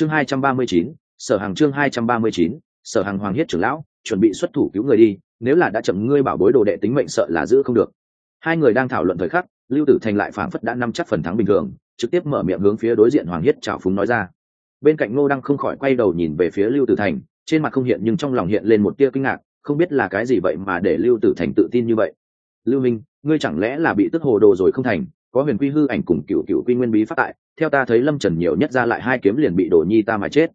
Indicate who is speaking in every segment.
Speaker 1: chương hai trăm ba mươi chín, sở hàng chương hai trăm ba mươi chín, sở hàng hoàng hiết trưởng lão, chuẩn bị xuất thủ cứu người đi, nếu là đã chậm ngươi bảo bối đồ đệ tính mệnh sợ là giữ không được. Hai người đang thảo luận thời khắc, lưu tử thành lại phảng phất đã năm chắc phần thắng bình thường, trực tiếp mở miệng hướng phía đối diện hoàng hiết trào phúng nói ra. Bên cạnh ngô đăng không khỏi quay đầu nhìn về phía lưu tử thành, trên mặt không hiện nhưng trong lòng hiện lên một tia kinh ngạc, không biết là cái gì vậy mà để lưu tử thành tự tin như vậy. Lưu minh, ngươi chẳng lẽ là bị tức hồ đồ rồi không thành? Có huyền quy hư ảnh cùng cựu cựu quy nguyên bí phát tại, theo ta thấy lâm trần nhiều nhất ra lại hai kiếm liền bị đổ nhi ta mà chết.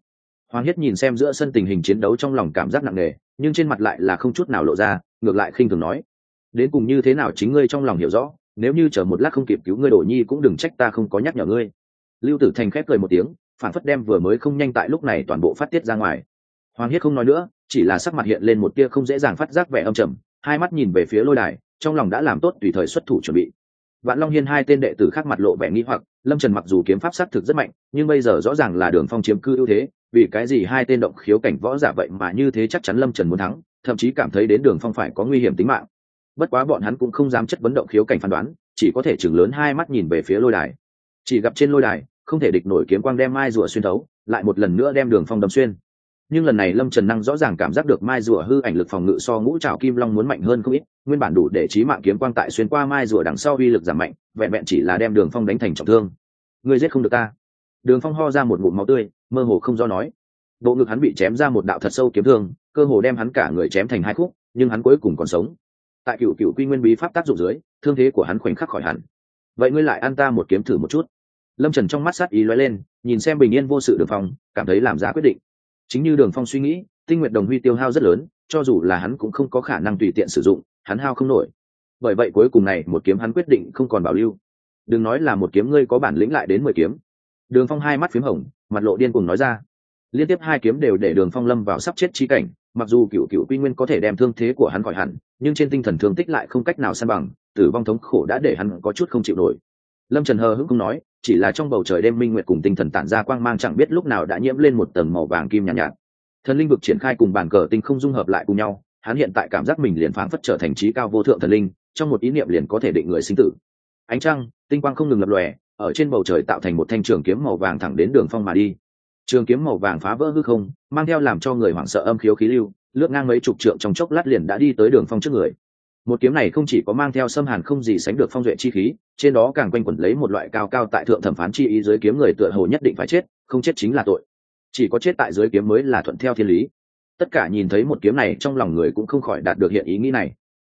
Speaker 1: Hoàng hiết nhìn xem giữa sân tình hình chiến đấu trong lòng cảm giác nặng nề, nhưng trên mặt lại là không chút nào lộ ra, ngược lại khinh thường nói, đến cùng như thế nào chính ngươi trong lòng hiểu rõ, nếu như chờ một lát không kịp cứu ngươi đổ nhi cũng đừng trách ta không có nhắc nhở ngươi. Lưu tử thành khép cười một tiếng, phản phất đem vừa mới không nhanh tại lúc này toàn bộ phát tiết ra ngoài. Hoàng hiết không nói nữa, chỉ là sắc mặt hiện lên một tia không dễ dàng phát giác vẻ âm trầm, hai mắt nhìn về phía lôi đài, trong lòng đã làm tốt tùy thời xuất thủ chuẩn bị vạn long hiên hai tên đệ tử khác mặt lộ vẻ nghi hoặc, lâm trần mặc dù kiếm pháp s thực rất mạnh, nhưng bây giờ rõ ràng là đường phong chiếm cư ưu thế, vì cái gì hai tên động khiếu cảnh võ giả vậy mà như thế chắc chắn lâm trần muốn thắng, thậm chí cảm thấy đến đường phong phải có nguy hiểm tính mạng. Bất quá bọn hắn cũng không dám chất vấn động khiếu cảnh phán đoán, chỉ có thể chừng lớn hai mắt nhìn về phía lôi đài. Chỉ gặp trên lôi đài, không thể địch nổi kiếm quang đem mai rùa xuyên thấu, lại một lần nữa đem đường phong đâm xuyên. Nhưng lần này lâm trần năng rõ ràng cảm giác được mai rùa hư ảnh lực phòng ngự so ngũ trào kim long muốn mạnh hơn không ít nguyên bản đủ để trí mạng kiếm quang tại xuyên qua mai rùa đằng sau uy lực giảm mạnh, vẹn vẹn chỉ là đem đường phong đánh thành trọng thương. Người giết không được ta. Đường phong ho ra một ngụm máu tươi, mơ hồ không do nói. Bộ ngực hắn bị chém ra một đạo thật sâu kiếm thương, cơ hồ đem hắn cả người chém thành hai khúc, nhưng hắn cuối cùng còn sống. Tại cựu cựu quy nguyên bí pháp tác dụng dưới, thương thế của hắn khoảnh khắc khỏi hẳn. Vậy ngươi lại ăn ta một kiếm thử một chút. Lâm trần trong mắt sát ý lóe lên, nhìn xem bình yên vô sự đường phong, cảm thấy làm giá quyết định. Chính như đường phong suy nghĩ, tinh nguyện đồng huy tiêu hao rất lớn, cho dù là hắn cũng không có khả năng tùy tiện sử dụng hắn hao không nổi. Bởi vậy cuối cùng này một kiếm hắn quyết định không còn bảo lưu. Đừng nói là một kiếm ngươi có bản lĩnh lại đến mười kiếm. Đường phong hai mắt p h í m hồng mặt lộ điên cùng nói ra. Liên tiếp hai kiếm đều để đường phong lâm vào sắp chết trí cảnh mặc dù cựu cựu quy nguyên có thể đem thương thế của hắn khỏi hẳn nhưng trên tinh thần thương tích lại không cách nào san bằng tử vong thống khổ đã để hắn có chút không chịu nổi. Lâm trần hờ hững không nói chỉ là trong bầu trời đêm minh nguyệt cùng tinh thần tản ra quang mang chẳng biết lúc nào đã nhiễm lên một tầng màu vàng kim nhàn nhạt, nhạt. Thần linh vực triển khai cùng bàn cờ tinh không dung hợp lại cùng nhau hắn hiện tại cảm giác mình liền phảng phất trở thành trí cao vô thượng thần linh, trong một ý niệm liền có thể định người sinh tử. Ánh trăng, tinh quang không ngừng lập lòe, ở trên bầu trời tạo thành một thanh trường kiếm màu vàng thẳng đến đường phong mà đi. Trường kiếm màu vàng phá vỡ hư không, mang theo làm cho người hoảng sợ âm khiếu khí lưu, lướt ngang mấy chục trượng trong chốc lát liền đã đi tới đường phong trước người. Một kiếm này không chỉ có mang theo xâm hàn không gì sánh được phong duệ chi khí, trên đó càng quanh quẩn lấy một loại cao cao tại thượng thẩm phán chi ý dưới kiếm người tựa hồ nhất định phải chết, không chết chính là tội. Chỉ có chết tại dưới kiếm mới là thuận theo thiên lý tất cả nhìn thấy một kiếm này trong lòng người cũng không khỏi đạt được hiện ý nghĩ này.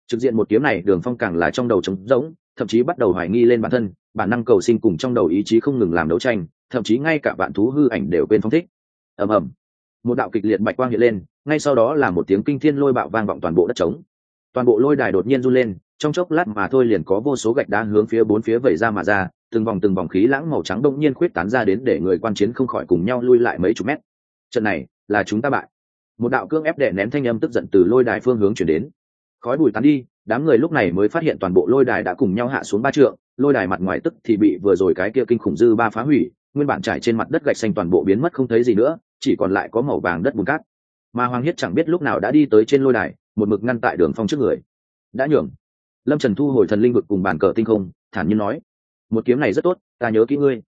Speaker 1: Trực diện một kiếm này, đường phong càng là trong đầu trống rỗng, thậm chí bắt đầu hoài nghi lên bản thân, bản năng cầu sinh cùng trong đầu ý chí không ngừng làm đấu tranh, thậm chí ngay cả bạn thú hư ảnh đều quên phong thích. Ầm ầm. Một đạo kịch liệt bạch quang hiện lên, ngay sau đó là một tiếng kinh thiên lôi bạo vang vọng toàn bộ đất trống. Toàn bộ lôi đài đột nhiên run lên, trong chốc lát mà thôi liền có vô số gạch đá hướng phía bốn phía vẩy ra mà ra, từng vòng từng vòng khí lãng màu trắng đông nhiên khuyết tán ra đến để người quan chiến không khỏi cùng nhau lui lại mấy chục mét. Trận này là chúng ta bại một đạo cương ép đè nén thanh âm tức giận từ lôi đài phương hướng chuyển đến. Khói bùi tán đi, đám người lúc này mới phát hiện toàn bộ lôi đài đã cùng nhau hạ xuống ba trượng, lôi đài mặt ngoài tức thì bị vừa rồi cái kia kinh khủng dư ba phá hủy, nguyên bản trải trên mặt đất gạch xanh toàn bộ biến mất không thấy gì nữa, chỉ còn lại có màu vàng đất bùn cát. Mà hoàng hiết chẳng biết lúc nào đã đi tới trên lôi đài, một mực ngăn tại đường phong trước người. Đã nhường. Lâm trần thu hồi thần linh vực cùng bàn cờ tinh không, thản nhiên nói. Một kiếm này rất tốt, ta nhớ kỹ ngươi.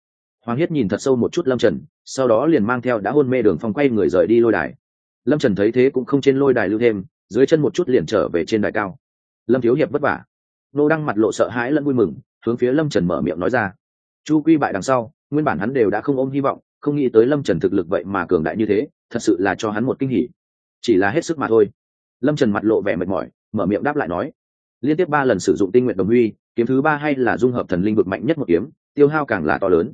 Speaker 1: Hoàng hiết nhìn thật sâu một chút lâm trần, sau đó liền mang theo đã hôn mê đường phong quay người rời đi lôi đài lâm trần thấy thế cũng không trên lôi đài lưu thêm, dưới chân một chút liền trở về trên đài cao. Lâm thiếu hiệp vất vả. Nô đăng mặt lộ sợ hãi lẫn vui mừng, hướng phía lâm trần mở miệng nói ra. Chu quy bại đằng sau, nguyên bản hắn đều đã không ôm hy vọng, không nghĩ tới lâm trần thực lực vậy mà cường đại như thế, thật sự là cho hắn một kinh hỉ. Chỉ là hết sức mà thôi. Lâm trần mặt lộ vẻ mệt mỏi, mở miệng đáp lại nói. Liên tiếp ba lần sử dụng tinh nguyện đồng huy, kiếm thứ ba hay là dung hợp thần linh vực mạnh nhất một kiếm, tiêu hao càng là to lớn.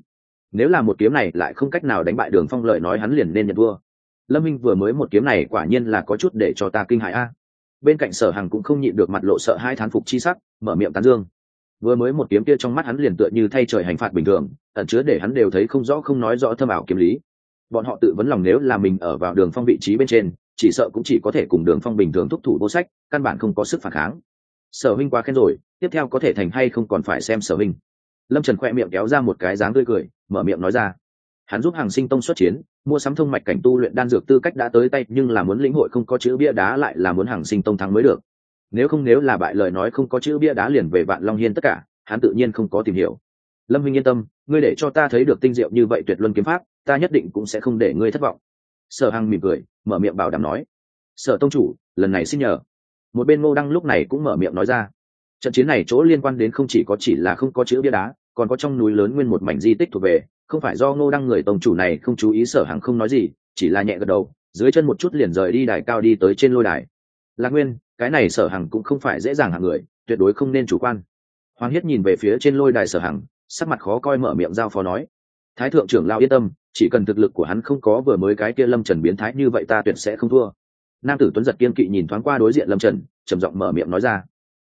Speaker 1: Nếu là một kiếm này lại không cách nào đánh bại đường phong lợi nói hắn liền nên nhận vua lâm minh vừa mới một kiếm này quả nhiên là có chút để cho ta kinh hại a. Bên cạnh sở hằng cũng không nhịn được mặt lộ sợ hai thán phục chi sắc, mở miệng tán dương. Vừa mới một kiếm kia trong mắt hắn liền tựa như thay trời hành phạt bình thường, ẩn chứa để hắn đều thấy không rõ không nói rõ thâm ảo kiếm lý. Bọn họ tự vấn lòng nếu là mình ở vào đường phong vị trí bên trên, chỉ sợ cũng chỉ có thể cùng đường phong bình thường thúc thủ vô sách, căn bản không có sức phản kháng. Sở huynh quá khen rồi, tiếp theo có thể thành hay không còn phải xem sở huynh lâm trần khoe miệng kéo ra một cái dáng tươi cười, mở miệng nói ra hắn giúp hàng sinh tông xuất chiến, mua sắm thông mạch cảnh tu luyện đan dược tư cách đã tới tay, nhưng là muốn lĩnh hội không có chữ bia đá lại là muốn hàng sinh tông thắng mới được. Nếu không nếu là bại lời nói không có chữ bia đá liền về vạn long hiên tất cả, hắn tự nhiên không có tìm hiểu. Lâm huynh yên tâm, ngươi để cho ta thấy được tinh diệu như vậy tuyệt luân kiếm pháp, ta nhất định cũng sẽ không để ngươi thất vọng. Sở hằng mỉm cười, mở miệng bảo đảm nói. Sở tông chủ, lần này xin nhờ. Một bên ngô đăng lúc này cũng mở miệng nói ra. Trận chiến này chỗ liên quan đến không chỉ có chỉ là không có chữ bia đá, còn có trong núi lớn nguyên một mảnh di tích thuộc về không phải do ngô đăng người tổng chủ này không chú ý sở hằng không nói gì, chỉ là nhẹ gật đầu, dưới chân một chút liền rời đi đài cao đi tới trên lôi đài. Lạc nguyên, cái này sở hằng cũng không phải dễ dàng hạng người, tuyệt đối không nên chủ quan. Hoàng hiết nhìn về phía trên lôi đài sở hằng sắc mặt khó coi mở miệng giao phó nói. Thái thượng trưởng lao yên tâm, chỉ cần thực lực của hắn không có vừa mới cái kia lâm trần biến thái như vậy ta tuyệt sẽ không thua. Nam tử tuấn giật kiên kỵ nhìn thoáng qua đối diện lâm trần, trầm giọng mở miệng nói ra.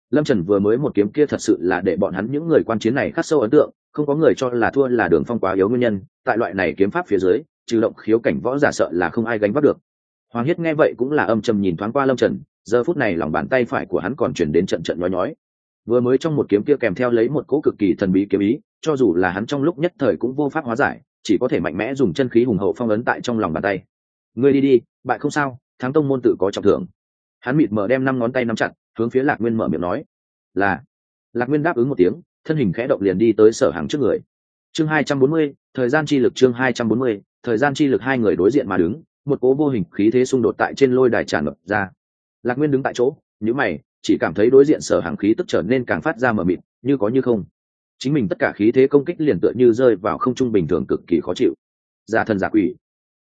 Speaker 1: Lâm trần vừa mới một kiếm kia thật sự là để bọn hắn những người quan chiến này khắc sâu ấn tượng không có người cho là thua là đường phong quá yếu nguyên nhân, tại loại này kiếm pháp phía dưới, trừ động khiếu cảnh võ giả sợ là không ai gánh vác được. Hoàng hiết nghe vậy cũng là âm trầm nhìn thoáng qua lâm trần, giờ phút này lòng bàn tay phải của hắn còn chuyển đến trận trận nói nhói. Vừa mới trong một kiếm kia kèm theo lấy một cỗ cực kỳ thần bí kiếm ý, cho dù là hắn trong lúc nhất thời cũng vô pháp hóa giải, chỉ có thể mạnh mẽ dùng chân khí hùng hậu phong ấn tại trong lòng bàn tay. Ngươi đi đi bạn không sao, thắng tông môn tự có trọng thưởng. Hắn mịt mở đem năm ngón tay nắm chặt, hướng phía lạc nguyên mở miệng nói. Là. Lạc nguyên đáp ứng một tiếng thân hình khẽ động liền đi tới sở hàng trước người. Chương hai trăm bốn mươi, thời gian chi lực chương hai trăm bốn mươi, thời gian chi lực hai người đối diện mà đứng, một cố vô hình khí thế xung đột tại trên lôi đài tràn ngập ra. Lạc nguyên đứng tại chỗ nhữ mày, chỉ cảm thấy đối diện sở hàng khí tức trở nên càng phát ra mờ mịt, như có như không. Chính mình tất cả khí thế công kích liền tựa như rơi vào không trung bình thường cực kỳ khó chịu. Giả thần giả quỷ.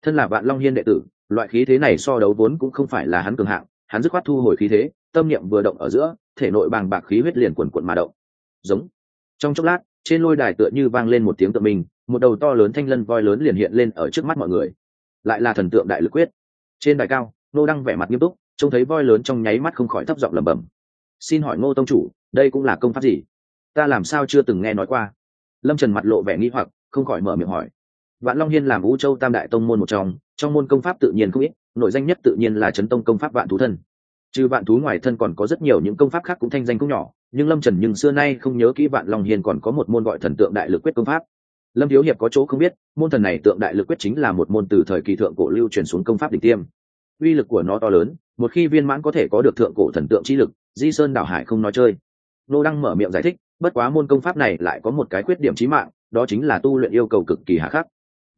Speaker 1: Thân là vạn long hiên đệ tử, loại khí thế này so đấu vốn cũng không phải là hắn cường hạng, hắn dứt khoát thu hồi khí thế, tâm niệm vừa động ở giữa, thể nội bàng bạc khí huyết liền quần quận mà động. Giống trong chốc lát, trên lôi đài tựa như vang lên một tiếng tự mình, một đầu to lớn thanh lân voi lớn liền hiện lên ở trước mắt mọi người. Lại là thần tượng đại lực quyết. Trên đài cao nô đăng vẻ mặt nghiêm túc, trông thấy voi lớn trong nháy mắt không khỏi thấp giọng lẩm bẩm. Xin hỏi ngô tông chủ, đây cũng là công pháp gì? Ta làm sao chưa từng nghe nói qua. Lâm trần mặt lộ vẻ nghi hoặc, không khỏi mở miệng hỏi. Vạn long hiên làm vũ châu tam đại tông môn một trong trong môn công pháp tự nhiên không ít, nội danh nhất tự nhiên là chấn tông công pháp vạn thú thân. Trừ vạn thú ngoài thân còn có rất nhiều những công pháp khác cũng thanh danh cũng nhỏ nhưng lâm trần nhưng xưa nay không nhớ kỹ vạn long hiên còn có một môn gọi thần tượng đại lực quyết công pháp. Lâm thiếu hiệp có chỗ không biết, môn thần này tượng đại lực quyết chính là một môn từ thời kỳ thượng cổ lưu truyền xuống công pháp đỉnh tiêm. Uy lực của nó to lớn, một khi viên mãn có thể có được thượng cổ thần tượng chi lực, di sơn đảo hải không nói chơi. Nô đăng mở miệng giải thích, bất quá môn công pháp này lại có một cái khuyết điểm trí mạng, đó chính là tu luyện yêu cầu cực kỳ hà khắc.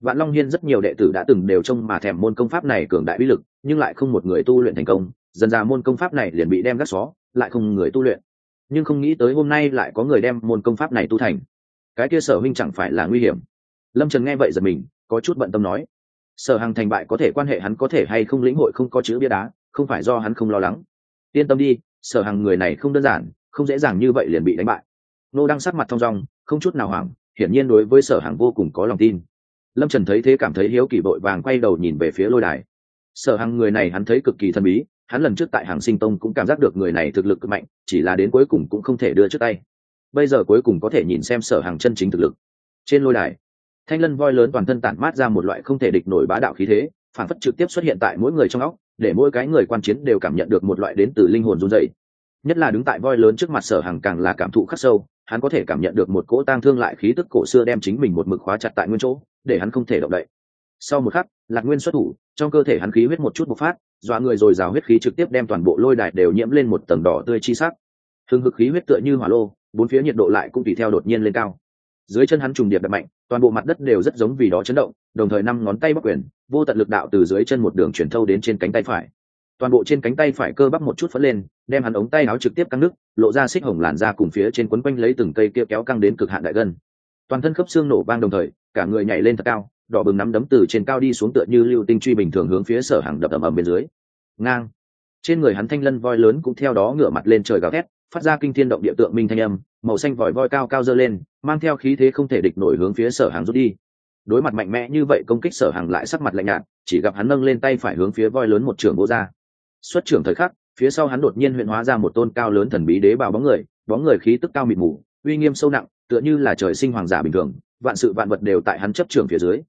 Speaker 1: Vạn long hiên rất nhiều đệ tử đã từng đều trông mà thèm môn công pháp này cường đại uy lực, nhưng lại không một người tu luyện thành công, dần ra môn công pháp này liền bị đem gác xó, lại không người tu luyện nhưng không nghĩ tới hôm nay lại có người đem môn công pháp này tu thành. Cái kia sở huynh chẳng phải là nguy hiểm. Lâm trần nghe vậy giật mình, có chút bận tâm nói, sở hằng thành bại có thể quan hệ hắn có thể hay không lĩnh hội không có chữ bia đá, không phải do hắn không lo lắng. Yên tâm đi, sở hằng người này không đơn giản, không dễ dàng như vậy liền bị đánh bại. Nô đang sắc mặt thong dong, không chút nào hoảng, hiển nhiên đối với sở hằng vô cùng có lòng tin. Lâm trần thấy thế cảm thấy hiếu kỳ vội vàng quay đầu nhìn về phía lôi đài. Sở hằng người này hắn thấy cực kỳ thần bí hắn lần trước tại hàng sinh tông cũng cảm giác được người này thực lực cực mạnh, chỉ là đến cuối cùng cũng không thể đưa trước tay. Bây giờ cuối cùng có thể nhìn xem sở hàng chân chính thực lực. Trên lôi đài, thanh lân voi lớn toàn thân tản mát ra một loại không thể địch nổi bá đạo khí thế, phản phất trực tiếp xuất hiện tại mỗi người trong óc, để mỗi cái người quan chiến đều cảm nhận được một loại đến từ linh hồn run dậy nhất là đứng tại voi lớn trước mặt sở hàng càng là cảm thụ khắc sâu, hắn có thể cảm nhận được một cỗ tang thương lại khí tức cổ xưa đem chính mình một mực khóa chặt tại nguyên chỗ, để hắn không thể động đậy. Sau một khắc, lạc nguyên xuất thủ, trong cơ thể hắn khí huyết một chút bộc phát dọa người rồi rào huyết khí trực tiếp đem toàn bộ lôi đài đều nhiễm lên một tầng đỏ tươi chi sắc. Hưng hực khí huyết tựa như hỏa lô, bốn phía nhiệt độ lại cũng tùy theo đột nhiên lên cao. Dưới chân hắn trùng điệp đập mạnh, toàn bộ mặt đất đều rất giống vì đó chấn động, đồng thời năm ngón tay bắc quyền, vô tận lực đạo từ dưới chân một đường chuyển thâu đến trên cánh tay phải. Toàn bộ trên cánh tay phải cơ bắp một chút phất lên, đem hắn ống tay áo trực tiếp căng nước, lộ ra xích hồng làn ra cùng phía trên quấn quanh lấy từng cây kia kéo căng đến cực hạn đại gân. Toàn thân khớp xương nổ vang đồng thời, cả người nhảy lên thật cao đỏ bừng nắm đấm từ trên cao đi xuống tựa như lưu tinh truy bình thường hướng phía sở hàng đập ầm ầm bên dưới. Ngang. Trên người hắn thanh lân voi lớn cũng theo đó ngửa mặt lên trời gào thét, phát ra kinh thiên động địa tượng minh thanh âm, màu xanh vòi voi cao cao dơ lên, mang theo khí thế không thể địch nổi hướng phía sở hàng rút đi. Đối mặt mạnh mẽ như vậy công kích sở hàng lại sắc mặt lạnh nhạt, chỉ gặp hắn nâng lên tay phải hướng phía voi lớn một trường vô ra. Xuất trưởng thời khắc, phía sau hắn đột nhiên huyện hóa ra một tôn cao lớn thần bí đế bào bóng người bóng người khí tức cao mịt mù, uy nghiêm sâu nặng, tựa như là trời sinh hoàng giả bình thường, vạn sự vạn vật đều tại hắn chấp trường phía dưới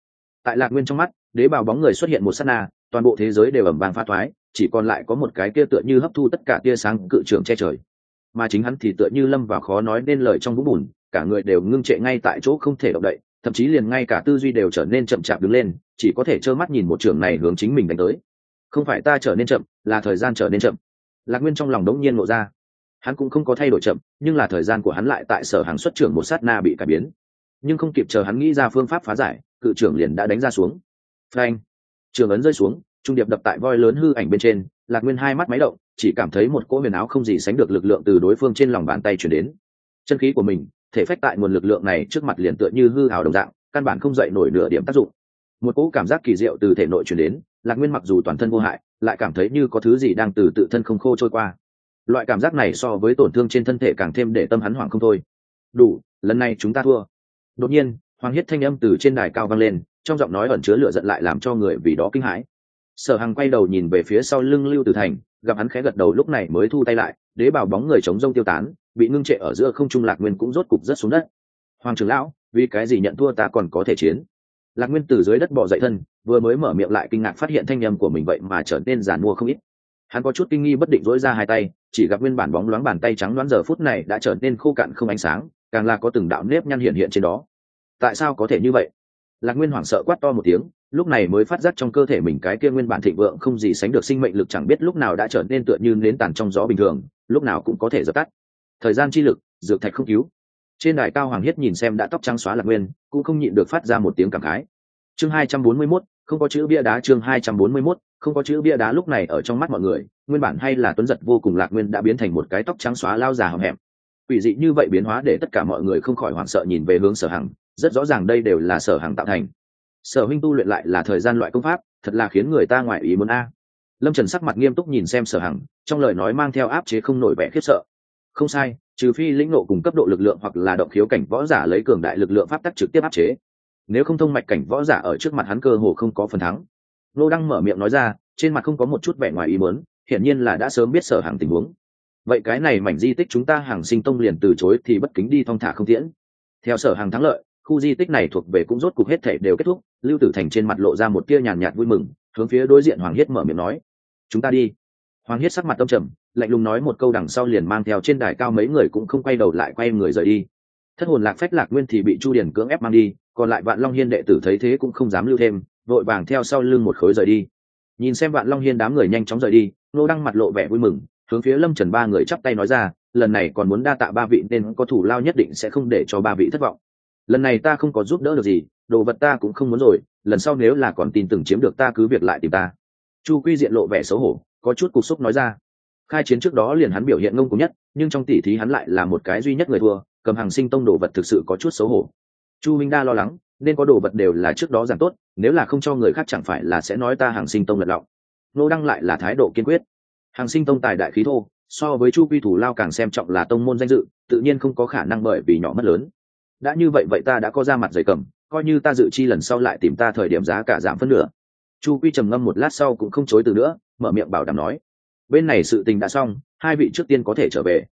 Speaker 1: tại lạc nguyên trong mắt, đế bào bóng người xuất hiện một s á t na, toàn bộ thế giới đều ẩm vàng pha thoái, chỉ còn lại có một cái kia tựa như hấp thu tất cả tia sáng cự trường che trời. Mà chính hắn thì tựa như lâm vào khó nói nên lời trong vũng bùn, cả người đều ngưng trệ ngay tại chỗ không thể động đậy, thậm chí liền ngay cả tư duy đều trở nên chậm chạp đứng lên, chỉ có thể trơ mắt nhìn một trường này hướng chính mình đánh tới. Không phải ta trở nên chậm, là thời gian trở nên chậm. Lạc nguyên trong lòng đống nhiên ngộ ra. Hắn cũng không có thay đổi chậm, nhưng là thời gian của hắn lại tại sở hàng xuất trưởng một sát na bị cải biến. Nhưng không kịp chờ hắn nghĩ ra phương pháp phá giải cự trưởng liền đã đánh ra xuống. Phanh. Trường ấn rơi xuống, trung điệp đập tại voi lớn hư ảnh bên trên, lạc nguyên hai mắt máy động, chỉ cảm thấy một cỗ huyền áo không gì sánh được lực lượng từ đối phương trên lòng bàn tay chuyển đến. Chân khí của mình, thể phách tại nguồn lực lượng này trước mặt liền tựa như hư hào đồng dạng, căn bản không dậy nổi nửa điểm tác dụng. Một cỗ cảm giác kỳ diệu từ thể nội chuyển đến, lạc nguyên mặc dù toàn thân vô hại, lại cảm thấy như có thứ gì đang từ tự thân không khô trôi qua. Loại cảm giác này so với tổn thương trên thân thể càng thêm để tâm hắn hoảng không thôi. Đủ, lần này chúng ta thua. Đột nhiên hoàng hiết thanh âm từ trên đài cao vang lên, trong giọng nói ẩn chứa lửa giận lại làm cho người vì đó kinh hãi. Sở hằng quay đầu nhìn về phía sau lưng lưu tử thành, gặp hắn khẽ gật đầu lúc này mới thu tay lại, đế bảo bóng người chống rông tiêu tán, bị ngưng trệ ở giữa không trung lạc nguyên cũng rốt cục rất xuống đất. Hoàng trưởng lão, vì cái gì nhận thua ta còn có thể chiến? Lạc nguyên từ dưới đất bỏ dậy thân, vừa mới mở miệng lại kinh ngạc phát hiện thanh â m của mình vậy mà trở nên giàn mua không ít. Hắn có chút kinh nghi bất định dỗi ra hai tay, chỉ gặp nguyên bản bóng loáng bàn tay trắng đoán giờ phút này đã trở nên khô cạn không ánh sáng, càng là có từng đạo nếp nhăn hiện hiện trên đó tại sao có thể như vậy? Lạc nguyên hoảng sợ quát to một tiếng lúc này mới phát giác trong cơ thể mình cái kia nguyên bản thịnh vượng không gì sánh được sinh mệnh lực chẳng biết lúc nào đã trở nên tựa như nến tàn trong gió bình thường lúc nào cũng có thể dập tắt. Thời gian chi lực dược thạch không cứu. Trên đài cao hoàng hiết nhìn xem đã tóc trắng xóa lạc nguyên cũng không nhịn được phát ra một tiếng cảm khái. Chương hai trăm bốn mươi 241, không có chữ bia đá chương hai trăm bốn mươi 241, không có chữ bia đá lúc này ở trong mắt mọi người nguyên bản hay là tuấn giật vô cùng lạc nguyên đã biến thành một cái tóc trắng xóa lao già hầm hẹm. Quỷ dị như vậy biến hóa để tất cả mọi người không khỏi hoảng sợ nhìn về hướng sở hằng rất rõ ràng đây đều là sở hằng tạo thành. Sở huynh tu luyện lại là thời gian loại công pháp, thật là khiến người ta ngoại ý muốn a. Lâm trần sắc mặt nghiêm túc nhìn xem sở hằng, trong lời nói mang theo áp chế không nổi vẻ khiếp sợ. Không sai, trừ phi lĩnh nộ cùng cấp độ lực lượng hoặc là động khiếu cảnh võ giả lấy cường đại lực lượng pháp tắc trực tiếp áp chế. Nếu không thông mạch cảnh võ giả ở trước mặt hắn cơ hồ không có phần thắng. Lô đăng mở miệng nói ra, trên mặt không có một chút vẻ ngoài ý muốn, hiển nhiên là đã sớm biết sở hàng tình huống. Vậy cái này mảnh di tích chúng ta hàng sinh tông liền từ chối thì bất kính đi thong thả không tiễn. Theo sở hàng thắng lợi khu di tích này thuộc về cũng rốt cục hết thể đều kết thúc, lưu tử thành trên mặt lộ ra một tia nhàn nhạt vui mừng, hướng phía đối diện hoàng hiết mở miệng nói, chúng ta đi. Hoàng hiết sắc mặt tâm trầm, lạnh lùng nói một câu đằng sau liền mang theo trên đài cao mấy người cũng không quay đầu lại quay người rời đi. Thất hồn lạc phách lạc nguyên thì bị chu điển cưỡng ép mang đi, còn lại vạn long hiên đệ tử thấy thế cũng không dám lưu thêm, vội vàng theo sau lưng một khối rời đi. Nhìn xem vạn long hiên đám người nhanh chóng rời đi nô đăng mặt lộ vẻ vui mừng, hướng phía lâm trần ba người chắp tay nói ra, lần này còn muốn đa tạ ba vị, nên có thủ lao nhất định sẽ không để cho ba vị thất vọng lần này ta không có giúp đỡ được gì, đồ vật ta cũng không muốn rồi, lần sau nếu là còn tin tưởng chiếm được ta cứ việc lại tìm ta. Chu quy diện lộ vẻ xấu hổ, có chút cục xúc nói ra. Khai chiến trước đó liền hắn biểu hiện ngông cùng nhất, nhưng trong tỉ thí hắn lại là một cái duy nhất người thua, cầm hàng sinh tông đồ vật thực sự có chút xấu hổ. Chu minh đa lo lắng, nên có đồ vật đều là trước đó giảm tốt, nếu là không cho người khác chẳng phải là sẽ nói ta hàng sinh tông lật lọng. Nô đăng lại là thái độ kiên quyết. Hàng sinh tông tài đại khí thô, so với chu quy thủ lao càng xem trọng là tông môn danh dự, tự nhiên không có khả năng bởi vì nhỏ mất lớn đã như vậy vậy ta đã có ra mặt giày cầm, coi như ta dự chi lần sau lại tìm ta thời điểm giá cả giảm phân nửa. Chu quy trầm ngâm một lát sau cũng không chối từ nữa, mở miệng bảo đảm nói, bên này sự tình đã xong, hai vị trước tiên có thể trở về.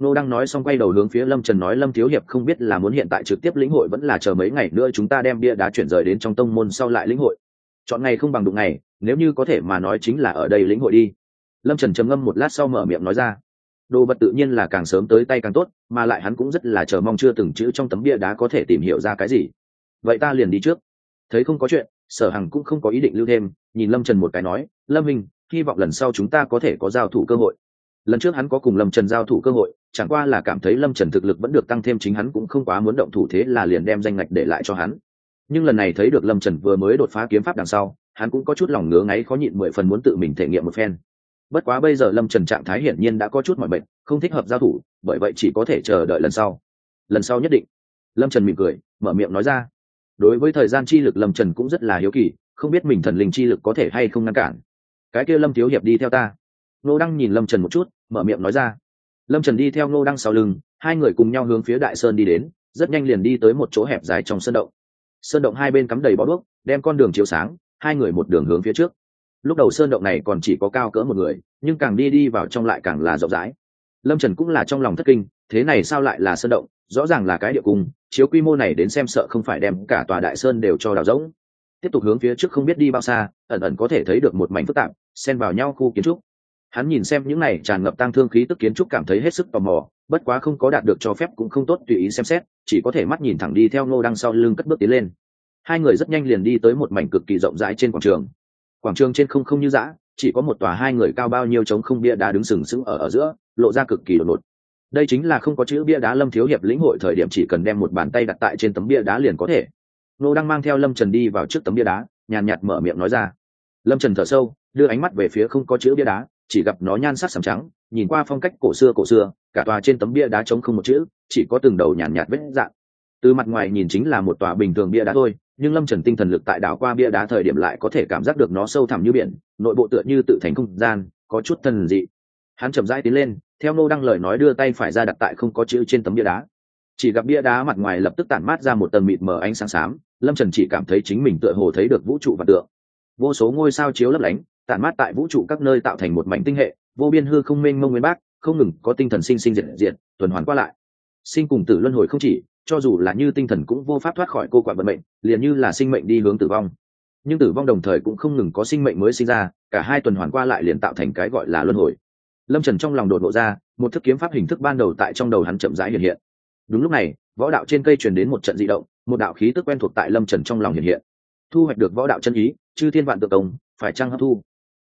Speaker 1: Nô đang nói xong quay đầu hướng phía lâm trần nói, lâm thiếu hiệp không biết là muốn hiện tại trực tiếp lĩnh hội vẫn là chờ mấy ngày nữa chúng ta đem bia đá chuyển rời đến trong tông môn sau lại lĩnh hội. Chọn ngày không bằng đụng ngày, nếu như có thể mà nói chính là ở đây lĩnh hội đi. Lâm trần trầm ngâm một lát sau mở miệng nói ra đồ vật tự nhiên là càng sớm tới tay càng tốt, mà lại hắn cũng rất là chờ mong chưa từng chữ trong tấm bia đá có thể tìm hiểu ra cái gì. Vậy ta liền đi trước. Thấy không có chuyện, sở hằng cũng không có ý định lưu thêm, nhìn lâm trần một cái nói, lâm minh, hy vọng lần sau chúng ta có thể có giao thủ cơ hội. Lần trước hắn có cùng lâm trần giao thủ cơ hội, chẳng qua là cảm thấy lâm trần thực lực vẫn được tăng thêm chính hắn cũng không quá muốn động thủ thế là liền đem danh ngạch để lại cho hắn. Nhưng lần này thấy được lâm trần vừa mới đột phá kiếm pháp đằng sau, hắn cũng có chút lòng ngứa ngáy khó nhịn mười phần muốn tự mình thể nghiệm một phen bất quá bây giờ lâm trần trạng thái hiển nhiên đã có chút mọi bệnh không thích hợp giao thủ, bởi vậy chỉ có thể chờ đợi lần sau. Lần sau nhất định. Lâm trần mỉm cười, mở miệng nói ra. Đối với thời gian chi lực lâm trần cũng rất là hiếu kỳ, không biết mình thần linh chi lực có thể hay không ngăn cản. Cái kia lâm thiếu hiệp đi theo ta. Nô đăng nhìn lâm trần một chút, mở miệng nói ra. Lâm trần đi theo nô đăng sau lưng, hai người cùng nhau hướng phía đại sơn đi đến, rất nhanh liền đi tới một chỗ hẹp dài trong sơn động. Sơn động hai bên cắm đầy bó đuốc, đem con đường chiếu sáng, hai người một đường hướng phía trước lúc đầu sơn động này còn chỉ có cao cỡ một người, nhưng càng đi đi vào trong lại càng là rộng rãi. Lâm trần cũng là trong lòng thất kinh, thế này sao lại là sơn động? Rõ ràng là cái địa cung, chiếu quy mô này đến xem sợ không phải đem cả tòa đại sơn đều cho đào rỗng. Tiếp tục hướng phía trước không biết đi bao xa, ẩn ẩn có thể thấy được một mảnh phức tạp, xen vào nhau khu kiến trúc. Hắn nhìn xem những này tràn ngập tăng thương khí tức kiến trúc cảm thấy hết sức tò mò, bất quá không có đạt được cho phép cũng không tốt tùy ý xem xét, chỉ có thể mắt nhìn thẳng đi theo ngô đăng sau lưng cất bước tiến lên. Hai người rất nhanh liền đi tới một mảnh cực kỳ rộng rãi trên quảng trường quảng trường trên không không như dã chỉ có một tòa hai người cao bao nhiêu trống không bia đá đứng sừng sững ở ở giữa lộ ra cực kỳ đột ngột. Đây chính là không có chữ bia đá lâm thiếu hiệp lĩnh hội thời điểm chỉ cần đem một bàn tay đặt tại trên tấm bia đá liền có thể. Nô đang mang theo lâm trần đi vào trước tấm bia đá nhàn nhạt mở miệng nói ra. Lâm trần thở sâu đưa ánh mắt về phía không có chữ bia đá chỉ gặp nó nhan sắc sầm trắng nhìn qua phong cách cổ xưa cổ xưa cả tòa trên tấm bia đá trống không một chữ chỉ có từng đầu nhàn nhạt, nhạt vết dạng. Từ mặt ngoài nhìn chính là một tòa bình thường bia đá thôi nhưng lâm trần tinh thần lực tại đảo qua bia đá thời điểm lại có thể cảm giác được nó sâu thẳm như biển, nội bộ tựa như tự thành không gian, có chút thần dị. Hắn chậm rãi tiến lên, theo nô đăng lời nói đưa tay phải ra đặt tại không có chữ trên tấm bia đá. Chỉ gặp bia đá mặt ngoài lập tức tản mát ra một tầng mịt mờ ánh sáng xám, lâm trần chỉ cảm thấy chính mình tựa hồ thấy được vũ trụ và tượng. Vô số ngôi sao chiếu lấp lánh, tản mát tại vũ trụ các nơi tạo thành một mảnh tinh hệ, vô biên hư không mênh mông nguyên bác, không ngừng có tinh thần sinh sinh diệt diệt, tuần hoàn qua lại. Sinh cùng tử luân hồi không chỉ cho dù là như tinh thần cũng vô pháp thoát khỏi cô quản vận mệnh, liền như là sinh mệnh đi hướng tử vong. Nhưng tử vong đồng thời cũng không ngừng có sinh mệnh mới sinh ra, cả hai tuần hoàn qua lại liền tạo thành cái gọi là luân hồi. Lâm trần trong lòng đột ngộ ra, một thức kiếm pháp hình thức ban đầu tại trong đầu hắn chậm rãi hiện hiện. Đúng lúc này, võ đạo trên cây truyền đến một trận di động, một đạo khí tức quen thuộc tại lâm trần trong lòng hiện hiện. Thu hoạch được võ đạo chân ý, chư thiên vạn tự công, phải trăng hấp thu?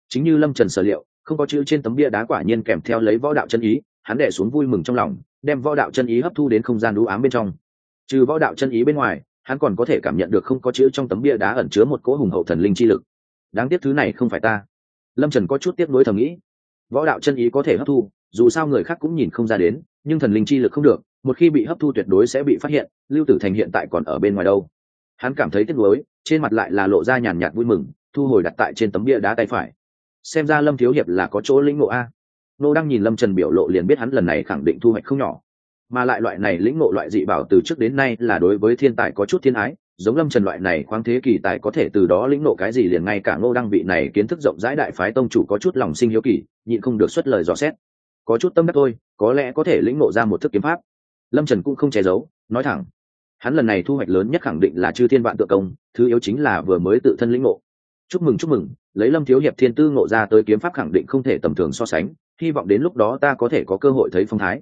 Speaker 1: Chính như lâm trần sở liệu, không có chữ trên tấm bia đá quả nhiên kèm theo lấy võ đạo chân ý, hắn đẻ xuống vui mừng trong lòng, đem võ đạo chân ý hấp thu đến không gian đũ ám bên trong trừ võ đạo chân ý bên ngoài, hắn còn có thể cảm nhận được không có chữ trong tấm bia đá ẩn chứa một cỗ hùng hậu thần linh chi lực. Đáng tiếc thứ này không phải ta. Lâm trần có chút tiếc nuối thầm nghĩ. Võ đạo chân ý có thể hấp thu, dù sao người khác cũng nhìn không ra đến, nhưng thần linh chi lực không được, một khi bị hấp thu tuyệt đối sẽ bị phát hiện, lưu tử thành hiện tại còn ở bên ngoài đâu. Hắn cảm thấy tiếc nuối, trên mặt lại là lộ ra nhàn nhạt vui mừng, thu hồi đặt tại trên tấm bia đá tay phải. Xem ra lâm thiếu hiệp là có chỗ lĩnh ngộ a. Nô đang nhìn lâm trần biểu lộ liền biết hắn lần này khẳng định thu hoạch không nhỏ mà lại loại này lĩnh ngộ loại dị bảo từ trước đến nay là đối với thiên tài có chút thiên ái, giống lâm trần loại này khoáng thế kỳ tài có thể từ đó lĩnh ngộ cái gì liền ngay cả ngô đăng vị này kiến thức rộng rãi đại phái tông chủ có chút lòng sinh hiếu kỳ, nhịn không được xuất lời dò xét. Có chút tâm đắc thôi, có lẽ có thể lĩnh ngộ ra một thức kiếm pháp. Lâm trần cũng không che giấu, nói thẳng. Hắn lần này thu hoạch lớn nhất khẳng định là chư thiên vạn tự công, thứ yếu chính là vừa mới tự thân lĩnh ngộ. Chúc mừng chúc mừng, lấy lâm thiếu hiệp thiên tư ngộ ra tới kiếm pháp khẳng định không thể tầm thường so sánh, hy vọng đến lúc đó ta có thể có cơ hội thấy phong thái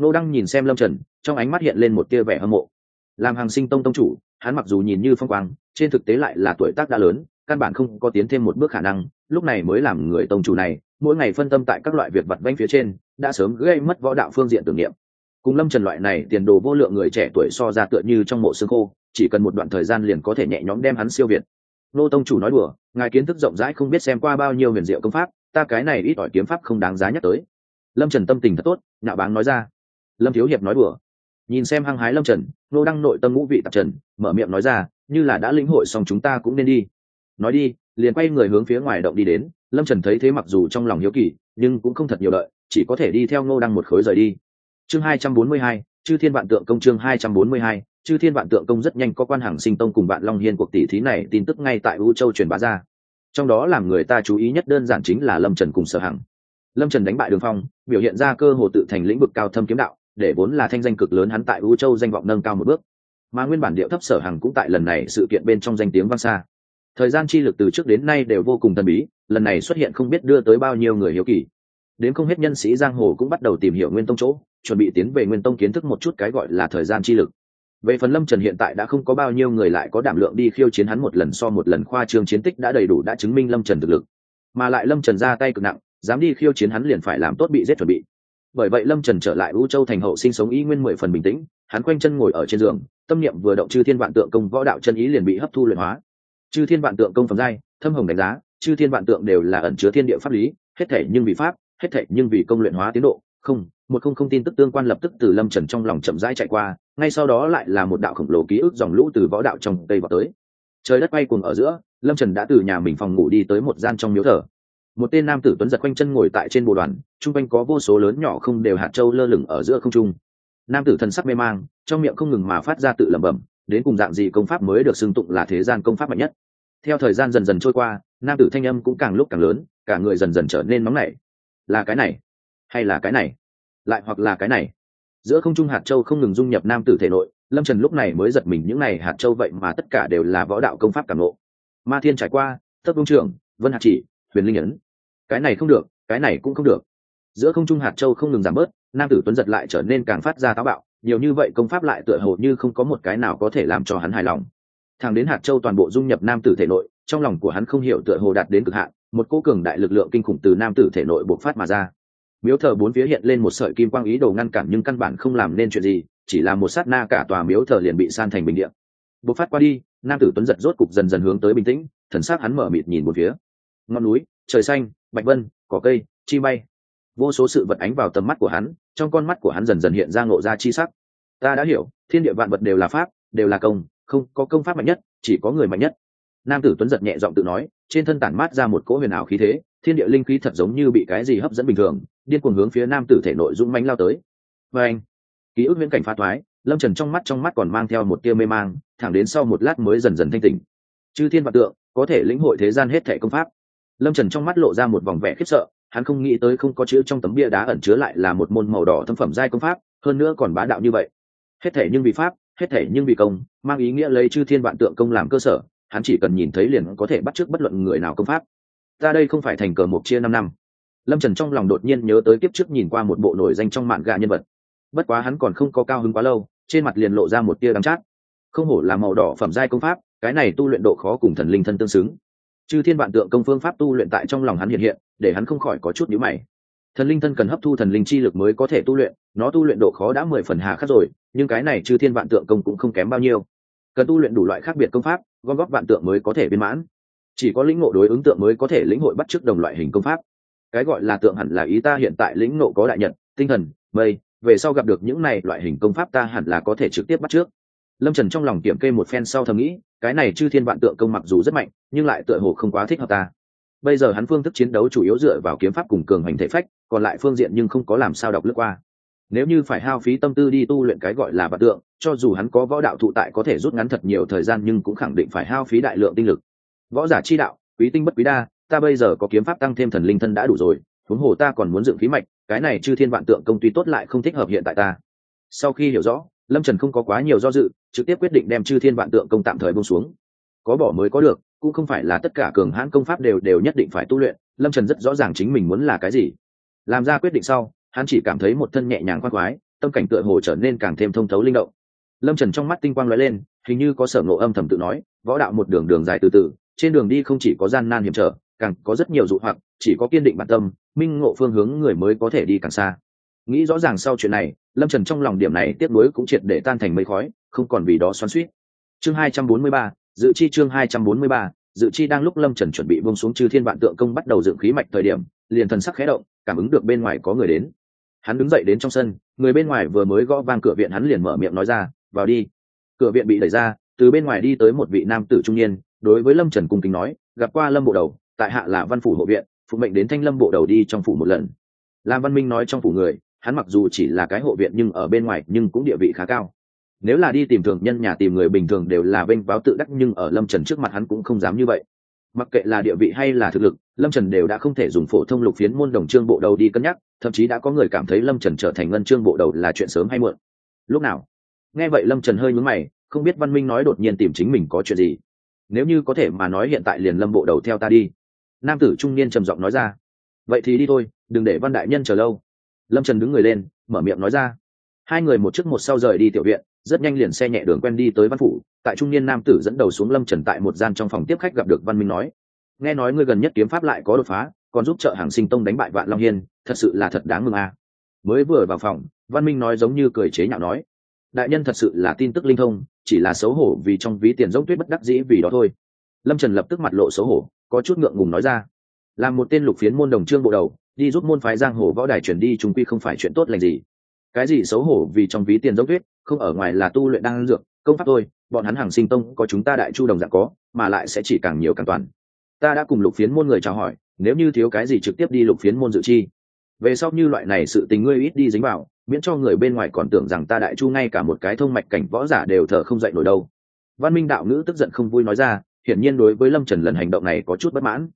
Speaker 1: nô đăng nhìn xem lâm trần, trong ánh mắt hiện lên một tia vẻ hâm mộ. Làm hàng sinh tông tông chủ, hắn mặc dù nhìn như phong quang, trên thực tế lại là tuổi tác đã lớn, căn bản không có tiến thêm một bước khả năng, lúc này mới làm người tông chủ này, mỗi ngày phân tâm tại các loại việc vặt vanh phía trên, đã sớm gây mất võ đạo phương diện tưởng niệm. Cùng lâm trần loại này tiền đồ vô lượng người trẻ tuổi so ra tựa như trong mộ xương khô, chỉ cần một đoạn thời gian liền có thể nhẹ nhõm đem hắn siêu việt. Nô tông chủ nói đùa, ngài kiến thức rộng rãi không biết xem qua bao nhiêu huyền diệu công pháp, ta cái này ít ỏi kiếm pháp không đáng giá nhắc tới. Lâm trần tâm tình thật tốt, nhạo báng nói ra lâm thiếu hiệp nói đùa. Nhìn xem hăng hái lâm trần nô đăng nội tâm ngũ vị tạp trần mở miệng nói ra như là đã lĩnh hội xong chúng ta cũng nên đi. Nói đi liền quay người hướng phía ngoài động đi đến. Lâm trần thấy thế mặc dù trong lòng hiếu kỳ nhưng cũng không thật nhiều lợi, chỉ có thể đi theo ngô đăng một khối rời đi. Chương hai trăm bốn mươi hai chư thiên vạn tượng công chương hai trăm bốn mươi hai chư thiên vạn tượng công rất nhanh có quan hàng sinh tông cùng bạn long hiên cuộc tỷ thí này tin tức ngay tại u châu truyền bá ra. Trong đó làm người ta chú ý nhất đơn giản chính là lâm trần cùng sở hằng. Lâm trần đánh bại đường phong biểu hiện ra cơ hồ tự thành lĩnh vực cao thâm kiếm đạo để vốn là thanh danh cực lớn hắn tại u châu danh vọng nâng cao một bước. Mà nguyên bản điệu thấp sở hằng cũng tại lần này sự kiện bên trong danh tiếng vang xa. Thời gian chi lực từ trước đến nay đều vô cùng thần bí, lần này xuất hiện không biết đưa tới bao nhiêu người hiếu kỳ. Đến không hết nhân sĩ giang hồ cũng bắt đầu tìm hiểu nguyên tông chỗ, chuẩn bị tiến về nguyên tông kiến thức một chút cái gọi là thời gian chi lực. Về phần lâm trần hiện tại đã không có bao nhiêu người lại có đảm lượng đi khiêu chiến hắn một lần so một lần khoa trương chiến tích đã đầy đủ đã chứng minh lâm trần thực lực. Mà lại lâm trần ra tay cực nặng, dám đi khiêu chiến hắn liền phải làm tốt bị giết chuẩn bị bởi vậy lâm trần trở lại u châu thành hậu sinh sống ý nguyên mười phần bình tĩnh, hắn quanh chân ngồi ở trên giường, tâm niệm vừa động chư thiên vạn tượng công võ đạo chân ý liền bị hấp thu luyện hóa. Chư thiên vạn tượng công phẩm giai, thâm hồng đánh giá, chư thiên vạn tượng đều là ẩn chứa thiên địa pháp lý, hết thể nhưng vì pháp, hết thể nhưng vì công luyện hóa tiến độ. Không, một không không tin tức tương quan lập tức từ lâm trần trong lòng chậm rãi chạy qua, ngay sau đó lại là một đạo khổng lồ ký ức dòng lũ từ võ đạo trong tây vào tới. Trời đất bay cuồng ở giữa, lâm trần đã từ nhà mình phòng ngủ đi tới một gian trong miếu thờ một tên nam tử tuấn giật quanh chân ngồi tại trên bồ đoàn, chung quanh có vô số lớn nhỏ không đều hạt trâu lơ lửng ở giữa không trung. Nam tử thần sắc mê mang, trong miệng không ngừng mà phát ra tự lẩm bẩm, đến cùng dạng gì công pháp mới được xưng tụng là thế gian công pháp mạnh nhất. Theo thời gian dần dần trôi qua, nam tử thanh âm cũng càng lúc càng lớn, cả người dần dần trở nên nóng nảy. Là cái này, hay là cái này? Lại hoặc là cái này? Giữa không trung hạt châu không ngừng dung nhập nam tử thể nội, lâm trần lúc này mới giật mình những n à y hạt châu vậy mà tất cả đều là võ đạo công pháp cảm lộ ma thiên trải qua thất công trưởng, vân hạt chỉ huyền linh ấn. Cái này không được, cái này cũng không được. Giữa không trung hạt châu không ngừng giảm bớt, nam tử tuấn giật lại trở nên càng phát ra táo bạo, nhiều như vậy công pháp lại tựa hồ như không có một cái nào có thể làm cho hắn hài lòng. Thằng đến hạt châu toàn bộ dung nhập nam tử thể nội, trong lòng của hắn không hiểu tựa hồ đạt đến cực hạn, một cô cường đại lực lượng kinh khủng từ nam tử thể nội bộc phát mà ra. Miếu thờ bốn phía hiện lên một sợi kim quang ý đồ ngăn cản nhưng căn bản không làm nên chuyện gì, chỉ là một sát na cả tòa miếu thờ liền bị san thành bình điện bộc phát qua đi, nam tử tuấn giật rốt cục dần dần hướng tới bình tĩnh, thần sắc hắn mở mịt nhìn một phía ngọn núi, trời xanh, bạch vân, cỏ cây, chi bay vô số sự vật ánh vào tầm mắt của hắn, trong con mắt của hắn dần dần hiện ra ngộ ra chi sắc. Ta đã hiểu, thiên địa vạn vật đều là pháp, đều là công, không có công pháp mạnh nhất, chỉ có người mạnh nhất. Nam tử tuấn giật nhẹ giọng tự nói, trên thân tản mát ra một cỗ huyền ảo khí thế, thiên địa linh khí thật giống như bị cái gì hấp dẫn bình thường, điên cuồng hướng phía nam tử thể nội dũng mánh lao tới. Và anh, ký ức viễn cảnh phá thoái, lâm trần trong mắt trong mắt còn mang theo một tia mê mang, thẳng đến sau một lát mới dần dần thanh tỉnh. Chư thiên vạn tượng, có thể lĩnh hội thế gian hết thể công pháp lâm trần trong mắt lộ ra một vòng vẻ khiếp sợ, hắn không nghĩ tới không có chữ trong tấm bia đá ẩn chứa lại là một môn màu đỏ thâm phẩm giai công pháp, hơn nữa còn bá đạo như vậy. Hết thể nhưng vì pháp, hết thể nhưng vì công, mang ý nghĩa lấy chư thiên vạn tượng công làm cơ sở, hắn chỉ cần nhìn thấy liền có thể bắt chước bất luận người nào công pháp. Ta đây không phải thành cờ một chia năm năm. Lâm trần trong lòng đột nhiên nhớ tới kiếp trước nhìn qua một bộ nổi danh trong mạn gà nhân vật. Bất quá hắn còn không có cao hứng quá lâu, trên mặt liền lộ ra một tia đắm chát. Không hổ là màu đỏ phẩm giai công pháp, cái này tu luyện độ khó cùng thần linh thân tương xứng chư thiên vạn tượng công phương pháp tu luyện tại trong lòng hắn hiện hiện, để hắn không khỏi có chút nhữ mày. Thần linh thân cần hấp thu thần linh chi lực mới có thể tu luyện, nó tu luyện độ khó đã mười phần hà khắc rồi, nhưng cái này chư thiên vạn tượng công cũng không kém bao nhiêu. Cần tu luyện đủ loại khác biệt công pháp, gom góp vạn tượng mới có thể viên mãn. Chỉ có lĩnh ngộ đối ứng tượng mới có thể lĩnh hội bắt chước đồng loại hình công pháp. Cái gọi là tượng hẳn là ý ta hiện tại lĩnh ngộ có đại nhật, tinh thần, mây, về sau gặp được những này loại hình công pháp ta hẳn là có thể trực tiếp bắt trước lâm trần trong lòng kiểm kê một phen sau thầm nghĩ cái này chư thiên vạn tượng công mặc dù rất mạnh, nhưng lại tựa hồ không quá thích hợp ta. Bây giờ hắn phương thức chiến đấu chủ yếu dựa vào kiếm pháp cùng cường hành thể phách, còn lại phương diện nhưng không có làm sao đọc lướt qua. Nếu như phải hao phí tâm tư đi tu luyện cái gọi là vạn tượng, cho dù hắn có võ đạo thụ tại có thể rút ngắn thật nhiều thời gian nhưng cũng khẳng định phải hao phí đại lượng tinh lực. Võ giả chi đạo, quý tinh bất quý đa, ta bây giờ có kiếm pháp tăng thêm thần linh thân đã đủ rồi, huống hồ ta còn muốn dựng khí mạch, cái này chư thiên vạn tượng công tuy tốt lại không thích hợp hiện tại ta. Sau khi hiểu rõ lâm trần không có quá nhiều do dự, trực tiếp quyết định đem chư thiên vạn tượng công tạm thời bông xuống. Có bỏ mới có được, cũng không phải là tất cả cường hãn công pháp đều đều nhất định phải tu luyện, lâm trần rất rõ ràng chính mình muốn là cái gì. Làm ra quyết định sau, hắn chỉ cảm thấy một thân nhẹ nhàng khoác khoái, tâm cảnh tựa hồ trở nên càng thêm thông thấu linh động. Lâm trần trong mắt tinh quang l ó e lên, hình như có sở ngộ âm thầm tự nói, võ đạo một đường đường dài từ từ, trên đường đi không chỉ có gian nan hiểm trở, càng có rất nhiều dụ hoặc, chỉ có kiên định bản tâm, minh ngộ phương hướng người mới có thể đi càng xa nghĩ rõ ràng sau chuyện này, lâm trần trong lòng điểm này tiếp nối cũng triệt để tan thành mây khói, không còn vì đó xoắn suýt chương hai trăm bốn mươi ba, dự chi chương hai trăm bốn mươi ba, dự chi đang lúc lâm trần chuẩn bị vông xuống chư thiên vạn tượng công bắt đầu dựng khí mạch thời điểm, liền thần sắc khẽ động, cảm ứng được bên ngoài có người đến. Hắn đứng dậy đến trong sân, người bên ngoài vừa mới gõ vang cửa viện hắn liền mở miệng nói ra, vào đi. Cửa viện bị đẩy ra, từ bên ngoài đi tới một vị nam tử trung niên, đối với lâm trần cung kính nói, gặp qua lâm bộ đầu, tại hạ là văn phủ hộ viện, phụ mệnh đến thanh lâm bộ đầu đi trong phủ một lần. Lam văn minh nói trong phủ người hắn mặc dù chỉ là cái hộ viện nhưng ở bên ngoài nhưng cũng địa vị khá cao. Nếu là đi tìm thường nhân nhà tìm người bình thường đều là vênh báo tự đắc nhưng ở lâm trần trước mặt hắn cũng không dám như vậy. Mặc kệ là địa vị hay là thực lực, lâm trần đều đã không thể dùng phổ thông lục phiến môn đồng trương bộ đầu đi cân nhắc, thậm chí đã có người cảm thấy lâm trần trở thành ngân trương bộ đầu là chuyện sớm hay muộn. Lúc nào? Nghe vậy lâm trần hơi nhúng mày, không biết văn minh nói đột nhiên tìm chính mình có chuyện gì. Nếu như có thể mà nói hiện tại liền lâm bộ đầu theo ta đi. Nam tử trung niên trầm giọng nói ra. Vậy thì đi thôi, đừng để văn đại nhân chờ lâu lâm trần đứng người lên, mở miệng nói ra. Hai người một trước một sau rời đi tiểu viện, rất nhanh liền xe nhẹ đường quen đi tới văn phủ. Tại trung niên nam tử dẫn đầu xuống lâm trần tại một gian trong phòng tiếp khách gặp được văn minh nói, nghe nói ngươi gần nhất kiếm pháp lại có đột phá, còn giúp trợ hàng sinh tông đánh bại vạn long hiên, thật sự là thật đáng mừng à. mới vừa vào phòng, văn minh nói giống như cười chế nhạo nói, đại nhân thật sự là tin tức linh thông, chỉ là xấu hổ vì trong ví tiền giống tuyết bất đắc dĩ vì đó thôi. Lâm trần lập tức mặt lộ xấu hổ, có chút ngượng ngùng nói ra là một tên lục phiến môn đồng trương bộ đầu đi giúp môn phái giang hồ võ đài chuyển đi chúng quy không phải chuyện tốt lành gì. Cái gì xấu hổ vì trong ví tiền dốc tuyết, không ở ngoài là tu luyện đang dược, công pháp thôi, bọn hắn hàng sinh tông có chúng ta đại chu đồng dạng có, mà lại sẽ chỉ càng nhiều càng toàn. Ta đã cùng lục phiến môn người chào hỏi, nếu như thiếu cái gì trực tiếp đi lục phiến môn dự chi. Về sau như loại này sự tình ngươi ít đi dính vào, miễn cho người bên ngoài còn tưởng rằng ta đại chu ngay cả một cái thông mạch cảnh võ giả đều thở không dậy nổi đâu. Văn minh đạo ngữ tức giận không vui nói ra, hiển nhiên đối với lâm trần lần hành động này có chút bất mãn.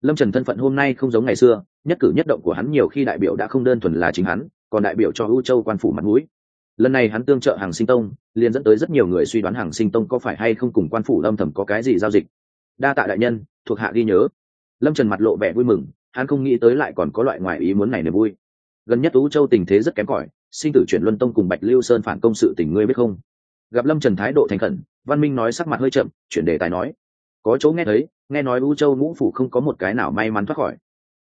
Speaker 1: Lâm trần thân phận hôm nay không giống ngày xưa nhất cử nhất động của hắn nhiều khi đại biểu đã không đơn thuần là chính hắn, còn đại biểu cho ưu châu quan phủ mặt mũi. Lần này hắn tương trợ hàng sinh tông, liền dẫn tới rất nhiều người suy đoán hàng sinh tông có phải hay không cùng quan phủ lâm thầm có cái gì giao dịch. Đa tạ đại nhân, thuộc hạ ghi nhớ. Lâm trần mặt lộ vẻ vui mừng, hắn không nghĩ tới lại còn có loại ngoài ý muốn này niềm vui. Gần nhất ưu châu tình thế rất kém cỏi, sinh tử chuyển luân tông cùng bạch lưu sơn phản công sự tình ngươi biết không? Gặp lâm trần thái độ thành khẩn, văn minh nói sắc mặt hơi chậm, chuyển đề tài nói. Có chỗ nghe thấy, nghe nói u châu ngũ phủ không có một cái nào may mắn thoát khỏi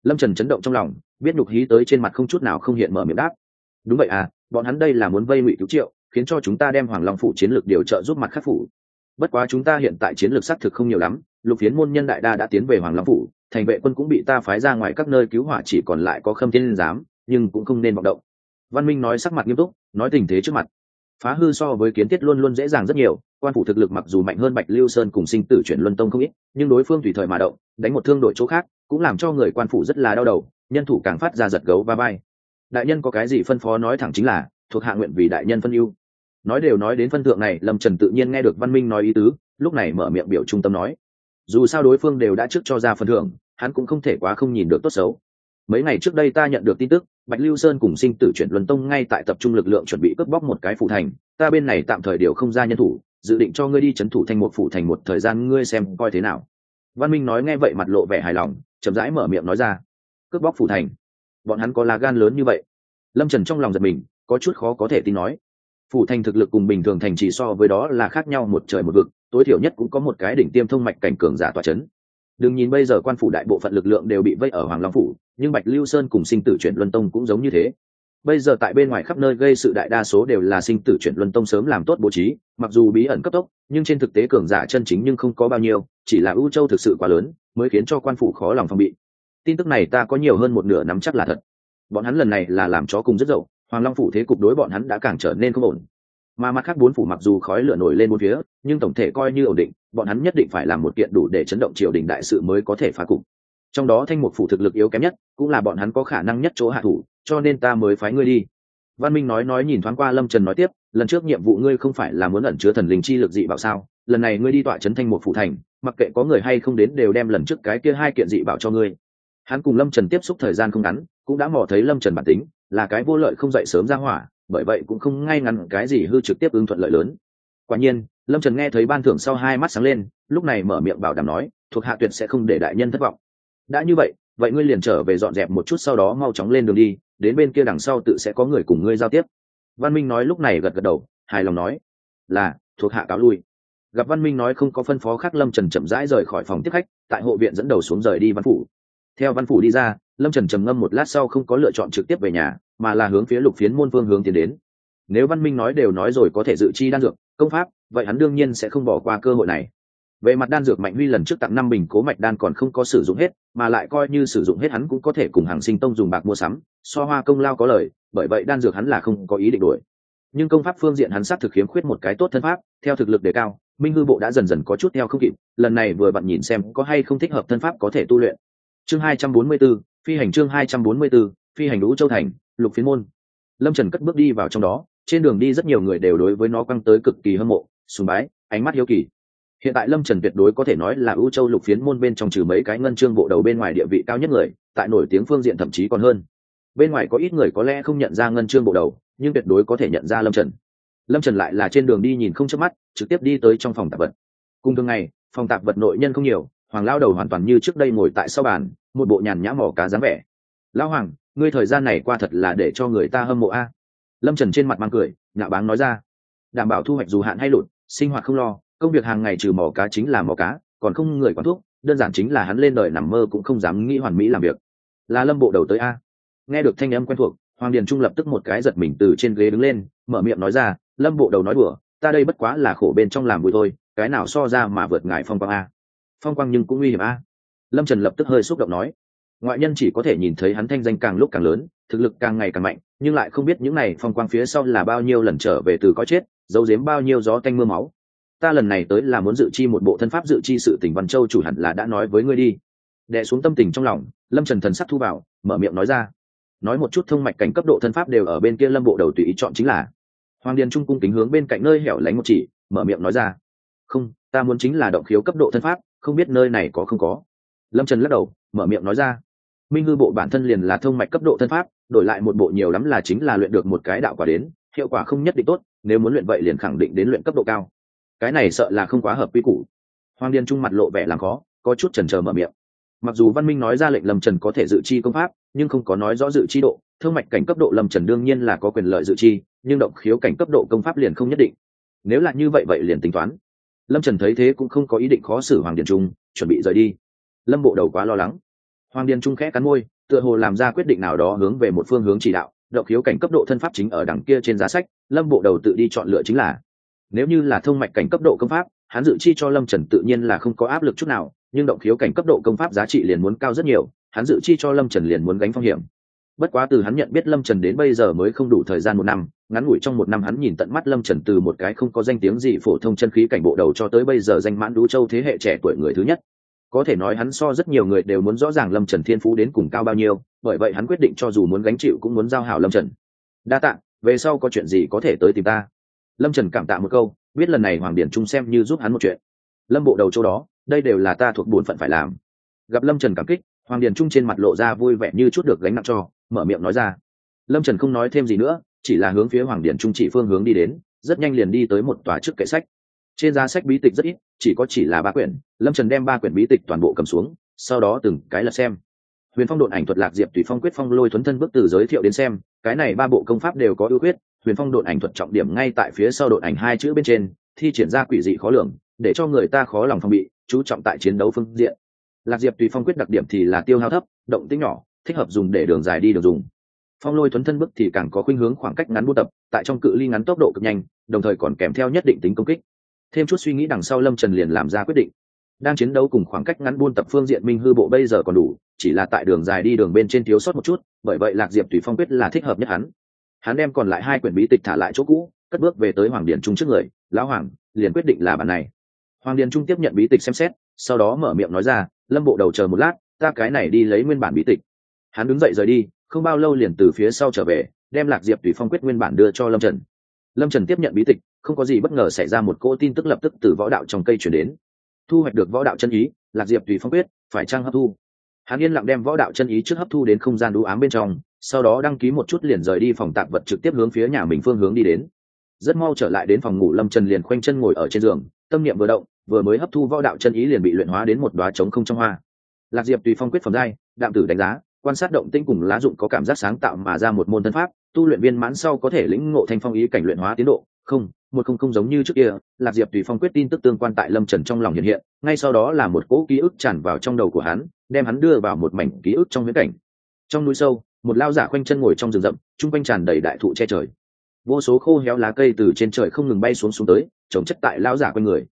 Speaker 1: lâm trần chấn động trong lòng, biết nhục hí tới trên mặt không chút nào không hiện mở miệng đáp. Đúng vậy à bọn hắn đây là muốn vây ngụy cứu triệu, khiến cho chúng ta đem hoàng long phủ chiến lược điều trợ giúp mặt khắc phủ. Bất quá chúng ta hiện tại chiến lược xác thực không nhiều lắm, lục phiến môn nhân đại đa đã tiến về hoàng long phủ, thành vệ quân cũng bị ta phái ra ngoài các nơi cứu hỏa chỉ còn lại có khâm thiên giám, nhưng cũng không nên vọng động. Văn minh nói sắc mặt nghiêm túc, nói tình thế trước mặt. Phá hư so với kiến thiết luôn luôn dễ dàng rất nhiều quan phủ thực lực mặc dù mạnh hơn bạch lưu sơn cùng sinh tử chuyển luân tông không ít, nhưng đối phương tùy thời mà động, đánh một thương đội chỗ khác, cũng làm cho người quan phủ rất là đau đầu, nhân thủ càng phát ra giật gấu và bay đại nhân có cái gì phân phó nói thẳng chính là, thuộc hạ nguyện vì đại nhân phân ưu. Nói đều nói đến phân thượng này, lâm trần tự nhiên nghe được văn minh nói ý tứ, lúc này mở miệng biểu trung tâm nói. Dù sao đối phương đều đã trước cho ra phần thưởng, hắn cũng không thể quá không nhìn được tốt xấu. Mấy ngày trước đây ta nhận được tin tức, bạch lưu sơn cùng sinh tử chuyển luân tông ngay tại tập trung lực lượng chuẩn bị cướp bóc một cái phủ thành, ta bên này tạm thời đều không ra nhân thủ dự định cho ngươi đi c h ấ n thủ thành một phủ thành một thời gian ngươi xem coi thế nào. Văn minh nói nghe vậy mặt lộ vẻ hài lòng, chậm rãi mở miệng nói ra, cướp bóc phủ thành, bọn hắn có lá gan lớn như vậy. Lâm trần trong lòng giật mình, có chút khó có thể tin nói, phủ thành thực lực cùng bình thường thành chỉ so với đó là khác nhau một trời một vực, tối thiểu nhất cũng có một cái đỉnh tiêm thông mạch cảnh cường giả tòa c h ấ n đừng nhìn bây giờ quan phủ đại bộ phận lực lượng đều bị vây ở hoàng long phủ, nhưng bạch lưu sơn cùng sinh tử chuyển luân tông cũng giống như thế bây giờ tại bên ngoài khắp nơi gây sự đại đa số đều là sinh tử chuyển luân tông sớm làm tốt bố trí, mặc dù bí ẩn cấp tốc, nhưng trên thực tế cường giả chân chính nhưng không có bao nhiêu, chỉ là ưu châu thực sự quá lớn, mới khiến cho quan phủ khó lòng phòng bị. Tin tức này ta có nhiều hơn một nửa nắm chắc là thật. Bọn hắn lần này là làm chó cùng rất dậu, hoàng long phủ thế cục đối bọn hắn đã càng trở nên không ổn. Mà mặt khác bốn phủ mặc dù khói lửa nổi lên bốn phía, nhưng tổng thể coi như ổn định, bọn hắn nhất định phải làm một kiện đủ để chấn động triều đình đại sự mới có thể phá cục. Trong đó thanh một phủ thực lực yếu kém nhất, cũng là bọn hắn có khả năng nhất chỗ hạ thủ cho nên ta mới phái ngươi đi. Văn minh nói nói nhìn thoáng qua lâm trần nói tiếp, lần trước nhiệm vụ ngươi không phải là muốn ẩn chứa thần linh chi lực dị bảo sao? Lần này ngươi đi tọa trấn thanh một phủ thành, mặc kệ có người hay không đến đều đem lần trước cái kia hai kiện dị bảo cho ngươi. Hắn cùng lâm trần tiếp xúc thời gian không ngắn, cũng đã mò thấy lâm trần bản tính, là cái vô lợi không dậy sớm ra hỏa, bởi vậy cũng không ngay ngắn cái gì hư trực tiếp ứng thuận lợi lớn. Quả nhiên, lâm trần nghe thấy ban thưởng sau hai mắt sáng lên, lúc này mở miệng bảo đảm nói, thuộc hạ tuyệt sẽ không để đại nhân thất vọng. Đã như vậy vậy ngươi liền trở về dọn dẹp một chút sau đó mau chóng lên đường đi, đến bên kia đằng sau tự sẽ có người cùng ngươi giao tiếp. Văn minh nói lúc này gật gật đầu, hài lòng nói, là, thuộc hạ cáo lui. Gặp văn minh nói không có phân phó khác, lâm trần chậm rãi rời khỏi phòng tiếp khách, tại hộ viện dẫn đầu xuống rời đi văn phủ. Theo văn phủ đi ra, lâm trần trầm ngâm một lát sau không có lựa chọn trực tiếp về nhà, mà là hướng phía lục phiến môn phương hướng tiến đến. Nếu văn minh nói đều nói rồi có thể dự chi đan dược, công pháp, vậy hắn đương nhiên sẽ không bỏ qua cơ hội này về mặt đan dược mạnh huy lần trước tặng năm bình cố mạch đan còn không có sử dụng hết mà lại coi như sử dụng hết hắn cũng có thể cùng hàng sinh tông dùng bạc mua sắm so hoa công lao có lời bởi vậy đan dược hắn là không có ý định đuổi nhưng công pháp phương diện hắn sát thực khiếm khuyết một cái tốt thân pháp theo thực lực đề cao minh hư bộ đã dần dần có chút theo không kịp lần này vừa bạn nhìn xem có hay không thích hợp thân pháp có thể tu luyện. Chương hai trăm bốn mươi 244, phi hành chương hai trăm bốn mươi 244, phi hành lũ châu thành lục phiến môn. Lâm trần cất bước đi vào trong đó trên đường đi rất nhiều người đều đối với nó quăng tới cực kỳ hâm mộ sùng bái ánh mắt hiếu kỳ hiện tại lâm trần tuyệt đối có thể nói là ưu châu lục phiến môn bên trong trừ mấy cái ngân chương bộ đầu bên ngoài địa vị cao nhất người, tại nổi tiếng phương diện thậm chí còn hơn. Bên ngoài có ít người có lẽ không nhận ra ngân chương bộ đầu, nhưng tuyệt đối có thể nhận ra lâm trần. Lâm trần lại là trên đường đi nhìn không chớp mắt, trực tiếp đi tới trong phòng tạp vật. Cùng thường ngày, phòng tạp vật nội nhân không nhiều, hoàng lao đầu hoàn toàn như trước đây ngồi tại sau bàn, một bộ nhàn nhã mỏ cá dáng vẻ. Lao hoàng, ngươi thời gian này qua thật là để cho người ta hâm mộ a. Lâm trần trên mặt mang cười, nhạo báng nói ra. Đảm bảo thu hoạch dù hạn hay lụt, sinh hoạt không lo công việc hàng ngày trừ mò cá chính là mò cá, còn không người quán thuốc đơn giản chính là hắn lên đời nằm mơ cũng không dám nghĩ hoàn mỹ làm việc. Là lâm bộ đầu tới a. Nghe được thanh âm quen thuộc, hoàng điền trung lập tức một cái giật mình từ trên ghế đứng lên, mở miệng nói ra, lâm bộ đầu nói đùa, ta đây bất quá là khổ bên trong làm vui thôi, cái nào so ra mà vượt ngại phong quang a. Phong quang nhưng cũng nguy hiểm a. Lâm trần lập tức hơi xúc động nói, ngoại nhân chỉ có thể nhìn thấy hắn thanh danh càng lúc càng lớn, thực lực càng ngày càng mạnh, nhưng lại không biết những n à y phong quang phía sau là bao nhiêu lần trở về từ có chết, giấu giếm bao nhiêu gió tanh m ư a máu ta lần này tới là muốn dự chi một bộ thân pháp dự chi sự tỉnh văn châu chủ hẳn là đã nói với ngươi đi. Đẻ xuống tâm tình trong lòng, lâm trần thần sắc thu vào, mở miệng nói ra. Nói một chút thông mạch cảnh cấp độ thân pháp đều ở bên kia, lâm bộ đầu tùy ý chọn chính là. Hoàng điền trung cung kính hướng bên cạnh nơi hẻo lánh một chỉ, mở miệng nói ra. Không, ta muốn chính là động khiếu cấp độ thân pháp, không biết nơi này có không có. Lâm trần lắc đầu, mở miệng nói ra. Minh hư bộ bản thân liền là thông mạch cấp độ thân pháp, đổi lại một bộ nhiều lắm là chính là luyện được một cái đạo quả đến, hiệu quả không nhất định tốt, nếu muốn luyện vậy liền khẳng định đến luyện cấp độ cao cái này sợ là không quá hợp quy củ. Hoàng điền trung mặt lộ vẻ làm khó, có chút chần chờ mở miệng. Mặc dù văn minh nói ra lệnh lâm trần có thể dự chi công pháp, nhưng không có nói rõ dự chi độ, thương mạch cảnh cấp độ lâm trần đương nhiên là có quyền lợi dự chi, nhưng động khiếu cảnh cấp độ công pháp liền không nhất định. Nếu là như vậy vậy liền tính toán. Lâm trần thấy thế cũng không có ý định khó xử hoàng điền trung, chuẩn bị rời đi. Lâm bộ đầu quá lo lắng. Hoàng điền trung khẽ cắn môi, tựa hồ làm ra quyết định nào đó hướng về một phương hướng chỉ đạo, động khiếu cảnh cấp độ thân pháp chính ở đằng kia trên giá sách, lâm bộ đầu tự đi chọn lựa chính là nếu như là thông mạch cảnh cấp độ công pháp, hắn dự chi cho lâm trần tự nhiên là không có áp lực chút nào, nhưng động khiếu cảnh cấp độ công pháp giá trị liền muốn cao rất nhiều, hắn dự chi cho lâm trần liền muốn gánh phong hiểm. Bất quá từ hắn nhận biết lâm trần đến bây giờ mới không đủ thời gian một năm, ngắn ngủi trong một năm hắn nhìn tận mắt lâm trần từ một cái không có danh tiếng gì phổ thông chân khí cảnh bộ đầu cho tới bây giờ danh mãn đũ châu thế hệ trẻ tuổi người thứ nhất. Có thể nói hắn so rất nhiều người đều muốn rõ ràng lâm trần thiên phú đến cùng cao bao nhiêu, bởi vậy hắn quyết định cho dù muốn gánh chịu cũng muốn giao hảo lâm trần. Đa tạng về sau có chuyện gì có thể tới tìm ta lâm trần cảm tạ một câu, biết lần này hoàng điển trung xem như giúp hắn một chuyện. Lâm bộ đầu châu đó, đây đều là ta thuộc bổn phận phải làm. Gặp lâm trần cảm kích, hoàng điền trung trên mặt lộ ra vui vẻ như chút được gánh nặng cho, mở miệng nói ra. Lâm trần không nói thêm gì nữa, chỉ là hướng phía hoàng điền trung chỉ phương hướng đi đến, rất nhanh liền đi tới một tòa trước kệ sách. Trên giá sách bí tịch rất ít, chỉ có chỉ là ba quyển, lâm trần đem ba quyển bí tịch toàn bộ cầm xuống, sau đó từng cái là xem. Huyền phong độn ảnh thuật lạc diệp tùy phong quyết phong lôi thuấn thân bước từ giới thiệu đến xem, cái này ba bộ công pháp đều có ưu quyết huyền phong độn ảnh thuật trọng điểm ngay tại phía sau độn ảnh hai chữ bên trên, thi triển ra quỷ dị khó lường, để cho người ta khó lòng phòng bị, chú trọng tại chiến đấu phương diện. Lạc diệp tùy phong quyết đặc điểm thì là tiêu hao thấp, động tính nhỏ, thích hợp dùng để đường dài đi đường dùng. Phong lôi thuấn thân bức thì càng có khuynh hướng khoảng cách ngắn buôn tập, tại trong cự ly ngắn tốc độ cực nhanh, đồng thời còn kèm theo nhất định tính công kích. Thêm chút suy nghĩ đằng sau lâm trần liền làm ra quyết định. Đang chiến đấu cùng khoảng cách ngắn buôn tập phương diện minh hư bộ bây giờ còn đủ, chỉ là tại đường dài đi đường bên trên thiếu sót một chút, bởi vậy lạc diệp tùy phong quyết là thích hợp nhất hắn hắn đem còn lại hai quyển bí tịch thả lại chỗ cũ, cất bước về tới hoàng điền trung trước người. Lão hoàng, liền quyết định là bản này. Hoàng điền trung tiếp nhận bí tịch xem xét, sau đó mở miệng nói ra, lâm bộ đầu chờ một lát, ta cái này đi lấy nguyên bản bí tịch. Hắn đứng dậy rời đi, không bao lâu liền từ phía sau trở về, đem lạc diệp tùy phong quyết nguyên bản đưa cho lâm trần. Lâm trần tiếp nhận bí tịch, không có gì bất ngờ xảy ra một cỗ tin tức lập tức từ võ đạo trong cây chuyển đến. Thu hoạch được võ đạo chân ý, lạc diệp tùy phong quyết, phải trăng hấp thu? Hắn yên lặng đem võ đạo chân ý trước hấp thu đến không gian đũ ám bên trong, sau đó đăng ký một chút liền rời đi phòng tạp vật trực tiếp hướng phía nhà mình phương hướng đi đến. Rất mau trở lại đến phòng ngủ lâm trần liền khoanh chân ngồi ở trên giường, tâm niệm vừa động, vừa mới hấp thu võ đạo chân ý liền bị luyện hóa đến một đoá trống không trong hoa. Lạc diệp tùy phong quyết phẩm giai, đạm tử đánh giá, quan sát động tinh cùng lá dụng có cảm giác sáng tạo mà ra một môn thân pháp, tu luyện viên mãn sau có thể lĩnh ngộ thanh phong ý cảnh luyện hóa tiến độ. Không, một không không giống như trước kia, lạc diệp tùy phong quyết tin tức tương quan tại lâm trần trong lòng hiện hiện, ngay sau đó là một cỗ ký ức tràn vào trong đầu của hắn đem hắn đưa vào một mảnh ký ức trong viễn cảnh. Trong núi sâu, một lao giả khoanh chân ngồi trong rừng rậm, chung quanh tràn đầy đại thụ che trời. Vô số khô héo lá cây từ trên trời không ngừng bay xuống xuống tới chống chất tại lao giả quanh người.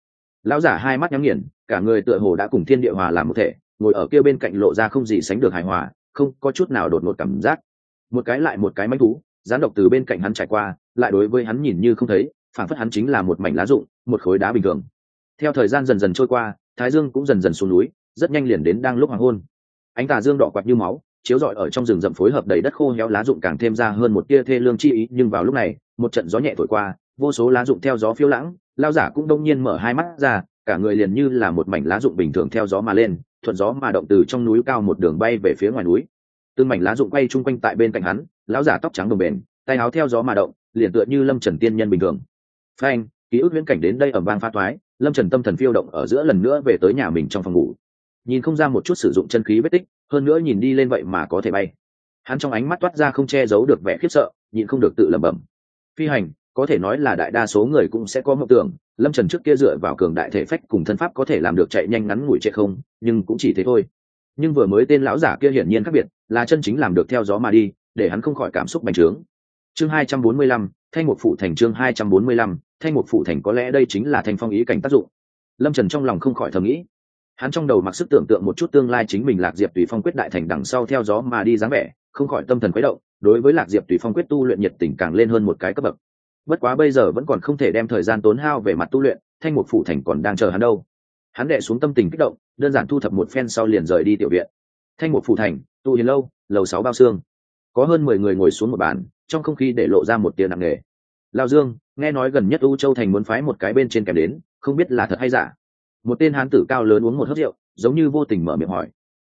Speaker 1: Lão giả hai mắt nhắm nghiền, cả người tựa hồ đã cùng thiên địa hòa làm một thể, ngồi ở kia bên cạnh lộ ra không gì sánh được hài hòa, không có chút nào đột ngột cảm giác. Một cái lại một cái manh thú, gián độc từ bên cạnh hắn trải qua, lại đối với hắn nhìn như không thấy phản phất hắn chính là một mảnh lá rụng, một khối đá bình thường. Theo thời gian dần dần trôi qua, thái dương cũng dần dần xuống núi rất nhanh liền đến đang lúc hoàng hôn. Ánh tà dương đỏ quạt như máu, chiếu rọi ở trong rừng rậm phối hợp đầy đất khô héo lá rụng càng thêm ra hơn một tia thê lương chi ý, nhưng vào lúc này, một trận gió nhẹ thổi qua, vô số lá rụng theo gió phiêu lãng, lao giả cũng đông nhiên mở hai mắt ra, cả người liền như là một mảnh lá rụng bình thường theo gió mà lên, thuận gió mà động từ trong núi cao một đường bay về phía ngoài núi. Từng mảnh lá rụng quay chung quanh tại bên cạnh hắn, lão giả tóc trắng đồng bền, tay áo theo gió mà động, liền tựa như lâm trần tiên nhân bình thường. Phanh, ký ức viễn cảnh đến đây ở bang pha thoái, lâm trần tâm thần phiêu động ở giữa lần nữa về tới nhà mình trong phòng ngủ nhìn không ra một chút sử dụng chân khí vết tích, hơn nữa nhìn đi lên vậy mà có thể bay. Hắn trong ánh mắt toát ra không che giấu được vẻ khiếp sợ, nhịn không được tự lẩm bẩm. Phi hành, có thể nói là đại đa số người cũng sẽ có mộng tưởng, lâm trần trước kia dựa vào cường đại thể phách cùng thân pháp có thể làm được chạy nhanh ngắn ngủi chạy không, nhưng cũng chỉ thế thôi. Nhưng vừa mới tên lão giả kia hiển nhiên khác biệt, là chân chính làm được theo gió mà đi, để hắn không khỏi cảm xúc bành trướng. Chương hai trăm bốn mươi lăm, thanh một phụ thành chương hai trăm bốn mươi lăm, thanh một phụ thành có lẽ đây chính là thanh phong ý cảnh tác dụng. Lâm trần trong lòng không khỏi thầm nghĩ hắn trong đầu mặc sức tưởng tượng một chút tương lai chính mình lạc diệp tùy phong quyết đại thành đằng sau theo gió mà đi dáng vẻ, không khỏi tâm thần quấy động, đối với lạc diệp tùy phong quyết tu luyện nhiệt tình càng lên hơn một cái cấp bậc. Bất quá bây giờ vẫn còn không thể đem thời gian tốn hao về mặt tu luyện, thanh mục phủ thành còn đang chờ hắn đâu. Hắn đệ xuống tâm tình kích động, đơn giản thu thập một phen sau liền rời đi tiểu viện. Thanh mục phủ thành, tu hiền lâu, lầu sáu bao xương. Có hơn mười người ngồi xuống một bàn, trong không khí để lộ ra một tiền nặng nề. Lao dương, nghe nói gần nhất u châu thành muốn phái một cái bên trên kèm đến, không biết là thật hay giả một tên hán tử cao lớn uống một hớp rượu, giống như vô tình mở miệng hỏi.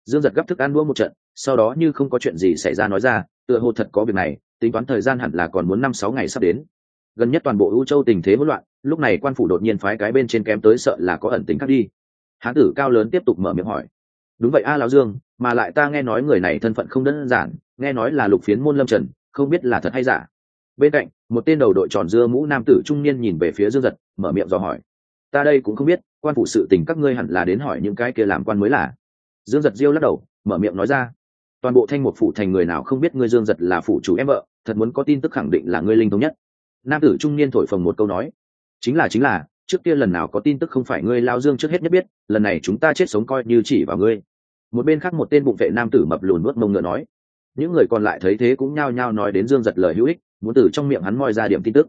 Speaker 1: Dương giật gấp thức ăn đua một trận, sau đó như không có chuyện gì xảy ra nói ra, tựa hồ thật có việc này, tính toán thời gian hẳn là còn muốn năm sáu ngày sắp đến. Gần nhất toàn bộ ưu châu tình thế hỗn loạn, lúc này quan phủ đột nhiên phái cái bên trên kém tới sợ là có ẩn tính khác đi. Hán tử cao lớn tiếp tục mở miệng hỏi. Đúng vậy a lão dương, mà lại ta nghe nói người này thân phận không đơn giản, nghe nói là lục phiến môn lâm trần, không biết là thật hay giả. Bên cạnh, một tên đầu đội tròn dưa mũ nam tử trung niên nhìn về phía dương giật, mở miệng do hỏi. Ta đây cũng không biết quan phủ sự tình các ngươi hẳn là đến hỏi những cái kia làm quan mới là. Dương giật diêu lắc đầu, mở miệng nói ra. Toàn bộ thanh một phủ thành người nào không biết ngươi dương giật là phủ chủ em vợ, thật muốn có tin tức khẳng định là ngươi linh thống nhất. Nam tử trung niên thổi phồng một câu nói. Chính là chính là, trước kia lần nào có tin tức không phải ngươi lao dương trước hết nhất biết, lần này chúng ta chết sống coi như chỉ vào ngươi. Một bên khác một tên bụng vệ nam tử mập lùn nuốt mông ngựa nói. Những người còn lại thấy thế cũng nhao nhao nói đến dương giật lời hữu ích, muốn từ trong miệng hắn moi ra điểm tin tức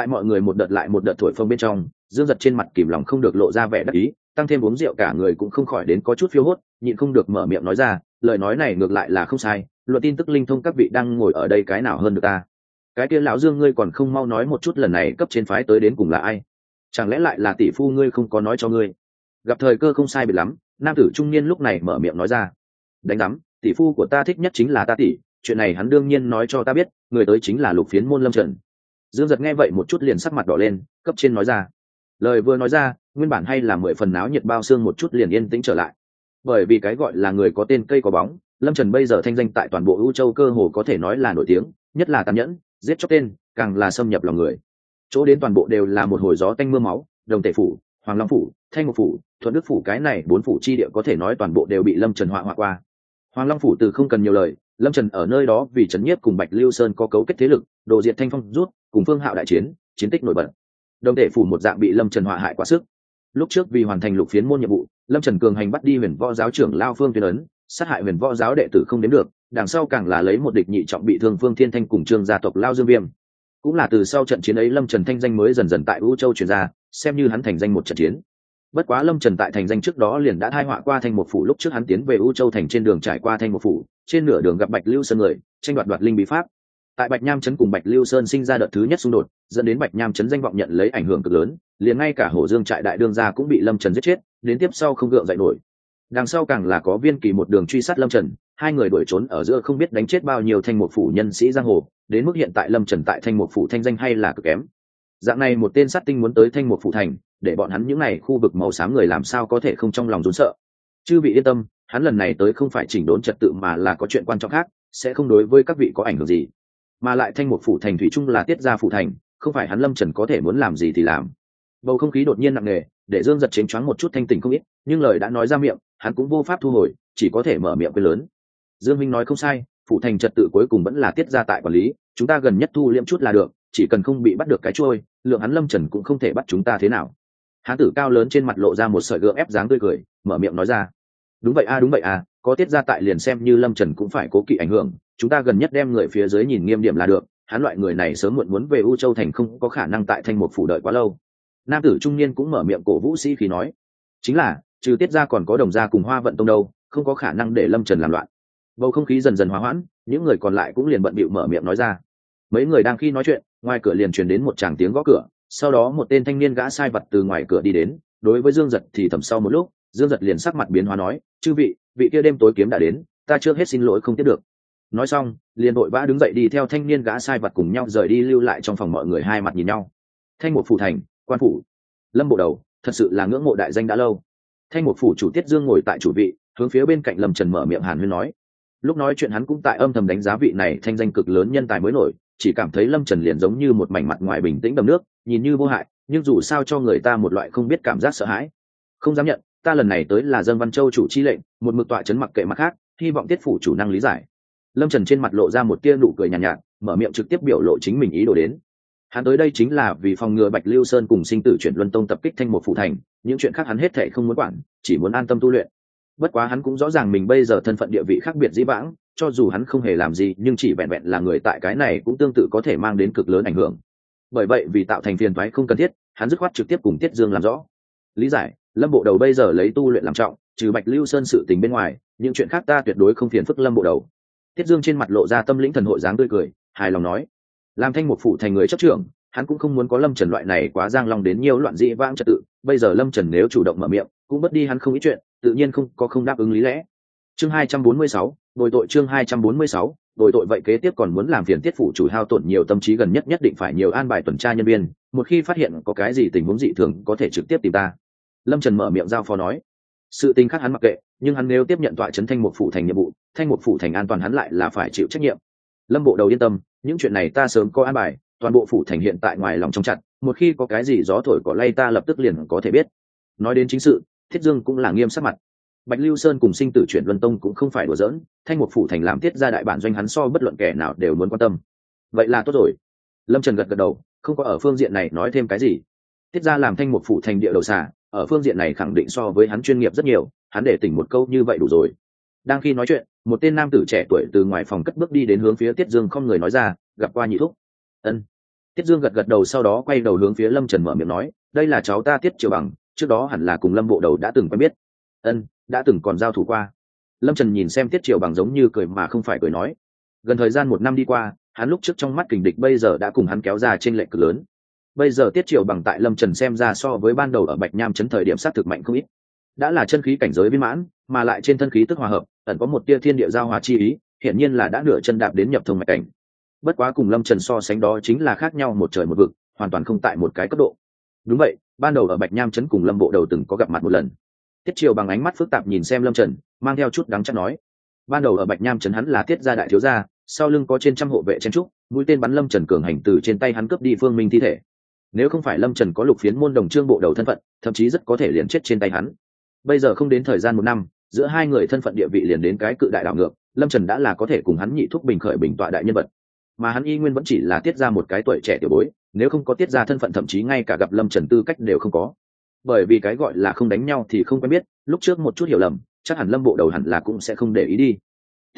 Speaker 1: tại mọi người một đợt lại một đợt thổi phông bên trong, dương giật trên mặt kìm lòng không được lộ ra vẻ đắc ý, tăng thêm uống rượu cả người cũng không khỏi đến có chút phiêu hốt, nhịn không được mở miệng nói ra, lời nói này ngược lại là không sai, luận tin tức linh thông các vị đang ngồi ở đây cái nào hơn được ta? Cái kia lão dương ngươi còn không mau nói một chút lần này cấp trên phái tới đến cùng là ai? Chẳng lẽ lại là tỷ phu ngươi không có nói cho ngươi? Gặp thời cơ không sai biệt lắm, nam tử trung niên lúc này mở miệng nói ra. Đánh lắm tỷ phu của ta thích nhất chính là ta tỷ, chuyện này hắn đương nhiên nói cho ta biết, người tới chính là lục phiến môn lâm trần dương giật nghe vậy một chút liền sắc mặt đỏ lên, cấp trên nói ra. Lời vừa nói ra, nguyên bản hay là mười phần náo nhiệt bao xương một chút liền yên tĩnh trở lại. Bởi vì cái gọi là người có tên cây có bóng, lâm trần bây giờ thanh danh tại toàn bộ ưu châu cơ hồ có thể nói là nổi tiếng, nhất là tàn nhẫn, giết chóc tên, càng là xâm nhập lòng người. Chỗ đến toàn bộ đều là một hồi gió tanh m ư a máu, đồng tể phủ, hoàng long phủ, thanh ngọc phủ, thuận đức phủ, cái này bốn phủ chi địa có thể nói toàn bộ đều bị lâm trần họa họa qua. Hoàng long phủ từ không cần nhiều lời lâm trần ở nơi đó vì trấn nhiếp cùng bạch lưu sơn có cấu kết thế lực, đồ diện thanh phong rút, cùng phương hạo đại chiến chiến tích nổi bật. Đồng thể phủ một dạng bị lâm trần họa hại quá sức. Lúc trước vì hoàn thành lục phiến môn nhiệm vụ, lâm trần cường hành bắt đi huyền võ giáo trưởng lao phương tuyên ấn, sát hại huyền võ giáo đệ tử không đến được, đằng sau càng là lấy một địch nhị trọng bị thương phương thiên thanh cùng trương gia tộc lao dương viêm. Cũng là từ sau trận chiến ấy lâm trần thanh danh mới dần dần tại u châu chuyển ra, xem như hắn thành danh một trận chiến. Bất quá lâm trần tại thành danh trước đó liền đã thai họa qua thanh một phủ, lúc trước hắn tiến về u châu thành trên đường trải qua thanh một phủ trên nửa đường gặp bạch lưu sơn người, tranh đoạt đoạt linh bí pháp. Tại bạch nham trấn cùng bạch lưu sơn sinh ra đợt thứ nhất xung đột, dẫn đến bạch nham trấn danh vọng nhận lấy ảnh hưởng cực lớn, liền ngay cả hổ dương trại đại đương gia cũng bị lâm trần giết chết, đến tiếp sau không gượng dậy nổi. Đằng sau càng là có viên kỳ một đường truy sát lâm trần, hai người đuổi trốn ở giữa không biết đánh chết bao nhiêu thanh một phủ nhân sĩ giang hồ, đến mức hiện tại lâm trần tại thanh một phủ thanh danh hay là cực kém. Dạng này một tên sát tinh muốn tới thanh một phủ thành, để bọn hắn những n à y khu vực màu xám người làm sao có thể không trong lòng rốn sợ chư vị yên tâm, hắn lần này tới không phải chỉnh đốn trật tự mà là có chuyện quan trọng khác, sẽ không đối với các vị có ảnh hưởng gì. Mà lại thanh một phủ thành thủy chung là tiết ra phủ thành, không phải hắn lâm trần có thể muốn làm gì thì làm. Bầu không khí đột nhiên nặng nề, để dương giật chến choáng một chút thanh tình không ít, nhưng lời đã nói ra miệng, hắn cũng vô pháp thu hồi, chỉ có thể mở miệng quên lớn. Dương minh nói không sai, phủ thành trật tự cuối cùng vẫn là tiết ra tại quản lý, chúng ta gần nhất thu liễm chút là được, chỉ cần không bị bắt được cái trôi lượng hắn lâm trần cũng không thể bắt chúng ta thế nào hán tử cao lớn trên mặt lộ ra một sợi gượng ép dáng tươi cười, mở miệng nói ra. Đúng vậy a, đúng vậy a, có tiết ra tại liền xem như lâm trần cũng phải cố kỵ ảnh hưởng, chúng ta gần nhất đem người phía dưới nhìn nghiêm điểm là được, hắn loại người này sớm muộn muốn về u châu thành không có khả năng tại thanh một phủ đợi quá lâu. Nam tử trung niên cũng mở miệng cổ vũ sĩ khi nói. Chính là, trừ tiết ra còn có đồng gia cùng hoa vận tông đâu, không có khả năng để lâm trần làm loạn. Bầu không khí dần dần hóa hoãn, những người còn lại cũng liền bận bịu mở miệng nói ra. Mấy người đang khi nói chuyện, ngoài cửa liền truyền đến một tràng tiếng gõ cửa sau đó một tên thanh niên gã sai vật từ ngoài cửa đi đến, đối với dương giật thì thầm sau một lúc, dương giật liền sắc mặt biến hóa nói, chư vị vị kia đêm tối kiếm đã đến, ta chưa hết xin lỗi không tiếp được. Nói xong, liền đội vã đứng dậy đi theo thanh niên gã sai vật cùng nhau rời đi lưu lại trong phòng mọi người hai mặt nhìn nhau. Thanh một phủ thành, quan phủ. Lâm bộ đầu, thật sự là ngưỡng mộ đại danh đã lâu. Thanh một phủ chủ tiết dương ngồi tại chủ vị, hướng phía bên cạnh lâm trần mở miệng hàn huyên nói. Lúc nói chuyện hắn cũng tại âm thầm đánh giá vị này thanh danh cực lớn nhân tài mới nổi chỉ cảm thấy lâm trần liền giống như một mảnh mặt ngoài bình tĩnh đầm nước nhìn như vô hại nhưng dù sao cho người ta một loại không biết cảm giác sợ hãi. Không dám nhận ta lần này tới là dân văn châu chủ chi lệnh một mực tọa chấn mặc kệ mặt khác hy vọng tiết phủ chủ năng lý giải. Lâm trần trên mặt lộ ra một tia nụ cười nhàn nhạt, nhạt mở miệng trực tiếp biểu lộ chính mình ý đồ đến. Hắn tới đây chính là vì phòng ngừa bạch lưu sơn cùng sinh tử chuyển luân tông tập kích thanh một phủ thành những chuyện khác hắn hết thệ không muốn quản chỉ muốn an tâm tu luyện bất quá hắn cũng rõ ràng mình bây giờ thân phận địa vị khác biệt dĩ vãng, cho dù hắn không hề làm gì, nhưng chỉ vẹn vẹn là người tại cái này cũng tương tự có thể mang đến cực lớn ảnh hưởng. Bởi vậy vì tạo thành phiền thoái không cần thiết, hắn dứt khoát trực tiếp cùng tiết dương làm rõ. Lý giải, lâm bộ đầu bây giờ lấy tu luyện làm trọng, trừ bạch lưu sơn sự tình bên ngoài, những chuyện khác ta tuyệt đối không phiền phức lâm bộ đầu. Tiết dương trên mặt lộ ra tâm lĩnh thần hội dáng tươi cười, hài lòng nói, làm thanh một phụ thành người chấp trưởng, hắn cũng không muốn có lâm trần loại này quá giang long đến nhiều loạn dị vãng trật tự, bây giờ lâm trần nếu chủ động mở miệng, cũng mất đi hắn không ít chuyện tự nhiên không có không đáp ứng lý lẽ. Chương hai trăm bốn mươi sáu, bồi tội chương hai trăm bốn mươi sáu, bồi tội vậy kế tiếp còn muốn làm phiền tiết phủ chủ hao tổn nhiều tâm trí gần nhất nhất định phải nhiều an bài tuần tra nhân viên, một khi phát hiện có cái gì tình huống dị thường có thể trực tiếp tìm ta. Lâm trần mở miệng giao phó nói. Sự tình khác hắn mặc kệ, nhưng hắn nếu tiếp nhận tọa trấn thanh một phủ thành nhiệm vụ, thanh một phủ thành an toàn hắn lại là phải chịu trách nhiệm. Lâm bộ đầu yên tâm, những chuyện này ta sớm có an bài, toàn bộ phủ thành hiện tại ngoài lòng trong chặt, một khi có cái gì gió thổi cỏ lay ta lập tức liền có thể biết. Nói đến chính sự thiết dương cũng là nghiêm sắc mặt. Bạch lưu sơn cùng sinh tử chuyển luân tông cũng không phải đùa giỡn, thanh một phủ thành làm Thiết ra đại bản doanh hắn so bất luận kẻ nào đều muốn quan tâm. Vậy là tốt rồi. Lâm trần gật gật đầu, không có ở phương diện này nói thêm cái gì. Thiết ra làm thanh một Phủ thành địa đầu xả ở phương diện này khẳng định so với hắn chuyên nghiệp rất nhiều, hắn để tỉnh một câu như vậy đủ rồi. Đang khi nói chuyện, một tên nam tử trẻ tuổi từ ngoài phòng cất bước đi đến hướng phía tiết dương không người nói ra, gặp qua nhị thúc. Ân. Tiết dương gật gật đầu sau đó quay đầu hướng phía lâm trần mở miệng nói, đây là cháu ta tiết triều bằng trước đó hẳn là cùng lâm bộ đầu đã từng quen biết. Ân, đã từng còn giao thủ qua. Lâm trần nhìn xem tiết triều bằng giống như cười mà không phải cười nói. Gần thời gian một năm đi qua, hắn lúc trước trong mắt kình địch bây giờ đã cùng hắn kéo ra trên lệ cực lớn. Bây giờ tiết triều bằng tại lâm trần xem ra so với ban đầu ở bạch nham chấn thời điểm s á t thực mạnh không ít. Đã là chân khí cảnh giới viên mãn, mà lại trên thân khí tức hòa hợp, ẩn có một tia thiên địa giao hòa chi ý, hiển nhiên là đã nửa chân đạp đến nhập thông mạch cảnh. Bất quá cùng lâm trần so sánh đó chính là khác nhau một trời một vực, hoàn toàn không tại một cái cấp độ. Đúng vậy ban đầu ở bạch nham chấn cùng lâm bộ đầu từng có gặp mặt một lần. Tiết triều bằng ánh mắt phức tạp nhìn xem lâm trần, mang theo chút đắng chắc nói, ban đầu ở bạch nham chấn hắn là tiết gia đại thiếu gia, sau lưng có trên trăm hộ vệ chen trúc, mũi tên bắn lâm trần cường hành từ trên tay hắn cướp đi phương minh thi thể. Nếu không phải lâm trần có lục phiến môn đồng trương bộ đầu thân phận, thậm chí rất có thể liền chết trên tay hắn. Bây giờ không đến thời gian một năm, giữa hai người thân phận địa vị liền đến cái cự đại đảo ngược, lâm trần đã là có thể cùng hắn nhị thúc bình khởi bình tọa đại nhân vật. Mà hắn y nguyên vẫn chỉ là tiết ra một cái tuổi trẻ tiểu bối nếu không có tiết ra thân phận, thậm chí ngay cả gặp lâm trần tư cách đều không có. Bởi vì cái gọi là không đánh nhau thì không quen biết, lúc trước một chút hiểu lầm, chắc hẳn lâm bộ đầu hẳn là cũng sẽ không để ý đi.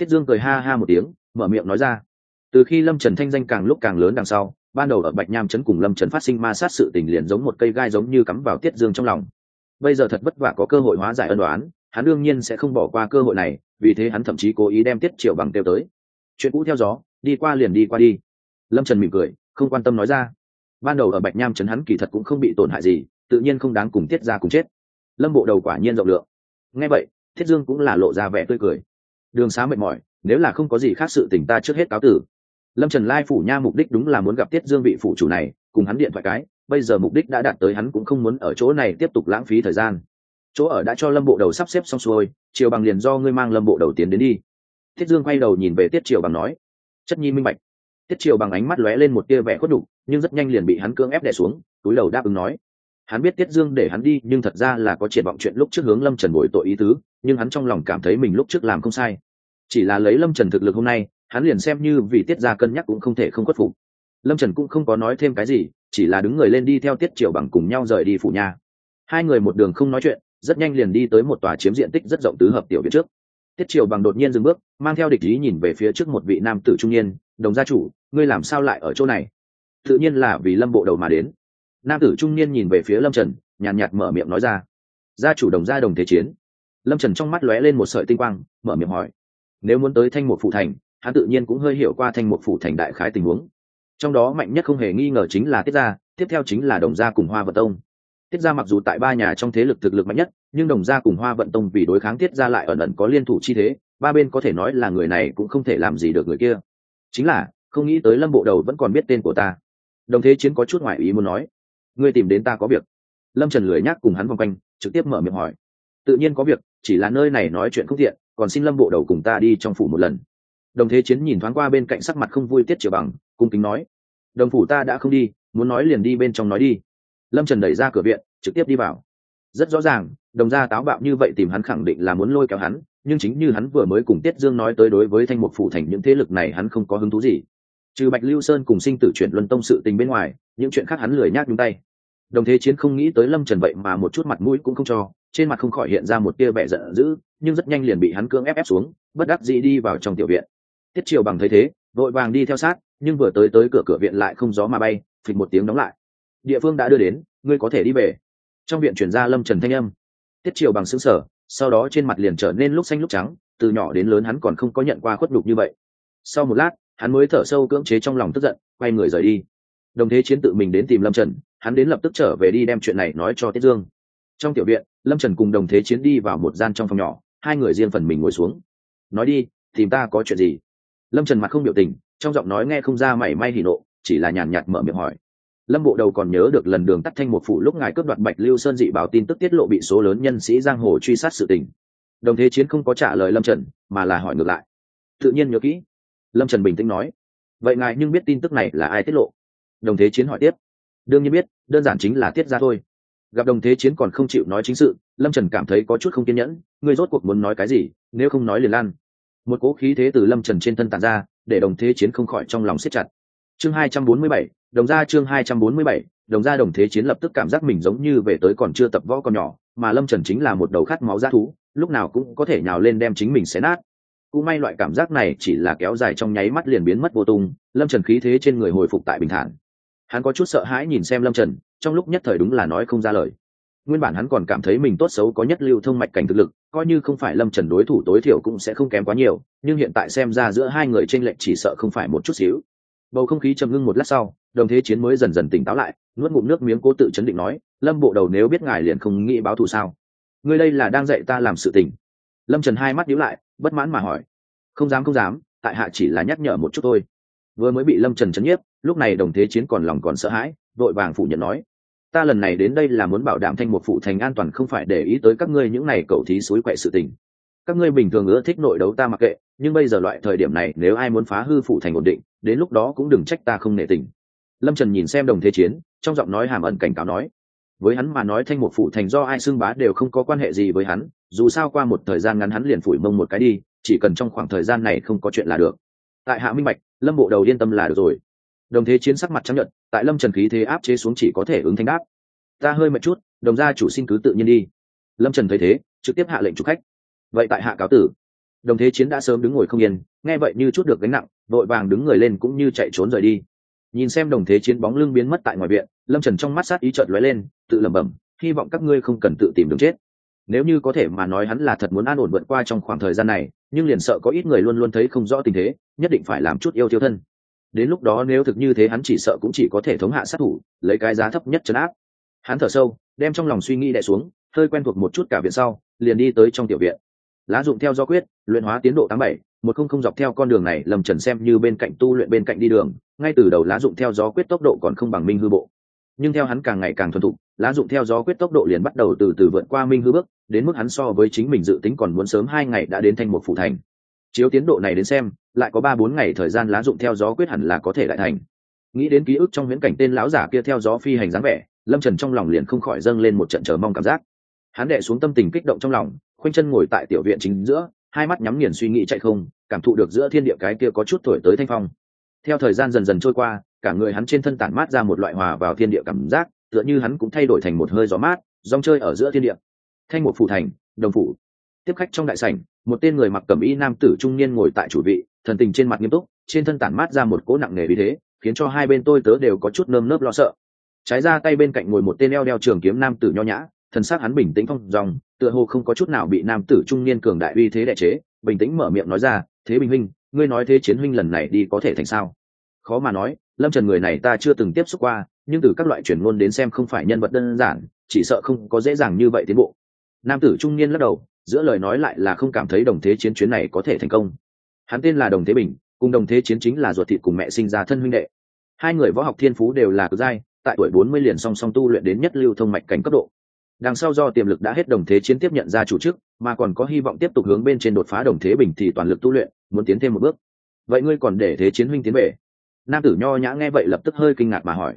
Speaker 1: Thiết dương cười ha ha một tiếng, mở miệng nói ra. Từ khi lâm trần thanh danh càng lúc càng lớn đằng sau, ban đầu ở bạch nham trấn cùng lâm trần phát sinh ma sát sự tình liền giống một cây gai giống như cắm vào tiết dương trong lòng. Bây giờ thật vất vả có cơ hội hóa giải ân đoán hắn đương nhiên sẽ không bỏ qua cơ hội này, vì thế hắn thậm chí cố ý đem tiết triệu bằng tiêu tới. Chuyện cũ theo gió, đi qua liền đi qua đi. Lâm trần mỉm cười, không quan tâm nói ra ban đầu ở bạch nham trấn hắn kỳ thật cũng không bị tổn hại gì, tự nhiên không đáng cùng tiết ra cùng chết. Lâm bộ đầu quả nhiên rộng lượng. Nghe vậy thiết dương cũng là lộ ra vẻ tươi cười. Đường xá mệt mỏi, nếu là không có gì khác sự tình ta trước hết cáo tử. Lâm trần lai phủ nha mục đích đúng là muốn gặp tiết dương vị phủ chủ này, cùng hắn điện thoại cái, bây giờ mục đích đã đạt tới hắn cũng không muốn ở chỗ này tiếp tục lãng phí thời gian. Chỗ ở đã cho lâm bộ đầu sắp xếp xong xuôi, triều bằng liền do ngươi mang lâm bộ đầu tiến đến đi. Thiết dương quay đầu nhìn về tiết triều bằng nói, chất nhi minh bạch tiết triều bằng ánh mắt lóe lên một tia vẻ khuất đục nhưng rất nhanh liền bị hắn cưỡng ép đẻ xuống, túi đầu đáp ứng nói. Hắn biết tiết dương để hắn đi, nhưng thật ra là có triển vọng chuyện lúc trước hướng lâm trần bồi tội ý tứ, nhưng hắn trong lòng cảm thấy mình lúc trước làm không sai. Chỉ là lấy lâm trần thực lực hôm nay, hắn liền xem như vì tiết ra cân nhắc cũng không thể không khuất phục. Lâm trần cũng không có nói thêm cái gì, chỉ là đứng người lên đi theo tiết triều bằng cùng nhau rời đi phủ nhà. Hai người một đường không nói chuyện, rất nhanh liền đi tới một tòa chiếm diện tích rất rộng tứ hợp tiểu viện trước. Tiết triều bằng đột nhiên dừng bước, mang theo địch ý nhìn về phía trước một vị nam tử trung niên đồng gia chủ ngươi làm sao lại ở chỗ này? Tự nhiên là vì lâm bộ đầu mà đến. Nam tử trung niên nhìn về phía lâm trần nhàn nhạt, nhạt mở miệng nói ra gia chủ đồng gia đồng thế chiến. Lâm trần trong mắt lóe lên một sợi tinh quang mở miệng hỏi nếu muốn tới thanh một phụ thành hắn tự nhiên cũng hơi hiểu qua thanh một phụ thành đại khái tình huống. Trong đó mạnh nhất không hề nghi ngờ chính là tiết gia tiếp theo chính là đồng gia cùng hoa vận tông. Tiết gia mặc dù tại ba nhà trong thế lực thực lực mạnh nhất nhưng đồng gia cùng hoa vận tông vì đối kháng tiết gia lại ẩn ẩn có liên thủ chi thế ba bên có thể nói là người này cũng không thể làm gì được người kia chính là, không nghĩ tới lâm bộ đầu vẫn còn biết tên của ta. Đồng thế chiến có chút ngoại ý muốn nói. Ngươi tìm đến ta có việc. Lâm trần lười nhắc cùng hắn vòng quanh, trực tiếp mở miệng hỏi. Tự nhiên có việc, chỉ là nơi này nói chuyện không thiện còn xin lâm bộ đầu cùng ta đi trong phủ một lần. Đồng thế chiến nhìn thoáng qua bên cạnh sắc mặt không vui tiết triều bằng, cung kính nói. Đồng phủ ta đã không đi, muốn nói liền đi bên trong nói đi. Lâm trần đẩy ra cửa viện, trực tiếp đi vào. Rất rõ ràng, đồng gia táo bạo như vậy tìm hắn khẳng định là muốn lôi kéo hắn nhưng chính như hắn vừa mới cùng tiết dương nói tới đối với thanh mục phủ thành những thế lực này hắn không có hứng thú gì. Trừ bạch lưu sơn cùng sinh tử chuyển luân tông sự tình bên ngoài, những chuyện khác hắn lười nhác nhúng tay. Đồng thế chiến không nghĩ tới lâm trần vậy mà một chút mặt mũi cũng không cho, trên mặt không khỏi hiện ra một tia vẻ giận dữ, nhưng rất nhanh liền bị hắn cưỡng ép ép xuống, bất đắc dĩ đi vào trong tiểu viện. Tiết triều bằng thấy thế, vội vàng đi theo sát, nhưng vừa tới tới cửa cửa viện lại không gió mà bay phịch một tiếng đóng lại. Địa phương đã đưa đến, ngươi có thể đi về. Trong viện chuyển ra lâm trần thanh âm. Tiết triều bằng xứng sở sau đó trên mặt liền trở nên lúc xanh lúc trắng, từ nhỏ đến lớn hắn còn không có nhận qua khuất đục như vậy. Sau một lát, hắn mới thở sâu cưỡng chế trong lòng tức giận, quay người rời đi. Đồng thế chiến tự mình đến tìm lâm trần, hắn đến lập tức trở về đi đem chuyện này nói cho tiết dương. Trong tiểu viện, lâm trần cùng đồng thế chiến đi vào một gian trong phòng nhỏ, hai người riêng phần mình ngồi xuống. Nói đi, tìm ta có chuyện gì? Lâm trần mặt không biểu tình, trong giọng nói nghe không ra mảy may hỉ nộ, chỉ là nhàn nhạt mở miệng hỏi lâm bộ đầu còn nhớ được lần đường tắt thanh một phủ lúc ngài cướp đoạt bạch lưu sơn dị báo tin tức tiết lộ bị số lớn nhân sĩ giang hồ truy sát sự tình. Đồng thế chiến không có trả lời lâm trần, mà là hỏi ngược lại. Tự nhiên nhớ kỹ. Lâm trần bình tĩnh nói. Vậy ngài nhưng biết tin tức này là ai tiết lộ? Đồng thế chiến hỏi tiếp. Đương nhiên biết, đơn giản chính là tiết ra thôi. Gặp đồng thế chiến còn không chịu nói chính sự, lâm trần cảm thấy có chút không kiên nhẫn ngươi rốt cuộc muốn nói cái gì, nếu không nói liền lan. Một cố khí thế từ lâm trần trên thân tàn ra, để đồng thế chiến không khỏi trong lòng siết chặt chương hai trăm bốn mươi bảy, đồng gia chương hai trăm bốn mươi bảy, đồng gia đồng thế chiến lập tức cảm giác mình giống như về tới còn chưa tập võ còn nhỏ, mà lâm trần chính là một đầu khát máu dã thú, lúc nào cũng có thể nhào lên đem chính mình xé nát. Cũng may loại cảm giác này chỉ là kéo dài trong nháy mắt liền biến mất vô tung, lâm trần khí thế trên người hồi phục tại bình thản. Hắn có chút sợ hãi nhìn xem lâm trần, trong lúc nhất thời đúng là nói không ra lời. Nguyên bản hắn còn cảm thấy mình tốt xấu có nhất lưu thông mạch cảnh thực lực, coi như không phải lâm trần đối thủ tối thiểu cũng sẽ không kém quá nhiều, nhưng hiện tại xem ra giữa hai người chênh lệch chỉ sợ không phải một chút xíu bầu không khí chầm ngưng một lát sau, đồng thế chiến mới dần dần tỉnh táo lại, nuốt ngụm nước miếng cố tự chấn định nói, lâm bộ đầu nếu biết ngài liền không nghĩ báo thù sao? Ngươi đây là đang dạy ta làm sự tình. Lâm trần hai mắt nhíu lại, bất mãn mà hỏi, không dám không dám, tại hạ chỉ là nhắc nhở một chút thôi. Vừa mới bị lâm trần chấn nhiếp, lúc này đồng thế chiến còn lòng còn sợ hãi, vội vàng phủ nhận nói, ta lần này đến đây là muốn bảo đảm thanh một phụ thành an toàn, không phải để ý tới các ngươi những này cậu thí suối quậy sự tình các ngươi bình thường ưa thích nội đấu ta mặc kệ, nhưng bây giờ loại thời điểm này, nếu ai muốn phá hư phụ thành ổn định, đến lúc đó cũng đừng trách ta không nể tình. Lâm trần nhìn xem đồng thế chiến, trong giọng nói hàm ẩn cảnh cáo nói, với hắn mà nói thanh một phụ thành do ai xưng bá đều không có quan hệ gì với hắn, dù sao qua một thời gian ngắn hắn liền phủi mông một cái đi, chỉ cần trong khoảng thời gian này không có chuyện là được. Tại hạ minh bạch, lâm bộ đầu yên tâm là được rồi. Đồng thế chiến sắc mặt chấp nhận tại lâm trần khí thế áp chế xuống chỉ có thể ứng thanh đáp. Ta hơi mệt chút, đồng gia chủ xin cứ tự nhiên đi. Lâm trần thấy thế, trực tiếp hạ lệnh chủ khách vậy tại hạ cáo tử. Đồng thế chiến đã sớm đứng ngồi không yên, nghe vậy như chút được gánh nặng, vội vàng đứng người lên cũng như chạy trốn rời đi. Nhìn xem đồng thế chiến bóng lưng biến mất tại ngoài viện, lâm trần trong mắt sát ý trợt lóe lên, tự lẩm bẩm, hy vọng các ngươi không cần tự tìm đường chết. Nếu như có thể mà nói hắn là thật muốn an ổn vượt qua trong khoảng thời gian này, nhưng liền sợ có ít người luôn luôn thấy không rõ tình thế, nhất định phải làm chút yêu tiêu thân. Đến lúc đó nếu thực như thế hắn chỉ sợ cũng chỉ có thể thống hạ sát thủ, lấy cái giá thấp nhất chấn áp. Hắn thở sâu, đem trong lòng suy nghĩ đẻ xuống, hơi quen thuộc một chút cả viện sau, liền đi tới trong tiểu viện lá dụng theo do quyết, luyện hóa tiến độ tám bảy, một không không dọc theo con đường này lầm trần xem như bên cạnh tu luyện bên cạnh đi đường, ngay từ đầu lá dụng theo gió quyết tốc độ còn không bằng minh hư bộ. Nhưng theo hắn càng ngày càng thuần thục, lá dụng theo gió quyết tốc độ liền bắt đầu từ từ vượt qua minh hư bước, đến mức hắn so với chính mình dự tính còn muốn sớm hai ngày đã đến thành một phủ thành. Chiếu tiến độ này đến xem, lại có ba bốn ngày thời gian lá dụng theo gió quyết hẳn là có thể đại thành. Nghĩ đến ký ức trong viễn cảnh tên lão giả kia theo gió phi hành dáng vẻ, lâm trần trong lòng liền không khỏi dâng lên một trận chờ mong cảm giác. Hắn đệ xuống tâm tình kích động trong lòng khoanh chân ngồi tại tiểu viện chính giữa, hai mắt nhắm nghiền suy nghĩ chạy không, cảm thụ được giữa thiên địa cái kia có chút thổi tới thanh phong. Theo thời gian dần dần trôi qua, cả người hắn trên thân tản mát ra một loại hòa vào thiên địa cảm giác, tựa như hắn cũng thay đổi thành một hơi gió mát, rong chơi ở giữa thiên địa. Thanh một phủ thành, đồng phủ. Tiếp khách trong đại sảnh, một tên người mặc cẩm y nam tử trung niên ngồi tại chủ vị, thần tình trên mặt nghiêm túc, trên thân tản mát ra một cỗ nặng nề vì thế, khiến cho hai bên tôi tớ đều có chút nơm nớp lo sợ. Trái ra tay bên cạnh ngồi một tên eo đeo trường kiếm nam tử nho nhã thần sắc hắn bình tĩnh phong dòng, tựa hồ không có chút nào bị nam tử trung niên cường đại uy thế đại chế, bình tĩnh mở miệng nói ra, thế bình huynh, ngươi nói thế chiến huynh lần này đi có thể thành sao? Khó mà nói, lâm trần người này ta chưa từng tiếp xúc qua, nhưng từ các loại truyền ngôn đến xem không phải nhân vật đơn giản, chỉ sợ không có dễ dàng như vậy tiến bộ. Nam tử trung niên lắc đầu, giữa lời nói lại là không cảm thấy đồng thế chiến chuyến này có thể thành công. Hắn tên là đồng thế bình, cùng đồng thế chiến chính là ruột thịt cùng mẹ sinh ra thân huynh đệ. Hai người võ học thiên phú đều là cực giai, tại tuổi bốn mươi liền song song tu luyện đến nhất lưu thông mạch cảnh cấp độ đằng sau do tiềm lực đã hết đồng thế chiến tiếp nhận ra chủ chức, mà còn có hy vọng tiếp tục hướng bên trên đột phá đồng thế bình thì toàn lực tu luyện, muốn tiến thêm một bước. Vậy ngươi còn để thế chiến huynh tiến về? Nam tử nho nhã nghe vậy lập tức hơi kinh ngạc mà hỏi.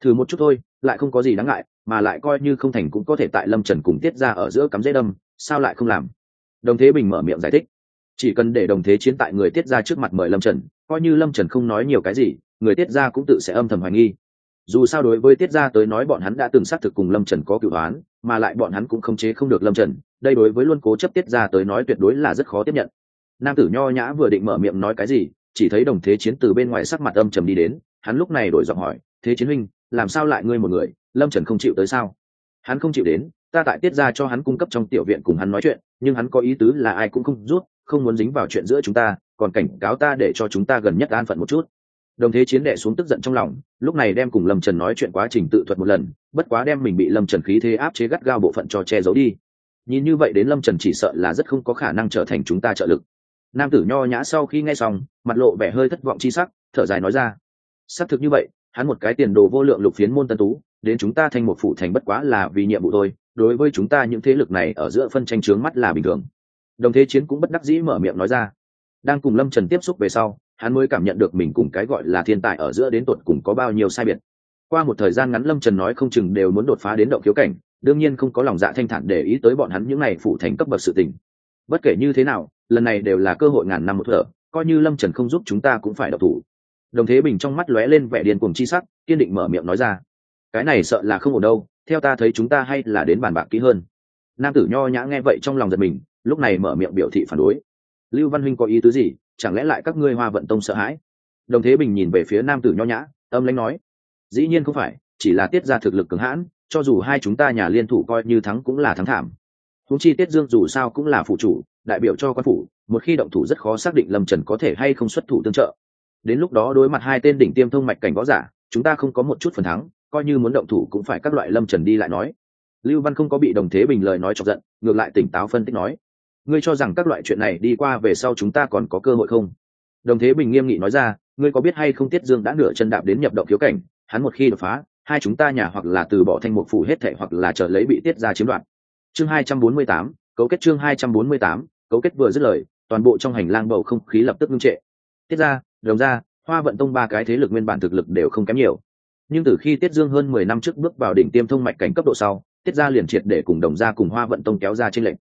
Speaker 1: Thử một chút thôi, lại không có gì đáng ngại, mà lại coi như không thành cũng có thể tại lâm trần cùng tiết ra ở giữa cắm dễ đâm, sao lại không làm? Đồng thế bình mở miệng giải thích. Chỉ cần để đồng thế chiến tại người tiết ra trước mặt mời lâm trần, coi như lâm trần không nói nhiều cái gì, người tiết ra cũng tự sẽ âm thầm hoài nghi. Dù sao đối với tiết ra tới nói bọn hắn đã từng xác thực cùng lâm trần có cựu đoán mà lại bọn hắn cũng không chế không được lâm trần, đây đối với luôn cố chấp tiết ra tới nói tuyệt đối là rất khó tiếp nhận. Nam tử nho nhã vừa định mở miệng nói cái gì, chỉ thấy đồng thế chiến từ bên ngoài sắc mặt âm trầm đi đến, hắn lúc này đổi giọng hỏi, thế chiến huynh, làm sao lại ngươi một người, lâm trần không chịu tới sao? Hắn không chịu đến, ta tại tiết ra cho hắn cung cấp trong tiểu viện cùng hắn nói chuyện, nhưng hắn có ý tứ là ai cũng không rút không muốn dính vào chuyện giữa chúng ta, còn cảnh cáo ta để cho chúng ta gần nhất an phận một chút đồng thế chiến đệ xuống tức giận trong lòng, lúc này đem cùng lâm trần nói chuyện quá trình tự thuật một lần, bất quá đem mình bị lâm trần khí thế áp chế gắt gao bộ phận cho che giấu đi. Nhìn như vậy đến lâm trần chỉ sợ là rất không có khả năng trở thành chúng ta trợ lực. Nam tử nho nhã sau khi nghe xong, mặt lộ vẻ hơi thất vọng chi sắc, thở dài nói ra. Xác thực như vậy, hắn một cái tiền đồ vô lượng lục phiến môn tân tú, đến chúng ta thành một phủ thành bất quá là vì nhiệm vụ thôi, đối với chúng ta những thế lực này ở giữa phân tranh trướng mắt là bình thường. Đồng thế chiến cũng bất đắc dĩ mở miệng nói ra. Đang cùng lâm trần tiếp xúc về sau hắn mới cảm nhận được mình cùng cái gọi là thiên tài ở giữa đến tột cùng có bao nhiêu sai biệt. Qua một thời gian ngắn lâm trần nói không chừng đều muốn đột phá đến động khiếu cảnh, đương nhiên không có lòng dạ thanh thản để ý tới bọn hắn những n à y thành cấp bậc sự tình. Bất kể như thế nào, lần này đều là cơ hội ngàn năm một thở, coi như lâm trần không giúp chúng ta cũng phải độc thủ. Đồng thế bình trong mắt lóe lên vẻ điên cuồng chi sắc, kiên định mở miệng nói ra. Cái này sợ là không ổn đâu, theo ta thấy chúng ta hay là đến bàn bạc kỹ hơn. Nam tử nho nhã nghe vậy trong lòng giật mình, lúc này mở miệng biểu thị phản đối. Lưu văn huynh có ý tứ gì? Chẳng lẽ lại các ngươi hoa vận tông sợ hãi? Đồng thế bình nhìn về phía nam tử nho nhã, âm lãnh nói, dĩ nhiên không phải, chỉ là tiết ra thực lực cứng hãn, cho dù hai chúng ta nhà liên thủ coi như thắng cũng là thắng thảm. Húng chi tiết dương dù sao cũng là phụ chủ, đại biểu cho quan phủ, một khi động thủ rất khó xác định lâm trần có thể hay không xuất thủ tương trợ. Đến lúc đó đối mặt hai tên đỉnh tiêm thông mạch cảnh võ giả, chúng ta không có một chút phần thắng, coi như muốn động thủ cũng phải các loại lâm trần đi lại nói. Lưu văn không có bị đồng thế bình lời nói chọc giận, ngược lại tỉnh táo phân tích nói ngươi cho rằng các loại chuyện này đi qua về sau chúng ta còn có cơ hội không? Đồng thế bình nghiêm nghị nói ra, ngươi có biết hay không tiết dương đã nửa chân đạp đến nhập động khiếu cảnh, hắn một khi đột phá, hai chúng ta nhà hoặc là từ bỏ thanh mục phủ hết thệ hoặc là chờ lấy bị tiết ra chiếm đoạt. Chương hai trăm bốn mươi tám, cấu kết chương hai trăm bốn mươi tám, cấu kết vừa dứt lời, toàn bộ trong hành lang bầu không khí lập tức ngưng trệ. Tiết ra đồng ra hoa vận tông ba cái thế lực nguyên bản thực lực đều không kém nhiều. Nhưng từ khi tiết dương hơn mười năm trước bước vào đỉnh tiêm thông mạch cảnh cấp độ sau, tiết gia liền triệt để cùng đồng gia cùng hoa vận tông kéo ra trên lệnh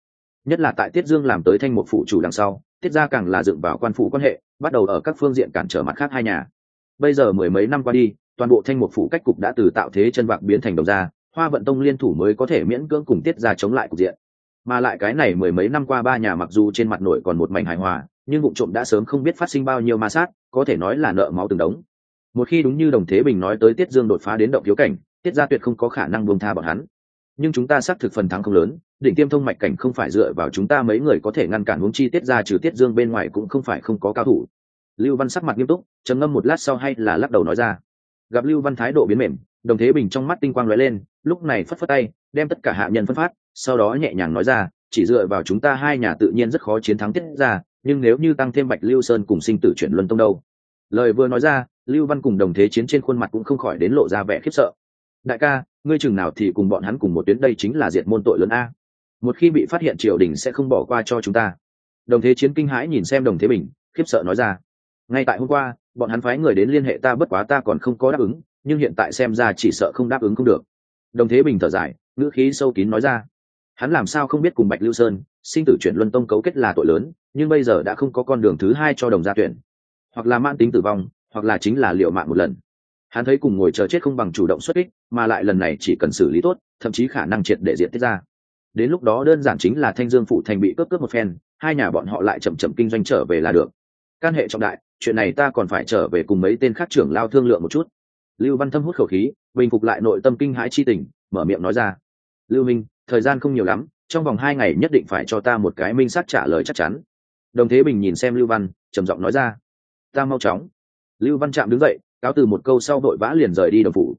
Speaker 1: nhất là tại tiết dương làm tới thanh một phụ chủ đằng sau, tiết gia càng là dựng vào quan phủ quan hệ, bắt đầu ở các phương diện cản trở mặt khác hai nhà. Bây giờ mười mấy năm qua đi, toàn bộ thanh một phủ cách cục đã từ tạo thế chân vạc biến thành đầu ra hoa vận tông liên thủ mới có thể miễn cưỡng cùng tiết gia chống lại cục diện. Mà lại cái này mười mấy năm qua ba nhà mặc dù trên mặt nổi còn một mảnh hài hòa, nhưng vụ trộm đã sớm không biết phát sinh bao nhiêu ma sát, có thể nói là nợ máu từng đống. Một khi đúng như đồng thế bình nói tới tiết dương đột phá đến động thiếu cảnh, tiết gia tuyệt không có khả năng buông tha bọn hắn nhưng chúng ta xác thực phần thắng không lớn định tiêm thông mạch cảnh không phải dựa vào chúng ta mấy người có thể ngăn cản huống chi tiết ra trừ tiết dương bên ngoài cũng không phải không có cao thủ. Lưu văn sắc mặt nghiêm túc, trầm ngâm một lát sau hay là lắc đầu nói ra. Gặp lưu văn thái độ biến mềm, đồng thế bình trong mắt tinh quang lóe lên, lúc này phất phất tay, đem tất cả hạ nhân phân phát, sau đó nhẹ nhàng nói ra, chỉ dựa vào chúng ta hai nhà tự nhiên rất khó chiến thắng tiết ra, nhưng nếu như tăng thêm bạch lưu sơn cùng sinh tử chuyển luân tông đâu? Lời vừa nói ra, lưu văn cùng đồng thế chiến trên khuôn mặt cũng không khỏi đến lộ ra vẻ khiếp sợ. Đại ca ngươi chừng nào thì cùng bọn hắn cùng một tuyến, đây chính là diệt môn tội lớn a. Một khi bị phát hiện triều đình sẽ không bỏ qua cho chúng ta. Đồng thế chiến kinh hãi nhìn xem đồng thế bình, khiếp sợ nói ra. Ngay tại hôm qua, bọn hắn phái người đến liên hệ ta, bất quá ta còn không có đáp ứng, nhưng hiện tại xem ra chỉ sợ không đáp ứng không được. Đồng thế bình thở dài, ngữ khí sâu kín nói ra. Hắn làm sao không biết cùng bạch lưu sơn, sinh tử chuyển luân tông cấu kết là tội lớn, nhưng bây giờ đã không có con đường thứ hai cho đồng gia tuyển. Hoặc là mãn tính tử vong, hoặc là chính là liệu mạng một lần hắn thấy cùng ngồi chờ chết không bằng chủ động xuất kích, mà lại lần này chỉ cần xử lý tốt, thậm chí khả năng triệt để diện tiết ra. Đến lúc đó đơn giản chính là thanh dương phụ thành bị cướp cướp một phen, hai nhà bọn họ lại chậm chậm kinh doanh trở về là được. Can hệ trọng đại, chuyện này ta còn phải trở về cùng mấy tên khác trưởng lao thương lượng một chút. Lưu văn thâm hút khẩu khí, bình phục lại nội tâm kinh hãi chi tình, mở miệng nói ra. Lưu minh, thời gian không nhiều lắm, trong vòng hai ngày nhất định phải cho ta một cái minh xác trả lời chắc chắn. Đồng thế bình nhìn xem lưu văn, trầm giọng nói ra. Ta mau chóng. Lưu văn chạm đứng dậy cáo từ một câu sau vội vã liền rời đi đồng phủ.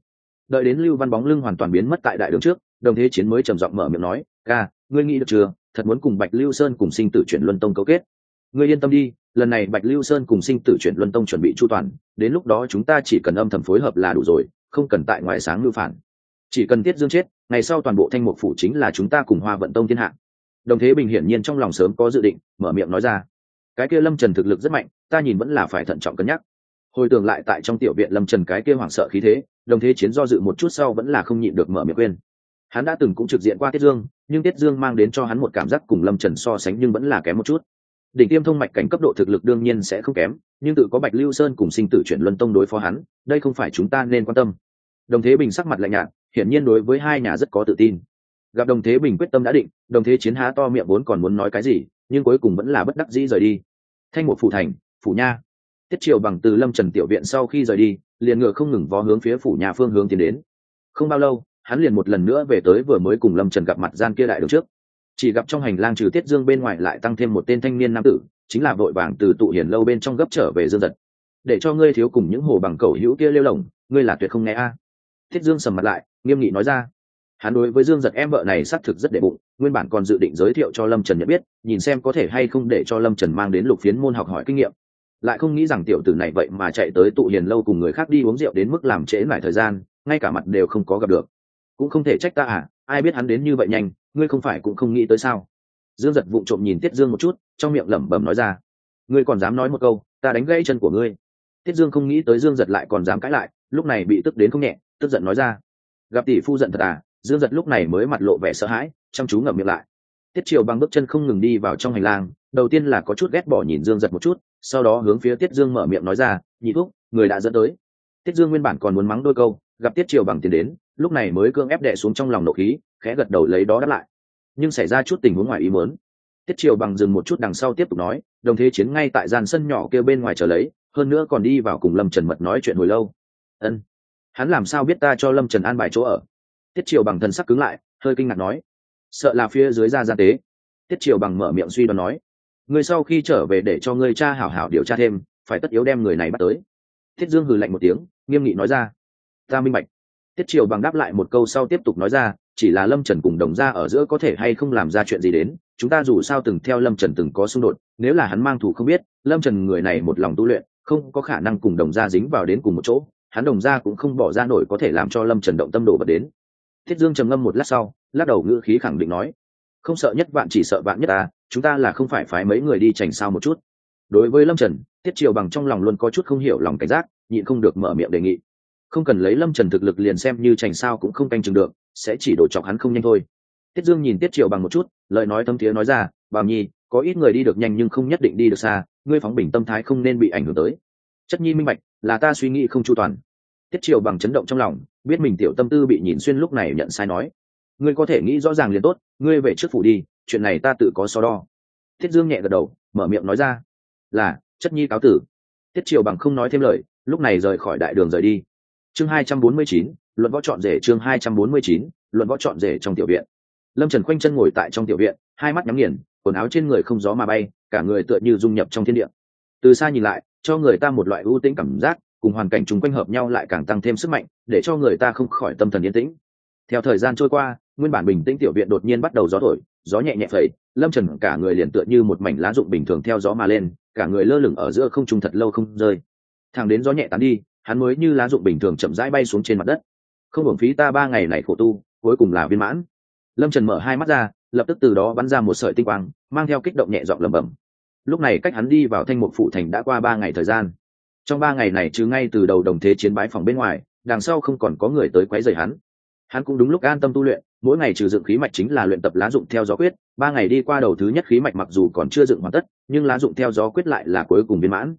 Speaker 1: Đợi đến lưu văn bóng lưng hoàn toàn biến mất tại đại đường trước, đồng thế chiến mới trầm giọng mở miệng nói, ca, ngươi nghĩ được chưa? Thật muốn cùng bạch lưu sơn cùng sinh tử chuyển luân tông cấu kết. Ngươi yên tâm đi, lần này bạch lưu sơn cùng sinh tử chuyển luân tông chuẩn bị chu toàn, đến lúc đó chúng ta chỉ cần âm thầm phối hợp là đủ rồi, không cần tại ngoài sáng lưu phản. Chỉ cần tiết dương chết, ngày sau toàn bộ thanh mục phủ chính là chúng ta cùng hoa vận tông thiên hạ. Đồng thế bình hiển nhiên trong lòng sớm có dự định, mở miệng nói ra, cái kia lâm trần thực lực rất mạnh, ta nhìn vẫn là phải thận trọng cân nhắc hồi tưởng lại tại trong tiểu viện lâm trần cái kia hoảng sợ khí thế, đồng thế chiến do dự một chút sau vẫn là không nhịn được mở miệng quên hắn đã từng cũng trực diện qua tiết dương, nhưng tiết dương mang đến cho hắn một cảm giác cùng lâm trần so sánh nhưng vẫn là kém một chút. Đỉnh tiêm thông mạch cảnh cấp độ thực lực đương nhiên sẽ không kém, nhưng tự có bạch lưu sơn cùng sinh tử chuyển luân tông đối phó hắn, đây không phải chúng ta nên quan tâm. Đồng thế bình sắc mặt lạnh nhạt, hiển nhiên đối với hai nhà rất có tự tin. Gặp đồng thế bình quyết tâm đã định, đồng thế chiến há to miệng vốn còn muốn nói cái gì, nhưng cuối cùng vẫn là bất đắc dĩ rời đi. Thanh một phủ thành, phủ nha tiết triều bằng từ lâm trần tiểu viện sau khi rời đi liền ngựa không ngừng vó hướng phía phủ nhà phương hướng tiến đến. Không bao lâu hắn liền một lần nữa về tới vừa mới cùng lâm trần gặp mặt gian kia đại đường trước. Chỉ gặp trong hành lang trừ tiết dương bên ngoài lại tăng thêm một tên thanh niên nam tử chính là vội vàng từ tụ hiền lâu bên trong gấp trở về dương giật. Để cho ngươi thiếu cùng những hồ bằng cầu hữu kia lêu lỏng, ngươi là tuyệt không nghe a. À. thiết dương sầm mặt lại nghiêm nghị nói ra. Hắn đối với dương giật em vợ này xác thực rất đệ bụng nguyên bản còn dự định giới thiệu cho lâm trần nhận biết nhìn xem có thể hay không để cho lâm trần mang đến lục phiến môn học hỏi kinh nghiệm lại không nghĩ rằng tiểu tử này vậy mà chạy tới tụ hiền lâu cùng người khác đi uống rượu đến mức làm trễ lại thời gian, ngay cả mặt đều không có gặp được. Cũng không thể trách ta à ai biết hắn đến như vậy nhanh, ngươi không phải cũng không nghĩ tới sao? Dương giật vụng trộm nhìn tiết dương một chút, trong miệng lẩm bẩm nói ra. Ngươi còn dám nói một câu, ta đánh gãy chân của ngươi. Tiết dương không nghĩ tới dương giật lại còn dám cãi lại, lúc này bị tức đến không nhẹ, tức giận nói ra. Gặp tỷ phu giận thật à dương giật lúc này mới mặt lộ vẻ sợ hãi, chăm chú ngậm miệng lại. Tiết triều bằng bước chân không ngừng đi vào trong hành lang, đầu tiên là có chút ghét bỏ nhìn dương giật một chút sau đó hướng phía tiết dương mở miệng nói ra, nhị thúc, người đã dẫn tới. Tiết dương nguyên bản còn muốn mắng đôi câu, gặp tiết triều bằng tiền đến, lúc này mới cương ép đệ xuống trong lòng nộ khí, khẽ gật đầu lấy đó đáp lại. Nhưng xảy ra chút tình huống ngoài ý muốn. Tiết triều bằng dừng một chút đằng sau tiếp tục nói, đồng thế chiến ngay tại gian sân nhỏ kia bên ngoài chờ lấy, hơn nữa còn đi vào cùng lâm trần mật nói chuyện hồi lâu. Ân, hắn làm sao biết ta cho lâm trần an bài chỗ ở? Tiết triều bằng thần sắc cứng lại, hơi kinh ngạc nói, sợ là phía dưới ra gian tế. Tiết triều bằng mở miệng suy đoán nói ngươi sau khi trở về để cho ngươi cha hảo hảo điều tra thêm, phải tất yếu đem người này bắt tới. Thiết dương hừ lạnh một tiếng, nghiêm nghị nói ra. Ta minh bạch. Tiết triều bằng đáp lại một câu sau tiếp tục nói ra, chỉ là lâm trần cùng đồng gia ở giữa có thể hay không làm ra chuyện gì đến, chúng ta dù sao từng theo lâm trần từng có xung đột, nếu là hắn mang thù không biết, lâm trần người này một lòng tu luyện, không có khả năng cùng đồng gia dính vào đến cùng một chỗ, hắn đồng gia cũng không bỏ ra nổi có thể làm cho lâm trần động tâm đồ vật đến. Thiết dương trầm ngâm một lát sau, lắc đầu ngữ khí khẳng định nói, không sợ nhất bạn chỉ sợ bạn nhất ta chúng ta là không phải phái mấy người đi chành sao một chút. Đối với lâm trần, tiết triều bằng trong lòng luôn có chút không hiểu lòng cảnh giác, nhịn không được mở miệng đề nghị. Không cần lấy lâm trần thực lực liền xem như chành sao cũng không canh chừng được, sẽ chỉ đổ chọc hắn không nhanh thôi. Tiết dương nhìn tiết triều bằng một chút, lời nói thâm thiế nói ra bảo nhi, có ít người đi được nhanh nhưng không nhất định đi được xa, ngươi phóng bình tâm thái không nên bị ảnh hưởng tới. Chất nhi minh bạch, là ta suy nghĩ không chu toàn. Tiết triều bằng chấn động trong lòng, biết mình tiểu tâm tư bị nhìn xuyên lúc này nhận sai nói, ngươi có thể nghĩ rõ ràng liền tốt, ngươi về trước phủ đi chuyện này ta tự có so đo. Thiết dương nhẹ gật đầu, mở miệng nói ra, là, chất nhi cáo tử. Tiết triều bằng không nói thêm lời, lúc này rời khỏi đại đường rời đi. Chương hai trăm bốn mươi chín, luận võ chọn rể chương hai trăm bốn mươi chín, luận võ chọn rể trong tiểu viện. Lâm trần khoanh chân ngồi tại trong tiểu viện, hai mắt nhắm nghiền, quần áo trên người không gió mà bay, cả người tựa như dung nhập trong thiên địa. Từ xa nhìn lại, cho người ta một loại ưu tĩnh cảm giác, cùng hoàn cảnh chung quanh hợp nhau lại càng tăng thêm sức mạnh, để cho người ta không khỏi tâm thần yên tĩnh. Theo thời gian trôi qua, nguyên bản bình tĩnh tiểu viện đột nhiên bắt đầu gió thổi gió nhẹ nhẹ phẩy, lâm trần cả người liền tựa như một mảnh lá rụng bình thường theo gió mà lên, cả người lơ lửng ở giữa không trung thật lâu không rơi. Thẳng đến gió nhẹ tán đi, hắn mới như lá rụng bình thường chậm rãi bay xuống trên mặt đất. Không hưởng phí ta ba ngày này khổ tu, cuối cùng là viên mãn. Lâm trần mở hai mắt ra, lập tức từ đó bắn ra một sợi tinh quang, mang theo kích động nhẹ giọng lẩm bẩm. Lúc này cách hắn đi vào thanh mục phụ thành đã qua ba ngày thời gian. Trong ba ngày này chứ ngay từ đầu đồng thế chiến bái phòng bên ngoài, đằng sau không còn có người tới quấy rầy hắn. Hắn cũng đúng lúc an tâm tu luyện mỗi ngày trừ dựng khí mạch chính là luyện tập lá dụng theo gió quyết, ba ngày đi qua đầu thứ nhất khí mạch mặc dù còn chưa dựng hoàn tất, nhưng lá dụng theo gió quyết lại là cuối cùng viên mãn.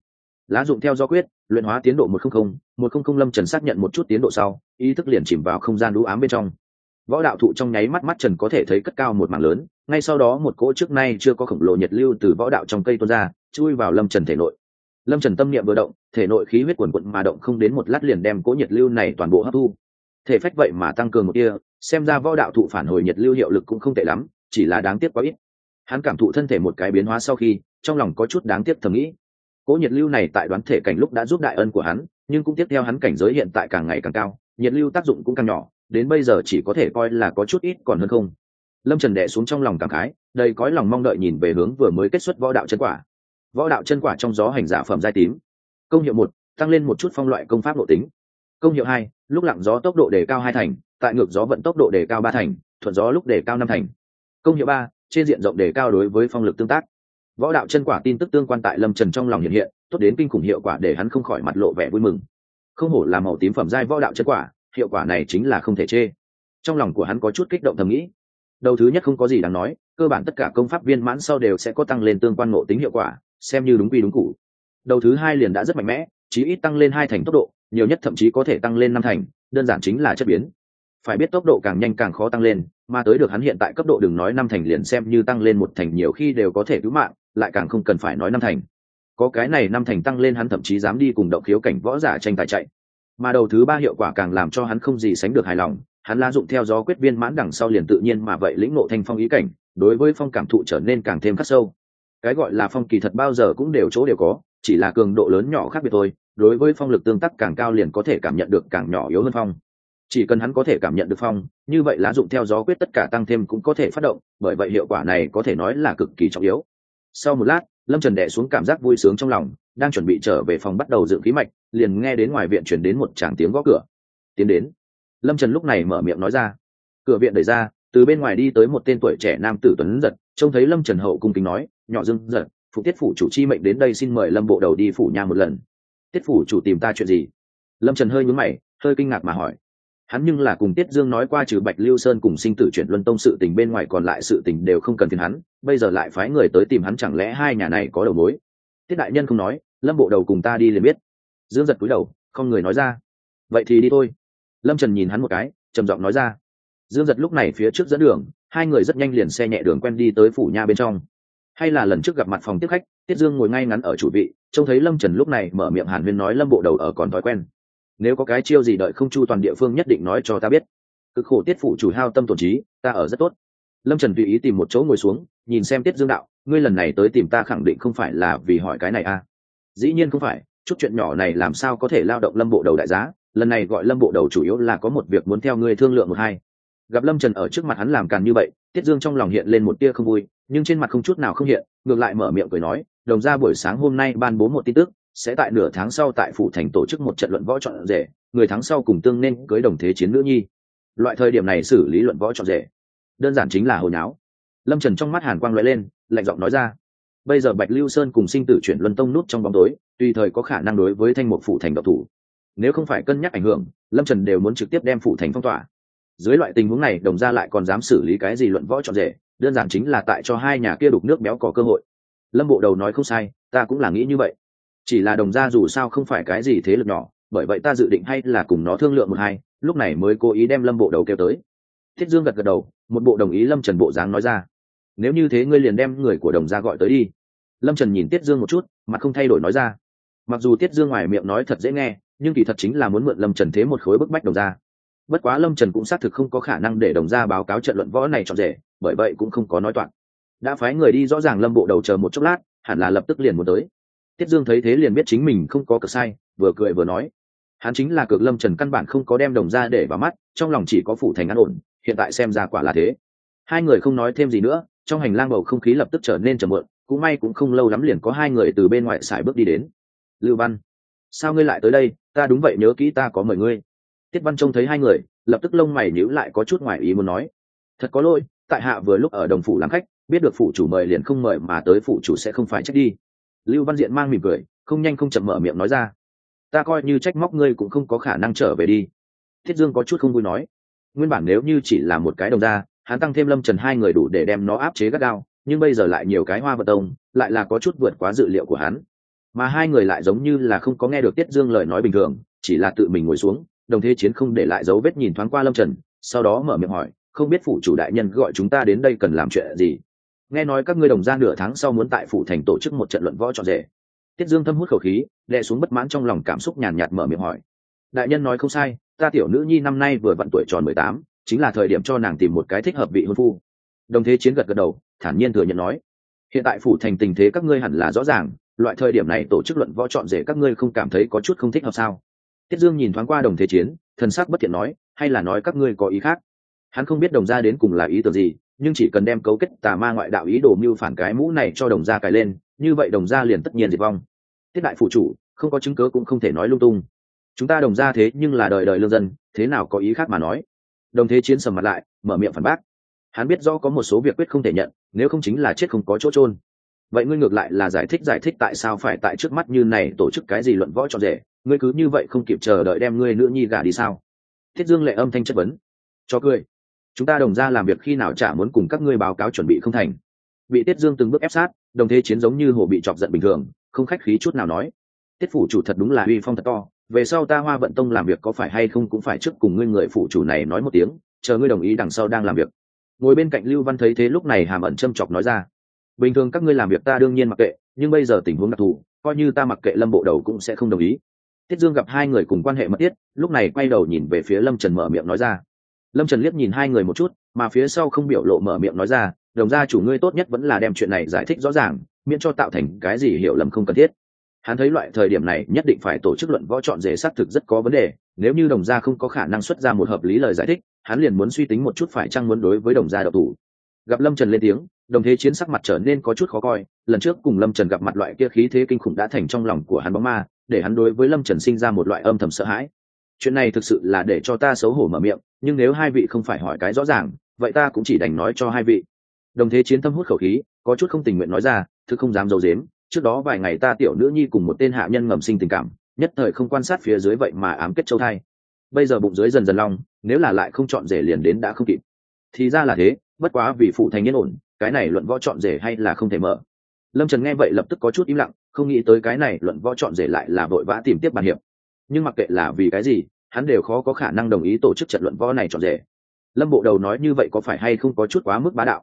Speaker 1: Lá dụng theo gió quyết, luyện hóa tiến độ một trăm linh một trăm linh lâm trần xác nhận một chút tiến độ sau, ý thức liền chìm vào không gian đũ ám bên trong. Võ đạo thụ trong nháy mắt mắt trần có thể thấy cất cao một mảng lớn, ngay sau đó một cỗ trước nay chưa có khổng lồ nhiệt lưu từ võ đạo trong cây tuôn ra, chui vào lâm trần thể nội. Lâm trần tâm niệm vừa động, thể nội khí huyết quần quận mà động không đến một lát liền đem cỗ nhiệt lưu này toàn bộ hấp thu. Thể phách vậy mà tăng cường một kia xem ra võ đạo thụ phản hồi nhiệt lưu hiệu lực cũng không tệ lắm, chỉ là đáng tiếc quá ít. Hắn cảm thụ thân thể một cái biến hóa sau khi, trong lòng có chút đáng tiếc thầm nghĩ. Cỗ nhiệt lưu này tại đoán thể cảnh lúc đã giúp đại ân của hắn, nhưng cũng tiếp theo hắn cảnh giới hiện tại càng ngày càng cao, nhiệt lưu tác dụng cũng càng nhỏ, đến bây giờ chỉ có thể coi là có chút ít còn hơn không. Lâm trần đệ xuống trong lòng cảm khái, đầy cõi lòng mong đợi nhìn về hướng vừa mới kết xuất võ đạo chân quả. Võ đạo chân quả trong gió hành giả phẩm giai tím. Công hiệu một, tăng lên một chút phong loại công pháp nội tính. Công hiệu hai, lúc lặng gió tốc độ đề cao hai thành tại ngược gió vận tốc độ đề cao ba thành, thuận gió lúc đề cao năm thành. Công hiệu ba, trên diện rộng đề cao đối với phong lực tương tác. Võ đạo chân quả tin tức tương quan tại lâm trần trong lòng hiện hiện, tốt đến kinh khủng hiệu quả để hắn không khỏi mặt lộ vẻ vui mừng. Không hổ là màu tím phẩm giai võ đạo chân quả, hiệu quả này chính là không thể chê. Trong lòng của hắn có chút kích động thầm nghĩ. Đầu thứ nhất không có gì đáng nói, cơ bản tất cả công pháp viên mãn sau đều sẽ có tăng lên tương quan ngộ tính hiệu quả, xem như đúng quy đúng cụ đầu thứ hai liền đã rất mạnh mẽ, chí ít tăng lên hai thành tốc độ, nhiều nhất thậm chí có thể tăng lên năm thành, đơn giản chính là chất biến phải biết tốc độ càng nhanh càng khó tăng lên, mà tới được hắn hiện tại cấp độ đừng nói năm thành liền xem như tăng lên một thành nhiều khi đều có thể cứu mạng, lại càng không cần phải nói năm thành. Có cái này năm thành tăng lên hắn thậm chí dám đi cùng động khiếu cảnh võ giả tranh tài chạy. Mà đầu thứ ba hiệu quả càng làm cho hắn không gì sánh được hài lòng, hắn la dụng theo gió quyết viên mãn đằng sau liền tự nhiên mà vậy lĩnh ngộ thanh phong ý cảnh, đối với phong cảm thụ trở nên càng thêm khắc sâu. Cái gọi là phong kỳ thật bao giờ cũng đều chỗ đều có, chỉ là cường độ lớn nhỏ khác biệt thôi, đối với phong lực tương tác càng cao liền có thể cảm nhận được càng nhỏ yếu hơn phong chỉ cần hắn có thể cảm nhận được phong, như vậy lá dụng theo gió quyết tất cả tăng thêm cũng có thể phát động, bởi vậy hiệu quả này có thể nói là cực kỳ trọng yếu. Sau một lát, lâm trần đẻ xuống cảm giác vui sướng trong lòng, đang chuẩn bị trở về phòng bắt đầu dựng khí mạch, liền nghe đến ngoài viện chuyển đến một tràng tiếng gõ cửa. Tiến đến. Lâm trần lúc này mở miệng nói ra. Cửa viện đẩy ra, từ bên ngoài đi tới một tên tuổi trẻ nam tử tuấn giật, trông thấy lâm trần hậu cung kính nói, nhỏ dưng giật, phụ tiết phủ chủ chi mệnh đến đây xin mời lâm bộ đầu đi phủ nhà một lần. Tiết phủ chủ tìm ta chuyện gì? Lâm trần hơi nhúm mày, hơi kinh ngạc mà hỏi hắn nhưng là cùng tiết dương nói qua trừ bạch lưu sơn cùng sinh tử chuyển luân tông sự tình bên ngoài còn lại sự tình đều không cần phiền hắn, bây giờ lại phái người tới tìm hắn chẳng lẽ hai nhà này có đầu mối? Tiết đại nhân không nói, lâm bộ đầu cùng ta đi liền biết. Dương giật cúi đầu, không người nói ra. Vậy thì đi thôi. Lâm trần nhìn hắn một cái, trầm giọng nói ra. Dương giật lúc này phía trước dẫn đường, hai người rất nhanh liền xe nhẹ đường quen đi tới phủ nha bên trong. Hay là lần trước gặp mặt phòng tiếp khách, tiết dương ngồi ngay ngắn ở chủ vị, trông thấy lâm trần lúc này mở miệng hàn huyên nói lâm bộ đầu ở còn thói quen nếu có cái chiêu gì đợi không chu toàn địa phương nhất định nói cho ta biết. Cực khổ tiết phụ chủ hao tâm tổn trí, ta ở rất tốt. Lâm trần tùy ý tìm một chỗ ngồi xuống, nhìn xem tiết dương đạo, ngươi lần này tới tìm ta khẳng định không phải là vì hỏi cái này à? Dĩ nhiên không phải, chút chuyện nhỏ này làm sao có thể lao động lâm bộ đầu đại giá? Lần này gọi lâm bộ đầu chủ yếu là có một việc muốn theo ngươi thương lượng một hai. Gặp lâm trần ở trước mặt hắn làm càn như vậy, tiết dương trong lòng hiện lên một tia không vui, nhưng trên mặt không chút nào không hiện, ngược lại mở miệng cười nói, đồng ra buổi sáng hôm nay ban bố một tin tức sẽ tại nửa tháng sau tại phủ thành tổ chức một trận luận võ chọn rể, người tháng sau cùng tương nên cưới đồng thế chiến nữ nhi. Loại thời điểm này xử lý luận võ chọn rể. Đơn giản chính là hồi nháo. Lâm trần trong mắt hàn quang loại lên, lạnh giọng nói ra. Bây giờ bạch lưu sơn cùng sinh tử chuyển luân tông nút trong bóng tối, tùy thời có khả năng đối với thanh mục phủ thành độc thủ. Nếu không phải cân nhắc ảnh hưởng, lâm trần đều muốn trực tiếp đem phủ thành phong tỏa. Dưới loại tình huống này, đồng gia lại còn dám xử lý cái gì luận võ chọn rể, đơn giản chính là tại cho hai nhà kia đục nước béo có cơ hội. Lâm bộ đầu nói không sai, ta cũng là nghĩ như vậy chỉ là đồng gia dù sao không phải cái gì thế lực nhỏ, bởi vậy ta dự định hay là cùng nó thương lượng một hai, lúc này mới cố ý đem lâm bộ đầu kêu tới. Thiết dương gật gật đầu, một bộ đồng ý lâm trần bộ dáng nói ra. Nếu như thế ngươi liền đem người của đồng gia gọi tới đi. Lâm trần nhìn tiết dương một chút, mặt không thay đổi nói ra. Mặc dù tiết dương ngoài miệng nói thật dễ nghe, nhưng kỳ thật chính là muốn mượn lâm trần thế một khối bức bách đồng gia. Bất quá lâm trần cũng xác thực không có khả năng để đồng gia báo cáo trận luận võ này trọn rể, bởi vậy cũng không có nói toạc. Đã phái người đi rõ ràng lâm bộ đầu chờ một chốc lát, hẳn là lập tức liền muốn tới tiết dương thấy thế liền biết chính mình không có cược sai, vừa cười vừa nói. Hắn chính là cực lâm trần căn bản không có đem đồng ra để vào mắt, trong lòng chỉ có phủ thành an ổn, hiện tại xem ra quả là thế. Hai người không nói thêm gì nữa, trong hành lang bầu không khí lập tức trở nên trầm mượn cũng may cũng không lâu lắm liền có hai người từ bên ngoài sải bước đi đến. Lưu văn, sao ngươi lại tới đây? Ta đúng vậy nhớ kỹ ta có mời ngươi. Tiết văn trông thấy hai người, lập tức lông mày nhíu lại có chút ngoài ý muốn nói. Thật có lỗi, tại hạ vừa lúc ở đồng phủ làm khách, biết được phủ chủ mời liền không mời mà tới phủ chủ sẽ không phải trách đi lưu văn diện mang mỉm cười, không nhanh không chậm mở miệng nói ra. Ta coi như trách móc ngươi cũng không có khả năng trở về đi. Thiết dương có chút không vui nói. Nguyên bản nếu như chỉ là một cái đồng ra hắn tăng thêm lâm trần hai người đủ để đem nó áp chế gắt gao, nhưng bây giờ lại nhiều cái hoa vật tông, lại là có chút vượt quá dự liệu của hắn. Mà hai người lại giống như là không có nghe được tiết dương lời nói bình thường, chỉ là tự mình ngồi xuống, đồng thế chiến không để lại dấu vết nhìn thoáng qua lâm trần, sau đó mở miệng hỏi, không biết phủ chủ đại nhân gọi chúng ta đến đây cần làm chuyện gì? Nghe nói các ngươi đồng ra nửa tháng sau muốn tại phủ thành tổ chức một trận luận võ trọn rể. Tiết dương thâm hút khẩu khí, đè xuống bất mãn trong lòng cảm xúc nhàn nhạt mở miệng hỏi. Đại nhân nói không sai, ta tiểu nữ nhi năm nay vừa vặn tuổi tròn mười tám, chính là thời điểm cho nàng tìm một cái thích hợp vị hôn phu. Đồng thế chiến gật gật đầu, thản nhiên thừa nhận nói. Hiện tại phủ thành tình thế các ngươi hẳn là rõ ràng, loại thời điểm này tổ chức luận võ chọn rể các ngươi không cảm thấy có chút không thích hợp sao? Tiết dương nhìn thoáng qua đồng thế chiến, thần sắc bất thiện nói, hay là nói các ngươi có ý khác? Hắn không biết đồng gia đến cùng là ý tưởng gì nhưng chỉ cần đem cấu kết tà ma ngoại đạo ý đồ mưu phản cái mũ này cho đồng gia cài lên, như vậy đồng gia liền tất nhiên diệt vong. Thiết đại phụ chủ, không có chứng cớ cũng không thể nói lung tung. Chúng ta đồng gia thế nhưng là đời đời lương dân, thế nào có ý khác mà nói? Đồng thế chiến sầm mặt lại, mở miệng phản bác. Hắn biết do có một số việc quyết không thể nhận, nếu không chính là chết không có chỗ trôn vậy ngươi ngược lại là giải thích giải thích tại sao phải tại trước mắt như này tổ chức cái gì luận võ cho rể, ngươi cứ như vậy không kịp chờ đợi đem ngươi nữ nhi gả đi sao? Thiết dương lệ âm thanh chất vấn. Cho cười chúng ta đồng ra làm việc khi nào chả muốn cùng các ngươi báo cáo chuẩn bị không thành. Bị tiết dương từng bước ép sát, đồng thế chiến giống như hồ bị chọc giận bình thường, không khách khí chút nào nói. Tiết phủ chủ thật đúng là uy phong thật to, về sau ta hoa vận tông làm việc có phải hay không cũng phải trước cùng ngươi người phủ chủ này nói một tiếng, chờ ngươi đồng ý đằng sau đang làm việc. Ngồi bên cạnh lưu văn thấy thế lúc này hàm ẩn châm chọc nói ra. Bình thường các ngươi làm việc ta đương nhiên mặc kệ, nhưng bây giờ tình huống đặc thù, coi như ta mặc kệ lâm bộ đầu cũng sẽ không đồng ý. Tiết dương gặp hai người cùng quan hệ mật thiết, lúc này quay đầu nhìn về phía lâm trần mở miệng nói ra lâm trần liếc nhìn hai người một chút, mà phía sau không biểu lộ mở miệng nói ra, đồng gia chủ ngươi tốt nhất vẫn là đem chuyện này giải thích rõ ràng, miễn cho tạo thành cái gì hiểu lầm không cần thiết. Hắn thấy loại thời điểm này, nhất định phải tổ chức luận võ chọn rể xác thực rất có vấn đề, nếu như đồng gia không có khả năng xuất ra một hợp lý lời giải thích, hắn liền muốn suy tính một chút phải chăng muốn đối với đồng gia đậu thủ. Gặp lâm trần lên tiếng, đồng thế chiến sắc mặt trở nên có chút khó coi, lần trước cùng lâm trần gặp mặt loại kia khí thế kinh khủng đã thành trong lòng của hắn bóng ma, để hắn đối với lâm trần sinh ra một loại âm thầm sợ hãi chuyện này thực sự là để cho ta xấu hổ mở miệng, nhưng nếu hai vị không phải hỏi cái rõ ràng, vậy ta cũng chỉ đành nói cho hai vị. Đồng thế chiến tâm hút khẩu khí, có chút không tình nguyện nói ra thứ không dám d i ấ u dếm trước đó vài ngày ta tiểu nữ nhi cùng một tên hạ nhân ngầm sinh tình cảm, nhất thời không quan sát phía dưới vậy mà ám kết châu thai. Bây giờ bụng dưới dần dần long, nếu là lại không chọn rể liền đến đã không kịp. Thì ra là thế, bất quá vì phụ thành yên ổn, cái này luận võ chọn rể hay là không thể mở. Lâm trần nghe vậy lập tức có chút im lặng, không nghĩ tới cái này luận võ chọn rể lại là vội vã tìm tiếp bàn hiệp nhưng mặc kệ là vì cái gì, hắn đều khó có khả năng đồng ý tổ chức trận luận võ này trọn rể. Lâm bộ đầu nói như vậy có phải hay không có chút quá mức bá đạo?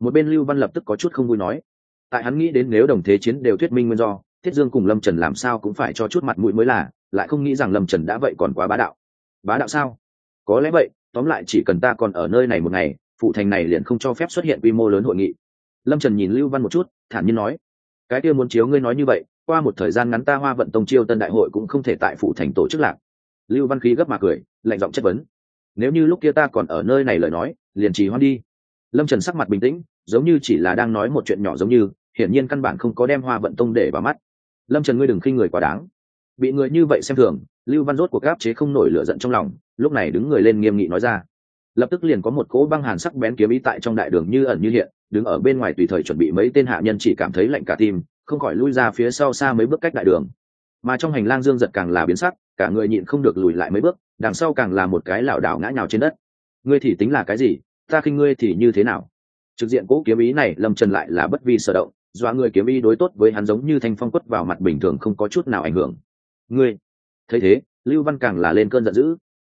Speaker 1: Một bên lưu văn lập tức có chút không vui nói. Tại hắn nghĩ đến nếu đồng thế chiến đều thuyết minh nguyên do, thiết dương cùng lâm trần làm sao cũng phải cho chút mặt mũi mới là, lại không nghĩ rằng lâm trần đã vậy còn quá bá đạo. Bá đạo sao? Có lẽ vậy, tóm lại chỉ cần ta còn ở nơi này một ngày, phụ thành này liền không cho phép xuất hiện quy mô lớn hội nghị. Lâm trần nhìn lưu văn một chút, thản nhiên nói. Cái kia muốn chiếu ngươi nói như vậy qua một thời gian ngắn ta hoa vận tông chiêu tân đại hội cũng không thể tại phủ thành tổ chức lạc. Lưu văn khí gấp mà cười, lạnh giọng chất vấn. Nếu như lúc kia ta còn ở nơi này lời nói, liền trì hoan đi. Lâm trần sắc mặt bình tĩnh, giống như chỉ là đang nói một chuyện nhỏ giống như, hiển nhiên căn bản không có đem hoa vận tông để vào mắt. Lâm trần ngươi đừng khinh người quá đáng. Bị người như vậy xem thường, lưu văn rốt cuộc gáp chế không nổi lửa giận trong lòng, lúc này đứng người lên nghiêm nghị nói ra. Lập tức liền có một cỗ băng hàn sắc bén kiếm ý tại trong đại đường như ẩn như hiện, đứng ở bên ngoài tùy thời chuẩn bị mấy tên hạ nhân chỉ cảm thấy lạnh cả tim không khỏi lui ra phía sau xa mấy bước cách đại đường. Mà trong hành lang dương giật càng là biến sắc, cả người nhịn không được lùi lại mấy bước, đằng sau càng là một cái lảo đảo ngã nhào trên đất. Ngươi thì tính là cái gì? Ta khinh ngươi thì như thế nào? Trực diện cỗ kiếm ý này, lâm trần lại là bất vi sở động, dọa người kiếm ý đối tốt với hắn giống như thanh phong quất vào mặt bình thường không có chút nào ảnh hưởng. Ngươi, thấy thế, lưu văn càng là lên cơn giận dữ.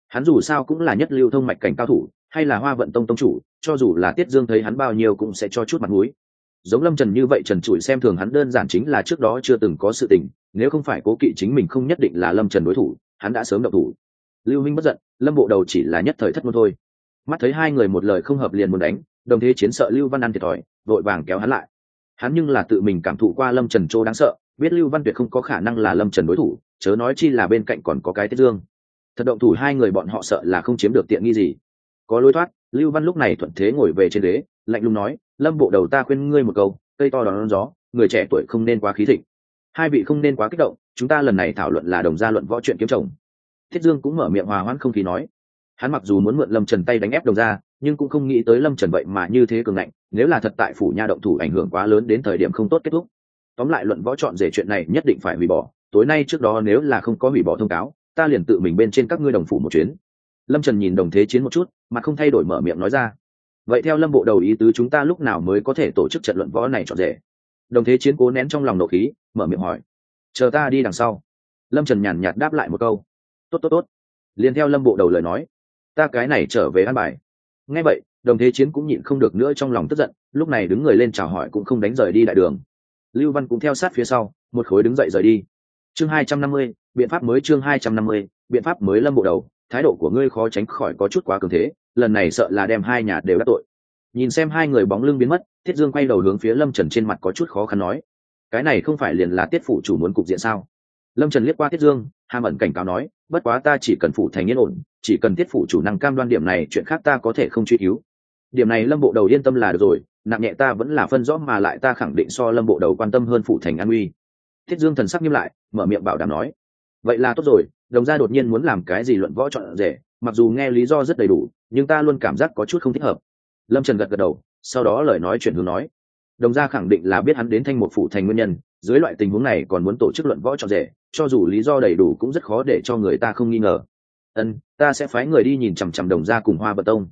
Speaker 1: Hắn dù sao cũng là nhất lưu thông mạch cảnh cao thủ, hay là hoa vận tông tông chủ, cho dù là tiết dương thấy hắn bao nhiêu cũng sẽ cho chút mặt mũi giống lâm trần như vậy trần trụi xem thường hắn đơn giản chính là trước đó chưa từng có sự tình, nếu không phải cố kỵ chính mình không nhất định là lâm trần đối thủ, hắn đã sớm động thủ. Lưu minh bất giận, lâm bộ đầu chỉ là nhất thời thất môn thôi. Mắt thấy hai người một lời không hợp liền muốn đánh, đồng thế chiến sợ lưu văn ăn thiệt thòi, vội vàng kéo hắn lại. Hắn nhưng là tự mình cảm thụ qua lâm trần chỗ đáng sợ, biết lưu văn tuyệt không có khả năng là lâm trần đối thủ, chớ nói chi là bên cạnh còn có cái tiết dương. Thật động thủ hai người bọn họ sợ là không chiếm được tiện nghi gì. Có lối thoát, lưu văn lúc này thuận thế ngồi về trên đế lạnh lùng nói, lâm bộ đầu ta khuyên ngươi một câu, cây to đón gió, người trẻ tuổi không nên quá khí thịnh. Hai vị không nên quá kích động, chúng ta lần này thảo luận là đồng gia luận võ chuyện kiếm chồng. Thiết dương cũng mở miệng hòa hoãn không khí nói. Hắn mặc dù muốn mượn lâm trần tay đánh ép đồng gia, nhưng cũng không nghĩ tới lâm trần vậy mà như thế cường ngạnh, nếu là thật tại phủ nha động thủ ảnh hưởng quá lớn đến thời điểm không tốt kết thúc. Tóm lại luận võ chọn rể chuyện này nhất định phải hủy bỏ, tối nay trước đó nếu là không có hủy bỏ thông cáo, ta liền tự mình bên trên các ngươi đồng phủ một chuyến. Lâm trần nhìn đồng thế chiến một chút mà không thay đổi mở miệng nói ra vậy theo lâm bộ đầu ý tứ chúng ta lúc nào mới có thể tổ chức trận luận võ này trọn rể? Đồng thế chiến cố nén trong lòng nộ khí, mở miệng hỏi. Chờ ta đi đằng sau. Lâm trần nhàn nhạt đáp lại một câu. Tốt tốt tốt. Liền theo lâm bộ đầu lời nói, ta cái này trở về ăn bài. Ngay vậy, đồng thế chiến cũng nhịn không được nữa trong lòng tức giận, lúc này đứng người lên chào hỏi cũng không đánh rời đi đại đường. Lưu văn cũng theo sát phía sau, một khối đứng dậy rời đi. Chương hai trăm năm mươi, biện pháp mới chương hai trăm năm mươi, biện pháp mới lâm bộ đầu. Thái độ của ngươi khó tránh khỏi có chút quá cường thế lần này sợ là đem hai nhà đều đắc tội. Nhìn xem hai người bóng lưng biến mất, thiết dương quay đầu hướng phía lâm trần trên mặt có chút khó khăn nói, cái này không phải liền là tiết phủ chủ muốn cục diện sao? Lâm trần liếc qua thiết dương hàm ẩn cảnh cáo nói, bất quá ta chỉ cần phủ thành yên ổn, chỉ cần tiết phủ chủ năng cam đoan điểm này, chuyện khác ta có thể không truy cứu. Điểm này lâm bộ đầu yên tâm là được rồi, nặng nhẹ ta vẫn là phân rõ mà lại ta khẳng định so lâm bộ đầu quan tâm hơn phủ thành an uy. Thiết dương thần sắc nghiêm lại, mở miệng bảo đảm nói, vậy là tốt rồi, đồng gia đột nhiên muốn làm cái gì luận võ chọn rể, mặc dù nghe lý do rất đầy đủ nhưng ta luôn cảm giác có chút không thích hợp. Lâm trần gật gật đầu, sau đó lời nói chuyển hướng nói. Đồng gia khẳng định là biết hắn đến thanh một phủ thành nguyên nhân, dưới loại tình huống này còn muốn tổ chức luận võ trọn rể cho dù lý do đầy đủ cũng rất khó để cho người ta không nghi ngờ. Ân, ta sẽ phái người đi nhìn chằm chằm đồng gia cùng hoa bờ tông.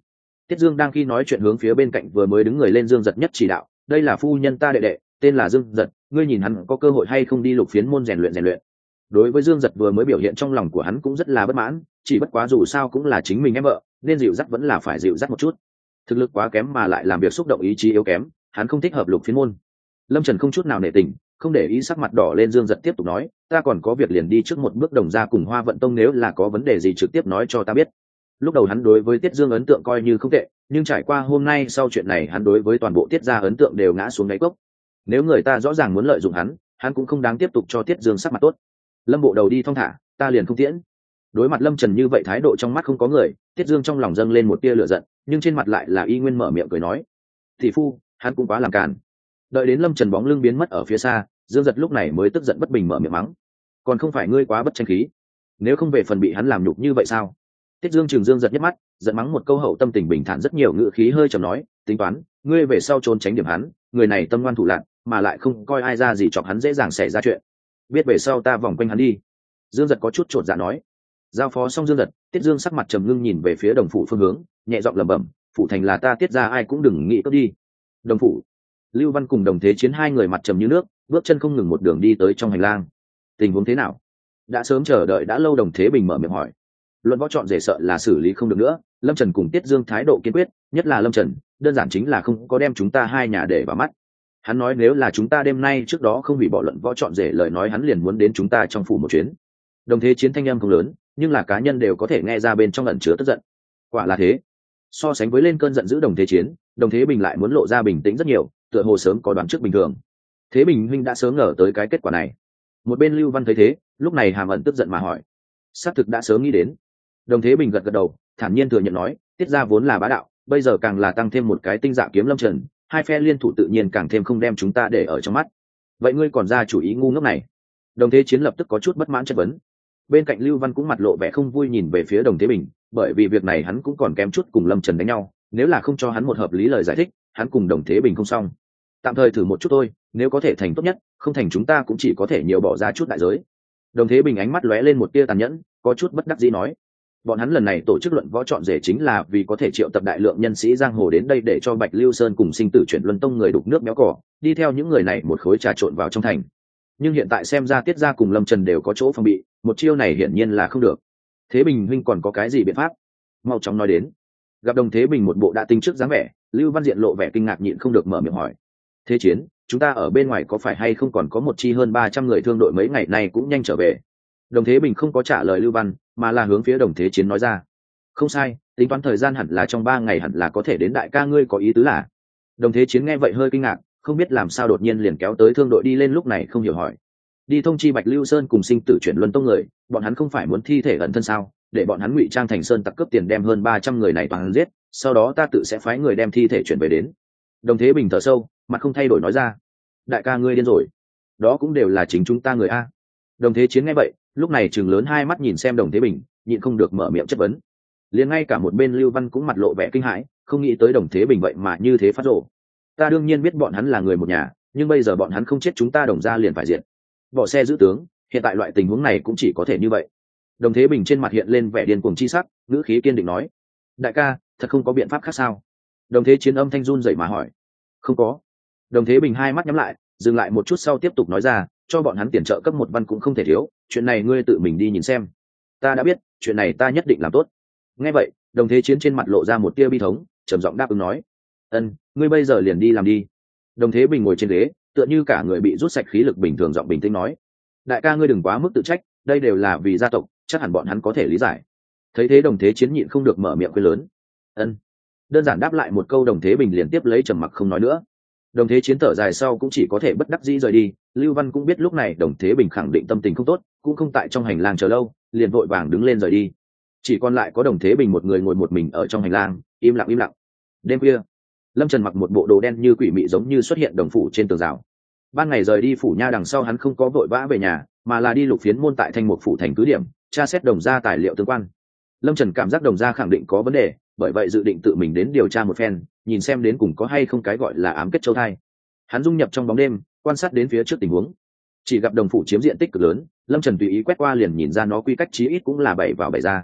Speaker 1: Tiết dương đang khi nói chuyện hướng phía bên cạnh vừa mới đứng người lên dương giật nhất chỉ đạo, đây là phu nhân ta đệ đệ, tên là dương giật, ngươi nhìn hắn có cơ hội hay không đi lục phiến môn rèn luyện rèn luyện. Đối với dương giật vừa mới biểu hiện trong lòng của hắn cũng rất là bất mãn, chỉ bất quá dù sao cũng là chính mình em vợ nên dịu dắt vẫn là phải dịu dắt một chút. Thực lực quá kém mà lại làm việc xúc động ý chí yếu kém, hắn không thích hợp lục phiên môn. Lâm trần không chút nào nể tình, không để ý sắc mặt đỏ lên dương giật tiếp tục nói, ta còn có việc liền đi trước một bước đồng ra cùng hoa vận tông nếu là có vấn đề gì trực tiếp nói cho ta biết. Lúc đầu hắn đối với tiết dương ấn tượng coi như không tệ, nhưng trải qua hôm nay sau chuyện này hắn đối với toàn bộ tiết gia ấn tượng đều ngã xuống đáy cốc. Nếu người ta rõ ràng muốn lợi dụng hắn hắn cũng không đáng tiếp tục cho tiết dương sắc mặt tốt. Lâm bộ đầu đi thong thả, ta liền không tiễn. Đối mặt lâm trần như vậy thái độ trong mắt không có người tiết dương trong lòng dâng lên một tia lửa giận, nhưng trên mặt lại là y nguyên mở miệng cười nói thị phu, hắn cũng quá làm càn. Đợi đến lâm trần bóng lưng biến mất ở phía xa, dương giật lúc này mới tức giận bất bình mở miệng mắng, còn không phải ngươi quá bất tranh khí, nếu không về phần bị hắn làm nhục như vậy sao? Tiết dương trường dương giật nhấc mắt, giận mắng một câu hậu tâm tình bình thản rất nhiều ngữ khí hơi chầm nói, tính toán, ngươi về sau trốn tránh điểm hắn, người này tâm ngoan thủ lạc mà lại không coi ai ra gì chọc hắn dễ dàng xảy ra chuyện. Biết về sau ta vòng quanh hắn đi. Dương giật có chút t r ộ t dạ nói. Giao phó xong dương giật tiết dương sắc mặt trầm ngưng nhìn về phía đồng phủ phương hướng, nhẹ giọng lẩm bẩm phụ thành là ta tiết ra, ai cũng đừng nghĩ cướp đi. Đồng phủ. Lưu văn cùng đồng thế chiến hai người mặt trầm như nước, bước chân không ngừng một đường đi tới trong hành lang. Tình huống thế nào? Đã sớm chờ đợi, đã lâu đồng thế bình mở miệng hỏi. Luận võ chọn rể sợ là xử lý không được nữa, lâm trần cùng tiết dương thái độ kiên quyết, nhất là lâm trần, đơn giản chính là không có đem chúng ta hai nhà để vào mắt. Hắn nói nếu là chúng ta đêm nay trước đó không hủy bỏ luận võ chọn rể lời nói, hắn liền muốn đến chúng ta trong phủ một chuyến. Đồng thế chiến thanh âm không lớn nhưng là cá nhân đều có thể nghe ra bên trong ẩn chứa tức giận. Quả là thế. So sánh với lên cơn giận dữ đồng thế chiến, đồng thế bình lại muốn lộ ra bình tĩnh rất nhiều, tựa hồ sớm có đoán trước bình thường. Thế bình huynh đã sớm ngờ tới cái kết quả này. Một bên lưu văn thấy thế, lúc này hàm ẩn tức giận mà hỏi. Xác thực đã sớm nghĩ đến. Đồng thế bình gật gật đầu, thản nhiên thừa nhận nói, tiết ra vốn là bá đạo, bây giờ càng là tăng thêm một cái tinh dạ kiếm lâm trần, hai phe liên thủ tự nhiên càng thêm không đem chúng ta để ở trong mắt. Vậy ngươi còn ra chủ ý ngu ngốc này. Đồng thế chiến lập tức có chút bất mãn chất vấn bên cạnh lưu văn cũng mặt lộ vẻ không vui nhìn về phía đồng thế bình, bởi vì việc này hắn cũng còn kém chút cùng lâm trần đánh nhau, nếu là không cho hắn một hợp lý lời giải thích, hắn cùng đồng thế bình không xong. Tạm thời thử một chút thôi, nếu có thể thành tốt nhất, không thành chúng ta cũng chỉ có thể nhiều bỏ ra chút đại giới. Đồng thế bình ánh mắt lóe lên một tia tàn nhẫn, có chút bất đắc dĩ nói. Bọn hắn lần này tổ chức luận võ chọn rể chính là vì có thể triệu tập đại lượng nhân sĩ giang hồ đến đây để cho bạch lưu sơn cùng sinh tử chuyển luân tông người đục nước méo cỏ, đi theo những người này một khối trà trộn vào trong thành nhưng hiện tại xem ra tiết ra cùng lâm trần đều có chỗ phòng bị, một chiêu này hiển nhiên là không được. Thế bình huynh còn có cái gì biện pháp? Mau chóng nói đến. Gặp đồng thế bình một bộ đã tinh trước dáng vẻ, lưu văn diện lộ vẻ kinh ngạc nhịn không được mở miệng hỏi. Thế chiến, chúng ta ở bên ngoài có phải hay không còn có một chi hơn ba trăm người thương đội mấy ngày nay cũng nhanh trở về? Đồng thế bình không có trả lời lưu văn, mà là hướng phía đồng thế chiến nói ra. Không sai, tính toán thời gian hẳn là trong ba ngày hẳn là có thể đến đại ca ngươi có ý tứ là. Đồng thế chiến nghe vậy hơi kinh ngạc không biết làm sao đột nhiên liền kéo tới thương đội đi lên lúc này không hiểu hỏi. Đi thông chi bạch lưu sơn cùng sinh tử chuyển luân tông người, bọn hắn không phải muốn thi thể ẩn thân sao? Để bọn hắn ngụy trang thành sơn tặc cướp tiền đem hơn ba trăm người này toàn giết, sau đó ta tự sẽ phái người đem thi thể chuyển về đến. Đồng thế bình thở sâu, mặt không thay đổi nói ra. Đại ca ngươi điên rồi. Đó cũng đều là chính chúng ta người a. Đồng thế chiến nghe vậy, lúc này chừng lớn hai mắt nhìn xem đồng thế bình, nhịn không được mở miệng chất vấn. Liền ngay cả một bên lưu văn cũng mặt lộ vẻ kinh hãi, không nghĩ tới đồng thế bình vậy mà như thế phát rộ ta đương nhiên biết bọn hắn là người một nhà, nhưng bây giờ bọn hắn không chết chúng ta đồng ra liền phải diện bỏ xe giữ tướng, hiện tại loại tình huống này cũng chỉ có thể như vậy. Đồng thế bình trên mặt hiện lên vẻ điên cuồng chi sắc, ngữ khí kiên định nói, đại ca, thật không có biện pháp khác sao? Đồng thế chiến âm thanh run dậy mà hỏi, không có. Đồng thế bình hai mắt nhắm lại, dừng lại một chút sau tiếp tục nói ra, cho bọn hắn tiền trợ cấp một văn cũng không thể thiếu, chuyện này ngươi tự mình đi nhìn xem. Ta đã biết, chuyện này ta nhất định làm tốt. Nghe vậy, đồng thế chiến trên mặt lộ ra một tia bi thống, trầm giọng đáp ứng nói ân, ngươi bây giờ liền đi làm đi. Đồng thế bình ngồi trên ghế, tựa như cả người bị rút sạch khí lực bình thường giọng bình tĩnh nói. Đại ca ngươi đừng quá mức tự trách, đây đều là vì gia tộc, chắc hẳn bọn hắn có thể lý giải. Thấy thế đồng thế chiến nhịn không được mở miệng quê lớn. Ân. Đơn giản đáp lại một câu đồng thế bình liền tiếp lấy trầm mặc không nói nữa. Đồng thế chiến thở dài sau cũng chỉ có thể bất đắc dĩ rời đi, lưu văn cũng biết lúc này đồng thế bình khẳng định tâm tình không tốt, cũng không tại trong hành lang chờ lâu, liền vội vàng đứng lên rời đi. Chỉ còn lại có đồng thế bình một người ngồi một mình ở trong hành lang, im lặng im lặng. Đêm khuya lâm trần mặc một bộ đồ đen như quỷ mị giống như xuất hiện đồng phủ trên tường rào ban ngày rời đi phủ nha đằng sau hắn không có vội vã về nhà mà là đi lục phiến môn tại thanh một phủ thành cứ điểm tra xét đồng gia tài liệu tương quan lâm trần cảm giác đồng gia khẳng định có vấn đề bởi vậy dự định tự mình đến điều tra một phen nhìn xem đến cùng có hay không cái gọi là ám kết châu thai hắn dung nhập trong bóng đêm quan sát đến phía trước tình huống chỉ gặp đồng phủ chiếm diện tích cực lớn lâm trần tùy ý quét qua liền nhìn ra nó quy cách chí ít cũng là bảy vào bảy ra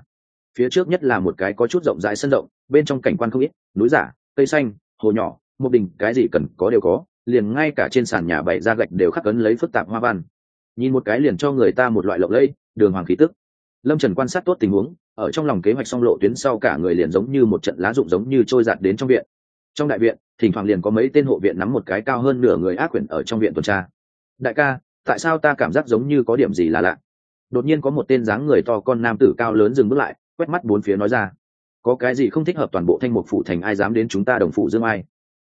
Speaker 1: phía trước nhất là một cái có chút rộng rãi sân rộng bên trong cảnh quan không ít núi giả cây xanh hồ nhỏ, một đình cái gì cần có đều có, liền ngay cả trên sàn nhà bảy ra gạch đều khắc cấn lấy phức tạp hoa văn. Nhìn một cái liền cho người ta một loại lộng lẫy, đường hoàng khí tức. Lâm trần quan sát tốt tình huống, ở trong lòng kế hoạch xong lộ tuyến sau cả người liền giống như một trận lá rụng giống như trôi giạt đến trong viện. Trong đại viện, thỉnh thoảng liền có mấy tên hộ viện nắm một cái cao hơn nửa người ác quyển ở trong viện tuần tra. Đại ca, tại sao ta cảm giác giống như có điểm gì là lạ? Đột nhiên có một tên dáng người to con nam tử cao lớn dừng bước lại, quét mắt bốn phía nói ra có cái gì không thích hợp toàn bộ thanh mục phủ thành ai dám đến chúng ta đồng phụ dương ai?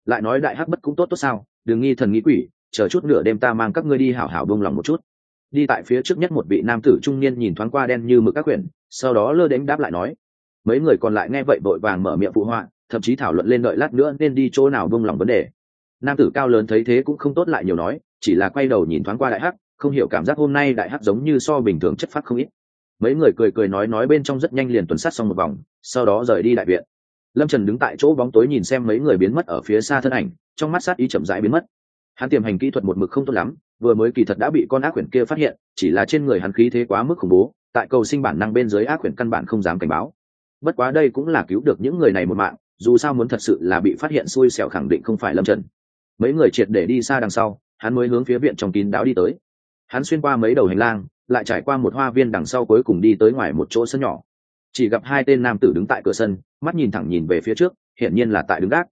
Speaker 1: Lại nói đại hắc bất cũng tốt tốt sao? Đừng nghi thần nghĩ quỷ, chờ chút nửa đêm ta mang các ngươi đi hảo hảo bông lòng một chút. Đi tại phía trước nhất một vị nam tử trung niên nhìn thoáng qua đen như mực các quyển, sau đó lơ đánh đáp lại nói, mấy người còn lại nghe vậy vội vàng mở miệng phụ họa, thậm chí thảo luận lên đợi lát nữa nên đi chỗ nào bông lòng vấn đề. Nam tử cao lớn thấy thế cũng không tốt lại nhiều nói, chỉ là quay đầu nhìn thoáng qua đại hắc, không hiểu cảm giác hôm nay đại hắc giống như so bình thường chất phát không ít mấy người cười cười nói nói bên trong rất nhanh liền tuần sát xong một vòng, sau đó rời đi đại viện. Lâm trần đứng tại chỗ bóng tối nhìn xem mấy người biến mất ở phía xa thân ảnh, trong mắt sát ý chậm rãi biến mất. Hắn tiềm hành kỹ thuật một mực không tốt lắm, vừa mới kỳ thật đã bị con ác quyển kia phát hiện, chỉ là trên người hắn khí thế quá mức khủng bố, tại cầu sinh bản năng bên dưới ác quyển căn bản không dám cảnh báo. Bất quá đây cũng là cứu được những người này một mạng, dù sao muốn thật sự là bị phát hiện xui xẻo khẳng định không phải lâm trần. Mấy người triệt để đi xa đằng sau, hắn mới hướng phía viện trong kín đáo đi tới. Hắn xuyên qua mấy đầu hành lang lại trải qua một hoa viên đằng sau cuối cùng đi tới ngoài một chỗ sân nhỏ. Chỉ gặp hai tên nam tử đứng tại cửa sân, mắt nhìn thẳng nhìn về phía trước, hiển nhiên là tại đứng gác.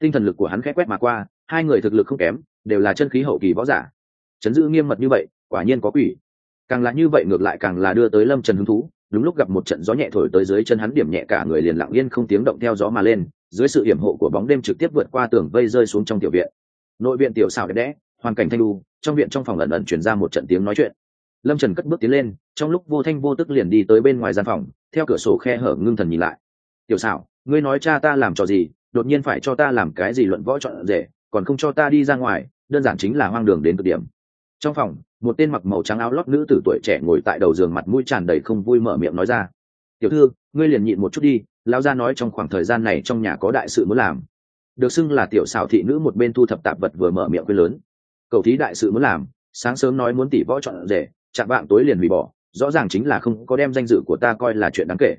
Speaker 1: Tinh thần lực của hắn khẽ quét mà qua, hai người thực lực không kém, đều là chân khí hậu kỳ võ giả. Chấn giữ nghiêm mật như vậy, quả nhiên có quỷ. Càng là như vậy ngược lại càng là đưa tới lâm trần hứng thú, đúng lúc gặp một trận gió nhẹ thổi tới dưới chân hắn điểm nhẹ cả người liền lặng yên không tiếng động theo gió mà lên, dưới sự hiểm hộ của bóng đêm trực tiếp vượt qua tường vây rơi xuống trong tiểu viện. Nội viện tiểu xảo đẹp đẽ, hoàn cảnh thanh lu trong viện trong phòng ẩn ẩn chuyển ra một trận tiếng nói chuyện lâm trần cất bước tiến lên, trong lúc vô thanh vô tức liền đi tới bên ngoài gian phòng, theo cửa sổ khe hở ngưng thần nhìn lại. Tiểu xảo, ngươi nói cha ta làm trò gì, đột nhiên phải cho ta làm cái gì luận võ chọn rể, còn không cho ta đi ra ngoài, đơn giản chính là hoang đường đến cực điểm. Trong phòng, một tên mặc màu trắng áo lót nữ tử tuổi trẻ ngồi tại đầu giường mặt mũi tràn đầy không vui mở miệng nói ra. Tiểu thư, ngươi liền nhịn một chút đi, lão gia nói trong khoảng thời gian này trong nhà có đại sự muốn làm. Được xưng là tiểu xảo thị nữ một bên thu thập tạp vật vừa mở miệng quên lớn. Cầu thí đại sự muốn làm, sáng sớm nói muốn tỷ võ chọn rể chạm vạng tối liền hủy bỏ, rõ ràng chính là không có đem danh dự của ta coi là chuyện đáng kể.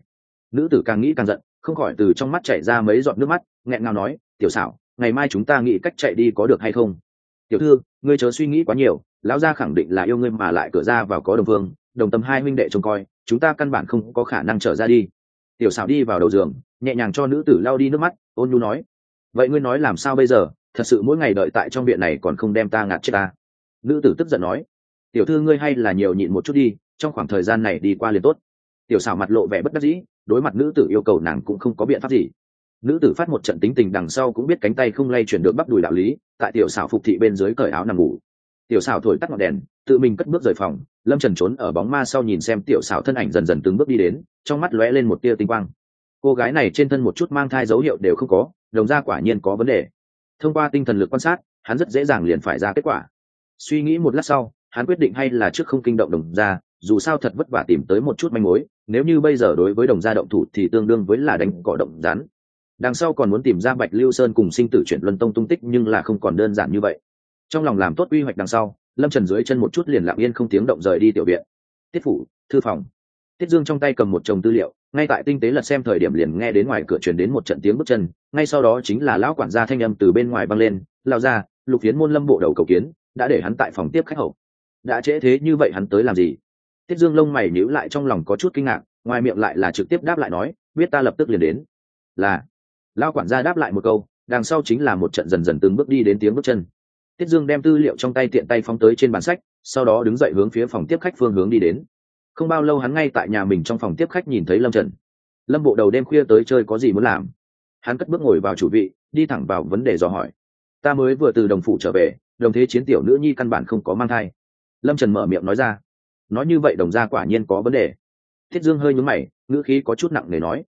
Speaker 1: Nữ tử càng nghĩ càng giận, không khỏi từ trong mắt chảy ra mấy giọt nước mắt, nghẹn ngào nói, tiểu xảo, ngày mai chúng ta nghĩ cách chạy đi có được hay không? Tiểu thư, ngươi chớ suy nghĩ quá nhiều, lão gia khẳng định là yêu ngươi mà lại cửa ra vào có đồng vương, đồng tâm hai huynh đệ trông coi, chúng ta căn bản không có khả năng trở ra đi. Tiểu xảo đi vào đầu giường, nhẹ nhàng cho nữ tử lao đi nước mắt, ôn nhu nói, vậy ngươi nói làm sao bây giờ? Thật sự mỗi ngày đợi tại trong viện này còn không đem ta ngạt chết ta. Nữ tử tức giận nói tiểu thư ngươi hay là nhiều nhịn một chút đi, trong khoảng thời gian này đi qua liền tốt. Tiểu xảo mặt lộ vẻ bất đắc dĩ, đối mặt nữ tử yêu cầu nàng cũng không có biện pháp gì. Nữ tử phát một trận tính tình đằng sau cũng biết cánh tay không lay chuyển được bắp đùi đạo lý, tại tiểu xảo phục thị bên dưới cởi áo nằm ngủ. Tiểu xảo thổi tắt ngọn đèn, tự mình cất bước rời phòng, lâm trần trốn ở bóng ma sau nhìn xem tiểu xảo thân ảnh dần dần từng bước đi đến, trong mắt lóe lên một tia tinh quang. Cô gái này trên thân một chút mang thai dấu hiệu đều không có, đồng ra quả nhiên có vấn đề. Thông qua tinh thần lực quan sát, hắn rất dễ dàng liền phải ra kết quả. Suy nghĩ một lát sau hắn quyết định hay là trước không kinh động đồng gia, dù sao thật vất vả tìm tới một chút manh mối nếu như bây giờ đối với đồng gia động thủ thì tương đương với là đánh cọ động rắn. Đằng sau còn muốn tìm ra bạch lưu sơn cùng sinh tử chuyển luân tông tung tích nhưng là không còn đơn giản như vậy. Trong lòng làm tốt quy hoạch đằng sau lâm trần dưới chân một chút liền lặng yên không tiếng động rời đi tiểu viện. Tiết phủ thư phòng. Tiết dương trong tay cầm một chồng tư liệu ngay tại tinh tế lật xem thời điểm liền nghe đến ngoài cửa truyền đến một trận tiếng bước chân ngay sau đó chính là lão quản gia thanh âm từ bên ngoài băng lên lao ra lục phiến môn lâm bộ đầu cầu kiến đã để hắn tại phòng tiếp khách hậu đã trễ thế như vậy hắn tới làm gì? Tiết dương lông mày nhíu lại trong lòng có chút kinh ngạc, ngoài miệng lại là trực tiếp đáp lại nói, biết ta lập tức liền đến. Là. Lao quản gia đáp lại một câu, đằng sau chính là một trận dần dần từng bước đi đến tiếng bước chân. Tiết dương đem tư liệu trong tay tiện tay phóng tới trên bàn sách, sau đó đứng dậy hướng phía phòng tiếp khách phương hướng đi đến. Không bao lâu hắn ngay tại nhà mình trong phòng tiếp khách nhìn thấy lâm trần. Lâm bộ đầu đêm khuya tới chơi có gì muốn làm? Hắn cất bước ngồi vào chủ vị, đi thẳng vào vấn đề dò hỏi. Ta mới vừa từ đồng phủ trở về, đồng thế chiến tiểu nữ nhi căn bản không có mang thai lâm trần mở miệng nói ra. Nói như vậy đồng gia quả nhiên có vấn đề. Thiết dương hơi nhúng mày, ngữ khí có chút nặng nề nói.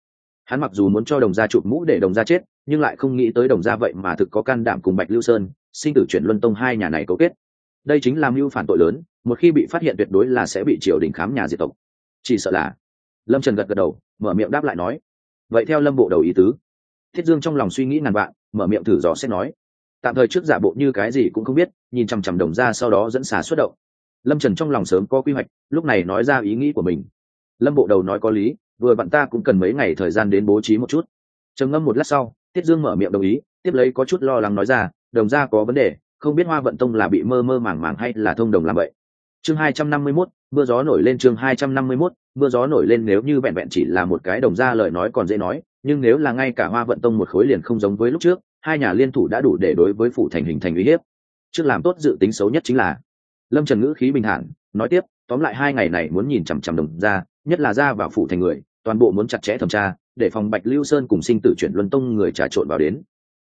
Speaker 1: Hắn mặc dù muốn cho đồng gia chụp mũ để đồng gia chết, nhưng lại không nghĩ tới đồng gia vậy mà thực có can đảm cùng bạch lưu sơn, sinh tử chuyển luân tông hai nhà này cấu kết. Đây chính là mưu phản tội lớn, một khi bị phát hiện tuyệt đối là sẽ bị triều đình khám nhà diệt tộc. Chỉ sợ là, lâm trần gật gật đầu, mở miệng đáp lại nói. Vậy theo lâm bộ đầu ý tứ, thiết dương trong lòng suy nghĩ ngàn vạn, mở miệng thử dò xét nói. Tạm thời trước giả bộ như cái gì cũng không biết, nhìn chằm chằm đồng ra sau đó dẫn xả xuất động lâm trần trong lòng sớm có quy hoạch lúc này nói ra ý nghĩ của mình. Lâm bộ đầu nói có lý vừa bạn ta cũng cần mấy ngày thời gian đến bố trí một chút. Trầm ngâm một lát sau tiết dương mở miệng đồng ý tiếp lấy có chút lo lắng nói ra đồng ra có vấn đề không biết hoa vận tông là bị mơ mơ màng màng hay là thông đồng làm vậy? Chương hai trăm năm mươi 251, mưa gió nổi lên chương hai trăm năm mươi 251, mưa gió nổi lên nếu như vẹn vẹn chỉ là một cái đồng ra lời nói còn dễ nói nhưng nếu là ngay cả hoa vận tông một khối liền không giống với lúc trước hai nhà liên thủ đã đủ để đối với phủ thành hình thành uy hiếp. Trước làm tốt dự tính xấu nhất chính là lâm trần ngữ khí bình thản, nói tiếp, tóm lại hai ngày này muốn nhìn chằm chằm đồng ra nhất là ra vào phủ thành người, toàn bộ muốn chặt chẽ thẩm tra, để phòng bạch lưu sơn cùng sinh tử chuyển luân tông người trà trộn vào đến.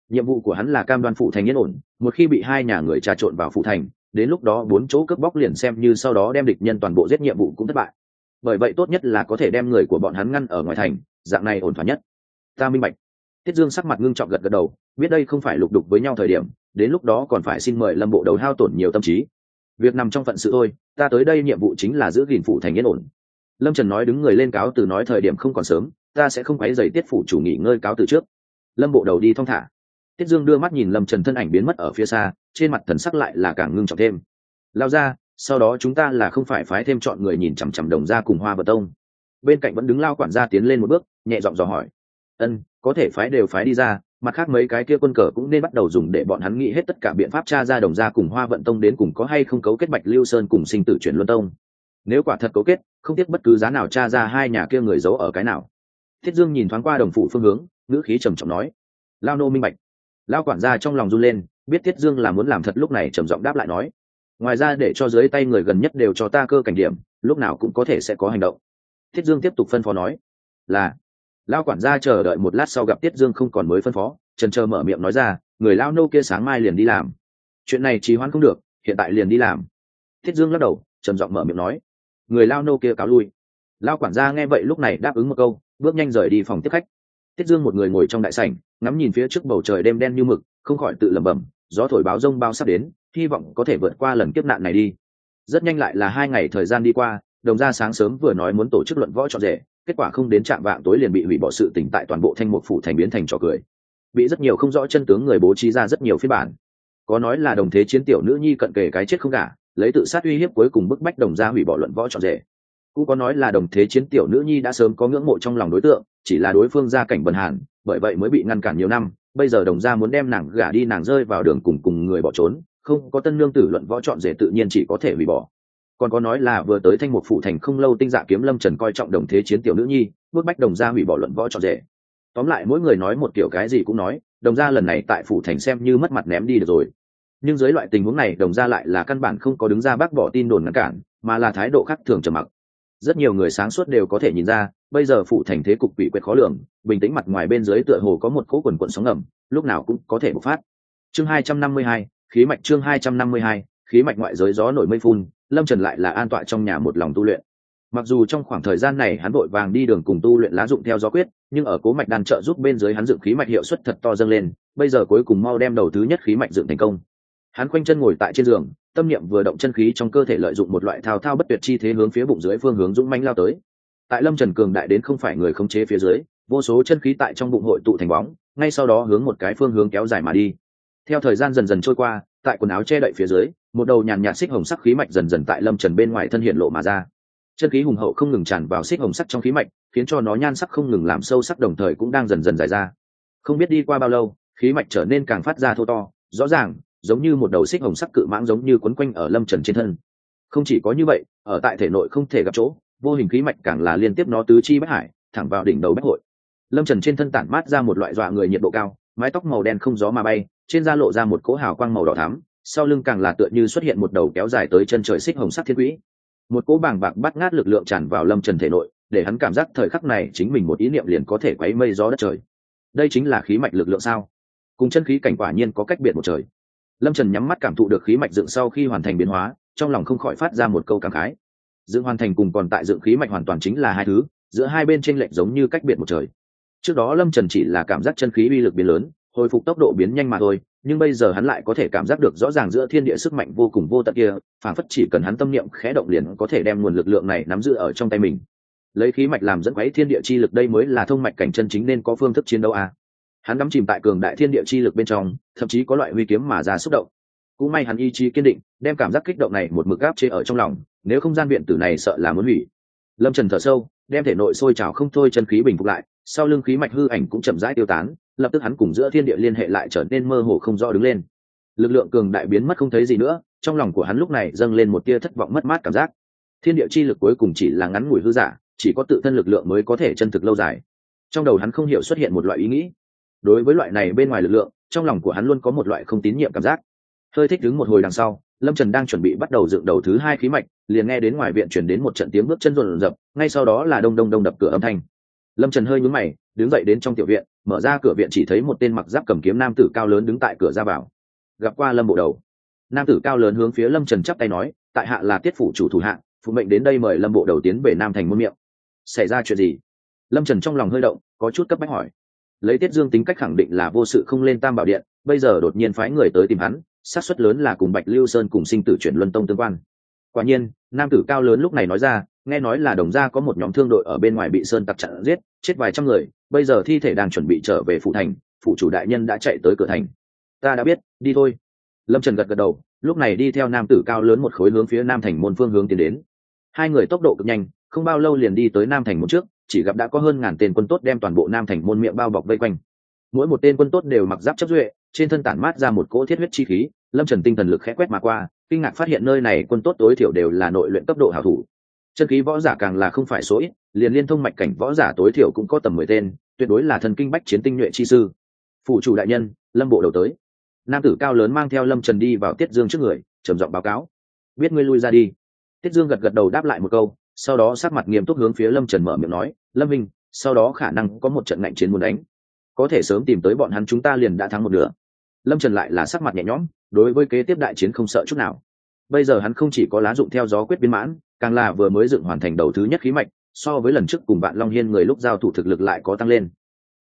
Speaker 1: Nhiệm vụ của hắn là cam đoan phụ thành yên ổn, một khi bị hai nhà người trà trộn vào phụ thành, đến lúc đó bốn chỗ cướp bóc liền xem như sau đó đem địch nhân toàn bộ giết nhiệm vụ cũng thất bại. Bởi vậy tốt nhất là có thể đem người của bọn hắn ngăn ở ngoài thành, dạng này ổn thỏa nhất. Ta minh bạch. Tiết dương sắc mặt ngưng trọng gật gật đầu, biết đây không phải lục đục với nhau thời điểm, đến lúc đó còn phải xin mời lâm bộ đầu hao tổn nhiều tâm trí việc nằm trong phận sự thôi, ta tới đây nhiệm vụ chính là giữ gìn phụ thành yên ổn. Lâm trần nói đứng người lên cáo từ nói thời điểm không còn sớm, ta sẽ không quấy dày tiết phủ chủ nghỉ ngơi cáo từ trước. Lâm bộ đầu đi thong thả. Tiết dương đưa mắt nhìn lâm trần thân ảnh biến mất ở phía xa, trên mặt thần sắc lại là càng ngưng trọng thêm. Lao ra, sau đó chúng ta là không phải phái thêm chọn người nhìn chằm chằm đồng ra cùng hoa và tông. Bên cạnh vẫn đứng lao quản gia tiến lên một bước, nhẹ giọng dò hỏi. Ân, có thể phái đều phái đi ra mặt khác mấy cái kia quân cờ cũng nên bắt đầu dùng để bọn hắn nghĩ hết tất cả biện pháp tra ra đồng ra cùng hoa vận tông đến cùng có hay không cấu kết bạch lưu sơn cùng sinh tử chuyển luân tông. Nếu quả thật cấu kết, không tiếc bất cứ giá nào tra ra hai nhà kia người giấu ở cái nào. Thiết dương nhìn thoáng qua đồng phủ phương hướng, ngữ khí trầm trọng nói, lao nô minh bạch. Lao quản gia trong lòng run lên, biết thiết dương là muốn làm thật lúc này trầm giọng đáp lại nói, ngoài ra để cho dưới tay người gần nhất đều cho ta cơ cảnh điểm, lúc nào cũng có thể sẽ có hành động. Thiết dương tiếp tục phân phó nói, là lao quản gia chờ đợi một lát sau gặp tiết dương không còn mới phân phó trần chờ mở miệng nói ra, người lao nô kia sáng mai liền đi làm. Chuyện này trì hoãn không được, hiện tại liền đi làm. Tiết dương lắc đầu, trầm giọng mở miệng nói, người lao nô kia cáo lui. Lao quản gia nghe vậy lúc này đáp ứng một câu, bước nhanh rời đi phòng tiếp khách. Tiết dương một người ngồi trong đại sảnh, ngắm nhìn phía trước bầu trời đêm đen như mực, không khỏi tự lẩm bẩm, gió thổi báo rông bao sắp đến, hy vọng có thể vượt qua lần kiếp nạn này đi. Rất nhanh lại là hai ngày thời gian đi qua, đồng gia sáng sớm vừa nói muốn tổ chức luận võ trọn rể kết quả không đến trạm vạng tối liền bị hủy bỏ sự tỉnh tại toàn bộ thanh mục phủ thành biến thành trò cười. Bị rất nhiều không rõ chân tướng người bố trí ra rất nhiều phiên bản. Có nói là đồng thế chiến tiểu nữ nhi cận kề cái chết không cả lấy tự sát uy hiếp cuối cùng bức bách đồng gia hủy bỏ luận võ trọn rể. Cũng có nói là đồng thế chiến tiểu nữ nhi đã sớm có ngưỡng mộ trong lòng đối tượng, chỉ là đối phương gia cảnh bần hàn, bởi vậy mới bị ngăn cản nhiều năm, bây giờ đồng gia muốn đem nàng gả đi nàng rơi vào đường cùng cùng người bỏ trốn, không có tân lương tử luận võ chọn rể tự nhiên chỉ có thể hủy bỏ còn có nói là vừa tới thanh mục phụ thành không lâu tinh dạ kiếm lâm trần coi trọng đồng thế chiến tiểu nữ nhi, bước bách đồng gia hủy bỏ luận võ trọn rể. Tóm lại mỗi người nói một kiểu cái gì cũng nói, đồng gia lần này tại phủ thành xem như mất mặt ném đi được rồi. Nhưng dưới loại tình huống này, đồng gia lại là căn bản không có đứng ra bác bỏ tin đồn ngăn cản, mà là thái độ khác thường trầm mặc. Rất nhiều người sáng suốt đều có thể nhìn ra, bây giờ phủ thành thế cục quỷ quyệt khó lường, bình tĩnh mặt ngoài bên dưới tựa hồ có một cỗ quần quận sóng ngầm, lúc nào cũng có thể bộc phát. Chương hai trăm năm mươi hai, khí mạch chương hai trăm năm mươi hai, khí mạch ngoại giới gió nổi mây phun lâm trần lại là an tọa trong nhà một lòng tu luyện. Mặc dù trong khoảng thời gian này hắn vội vàng đi đường cùng tu luyện lá dụng theo gió quyết, nhưng ở cố mạch đàn trợ giúp bên dưới hắn dựng khí mạch hiệu suất thật to dâng lên, bây giờ cuối cùng mau đem đầu thứ nhất khí mạch dựng thành công. Hắn khoanh chân ngồi tại trên giường, tâm niệm vừa động chân khí trong cơ thể lợi dụng một loại thao thao bất tuyệt chi thế hướng phía bụng dưới phương hướng dũng manh lao tới. Tại lâm trần cường đại đến không phải người khống chế phía dưới, vô số chân khí tại trong bụng hội tụ thành bóng, ngay sau đó hướng một cái phương hướng kéo dài mà đi. Theo thời gian dần dần trôi qua tại quần áo che đậy phía dưới, một đầu nhàn nhạt xích hồng sắc khí mạch dần dần tại lâm trần bên ngoài thân hiện lộ mà ra. Chân khí hùng hậu không ngừng tràn vào xích hồng sắc trong khí mạch, khiến cho nó nhan sắc không ngừng làm sâu sắc đồng thời cũng đang dần dần dài ra. Không biết đi qua bao lâu, khí mạch trở nên càng phát ra thô to, rõ ràng, giống như một đầu xích hồng sắc cự mãng giống như quấn quanh ở lâm trần trên thân. Không chỉ có như vậy, ở tại thể nội không thể gặp chỗ, vô hình khí mạch càng là liên tiếp nó tứ chi bất hải, thẳng vào đỉnh đầu bách hội. Lâm trần trên thân tản mát ra một loại dọa người nhiệt độ cao mái tóc màu đen không gió mà bay, trên da lộ ra một cỗ hào quang màu đỏ thắm, sau lưng càng là tựa như xuất hiện một đầu kéo dài tới chân trời xích hồng sắc thiên quỹ. Một cỗ bàng bạc bắt ngát lực lượng tràn vào lâm trần thể nội, để hắn cảm giác thời khắc này chính mình một ý niệm liền có thể quấy mây gió đất trời. Đây chính là khí mạch lực lượng sao? Cùng chân khí cảnh quả nhiên có cách biệt một trời. Lâm trần nhắm mắt cảm thụ được khí mạch dựng sau khi hoàn thành biến hóa, trong lòng không khỏi phát ra một câu cảm khái. Dựng hoàn thành cùng còn tại dựng khí mạch hoàn toàn chính là hai thứ, giữa hai bên t r ê n lệch giống như cách biệt một trời trước đó lâm trần chỉ là cảm giác chân khí uy lực biến lớn, hồi phục tốc độ biến nhanh mà thôi, nhưng bây giờ hắn lại có thể cảm giác được rõ ràng giữa thiên địa sức mạnh vô cùng vô tận kia phản phất chỉ cần hắn tâm niệm khẽ động liền có thể đem nguồn lực lượng này nắm giữ ở trong tay mình. Lấy khí mạch làm dẫn quấy thiên địa chi lực đây mới là thông mạch cảnh chân chính nên có phương thức chiến đấu à? Hắn đắm chìm tại cường đại thiên địa chi lực bên trong, thậm chí có loại huy kiếm mà ra xúc động. Cũng may hắn ý chí kiên định, đem cảm giác kích động này một mực gáp chê ở trong lòng, nếu không gian viện tử này sợ là muốn hủy. Lâm trần thở sâu, đem thể nội sôi trào không thôi chân khí bình phục lại sau lưng khí mạch hư ảnh cũng chậm rãi tiêu tán, lập tức hắn cùng giữa thiên địa liên hệ lại trở nên mơ hồ không rõ đứng lên. Lực lượng cường đại biến mất không thấy gì nữa, trong lòng của hắn lúc này dâng lên một tia thất vọng mất mát cảm giác. Thiên địa chi lực cuối cùng chỉ là ngắn ngủi hư giả, chỉ có tự thân lực lượng mới có thể chân thực lâu dài. Trong đầu hắn không hiểu xuất hiện một loại ý nghĩ. Đối với loại này bên ngoài lực lượng, trong lòng của hắn luôn có một loại không tín nhiệm cảm giác. Hơi thích đứng một hồi đằng sau, lâm trần đang chuẩn bị bắt đầu dựng đầu thứ hai khí mạch, liền nghe đến ngoài viện chuyển đến một trận tiếng bước chân rộn rập, ngay sau đó là đông đông đông đập cửa âm thanh lâm trần hơi nhúng mày, đứng dậy đến trong tiểu viện, mở ra cửa viện chỉ thấy một tên mặc giáp cầm kiếm nam tử cao lớn đứng tại cửa ra vào. Gặp qua lâm bộ đầu. Nam tử cao lớn hướng phía lâm trần chắp tay nói, tại hạ là tiết phủ chủ thủ hạ, phụ mệnh đến đây mời lâm bộ đầu tiến về nam thành muôn miệng. Xảy ra chuyện gì? Lâm trần trong lòng hơi động, có chút cấp bách hỏi. Lấy tiết dương tính cách khẳng định là vô sự không lên tam bảo điện, bây giờ đột nhiên phái người tới tìm hắn, xác suất lớn là cùng bạch lưu sơn cùng sinh tử chuyển luân tông tương quan quả nhiên, nam tử cao lớn lúc này nói ra, nghe nói là đồng gia có một nhóm thương đội ở bên ngoài bị sơn tặc chặn giết, chết vài trăm người, bây giờ thi thể đang chuẩn bị trở về phủ thành phụ chủ đại nhân đã chạy tới cửa thành. Ta đã biết, đi thôi. Lâm trần gật gật đầu, lúc này đi theo nam tử cao lớn một khối hướng phía nam thành môn phương hướng tiến đến. Hai người tốc độ cực nhanh, không bao lâu liền đi tới nam thành môn trước, chỉ gặp đã có hơn ngàn tên quân tốt đem toàn bộ nam thành môn miệng bao bọc vây quanh. Mỗi một tên quân tốt đều mặc giáp chấp duệ, trên thân tản mát ra một cỗ thiết huyết chi khí lâm trần tinh thần lực khẽ quét mà qua, kinh ngạc phát hiện nơi này quân tốt tối thiểu đều là nội luyện cấp độ hảo thủ. Chân khí võ giả càng là không phải số ít, liền liên thông mạch cảnh võ giả tối thiểu cũng có tầm mười tên, tuyệt đối là thần kinh bách chiến tinh nhuệ chi sư. Phụ chủ đại nhân, lâm bộ đầu tới. Nam tử cao lớn mang theo lâm trần đi vào tiết dương trước người, trầm giọng báo cáo. Biết ngươi lui ra đi. Tiết dương gật gật đầu đáp lại một câu, sau đó sát mặt nghiêm túc hướng phía lâm trần mở miệng nói, lâm minh, sau đó khả năng có một trận ngạnh chiến muốn đánh. Có thể sớm tìm tới bọn hắn chúng ta liền đã thắng một nửa lâm trần lại là sắc mặt nhẹ nhõm, đối với kế tiếp đại chiến không sợ chút nào. Bây giờ hắn không chỉ có lá dụng theo gió quyết biên mãn, càng là vừa mới dựng hoàn thành đầu thứ nhất khí mạch, so với lần trước cùng bạn long hiên người lúc giao thủ thực lực lại có tăng lên.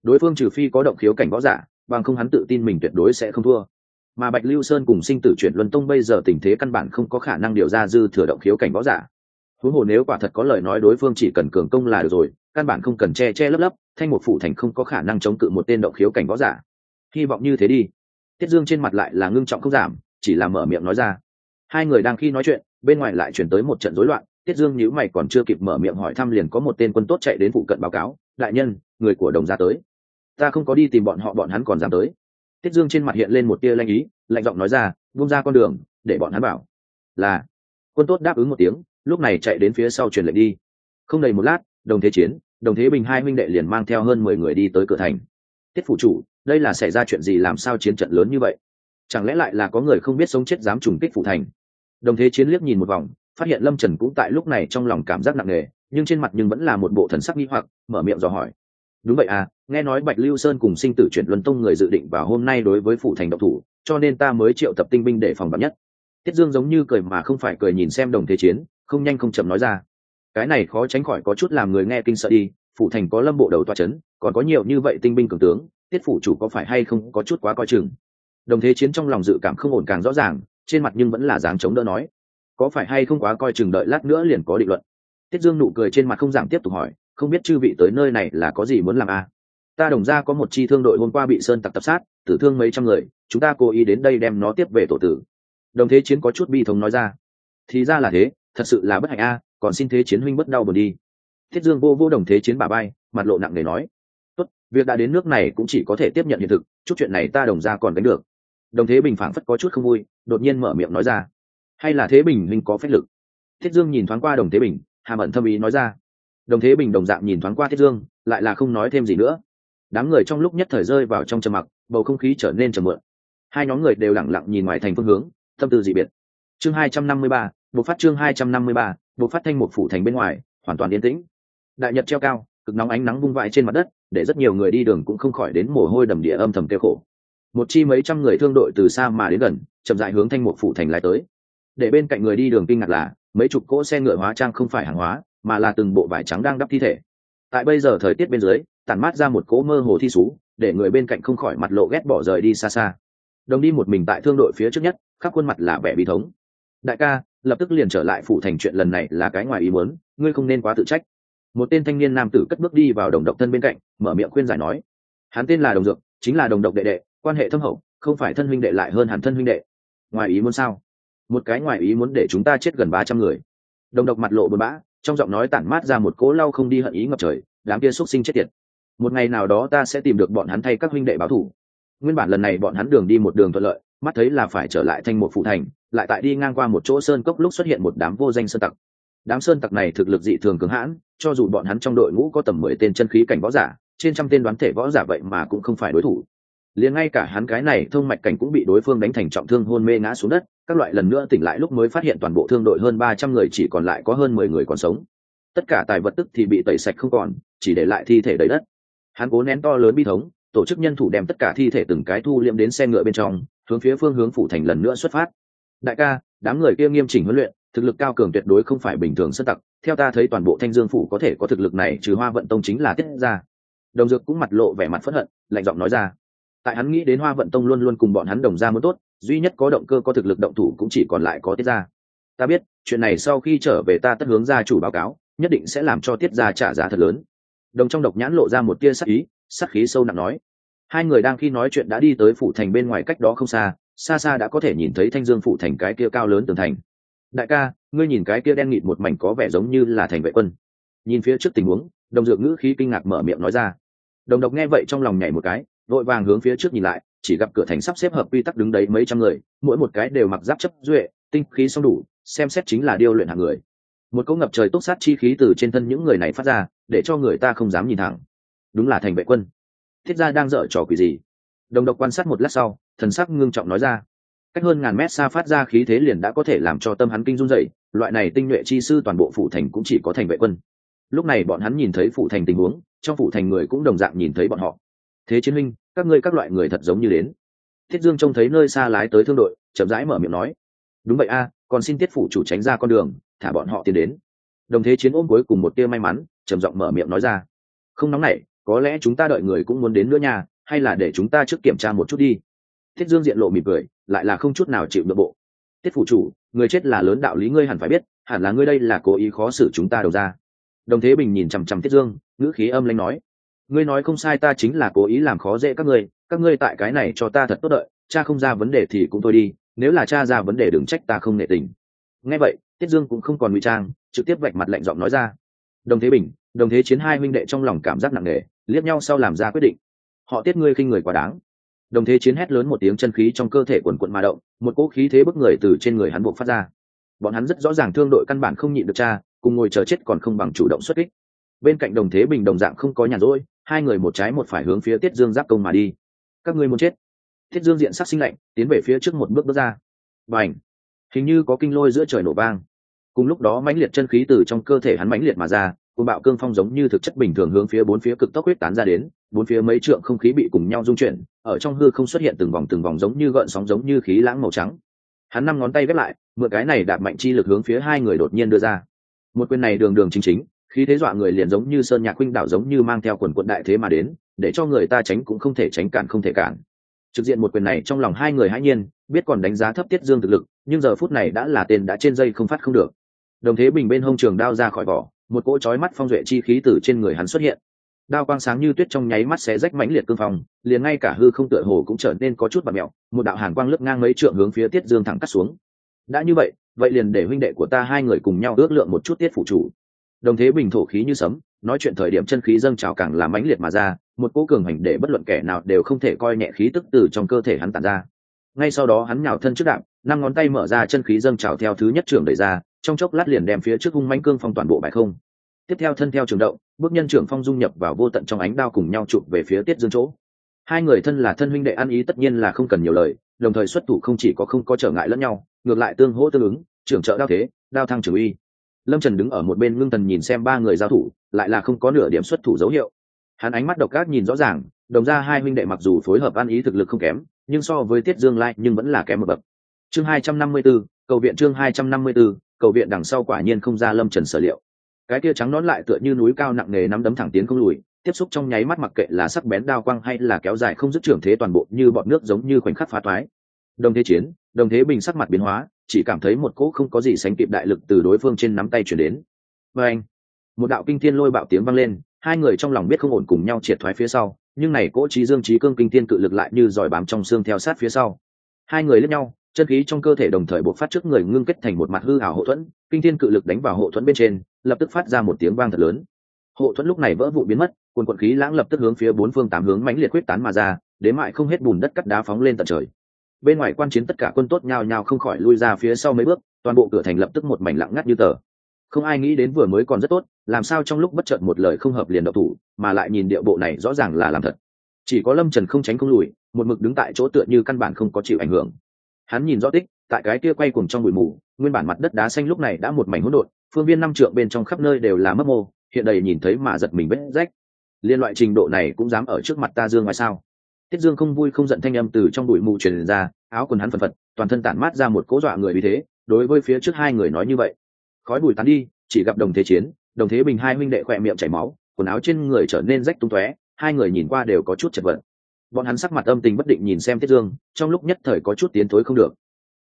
Speaker 1: Đối phương trừ phi có động khiếu cảnh võ giả, bằng không hắn tự tin mình tuyệt đối sẽ không thua. Mà bạch lưu sơn cùng sinh tử chuyển luân tông bây giờ tình thế căn bản không có khả năng điều ra dư thừa động khiếu cảnh võ giả. Huống hồ nếu quả thật có lời nói đối phương chỉ cần cường công là được rồi, căn bản không cần che che lấp lấp, thanh một phụ thành không có khả năng chống cự một tên động khiếu cảnh võ giả. Hy vọng như thế đi tiết dương trên mặt lại là ngưng trọng không giảm, chỉ là mở miệng nói ra. Hai người đang khi nói chuyện, bên ngoài lại chuyển tới một trận rối loạn, tiết dương nhữ mày còn chưa kịp mở miệng hỏi thăm liền có một tên quân tốt chạy đến phụ cận báo cáo, đại nhân, người của đồng gia tới. Ta không có đi tìm bọn họ, bọn hắn còn dám tới. Tiết dương trên mặt hiện lên một tia lanh ý, lạnh giọng nói ra, buông ra con đường, để bọn hắn bảo. Là. Quân tốt đáp ứng một tiếng, lúc này chạy đến phía sau truyền lệnh đi. Không đầy một lát, đồng thế chiến, đồng thế bình hai minh đệ liền mang theo hơn mười người đi tới cửa thành. Tiết phủ chủ đây là xảy ra chuyện gì làm sao chiến trận lớn như vậy? Chẳng lẽ lại là có người không biết sống chết dám trùng kích phủ thành? Đồng thế chiến liếc nhìn một vòng, phát hiện lâm trần cũng tại lúc này trong lòng cảm giác nặng nề, nhưng trên mặt nhưng vẫn là một bộ thần sắc nghi hoặc, mở miệng dò hỏi. Đúng vậy à nghe nói bạch lưu sơn cùng sinh tử chuyển luân tông người dự định vào hôm nay đối với phủ thành độc thủ, cho nên ta mới triệu tập tinh binh để phòng bắn nhất. Tiết dương giống như cười mà không phải cười nhìn xem đồng thế chiến, không nhanh không chậm nói ra. Cái này khó tránh khỏi có chút làm người nghe kinh sợ đi, phủ thành có lâm bộ đầu toa c h ấ n còn có nhiều như vậy tinh binh cường tướng tiết phủ chủ có phải hay không có chút quá coi chừng. Đồng thế chiến trong lòng dự cảm không ổn càng rõ ràng, trên mặt nhưng vẫn là dáng chống đỡ nói. Có phải hay không quá coi chừng đợi lát nữa liền có định luận. Tiết dương nụ cười trên mặt không giảm tiếp tục hỏi, không biết chư vị tới nơi này là có gì muốn làm a à? ta đồng ra có một chi thương đội hôm qua bị sơn tặc tập sát, tử thương mấy trăm người, chúng ta cố ý đến đây đem nó tiếp về tổ tử. Đồng thế chiến có chút bi thống nói ra. Thì ra là thế, thật sự là bất hạnh a, còn xin thế chiến huynh bất đau buồn đi. Thiết dương vô vô đồng thế chiến bà bay mặt lộ nặng nề nói việc đã đến nước này cũng chỉ có thể tiếp nhận hiện thực, chút chuyện này ta đồng ra còn đánh được. Đồng thế bình phảng phất có chút không vui, đột nhiên mở miệng nói ra. Hay là thế bình huynh có phép lực? Thiết dương nhìn thoáng qua đồng thế bình, hàm ẩn thâm ý nói ra. Đồng thế bình đồng dạng nhìn thoáng qua thiết dương, lại là không nói thêm gì nữa. Đám người trong lúc nhất thời rơi vào trong trầm mặc, bầu không khí trở nên trầm mượn hai nhóm người đều lẳng lặng nhìn ngoài thành phương hướng tâm tư dị biệt. Chương hai trăm năm mươi ba bộ phát chương hai trăm năm mươi ba bộ phát thanh một phủ thành bên ngoài, hoàn toàn yên tĩnh. Đại nhật treo cao cực nóng ánh nắng vung vãi trên mặt đất, để rất nhiều người đi đường cũng không khỏi đến mồ hôi đầm địa âm thầm kêu khổ. Một chi mấy trăm người thương đội từ xa mà đến gần, chậm dại hướng thanh một phủ thành lại tới. Để bên cạnh người đi đường kinh ngạc là, mấy chục cỗ xe ngựa hóa trang không phải hàng hóa, mà là từng bộ vải trắng đang đắp thi thể. Tại bây giờ thời tiết bên dưới, tản mát ra một cỗ mơ hồ thi sú để người bên cạnh không khỏi mặt lộ ghét bỏ rời đi xa xa. Đồng đi một mình tại thương đội phía trước nhất, khắp khuôn mặt là vẻ bi thống. Đại ca, lập tức liền trở lại phủ thành chuyện lần này là cái ngoài ý muốn, ngươi không nên quá tự trách một tên thanh niên nam tử cất bước đi vào đồng độc thân bên cạnh, mở miệng khuyên giải nói, hắn tên là đồng dược, chính là đồng độc đệ đệ, quan hệ thâm hậu, không phải thân huynh đệ lại hơn hẳn thân huynh đệ. Ngoài ý muốn sao? Một cái ngoài ý muốn để chúng ta chết gần ba trăm người. Đồng độc mặt lộ bờ bã, trong giọng nói tản mát ra một cỗ lau không đi hận ý ngập trời, đám kia xúc sinh chết tiệt. Một ngày nào đó ta sẽ tìm được bọn hắn thay các huynh đệ báo thủ nguyên bản lần này bọn hắn đường đi một đường thuận lợi, mắt thấy là phải trở lại thành một phụ thành, lại tại đi ngang qua một chỗ sơn cốc lúc xuất hiện một đám vô danh sơn tặc đám sơn tặc này thực lực dị thường cứng hãn, cho dù bọn hắn trong đội ngũ có tầm mười tên chân khí cảnh võ giả, trên trăm tên đoán thể võ giả vậy mà cũng không phải đối thủ. Liền ngay cả hắn cái này thông mạch cảnh cũng bị đối phương đánh thành trọng thương hôn mê ngã xuống đất, các loại lần nữa tỉnh lại lúc mới phát hiện toàn bộ thương đội hơn ba trăm người chỉ còn lại có hơn mười người còn sống. Tất cả tài vật tức thì bị tẩy sạch không còn, chỉ để lại thi thể đầy đất. Hắn cố nén to lớn bi thống, tổ chức nhân thủ đem tất cả thi thể từng cái thu liệm đến xe ngựa bên trong, hướng phía phương hướng phủ thành lần nữa xuất phát. Đại ca, đám người kia nghiêm chỉnh huấn luyện thực lực cao cường tuyệt đối không phải bình thường sân tặc. Theo ta thấy toàn bộ thanh dương phủ có thể có thực lực này, trừ hoa vận tông chính là tiết ra. Đồng dược cũng mặt lộ vẻ mặt phẫn hận, lạnh giọng nói ra. Tại hắn nghĩ đến hoa vận tông luôn luôn cùng bọn hắn đồng ra muốn tốt, duy nhất có động cơ có thực lực động thủ cũng chỉ còn lại có tiết ra. Ta biết, chuyện này sau khi trở về ta tất hướng gia chủ báo cáo, nhất định sẽ làm cho tiết ra trả giá thật lớn. Đồng trong độc nhãn lộ ra một tia sắc ý, sắc khí sâu nặng nói. Hai người đang khi nói chuyện đã đi tới phủ thành bên ngoài cách đó không xa xa xa đã có thể nhìn thấy thanh dương phủ thành cái kia cao lớn tường thành đại ca, ngươi nhìn cái kia đen nghịt một mảnh có vẻ giống như là thành vệ quân. Nhìn phía trước tình huống, đồng dược ngữ khí kinh ngạc mở miệng nói ra. Đồng độc nghe vậy trong lòng nhảy một cái vội vàng hướng phía trước nhìn lại, chỉ gặp cửa thành sắp xếp hợp quy tắc đứng đấy mấy trăm người, mỗi một cái đều mặc giáp chấp duệ, tinh khí song đủ, xem xét chính là điêu luyện hàng người. Một cỗ ngập trời túc sát chi khí từ trên thân những người này phát ra, để cho người ta không dám nhìn thẳng. Đúng là thành vệ quân. Thiết gia đang dở trò quỷ gì? Đồng độc quan sát một lát sau, thần sắc ngưng trọng nói ra cách hơn ngàn mét xa phát ra khí thế liền đã có thể làm cho tâm hắn kinh run dậy loại này tinh nhuệ chi sư toàn bộ phủ thành cũng chỉ có thành vệ quân. Lúc này bọn hắn nhìn thấy phủ thành tình huống, trong phủ thành người cũng đồng dạng nhìn thấy bọn họ. Thế chiến minh, các ngươi các loại người thật giống như đến. Thiết dương trông thấy nơi xa lái tới thương đội, chậm rãi mở miệng nói, đúng vậy a, còn xin tiết phủ chủ tránh ra con đường, thả bọn họ tiến đến. Đồng thế chiến ôm cuối cùng một tia may mắn, trầm giọng mở miệng nói ra, không nóng nảy, có lẽ chúng ta đợi người cũng muốn đến nữa nha, hay là để chúng ta trước kiểm tra một chút đi. Thiết dương diện lộ mỉm cười lại là không chút nào chịu được bộ. Tiết phủ chủ, người chết là lớn đạo lý ngươi hẳn phải biết, hẳn là ngươi đây là cố ý khó xử chúng ta đầu ra. Đồng thế bình nhìn chằm chằm tiết dương, ngữ khí âm lanh nói, ngươi nói không sai ta chính là cố ý làm khó dễ các ngươi các ngươi tại cái này cho ta thật tốt đợi, cha không ra vấn đề thì cũng thôi đi, nếu là cha ra vấn đề đừng trách ta không nể tình. Nghe vậy, tiết dương cũng không còn ngụy trang, trực tiếp vạch mặt lạnh giọng nói ra. Đồng thế bình, đồng thế chiến hai huynh đệ trong lòng cảm giác nặng nề, liếc nhau sau làm ra quyết định. Họ tiết ngươi khinh người quá đáng đồng thế chiến hét lớn một tiếng chân khí trong cơ thể quần quận mà động, một cỗ khí thế bức người từ trên người hắn buộc phát ra. Bọn hắn rất rõ ràng thương đội căn bản không nhịn được cha, cùng ngồi chờ chết còn không bằng chủ động xuất kích. Bên cạnh đồng thế bình đồng dạng không có nhàn rỗi, hai người một trái một phải hướng phía tiết dương giáp công mà đi. Các ngươi muốn chết. Tiết dương diện sắc sinh lạnh, tiến về phía trước một bước bước ra. B à n h hình như có kinh lôi giữa trời nổ vang. Cùng lúc đó mãnh liệt chân khí từ trong cơ thể hắn mãnh liệt mà ra cùng bạo cương phong giống như thực chất bình thường hướng phía bốn phía cực tốc huyết tán ra đến, bốn phía mấy trượng không khí bị cùng nhau dung chuyển ở trong hư không xuất hiện từng vòng từng vòng giống như gợn sóng giống như khí lãng màu trắng. Hắn năm ngón tay ghép lại, mượn cái này đạp mạnh chi lực hướng phía hai người đột nhiên đưa ra. Một quyền này đường đường chính chính, khí thế dọa người liền giống như sơn nhạc huynh đảo giống như mang theo quần quận đại thế mà đến, để cho người ta tránh cũng không thể tránh cản không thể cản. Trực diện một quyền này trong lòng hai người hãy nhiên, biết còn đánh giá thấp tiết dương thực lực, nhưng giờ phút này đã là tên đã trên dây không phát không được. Đồng thế bình bên hông trường đao ra khỏi vỏ, một cỗ chói mắt phong duệ chi khí từ trên người hắn xuất hiện đao quang sáng như tuyết trong nháy mắt xé rách mãnh liệt cương phong, liền ngay cả hư không tựa hồ cũng trở nên có chút bạt mẹo một đạo hàn quang lướt ngang mấy trượng hướng phía tiết dương thẳng cắt xuống. Đã như vậy vậy liền để huynh đệ của ta hai người cùng nhau ước lượng một chút tiết phụ chủ. Đồng thế bình thổ khí như sấm, nói chuyện thời điểm chân khí dâng trào càng làm mãnh liệt mà ra, một cỗ cường hành để bất luận kẻ nào đều không thể coi nhẹ khí tức từ trong cơ thể hắn tàn ra. Ngay sau đó hắn nhào thân trước đạp, năm ngón tay mở ra chân khí dâng trào theo thứ nhất trường đẩy ra, trong chốc lát liền đem phía trước hung mãnh cương phong toàn bộ bài không. Tiếp theo thân theo trường động bước nhân trưởng phong dung nhập vào vô tận trong ánh đao cùng nhau chụp về phía tiết dương chỗ. Hai người thân là thân huynh đệ ăn ý tất nhiên là không cần nhiều lời đồng thời xuất thủ không chỉ có không có trở ngại lẫn nhau ngược lại tương hỗ tương ứng trưởng trợ đao thế đao thăng trừ uy. Lâm trần đứng ở một bên ngưng thần nhìn xem ba người giao thủ lại là không có nửa điểm xuất thủ dấu hiệu. Hắn ánh mắt độc ác nhìn rõ ràng đồng ra hai huynh đệ mặc dù phối hợp ăn ý thực lực không kém nhưng so với tiết dương lai nhưng vẫn là kém một bậc. Chương hai trăm năm mươi 254, cầu viện chương hai trăm năm mươi 254, cầu viện đằng sau quả nhiên không ra lâm trần sở liệu cái kia trắng nón lại tựa như núi cao nặng nề nắm đấm thẳng tiến không lùi, tiếp xúc trong nháy mắt mặc kệ là sắc bén đao quang hay là kéo dài không dứt trưởng thế toàn bộ như bọn nước giống như khoảnh khắc phá toái. Đồng thế chiến, đồng thế bình sắc mặt biến hóa, chỉ cảm thấy một cỗ không có gì sánh kịp đại lực từ đối phương trên nắm tay chuyển đến. Và anh, một đạo kinh thiên lôi bạo tiếng vang lên, hai người trong lòng biết không ổn cùng nhau triệt thoái phía sau, nhưng này cỗ trí dương trí cương kinh thiên cự lực lại như giỏi bám trong xương theo sát phía sau. Hai người lẫn nhau, chân khí trong cơ thể đồng thời bộc phát trước người ngưng kết thành một mặt hư ảo hộ thuẫn, kinh thiên cự lực đánh vào hộ thuẫn bên trên lập tức phát ra một tiếng vang thật lớn. Hộ thuẫn lúc này vỡ vụ biến mất quần quận khí lãng lập tức hướng phía bốn phương tám hướng mãnh liệt quyết tán mà ra, đến mại không hết bùn đất cắt đá phóng lên tận trời. Bên ngoài quan chiến tất cả quân tốt nhao nhao không khỏi lui ra phía sau mấy bước, toàn bộ cửa thành lập tức một mảnh lặng ngắt như tờ. Không ai nghĩ đến vừa mới còn rất tốt, làm sao trong lúc bất chợt một lời không hợp liền độc thủ, mà lại nhìn điệu bộ này rõ ràng là làm thật. Chỉ có lâm trần không tránh không lùi, một mực đứng tại chỗ tựa như căn bản không có chịu ảnh hưởng. Hắn nhìn rõ tích, tại cái kia quay cùng trong bụi mù, nguyên bản mặt đất đá xanh lúc này đã một mảnh hỗn độn phương viên năm trượng bên trong khắp nơi đều là mấp mô, hiện đầy nhìn thấy mà giật mình vết rách. Liên loại trình độ này cũng dám ở trước mặt ta dương ngoài sao? Tiết dương không vui không giận thanh âm từ trong bụi mù truyền ra, áo quần hắn phần phật, toàn thân tản mát ra một cố dọa người vì thế, đối với phía trước hai người nói như vậy. Khói bụi tán đi, chỉ gặp đồng thế chiến, đồng thế bình hai huynh đệ khỏe miệng chảy máu, quần áo trên người trở nên rách tung tóe, hai người nhìn qua đều có chút chật vật. Bọn hắn sắc mặt âm tình bất định nhìn xem tiết dương, trong lúc nhất thời có chút tiến thối không được.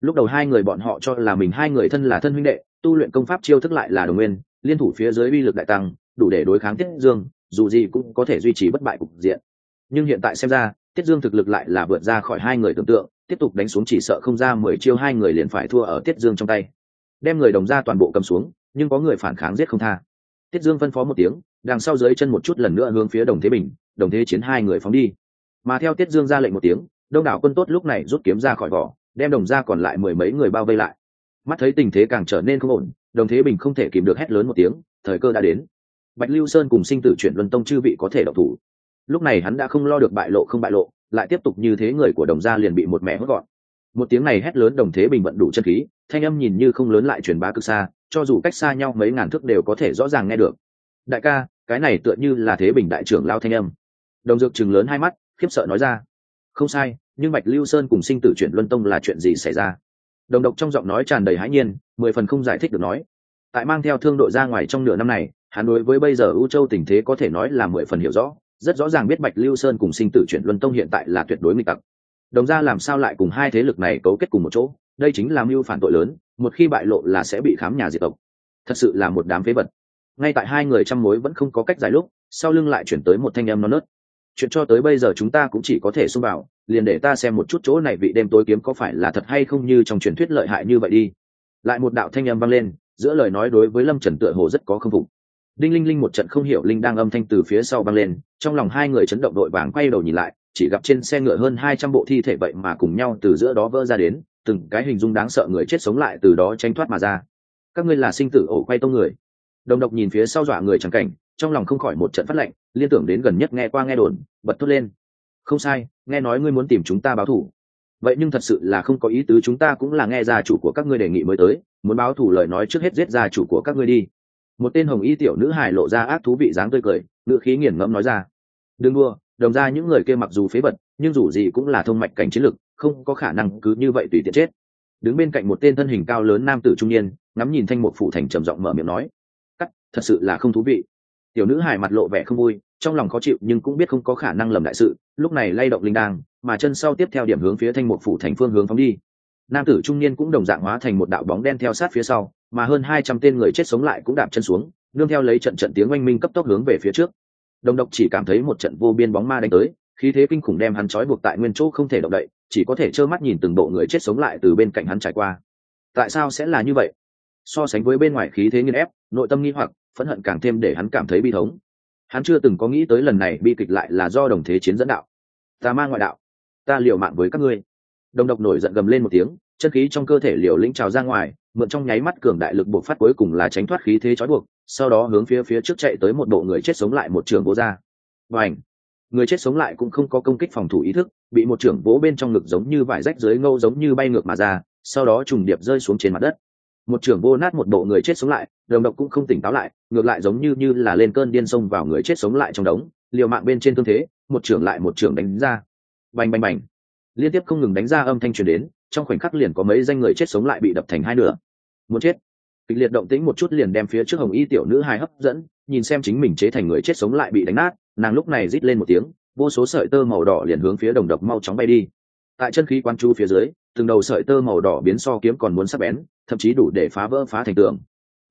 Speaker 1: Lúc đầu hai người bọn họ cho là mình hai người thân là thân huynh đệ tu luyện công pháp chiêu thức lại là đồng nguyên, liên thủ phía dưới uy lực đại tăng, đủ để đối kháng tiết dương, dù gì cũng có thể duy trì bất bại cục diện. Nhưng hiện tại xem ra, tiết dương thực lực lại là vượt ra khỏi hai người tưởng tượng, tiếp tục đánh xuống chỉ sợ không ra mười chiêu, hai người liền phải thua ở tiết dương trong tay. Đem người đồng ra toàn bộ cầm xuống, nhưng có người phản kháng giết không tha. Tiết dương phân phó một tiếng, đằng sau dưới chân một chút lần nữa hướng phía đồng thế bình, đồng thế chiến hai người phóng đi. Mà theo tiết dương ra lệnh một tiếng, đông đảo quân tốt lúc này rút kiếm ra khỏi vỏ, đem đồng ra còn lại mười mấy người bao vây lại mắt thấy tình thế càng trở nên không ổn, đồng thế bình không thể kìm được hét lớn một tiếng, thời cơ đã đến. Bạch lưu sơn cùng sinh tử chuyển luân tông chư vị có thể độc thủ. Lúc này hắn đã không lo được bại lộ không bại lộ, lại tiếp tục như thế người của đồng gia liền bị một mẹ hốt gọn. Một tiếng này hét lớn đồng thế bình vận đủ chân khí, thanh âm nhìn như không lớn lại truyền bá cực xa, cho dù cách xa nhau mấy ngàn thước đều có thể rõ ràng nghe được. Đại ca, cái này tựa như là thế bình đại trưởng lao thanh âm. Đồng dược chừng lớn hai mắt, khiếp sợ nói ra. Không sai, nhưng bạch lưu sơn cùng sinh tử chuyển luân tông là chuyện gì xảy ra? Đồng độc trong giọng nói tràn đầy hãi nhiên, mười phần không giải thích được nói. Tại mang theo thương đội ra ngoài trong nửa năm này, hắn đối với bây giờ u châu tình thế có thể nói là mười phần hiểu rõ, rất rõ ràng biết bạch lưu sơn cùng sinh tử chuyển luân tông hiện tại là tuyệt đối nghịch tặc. Đồng ra làm sao lại cùng hai thế lực này cấu kết cùng một chỗ, đây chính là mưu phản tội lớn, một khi bại lộ là sẽ bị khám nhà diệt tộc. Thật sự là một đám phế vật. Ngay tại hai người chăm mối vẫn không có cách giải lúc, sau lưng lại chuyển tới một thanh em non nớt chuyện cho tới bây giờ chúng ta cũng chỉ có thể xung vào, liền để ta xem một chút chỗ này vị đêm tối kiếm có phải là thật hay không như trong truyền thuyết lợi hại như vậy đi. Lại một đạo thanh âm vang lên, giữa lời nói đối với lâm trần tựa hồ rất có không phục. Đinh linh linh một trận không hiểu linh đang âm thanh từ phía sau vang lên, trong lòng hai người chấn động đội vàng quay đầu nhìn lại, chỉ gặp trên xe ngựa hơn hai trăm bộ thi thể vậy mà cùng nhau từ giữa đó vỡ ra đến, từng cái hình dung đáng sợ người chết sống lại từ đó tranh thoát mà ra. Các ngươi là sinh tử ổ quay tông người. Đồng độc nhìn phía sau dọa người chẳng cảnh, trong lòng không khỏi một trận phát lệnh liên tưởng đến gần nhất nghe qua nghe đồn, bật thốt lên. Không sai, nghe nói ngươi muốn tìm chúng ta báo thủ. Vậy nhưng thật sự là không có ý tứ, chúng ta cũng là nghe gia chủ của các ngươi đề nghị mới tới, muốn báo thủ lời nói trước hết giết gia chủ của các ngươi đi. Một tên hồng y tiểu nữ hài lộ ra ác thú vị dáng tươi cười, ngữ khí nghiền ngẫm nói ra. Đừng đua đồng ra những người kia mặc dù phế vật, nhưng dù gì cũng là thông mạch cảnh chiến lực, không có khả năng cứ như vậy tùy tiện chết. Đứng bên cạnh một tên thân hình cao lớn nam tử trung niên, ngắm nhìn thanh một phủ thành trầm giọng mở miệng nói. Cắt, thật sự là không thú vị. Tiểu nữ hài mặt lộ vẻ không vui trong lòng khó chịu nhưng cũng biết không có khả năng lầm đại sự, lúc này lay động linh đang mà chân sau tiếp theo điểm hướng phía thanh một phủ thành phương hướng phóng đi. Nam tử trung niên cũng đồng dạng hóa thành một đạo bóng đen theo sát phía sau, mà hơn hai trăm tên người chết sống lại cũng đạp chân xuống, nương theo lấy trận trận tiếng oanh minh cấp tốc hướng về phía trước. Đồng độc chỉ cảm thấy một trận vô biên bóng ma đánh tới, khí thế kinh khủng đem hắn trói buộc tại nguyên chỗ không thể động đậy, chỉ có thể trơ mắt nhìn từng bộ người chết sống lại từ bên cạnh hắn trải qua. Tại sao sẽ là như vậy? So sánh với bên ngoài khí thế nghiên ép, nội tâm nghi hoặc, phẫn hận càng thêm để hắn cảm thấy bi thống hắn chưa từng có nghĩ tới lần này bi kịch lại là do đồng thế chiến dẫn đạo. Ta mang ngoại đạo, ta liều mạng với các ngươi. Đồng độc nổi giận gầm lên một tiếng, chân khí trong cơ thể liều lĩnh trào ra ngoài, mượn trong nháy mắt cường đại lực buộc phát cuối cùng là tránh thoát khí thế trói buộc, sau đó hướng phía phía trước chạy tới một bộ người chết sống lại một trường bố ra. Và ảnh người chết sống lại cũng không có công kích phòng thủ ý thức, bị một trưởng vỗ bên trong ngực giống như vải rách dưới ngâu giống như bay ngược mà ra, sau đó trùng điệp rơi xuống trên mặt đất một trưởng vô nát một bộ người chết sống lại, đồng độc cũng không tỉnh táo lại, ngược lại giống như như là lên cơn điên xông vào người chết sống lại trong đống, liều mạng bên trên thương thế, một trưởng lại một trưởng đánh ra. Bành bành bành. Liên tiếp không ngừng đánh ra âm thanh truyền đến, trong khoảnh khắc liền có mấy danh người chết sống lại bị đập thành hai nửa. Muốn chết. Kịch liệt động tĩnh một chút liền đem phía trước hồng y tiểu nữ hai hấp dẫn, nhìn xem chính mình chế thành người chết sống lại bị đánh nát, nàng lúc này rít lên một tiếng, vô số sợi tơ màu đỏ liền hướng phía đồng độc mau chóng bay đi. Tại chân khí quan chu phía dưới từng đầu sợi tơ màu đỏ biến so kiếm còn muốn sắc bén, thậm chí đủ để phá vỡ phá thành tường.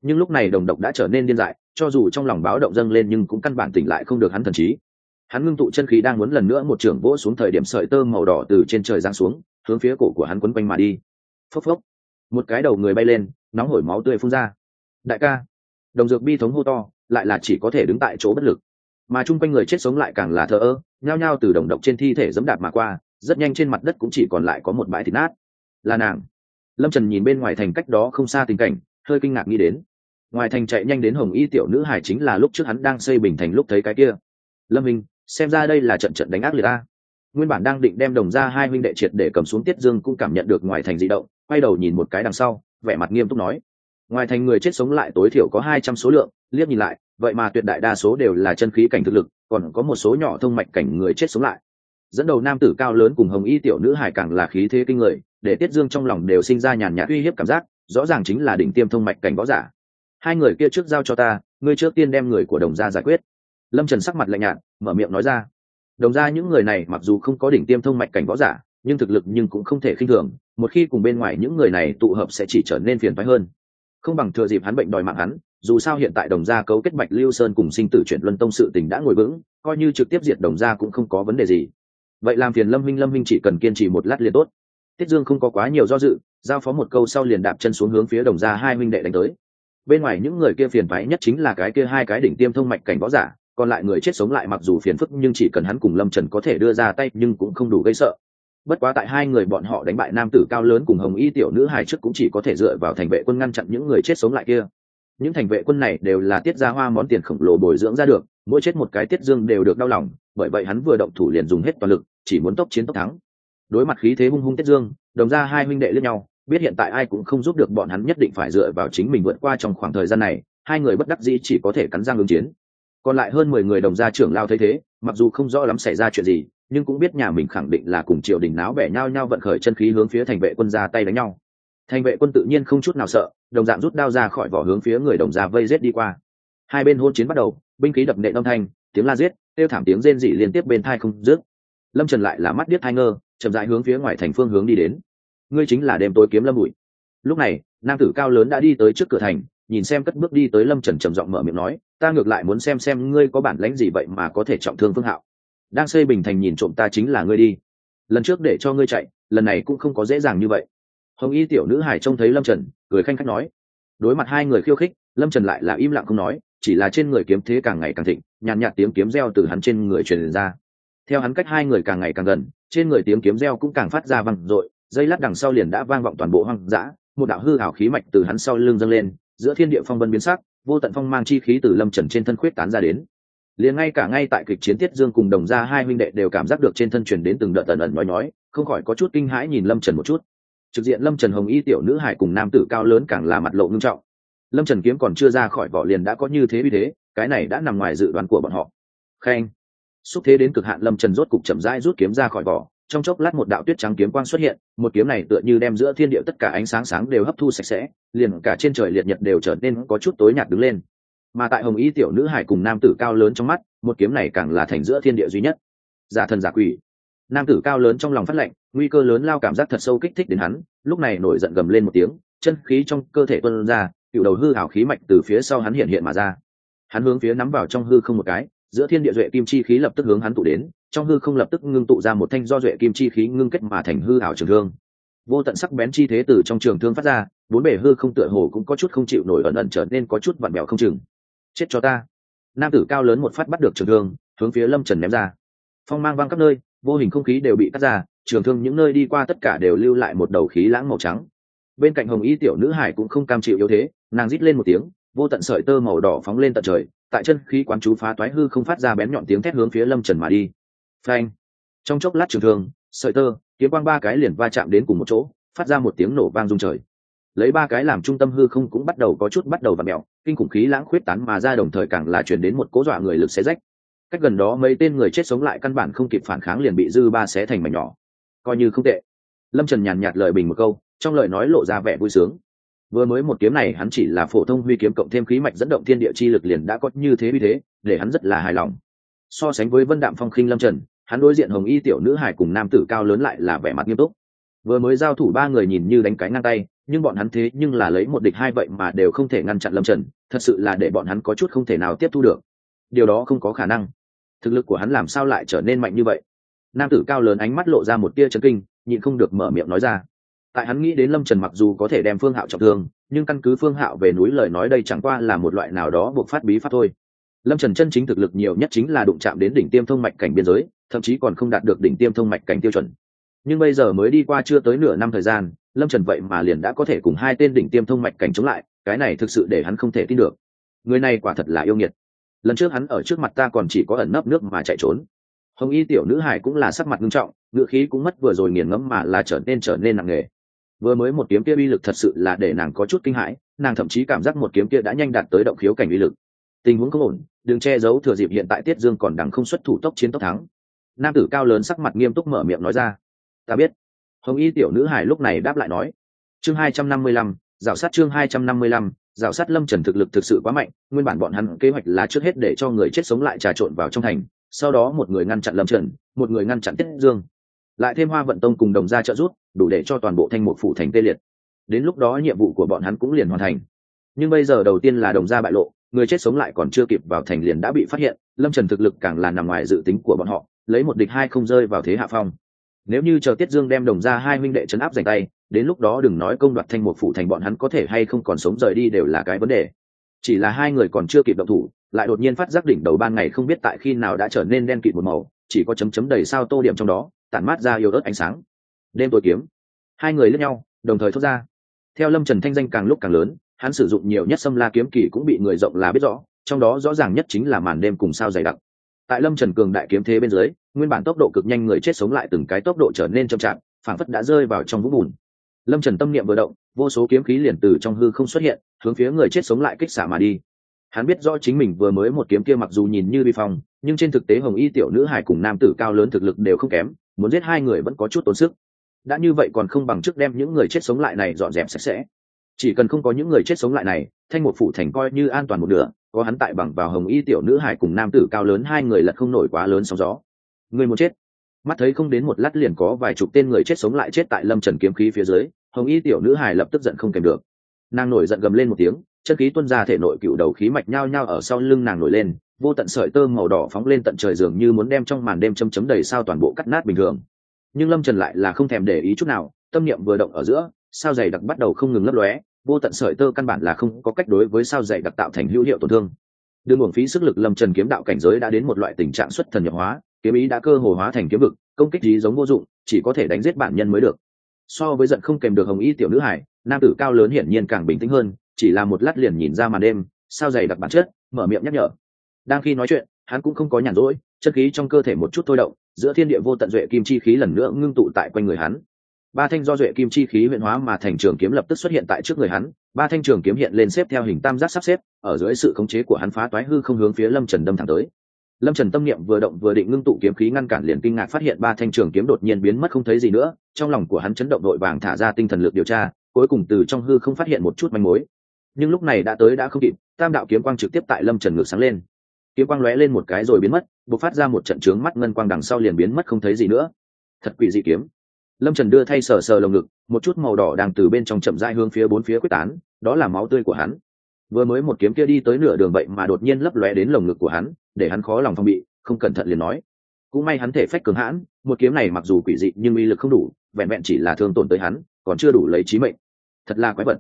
Speaker 1: Nhưng lúc này đồng độc đã trở nên điên dại, cho dù trong lòng báo động dâng lên nhưng cũng căn bản tỉnh lại không được hắn thần trí. Hắn ngưng tụ chân khí đang muốn lần nữa một trưởng vỗ xuống thời điểm sợi tơ màu đỏ từ trên trời giáng xuống, hướng phía cổ của hắn quấn quanh mà đi. Phốc phốc. Một cái đầu người bay lên, nóng hổi máu tươi phun ra. Đại ca. Đồng dược bi thống hô to, lại là chỉ có thể đứng tại chỗ bất lực. Mà chung quanh người chết sống lại càng là thờ ơ, nhao nhao từ đồng độc trên thi thể dẫm đạp mà qua rất nhanh trên mặt đất cũng chỉ còn lại có một bãi thịt nát. Là nàng. Lâm trần nhìn bên ngoài thành cách đó không xa tình cảnh, hơi kinh ngạc nghĩ đến. Ngoài thành chạy nhanh đến hồng y tiểu nữ hải chính là lúc trước hắn đang xây bình thành lúc thấy cái kia. Lâm minh, xem ra đây là trận trận đánh ác liệt ta nguyên bản đang định đem đồng ra hai huynh đệ triệt để cầm xuống tiết dương cũng cảm nhận được ngoài thành di động, quay đầu nhìn một cái đằng sau, vẻ mặt nghiêm túc nói. Ngoài thành người chết sống lại tối thiểu có hai trăm số lượng, liếc nhìn lại, vậy mà tuyệt đại đa số đều là chân khí cảnh thực lực, còn có một số nhỏ thông mạch cảnh người chết sống lại dẫn đầu nam tử cao lớn cùng hồng y tiểu nữ hải càng là khí thế kinh người, để tiết dương trong lòng đều sinh ra nhàn nhạt uy hiếp cảm giác, rõ ràng chính là đỉnh tiêm thông mạch cảnh võ giả. Hai người kia trước giao cho ta, ngươi trước tiên đem người của đồng gia giải quyết. Lâm trần sắc mặt lạnh nhạt, mở miệng nói ra. Đồng gia những người này mặc dù không có đỉnh tiêm thông mạch cảnh võ giả, nhưng thực lực nhưng cũng không thể khinh thường, một khi cùng bên ngoài những người này tụ hợp sẽ chỉ trở nên phiền phái hơn. Không bằng thừa dịp hắn bệnh đòi mạng hắn, dù sao hiện tại đồng gia cấu kết bạch lưu sơn cùng sinh tử chuyển luân tông sự tình đã ngồi vững, coi như trực tiếp diệt đồng gia cũng không có vấn đề gì vậy làm phiền lâm minh lâm minh chỉ cần kiên trì một lát liền tốt. Tiết dương không có quá nhiều do dự, giao phó một câu sau liền đạp chân xuống hướng phía đồng gia hai minh đệ đánh tới. Bên ngoài những người kia phiền phái nhất chính là cái kia hai cái đỉnh tiêm thông mạch cảnh võ giả, còn lại người chết sống lại mặc dù phiền phức nhưng chỉ cần hắn cùng lâm trần có thể đưa ra tay nhưng cũng không đủ gây sợ. Bất quá tại hai người bọn họ đánh bại nam tử cao lớn cùng hồng y tiểu nữ hài trước cũng chỉ có thể dựa vào thành vệ quân ngăn chặn những người chết sống lại kia. Những thành vệ quân này đều là tiết ra hoa món tiền khổng lồ bồi dưỡng ra được, mỗi chết một cái tiết dương đều được đau lòng bởi vậy hắn vừa động thủ liền dùng hết toàn lực, chỉ muốn tốc chiến tốc thắng. Đối mặt khí thế hung hung tiết dương, đồng ra hai huynh đệ lẫn nhau, biết hiện tại ai cũng không giúp được bọn hắn nhất định phải dựa vào chính mình vượt qua trong khoảng thời gian này, hai người bất đắc dĩ chỉ có thể cắn răng ứng chiến. Còn lại hơn mười người đồng gia trưởng lao thấy thế, mặc dù không rõ lắm xảy ra chuyện gì, nhưng cũng biết nhà mình khẳng định là cùng triều đình náo bẻ nhau nhau vận khởi chân khí hướng phía thành vệ quân ra tay đánh nhau. Thành vệ quân tự nhiên không chút nào sợ, đồng dạng rút đao ra khỏi vỏ hướng phía người đồng gia vây rết đi qua. Hai bên hôn chiến bắt đầu, binh khí đập nệ âm thanh tiếng la giết, kêu thảm tiếng rên rỉ liên tiếp bên thai không dứt. Lâm trần lại là mắt biết hai ngơ, chậm rãi hướng phía ngoài thành phương hướng đi đến. Ngươi chính là đêm tối kiếm lâm bụi. Lúc này, nam tử cao lớn đã đi tới trước cửa thành, nhìn xem cất bước đi tới lâm trần trầm giọng mở miệng nói, ta ngược lại muốn xem xem ngươi có bản lãnh gì vậy mà có thể trọng thương phương hạo. Đang xây bình thành nhìn trộm ta chính là ngươi đi. Lần trước để cho ngươi chạy, lần này cũng không có dễ dàng như vậy. Hồng y tiểu nữ hải trông thấy lâm trần, cười khanh khách nói. Đối mặt hai người khiêu khích, lâm trần lại là im lặng không nói chỉ là trên người kiếm thế càng ngày càng thịnh nhàn nhạt, nhạt tiếng kiếm reo từ hắn trên người truyền ra. Theo hắn cách hai người càng ngày càng gần trên người tiếng kiếm reo cũng càng phát ra vang dội dây lát đằng sau liền đã vang vọng toàn bộ hoang dã một đạo hư hảo khí mạch từ hắn sau lưng dâng lên giữa thiên địa phong vân biến sắc vô tận phong mang chi khí từ lâm trần trên thân khuyết tán ra đến. Liền ngay cả ngay tại kịch chiến tiết dương cùng đồng gia hai huynh đệ đều cảm giác được trên thân truyền đến từng đợt tần ẩn nói nói không khỏi có chút kinh hãi nhìn lâm trần một chút. Trực diện lâm trần hồng y tiểu nữ hải cùng nam tử cao lớn càng là mặt lộ ngưng trọng lâm trần kiếm còn chưa ra khỏi vỏ liền đã có như thế vì thế, cái này đã nằm ngoài dự đoán của bọn họ. Khen. Xúc thế đến cực hạn, lâm trần rốt cục chậm rãi rút kiếm ra khỏi vỏ. Trong chốc lát một đạo tuyết trắng kiếm quang xuất hiện, một kiếm này tựa như đem giữa thiên địa tất cả ánh sáng sáng đều hấp thu sạch sẽ, liền cả trên trời liệt nhật đều trở nên có chút tối nhạt đứng lên. Mà tại hồng y tiểu nữ hải cùng nam tử cao lớn trong mắt, một kiếm này càng là thành giữa thiên địa duy nhất. Giả thần giả quỷ. Nam tử cao lớn trong lòng phát lệnh nguy cơ lớn lao cảm giác thật sâu kích thích đến hắn, lúc này nổi giận gầm lên một tiếng, chân khí trong cơ thể tuân ra cựu đầu hư hảo khí mạch từ phía sau hắn hiện hiện mà ra. Hắn hướng phía nắm vào trong hư không một cái, giữa thiên địa duệ kim chi khí lập tức hướng hắn tụ đến, trong hư không lập tức ngưng tụ ra một thanh do duệ kim chi khí ngưng kết mà thành hư hảo trường thương. Vô tận sắc bén chi thế từ trong trường thương phát ra, bốn bể hư không tựa hồ cũng có chút không chịu nổi ẩn ẩn trở nên có chút vặn mẹo không chừng. Chết cho ta. Nam tử cao lớn một phát bắt được trường thương, hướng phía lâm trần ném ra. Phong mang văng các nơi, vô hình không khí đều bị cắt ra, trường thương những nơi đi qua tất cả đều lưu lại một đầu khí lãng màu trắng bên cạnh hồng y tiểu nữ hải cũng không cam chịu yếu thế, nàng rít lên một tiếng, vô tận sợi tơ màu đỏ phóng lên tận trời, tại chân khí quán chú phá toái hư không phát ra bén nhọn tiếng thét hướng phía lâm trần mà đi. Phanh! Trong chốc lát trường thương, sợi tơ, kiếm quang ba cái liền va chạm đến cùng một chỗ, phát ra một tiếng nổ vang rung trời. Lấy ba cái làm trung tâm hư không cũng bắt đầu có chút bắt đầu và mẹo kinh khủng khí lãng khuyết tán mà ra đồng thời càng là chuyển đến một cố dọa người lực xé rách. Cách gần đó mấy tên người chết sống lại căn bản không kịp phản kháng liền bị dư ba xé thành mảnh nhỏ. Coi như không tệ. Lâm trần nhàn nhạt lời bình một câu trong lời nói lộ ra vẻ vui sướng. Vừa mới một kiếm này hắn chỉ là phổ thông huy kiếm cộng thêm khí mạch dẫn động thiên địa chi lực liền đã có như thế uy thế, để hắn rất là hài lòng. So sánh với vân đạm phong khinh lâm trần, hắn đối diện hồng y tiểu nữ hải cùng nam tử cao lớn lại là vẻ mặt nghiêm túc. Vừa mới giao thủ ba người nhìn như đánh cái ngang tay, nhưng bọn hắn thế nhưng là lấy một địch hai vậy mà đều không thể ngăn chặn lâm trần, thật sự là để bọn hắn có chút không thể nào tiếp thu được. Điều đó không có khả năng. Thực lực của hắn làm sao lại trở nên mạnh như vậy? Nam tử cao lớn ánh mắt lộ ra một tia chấn kinh, nhịn không được mở miệng nói ra tại hắn nghĩ đến lâm trần mặc dù có thể đem phương hạo trọng thương, nhưng căn cứ phương hạo về núi lời nói đây chẳng qua là một loại nào đó buộc phát bí pháp thôi. Lâm trần chân chính thực lực nhiều nhất chính là đụng chạm đến đỉnh tiêm thông mạch cảnh biên giới, thậm chí còn không đạt được đỉnh tiêm thông mạch cảnh tiêu chuẩn. Nhưng bây giờ mới đi qua chưa tới nửa năm thời gian, lâm trần vậy mà liền đã có thể cùng hai tên đỉnh tiêm thông mạch cảnh chống lại, cái này thực sự để hắn không thể tin được. Người này quả thật là yêu nghiệt. Lần trước hắn ở trước mặt ta còn chỉ có ẩn nấp nước mà chạy trốn. Hồng y tiểu nữ hải cũng là sắc mặt nghiêm trọng ngựa khí cũng mất vừa rồi nghiền ngẫm mà là trở nên trở nên nặng nề vừa mới một kiếm kia uy lực thật sự là để nàng có chút kinh hãi, nàng thậm chí cảm giác một kiếm kia đã nhanh đạt tới động khiếu cảnh uy lực. Tình huống không ổn, đừng che giấu, thừa dịp hiện tại tiết dương còn đằng không xuất thủ tốc chiến tốc thắng. Nam tử cao lớn sắc mặt nghiêm túc mở miệng nói ra. Ta biết. Hồng y tiểu nữ hải lúc này đáp lại nói. Chương hai trăm năm mươi lăm, rào sát chương hai trăm năm mươi lăm, rào sát lâm trần thực lực thực sự quá mạnh, nguyên bản bọn hắn kế hoạch là trước hết để cho người chết sống lại trà trộn vào trong thành, sau đó một người ngăn chặn lâm trần, một người ngăn chặn tiết dương lại thêm hoa vận tông cùng đồng gia trợ giúp, đủ để cho toàn bộ thanh một phủ thành tê liệt. Đến lúc đó nhiệm vụ của bọn hắn cũng liền hoàn thành. Nhưng bây giờ đầu tiên là đồng gia bại lộ, người chết sống lại còn chưa kịp vào thành liền đã bị phát hiện, lâm trần thực lực càng là nằm ngoài dự tính của bọn họ, lấy một địch hai không rơi vào thế hạ phong. Nếu như chờ tiết dương đem đồng ra hai minh đệ chấn áp giành tay, đến lúc đó đừng nói công đoạt thanh một phủ thành bọn hắn có thể hay không còn sống rời đi đều là cái vấn đề. Chỉ là hai người còn chưa kịp động thủ, lại đột nhiên phát giác đỉnh đầu ban ngày không biết tại khi nào đã trở nên đen kịt một màu, chỉ có chấm chấm đầy sao tô điểm trong đó tản mát ra yếu ớt ánh sáng. Đêm tối kiếm. Hai người lẫn nhau, đồng thời thốt ra. Theo lâm trần thanh danh càng lúc càng lớn, hắn sử dụng nhiều nhất xâm la kiếm kỳ cũng bị người rộng là biết rõ, trong đó rõ ràng nhất chính là màn đêm cùng sao dày đặc. Tại lâm trần cường đại kiếm thế bên dưới, nguyên bản tốc độ cực nhanh người chết sống lại từng cái tốc độ trở nên chậm chạp phản phất đã rơi vào trong vũng bùn. Lâm trần tâm niệm vừa động, vô số kiếm khí liền từ trong hư không xuất hiện, hướng phía người chết sống lại kích xả mà đi. Hắn biết rõ chính mình vừa mới một kiếm kia mặc dù nhìn như vi phong, nhưng trên thực tế hồng y tiểu nữ hải cùng nam tử cao lớn thực lực đều không kém muốn giết hai người vẫn có chút tốn sức. Đã như vậy còn không bằng chức đem những người chết sống lại này dọn dẹp sạch sẽ. Chỉ cần không có những người chết sống lại này, thanh một phủ thành coi như an toàn một nửa, có hắn tại bằng vào hồng y tiểu nữ hải cùng nam tử cao lớn hai người lật không nổi quá lớn sóng gió. Người một chết. Mắt thấy không đến một lát liền có vài chục tên người chết sống lại chết tại lâm trần kiếm khí phía dưới, hồng y tiểu nữ hải lập tức giận không kèm được. Nàng nổi giận gầm lên một tiếng, chân khí tuân ra thể nội cựu đầu khí mạch nhao nhao ở sau lưng nàng nổi lên vô tận sợi tơ màu đỏ phóng lên tận trời dường như muốn đem trong màn đêm chấm chấm đầy sao toàn bộ cắt nát bình thường. Nhưng lâm trần lại là không thèm để ý chút nào, tâm niệm vừa động ở giữa, sao dày đặc bắt đầu không ngừng lấp lóe, vô tận sợi tơ căn bản là không có cách đối với sao dày đặc tạo thành hữu hiệu tổn thương. Đương uổng phí sức lực lâm trần kiếm đạo cảnh giới đã đến một loại tình trạng xuất thần nhập hóa, kiếm ý đã cơ hồ hóa thành kiếm vực, công kích gì giống vô dụng, chỉ có thể đánh giết bản nhân mới được. So với giận không kèm được hồng y tiểu nữ hải, nam tử cao lớn hiển nhiên càng bình tĩnh hơn, chỉ là một lát liền nhìn ra màn đêm, sao dày đặc bản chất, mở miệng nhắc nhở đang khi nói chuyện, hắn cũng không có nhàn rỗi chất khí trong cơ thể một chút thôi động, giữa thiên địa vô tận duệ kim chi khí lần nữa ngưng tụ tại quanh người hắn. Ba thanh do duệ kim chi khí huyện hóa mà thành trường kiếm lập tức xuất hiện tại trước người hắn, ba thanh trường kiếm hiện lên xếp theo hình tam giác sắp xếp, ở dưới sự khống chế của hắn phá toái hư không hướng phía lâm trần đâm thẳng tới. Lâm trần tâm niệm vừa động vừa định ngưng tụ kiếm khí ngăn cản liền kinh ngạc phát hiện ba thanh trường kiếm đột nhiên biến mất không thấy gì nữa, trong lòng của hắn chấn động đội vàng thả ra tinh thần lực điều tra, cuối cùng từ trong hư không phát hiện một chút manh mối. Nhưng lúc này đã tới đã không kịp, tam đạo kiếm quang trực tiếp tại lâm trần ngược sáng lên kiếm quang lóe lên một cái rồi biến mất, bộc phát ra một trận trướng mắt ngân quang đằng sau liền biến mất không thấy gì nữa. Thật quỷ dị kiếm. Lâm trần đưa thay sờ sờ lồng ngực, một chút màu đỏ đang từ bên trong chậm dai hướng phía bốn phía quyết tán, đó là máu tươi của hắn. Vừa mới một kiếm kia đi tới nửa đường vậy mà đột nhiên lấp lóe đến lồng ngực của hắn, để hắn khó lòng phong bị, không cẩn thận liền nói. Cũng may hắn thể phách cường hãn, một kiếm này mặc dù quỷ dị nhưng uy lực không đủ, vẹn vẹn chỉ là thương tổn tới hắn, còn chưa đủ lấy trí mệnh. Thật là quái vật.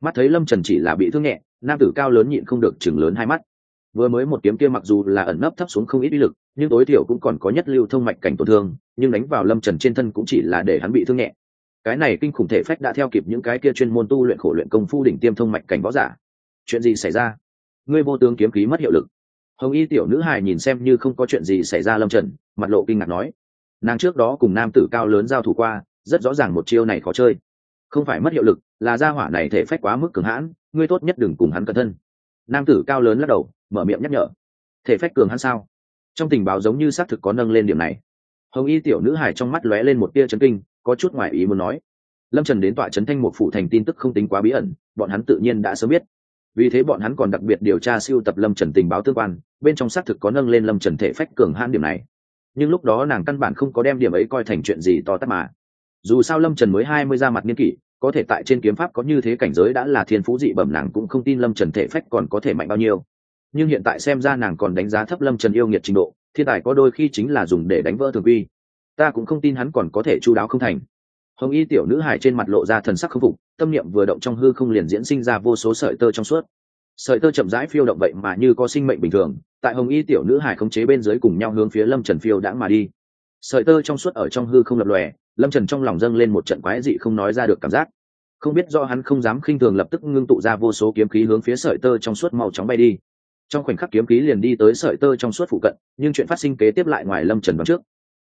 Speaker 1: Mắt thấy lâm trần chỉ là bị thương nhẹ, nam tử cao lớn nhịn không được chừng lớn hai mắt vừa mới một kiếm kia mặc dù là ẩn nấp thấp xuống không ít uy lực, nhưng tối thiểu cũng còn có nhất lưu thông mạch cảnh tổn thương, nhưng đánh vào lâm trần trên thân cũng chỉ là để hắn bị thương nhẹ. Cái này kinh khủng thể phách đã theo kịp những cái kia chuyên môn tu luyện khổ luyện công phu đỉnh tiêm thông mạch cảnh võ giả. Chuyện gì xảy ra? Ngươi vô tướng kiếm khí mất hiệu lực. Hồng y tiểu nữ hài nhìn xem như không có chuyện gì xảy ra lâm trần, mặt lộ kinh ngạc nói. Nàng trước đó cùng nam tử cao lớn giao thủ qua, rất rõ ràng một chiêu này khó chơi. Không phải mất hiệu lực, là gia hỏa này thể phách quá mức cường hãn, ngươi tốt nhất đừng cùng hắn cẩn thân nam tử cao lớn lắc đầu, mở miệng nhắc nhở. Thể phách cường hắn sao? Trong tình báo giống như xác thực có nâng lên điểm này. Hồng y tiểu nữ hải trong mắt lóe lên một tia chấn kinh, có chút ngoại ý muốn nói. Lâm trần đến tọa trấn thanh một phủ thành tin tức không tính quá bí ẩn, bọn hắn tự nhiên đã sớm biết. Vì thế bọn hắn còn đặc biệt điều tra siêu tập lâm trần tình báo tương quan, bên trong xác thực có nâng lên lâm trần thể phách cường hãn điểm này. Nhưng lúc đó nàng căn bản không có đem điểm ấy coi thành chuyện gì to tát mà. Dù sao lâm trần mới hai mươi ra mặt niên kỷ có thể tại trên kiếm pháp có như thế cảnh giới đã là thiên phú dị bẩm, nàng cũng không tin lâm trần thể phách còn có thể mạnh bao nhiêu. Nhưng hiện tại xem ra nàng còn đánh giá thấp lâm trần yêu nghiệt trình độ, thiên tài có đôi khi chính là dùng để đánh vỡ thường quy. Ta cũng không tin hắn còn có thể chu đáo không thành. Hồng y tiểu nữ hải trên mặt lộ ra thần sắc khâm phục, tâm niệm vừa động trong hư không liền diễn sinh ra vô số sợi tơ trong suốt. Sợi tơ chậm rãi phiêu động vậy mà như có sinh mệnh bình thường, tại hồng y tiểu nữ hải khống chế bên dưới cùng nhau hướng phía lâm trần phiêu đã mà đi. Sợi tơ trong suốt ở trong hư không lập lòe lâm trần trong lòng dâng lên một trận quái dị không nói ra được cảm giác. Không biết do hắn không dám khinh thường lập tức ngưng tụ ra vô số kiếm khí hướng phía sợi tơ trong suốt màu chóng bay đi. Trong khoảnh khắc kiếm khí liền đi tới sợi tơ trong suốt phụ cận, nhưng chuyện phát sinh kế tiếp lại ngoài lâm trần bằng trước.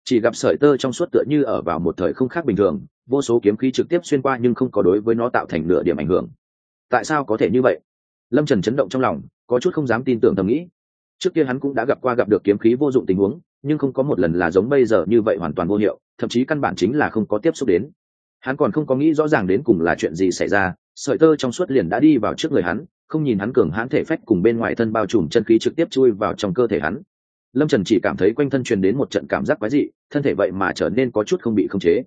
Speaker 1: Chỉ gặp sợi tơ trong suốt tựa như ở vào một thời không khác bình thường, vô số kiếm khí trực tiếp xuyên qua nhưng không có đối với nó tạo thành nửa điểm ảnh hưởng. Tại sao có thể như vậy? Lâm trần chấn động trong lòng, có chút không dám tin tưởng thầm nghĩ. Trước kia hắn cũng đã gặp qua gặp được kiếm khí vô dụng tình huống nhưng không có một lần là giống bây giờ như vậy hoàn toàn vô hiệu, thậm chí căn bản chính là không có tiếp xúc đến. Hắn còn không có nghĩ rõ ràng đến cùng là chuyện gì xảy ra, sợi tơ trong suốt liền đã đi vào trước người hắn, không nhìn hắn cường hãn thể phách cùng bên ngoài thân bao trùm chân khí trực tiếp chui vào trong cơ thể hắn. Lâm trần chỉ cảm thấy quanh thân truyền đến một trận cảm giác quái dị, thân thể vậy mà trở nên có chút không bị khống chế.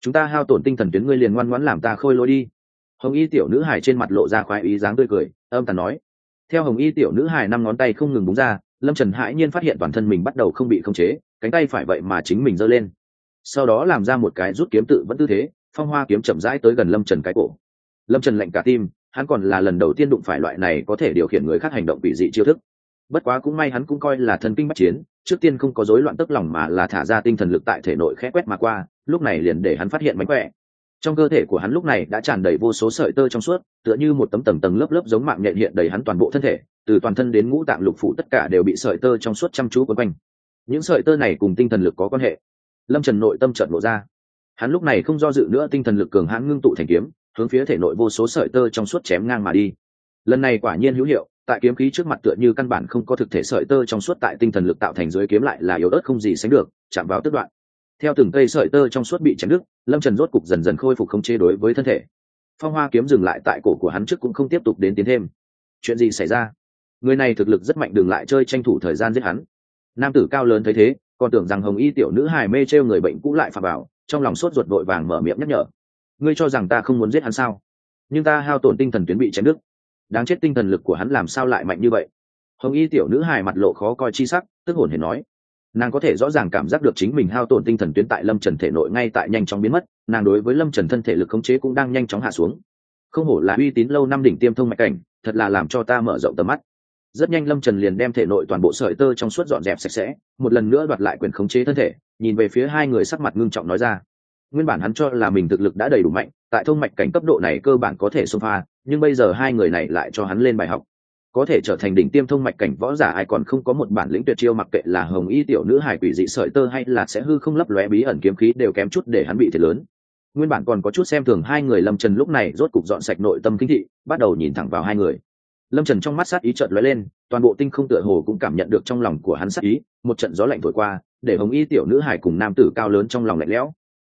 Speaker 1: Chúng ta hao tổn tinh thần tuyến ngươi liền ngoan ngoãn làm ta khôi lỗi đi. Hồng y tiểu nữ hải trên mặt lộ ra khoái ý dáng tươi cười, âm tàn nói. Theo hồng y tiểu nữ hải năm ngón tay không ngừng búng ra lâm trần hãi nhiên phát hiện toàn thân mình bắt đầu không bị khống chế, cánh tay phải vậy mà chính mình giơ lên. Sau đó làm ra một cái rút kiếm tự vẫn tư thế, phong hoa kiếm chậm rãi tới gần lâm trần cái cổ. Lâm trần lạnh cả tim, hắn còn là lần đầu tiên đụng phải loại này có thể điều khiển người khác hành động bị dị chiêu thức. Bất quá cũng may hắn cũng coi là thần kinh bắt chiến, trước tiên không có rối loạn tức lòng mà là thả ra tinh thần lực tại thể nội khẽ quét mà qua, lúc này liền để hắn phát hiện mánh khỏe. Trong cơ thể của hắn lúc này đã tràn đầy vô số sợi tơ trong suốt, tựa như một tấm tầng tầng lớp lớp giống mạng nhện hiện đầy hắn toàn bộ thân thể từ toàn thân đến ngũ tạng lục phủ tất cả đều bị sợi tơ trong suốt chăm chú quấn quanh. Những sợi tơ này cùng tinh thần lực có quan hệ. Lâm trần nội tâm trợn lộ ra. Hắn lúc này không do dự nữa, tinh thần lực cường hãn ngưng tụ thành kiếm, hướng phía thể nội vô số sợi tơ trong suốt chém ngang mà đi. Lần này quả nhiên hữu hiệu, tại kiếm khí trước mặt tựa như căn bản không có thực thể sợi tơ trong suốt, tại tinh thần lực tạo thành dưới kiếm lại là yếu ớt không gì sánh được, chạm vào tức đoạn. Theo từng cây sợi tơ trong suốt bị chém đứt, lâm trần rốt cục dần dần khôi phục không chế đối với thân thể. Phong hoa kiếm dừng lại tại cổ của hắn trước cũng không tiếp tục đến tiến thêm. Chuyện gì xảy ra? Người này thực lực rất mạnh đừng lại chơi tranh thủ thời gian giết hắn. Nam tử cao lớn thấy thế, còn tưởng rằng hồng y tiểu nữ hài mê trêu người bệnh cũ lại phạt vào trong lòng sốt ruột vội vàng mở miệng nhắc nhở. Ngươi cho rằng ta không muốn giết hắn sao? Nhưng ta hao tổn tinh thần tuyến bị chém đứt. Đáng chết tinh thần lực của hắn làm sao lại mạnh như vậy? Hồng y tiểu nữ hài mặt lộ khó coi chi sắc, tức hồn hề nói. Nàng có thể rõ ràng cảm giác được chính mình hao tổn tinh thần tuyến tại lâm trần thể nội ngay tại nhanh chóng biến mất, nàng đối với lâm trần thân thể lực khống chế cũng đang nhanh chóng hạ xuống. Không hổ là uy tín lâu năm đỉnh tiêm thông mạch cảnh, thật là làm cho ta mở rộng tầm mắt rất nhanh lâm trần liền đem thể nội toàn bộ sợi tơ trong suốt dọn dẹp sạch sẽ, một lần nữa đoạt lại quyền khống chế thân thể, nhìn về phía hai người sắc mặt ngưng trọng nói ra. Nguyên bản hắn cho là mình thực lực đã đầy đủ mạnh, tại thông mạch cảnh cấp độ này cơ bản có thể xông pha, nhưng bây giờ hai người này lại cho hắn lên bài học. Có thể trở thành đỉnh tiêm thông mạch cảnh võ giả ai còn không có một bản lĩnh tuyệt chiêu mặc kệ là hồng y tiểu nữ hải quỷ dị sợi tơ hay là sẽ hư không lấp lóe bí ẩn kiếm khí đều kém chút để hắn bị thiệt lớn. Nguyên bản còn có chút xem thường hai người lâm trần lúc này rốt cục dọn sạch nội tâm kinh thị, bắt đầu nhìn thẳng vào hai người lâm trần trong mắt sát ý trợn lóe lên, toàn bộ tinh không tựa hồ cũng cảm nhận được trong lòng của hắn sát ý, một trận gió lạnh thổi qua, để hồng y tiểu nữ hải cùng nam tử cao lớn trong lòng lạnh lẽo.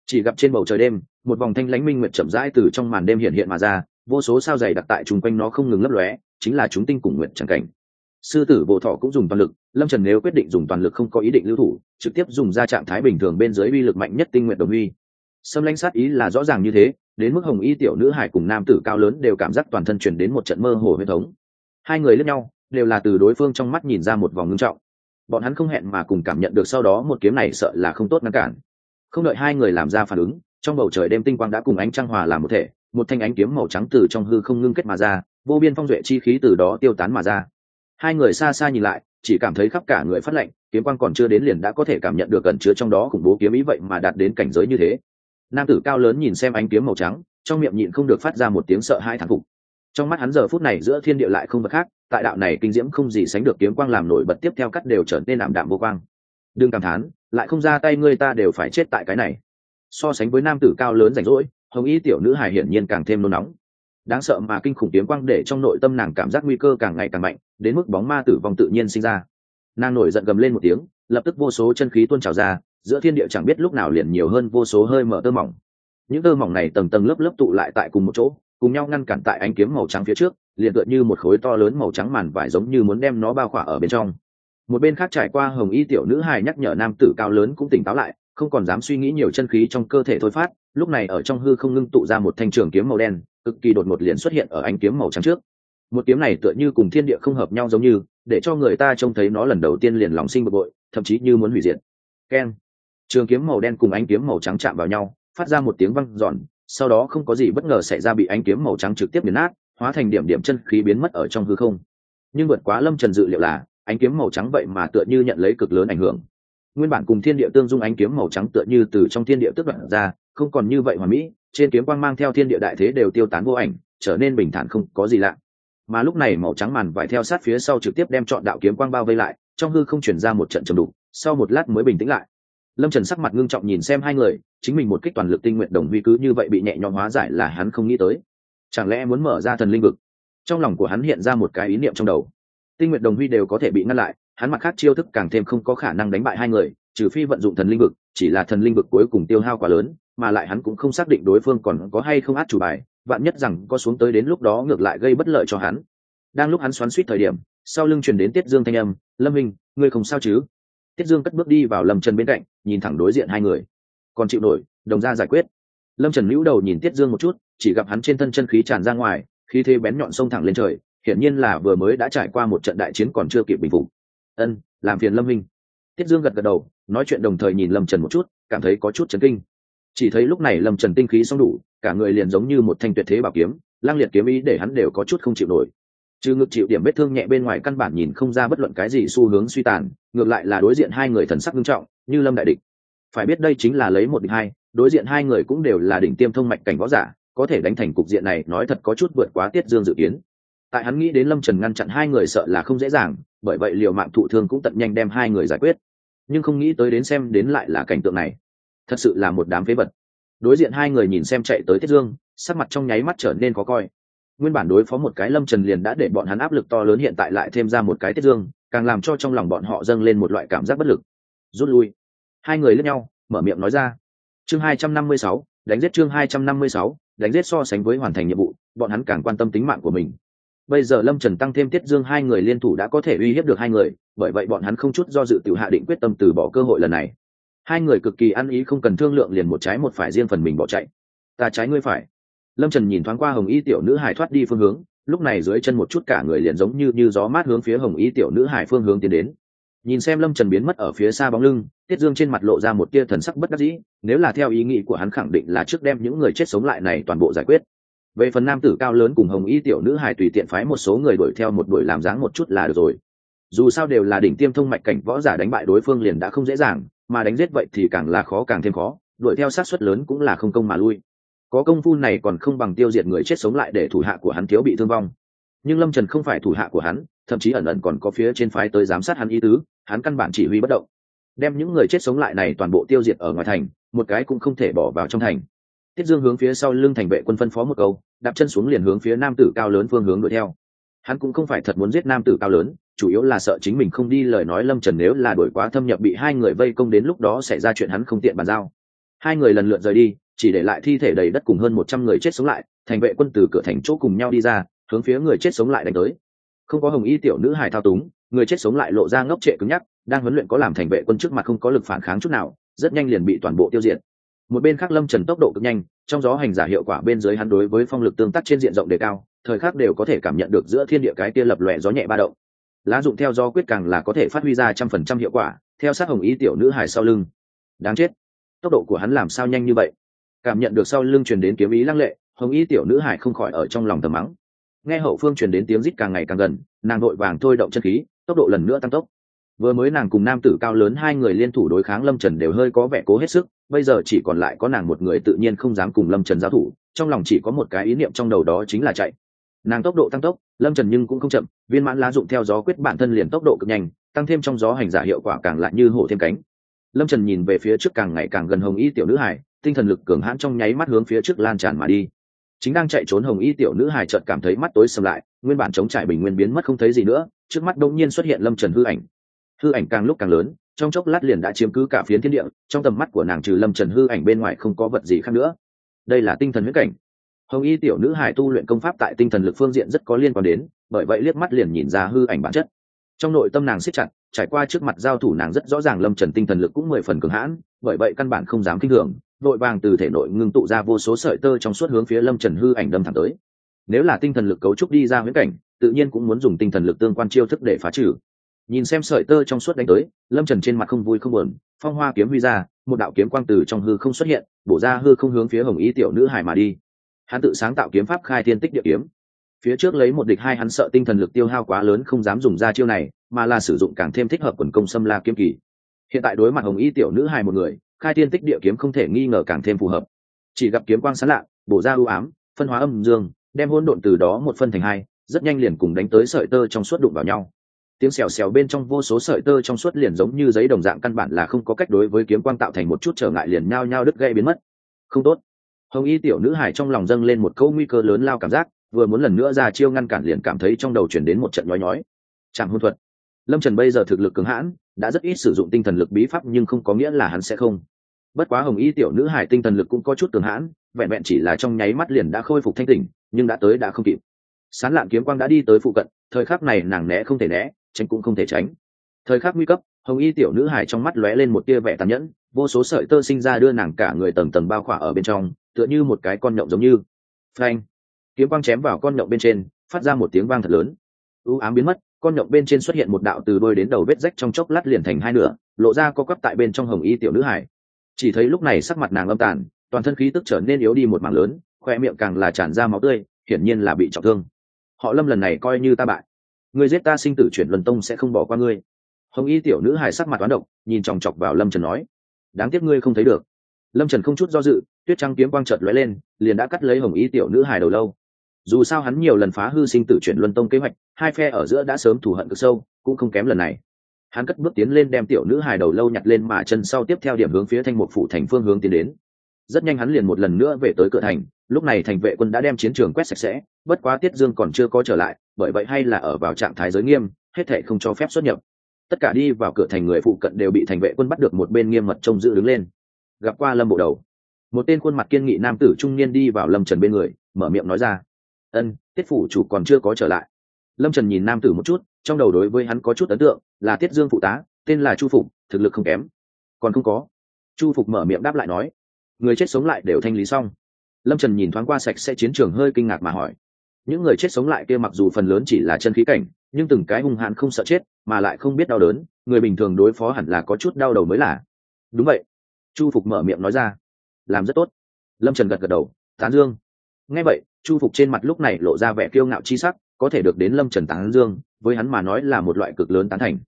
Speaker 1: Chỉ gặp trên bầu trời đêm, một vòng thanh lãnh minh nguyệt chậm rãi từ trong màn đêm hiện hiện mà ra, vô số sao dày đặc tại chung quanh nó không ngừng lấp lóe, chính là chúng tinh cùng nguyện chẳng cảnh. Sư tử bộ thọ cũng dùng toàn lực, lâm trần nếu quyết định dùng toàn lực không có ý định lưu thủ, trực tiếp dùng ra trạng thái bình thường bên dưới uy lực mạnh nhất tinh nguyện đồng uy. Xâm lãnh sát ý là rõ ràng như thế, đến mức hồng y tiểu nữ hải cùng nam tử cao lớn đều cảm giác toàn thân chuyển đến một trận mơ hồ huyết thống hai người lẫn nhau, đều là từ đối phương trong mắt nhìn ra một vòng ngưng trọng. Bọn hắn không hẹn mà cùng cảm nhận được sau đó một kiếm này sợ là không tốt ngăn cản. Không đợi hai người làm ra phản ứng, trong bầu trời đêm tinh quang đã cùng ánh trăng hòa làm một thể, một thanh ánh kiếm màu trắng từ trong hư không ngưng kết mà ra, vô biên phong duệ chi khí từ đó tiêu tán mà ra. Hai người xa xa nhìn lại, chỉ cảm thấy khắp cả người phát lệnh kiếm quang còn chưa đến liền đã có thể cảm nhận được gần chứa trong đó khủng bố kiếm ý vậy mà đạt đến cảnh giới như thế. Nam tử cao lớn nhìn xem ánh kiếm màu trắng, trong miệng nhịn không được phát ra một tiếng sợ hai thán phục trong mắt hắn giờ phút này giữa thiên địa lại không vật khác, tại đạo này kinh diễm không gì sánh được kiếm quang làm nổi bật tiếp theo cắt đều trở nên ảm đạm vô quang. Đừng cảm thán, lại không ra tay ngươi ta đều phải chết tại cái này. So sánh với nam tử cao lớn rảnh rỗi, hồng y tiểu nữ hài hiển nhiên càng thêm nôn nóng. Đáng sợ mà kinh khủng kiếm quang để trong nội tâm nàng cảm giác nguy cơ càng ngày càng mạnh, đến mức bóng ma tử vong tự nhiên sinh ra. Nàng nổi giận gầm lên một tiếng, lập tức vô số chân khí tuôn trào ra, giữa thiên địa chẳng biết lúc nào liền nhiều hơn vô số hơi mở tơ mỏng. Những tơ mỏng này tầng tầng lớp lớp tụ lại tại cùng một chỗ cùng nhau ngăn cản tại ánh kiếm màu trắng phía trước, liền tựa như một khối to lớn màu trắng màn vải giống như muốn đem nó bao khỏa ở bên trong. Một bên khác trải qua hồng y tiểu nữ hài nhắc nhở nam tử cao lớn cũng tỉnh táo lại, không còn dám suy nghĩ nhiều chân khí trong cơ thể thôi phát, lúc này ở trong hư không ngưng tụ ra một thanh trường kiếm màu đen, cực kỳ đột ngột liền xuất hiện ở ánh kiếm màu trắng trước. Một kiếm này tựa như cùng thiên địa không hợp nhau giống như, để cho người ta trông thấy nó lần đầu tiên liền lòng sinh bực bội, thậm chí như muốn hủy diệt. Keng trường kiếm màu đen cùng ánh kiếm màu trắng chạm vào nhau, phát ra một tiếng văng giòn sau đó không có gì bất ngờ xảy ra bị ánh kiếm màu trắng trực tiếp biến nát, hóa thành điểm điểm chân khí biến mất ở trong hư không. Nhưng vượt quá lâm trần dự liệu là, ánh kiếm màu trắng vậy mà tựa như nhận lấy cực lớn ảnh hưởng. Nguyên bản cùng thiên địa tương dung ánh kiếm màu trắng tựa như từ trong thiên địa tức đoạn ra, không còn như vậy hoàn mỹ, trên kiếm quang mang theo thiên địa đại thế đều tiêu tán vô ảnh, trở nên bình thản không có gì lạ. Mà lúc này màu trắng màn vải theo sát phía sau trực tiếp đem chọn đạo kiếm quang bao vây lại, trong hư không chuyển ra một trận trầm đục, sau một lát mới bình tĩnh lại lâm trần sắc mặt ngưng trọng nhìn xem hai người, chính mình một kích toàn lực tinh nguyện đồng huy cứ như vậy bị nhẹ nhõm hóa giải là hắn không nghĩ tới. Chẳng lẽ muốn mở ra thần linh vực? Trong lòng của hắn hiện ra một cái ý niệm trong đầu. Tinh nguyện đồng huy đều có thể bị ngăn lại, hắn mặt khác chiêu thức càng thêm không có khả năng đánh bại hai người, trừ phi vận dụng thần linh vực, chỉ là thần linh vực cuối cùng tiêu hao quá lớn, mà lại hắn cũng không xác định đối phương còn có hay không át chủ bài, vạn nhất rằng có xuống tới đến lúc đó ngược lại gây bất lợi cho hắn. Đang lúc hắn xoắn suýt thời điểm, sau lưng truyền đến tiết dương thanh âm, lâm minh, ngươi không sao chứ? Tiết dương cất bước đi vào lâm trần bên cạnh, nhìn thẳng đối diện hai người. Còn chịu nổi, đồng ra giải quyết. Lâm trần nhũ đầu nhìn tiết dương một chút, chỉ gặp hắn trên thân chân khí tràn ra ngoài, khí thế bén nhọn sông thẳng lên trời, hiển nhiên là vừa mới đã trải qua một trận đại chiến còn chưa kịp bình phục. Ân, làm phiền lâm minh tiết dương gật gật đầu, nói chuyện đồng thời nhìn lâm trần một chút, cảm thấy có chút chấn kinh. Chỉ thấy lúc này lâm trần tinh khí xong đủ, cả người liền giống như một thanh tuyệt thế bảo kiếm, lang liệt kiếm ý để hắn đều có chút không chịu nổi trừ ngực chịu điểm vết thương nhẹ bên ngoài căn bản nhìn không ra bất luận cái gì xu hướng suy tàn, ngược lại là đối diện hai người thần sắc nghiêm trọng, như lâm đại địch. Phải biết đây chính là lấy một địch hai, đối diện hai người cũng đều là đỉnh tiêm thông mạch cảnh võ giả, có thể đánh thành cục diện này nói thật có chút vượt quá tiết dương dự kiến. Tại hắn nghĩ đến lâm trần ngăn chặn hai người sợ là không dễ dàng, bởi vậy liều mạng thụ thương cũng tận nhanh đem hai người giải quyết. Nhưng không nghĩ tới đến xem đến lại là cảnh tượng này. Thật sự là một đám phế vật. Đối diện hai người nhìn xem chạy tới tiết dương, sắc mặt trong nháy mắt trở nên khó coi nguyên bản đối phó một cái lâm trần liền đã để bọn hắn áp lực to lớn hiện tại lại thêm ra một cái tiết dương, càng làm cho trong lòng bọn họ dâng lên một loại cảm giác bất lực. Rút lui. Hai người lướt nhau, mở miệng nói ra. Chương hai trăm năm mươi sáu, đánh giết chương hai trăm năm mươi sáu, đánh giết so sánh với hoàn thành nhiệm vụ, bọn hắn càng quan tâm tính mạng của mình. Bây giờ lâm trần tăng thêm tiết dương hai người liên thủ đã có thể uy hiếp được hai người, bởi vậy bọn hắn không chút do dự tự hạ định quyết tâm từ bỏ cơ hội lần này. Hai người cực kỳ ăn ý không cần thương lượng liền một trái một phải riêng phần mình bỏ chạy. Ta trái ngươi phải lâm trần nhìn thoáng qua hồng y tiểu nữ hải thoát đi phương hướng, lúc này dưới chân một chút cả người liền giống như như gió mát hướng phía hồng y tiểu nữ hải phương hướng tiến đến. Nhìn xem lâm trần biến mất ở phía xa bóng lưng, tiết dương trên mặt lộ ra một tia thần sắc bất đắc dĩ, nếu là theo ý nghĩ của hắn khẳng định là trước đem những người chết sống lại này toàn bộ giải quyết. Về phần nam tử cao lớn cùng hồng y tiểu nữ hải tùy tiện phái một số người đuổi theo một đuổi làm dáng một chút là được rồi. Dù sao đều là đỉnh tiêm thông mạch cảnh võ giả đánh bại đối phương liền đã không dễ dàng, mà đánh giết vậy thì càng là khó càng thêm khó, đuổi theo sát suất lớn cũng là không công mà lui có công phu này còn không bằng tiêu diệt người chết sống lại để thủ hạ của hắn thiếu bị thương vong. Nhưng lâm trần không phải thủ hạ của hắn, thậm chí ẩn ẩn còn có phía trên phái tới giám sát hắn ý tứ, hắn căn bản chỉ huy bất động. Đem những người chết sống lại này toàn bộ tiêu diệt ở ngoài thành, một cái cũng không thể bỏ vào trong thành. Tiết dương hướng phía sau lưng thành vệ quân phân phó một câu, đạp chân xuống liền hướng phía nam tử cao lớn phương hướng đuổi theo. Hắn cũng không phải thật muốn giết nam tử cao lớn, chủ yếu là sợ chính mình không đi lời nói lâm trần nếu là đuổi quá thâm nhập bị hai người vây công đến lúc đó sẽ ra chuyện hắn không tiện bàn giao. Hai người lần lượt rời đi chỉ để lại thi thể đầy đất cùng hơn một trăm người chết sống lại, thành vệ quân từ cửa thành chỗ cùng nhau đi ra, hướng phía người chết sống lại đánh tới. Không có hồng y tiểu nữ hài thao túng, người chết sống lại lộ ra ngốc trệ cứng nhắc, đang huấn luyện có làm thành vệ quân trước mặt không có lực phản kháng chút nào, rất nhanh liền bị toàn bộ tiêu diệt. Một bên khác lâm trần tốc độ cực nhanh, trong gió hành giả hiệu quả bên dưới hắn đối với phong lực tương tác trên diện rộng đề cao, thời khắc đều có thể cảm nhận được giữa thiên địa cái tia lập lòe gió nhẹ ba động. Lá dụng theo gió quyết càng là có thể phát huy ra trăm phần trăm hiệu quả, theo sát hồng ý tiểu nữ hài sau lưng. Đáng chết. Tốc độ của hắn làm sao nhanh như vậy? Cảm nhận được sau lưng truyền đến kiếm ý lăng lệ, hồng ý tiểu nữ hải không khỏi ở trong lòng tầm mắng. Nghe hậu phương truyền đến tiếng rít càng ngày càng gần, nàng vội vàng thôi động chân khí, tốc độ lần nữa tăng tốc. Vừa mới nàng cùng nam tử cao lớn hai người liên thủ đối kháng lâm trần đều hơi có vẻ cố hết sức, bây giờ chỉ còn lại có nàng một người tự nhiên không dám cùng lâm trần giao thủ, trong lòng chỉ có một cái ý niệm trong đầu đó chính là chạy. Nàng tốc độ tăng tốc, lâm trần nhưng cũng không chậm, viên mãn lá dụng theo gió quyết bản thân liền tốc độ cực nhanh, tăng thêm trong gió hành giả hiệu quả càng lại như hổ thêm cánh. Lâm trần nhìn về phía trước càng ngày càng gần hồng y tiểu nữ hải tinh thần lực cường hãn trong nháy mắt hướng phía trước lan tràn mà đi. Chính đang chạy trốn hồng y tiểu nữ hải chợt cảm thấy mắt tối sầm lại, nguyên bản chống trải bình nguyên biến mất không thấy gì nữa, trước mắt đông nhiên xuất hiện lâm trần hư ảnh. Hư ảnh càng lúc càng lớn, trong chốc lát liền đã chiếm cứ cả phiến thiên địa, trong tầm mắt của nàng trừ lâm trần hư ảnh bên ngoài không có vật gì khác nữa. Đây là tinh thần huyết cảnh. Hồng y tiểu nữ hải tu luyện công pháp tại tinh thần lực phương diện rất có liên quan đến, bởi vậy liếc mắt liền nhìn ra hư ảnh bản chất. Trong nội tâm nàng siết chặt, trải qua trước mặt giao thủ nàng rất rõ ràng lâm trần tinh thần lực cũng mười phần cường hãn, bởi vậy căn bản không dám kinh thường vội vàng từ thể nội ngưng tụ ra vô số sợi tơ trong suốt hướng phía lâm trần hư ảnh đâm thẳng tới. Nếu là tinh thần lực cấu trúc đi ra huyễn cảnh, tự nhiên cũng muốn dùng tinh thần lực tương quan chiêu thức để phá trừ. Nhìn xem sợi tơ trong suốt đánh tới, lâm trần trên mặt không vui không buồn, phong hoa kiếm huy ra, một đạo kiếm quang từ trong hư không xuất hiện, bổ ra hư không hướng phía hồng ý tiểu nữ hải mà đi. Hắn tự sáng tạo kiếm pháp khai thiên tích địa kiếm. Phía trước lấy một địch hai hắn sợ tinh thần lực tiêu hao quá lớn không dám dùng ra chiêu này, mà là sử dụng càng thêm thích hợp quần công xâm la kiếm kỳ. Hiện tại đối mặt hồng y tiểu nữ hài một người khai thiên tích địa kiếm không thể nghi ngờ càng thêm phù hợp. Chỉ gặp kiếm quang sán lạ, bổ ra ưu ám, phân hóa âm dương, đem hỗn độn từ đó một phân thành hai, rất nhanh liền cùng đánh tới sợi tơ trong suốt đụng vào nhau. Tiếng xèo xèo bên trong vô số sợi tơ trong suốt liền giống như giấy đồng dạng căn bản là không có cách đối với kiếm quang tạo thành một chút trở ngại liền nhao nhao đứt gây biến mất. Không tốt. Hồng y tiểu nữ hải trong lòng dâng lên một câu nguy cơ lớn lao cảm giác, vừa muốn lần nữa ra chiêu ngăn cản liền cảm thấy trong đầu chuyển đến một trận nói nhói. Chẳng hôn thuật. Lâm trần bây giờ thực lực cứng hãn đã rất ít sử dụng tinh thần lực bí pháp nhưng không có nghĩa là hắn sẽ không. Bất quá hồng y tiểu nữ hải tinh thần lực cũng có chút cường hãn, vẹn vẹn chỉ là trong nháy mắt liền đã khôi phục thanh tỉnh, nhưng đã tới đã không kịp. Sán lạn kiếm quang đã đi tới phụ cận, thời khắc này nàng né không thể né, tránh cũng không thể tránh. Thời khắc nguy cấp, hồng y tiểu nữ hải trong mắt lóe lên một tia vẻ tàn nhẫn, vô số sợi tơ sinh ra đưa nàng cả người tầng tầng bao khỏa ở bên trong, tựa như một cái con nhộng giống như. Phanh! Kiếm quang chém vào con nhộng bên trên, phát ra một tiếng vang thật lớn. U ám biến mất con nhộng bên trên xuất hiện một đạo từ đôi đến đầu vết rách trong chốc lát liền thành hai nửa, lộ ra co quắp tại bên trong hồng y tiểu nữ hải. Chỉ thấy lúc này sắc mặt nàng âm tàn, toàn thân khí tức trở nên yếu đi một mảng lớn, khoe miệng càng là tràn ra máu tươi, hiển nhiên là bị trọng thương. Họ lâm lần này coi như ta bại. Người giết ta sinh tử chuyển luân tông sẽ không bỏ qua ngươi. Hồng y tiểu nữ hài sắc mặt toán độc, nhìn chòng chọc vào lâm trần nói, đáng tiếc ngươi không thấy được. Lâm trần không chút do dự, tuyết trăng kiếm quang trợt lóe lên, liền đã cắt lấy hồng y tiểu nữ hài đầu lâu dù sao hắn nhiều lần phá hư sinh tử chuyển luân tông kế hoạch, hai phe ở giữa đã sớm thù hận cực sâu, cũng không kém lần này. Hắn cất bước tiến lên đem tiểu nữ hài đầu lâu nhặt lên mà chân sau tiếp theo điểm hướng phía thanh một phủ thành phương hướng tiến đến. Rất nhanh hắn liền một lần nữa về tới cửa thành, lúc này thành vệ quân đã đem chiến trường quét sạch sẽ, bất quá tiết dương còn chưa có trở lại, bởi vậy hay là ở vào trạng thái giới nghiêm, hết thệ không cho phép xuất nhập. Tất cả đi vào cửa thành người phụ cận đều bị thành vệ quân bắt được một bên nghiêm mật trông giữ đứng lên. Gặp qua lâm bộ đầu. Một tên khuôn mặt kiên nghị nam tử trung niên đi vào lâm trần bên người, mở miệng nói ra ân, tiết phủ chủ còn chưa có trở lại. Lâm trần nhìn nam tử một chút, trong đầu đối với hắn có chút ấn tượng, là tiết dương phụ tá, tên là chu phục, thực lực không kém. Còn không có. Chu phục mở miệng đáp lại nói, người chết sống lại đều thanh lý xong. Lâm trần nhìn thoáng qua sạch sẽ chiến trường hơi kinh ngạc mà hỏi, những người chết sống lại kia mặc dù phần lớn chỉ là chân khí cảnh, nhưng từng cái hung hãn không sợ chết, mà lại không biết đau đớn, người bình thường đối phó hẳn là có chút đau đầu mới là. Đúng vậy. Chu phục mở miệng nói ra, làm rất tốt. Lâm trần gật gật đầu, tán dương. Ngay vậy chu phục trên mặt lúc này lộ ra vẻ kiêu ngạo chi sắc, có thể được đến lâm trần tán dương, với hắn mà nói là một loại cực lớn tán thành.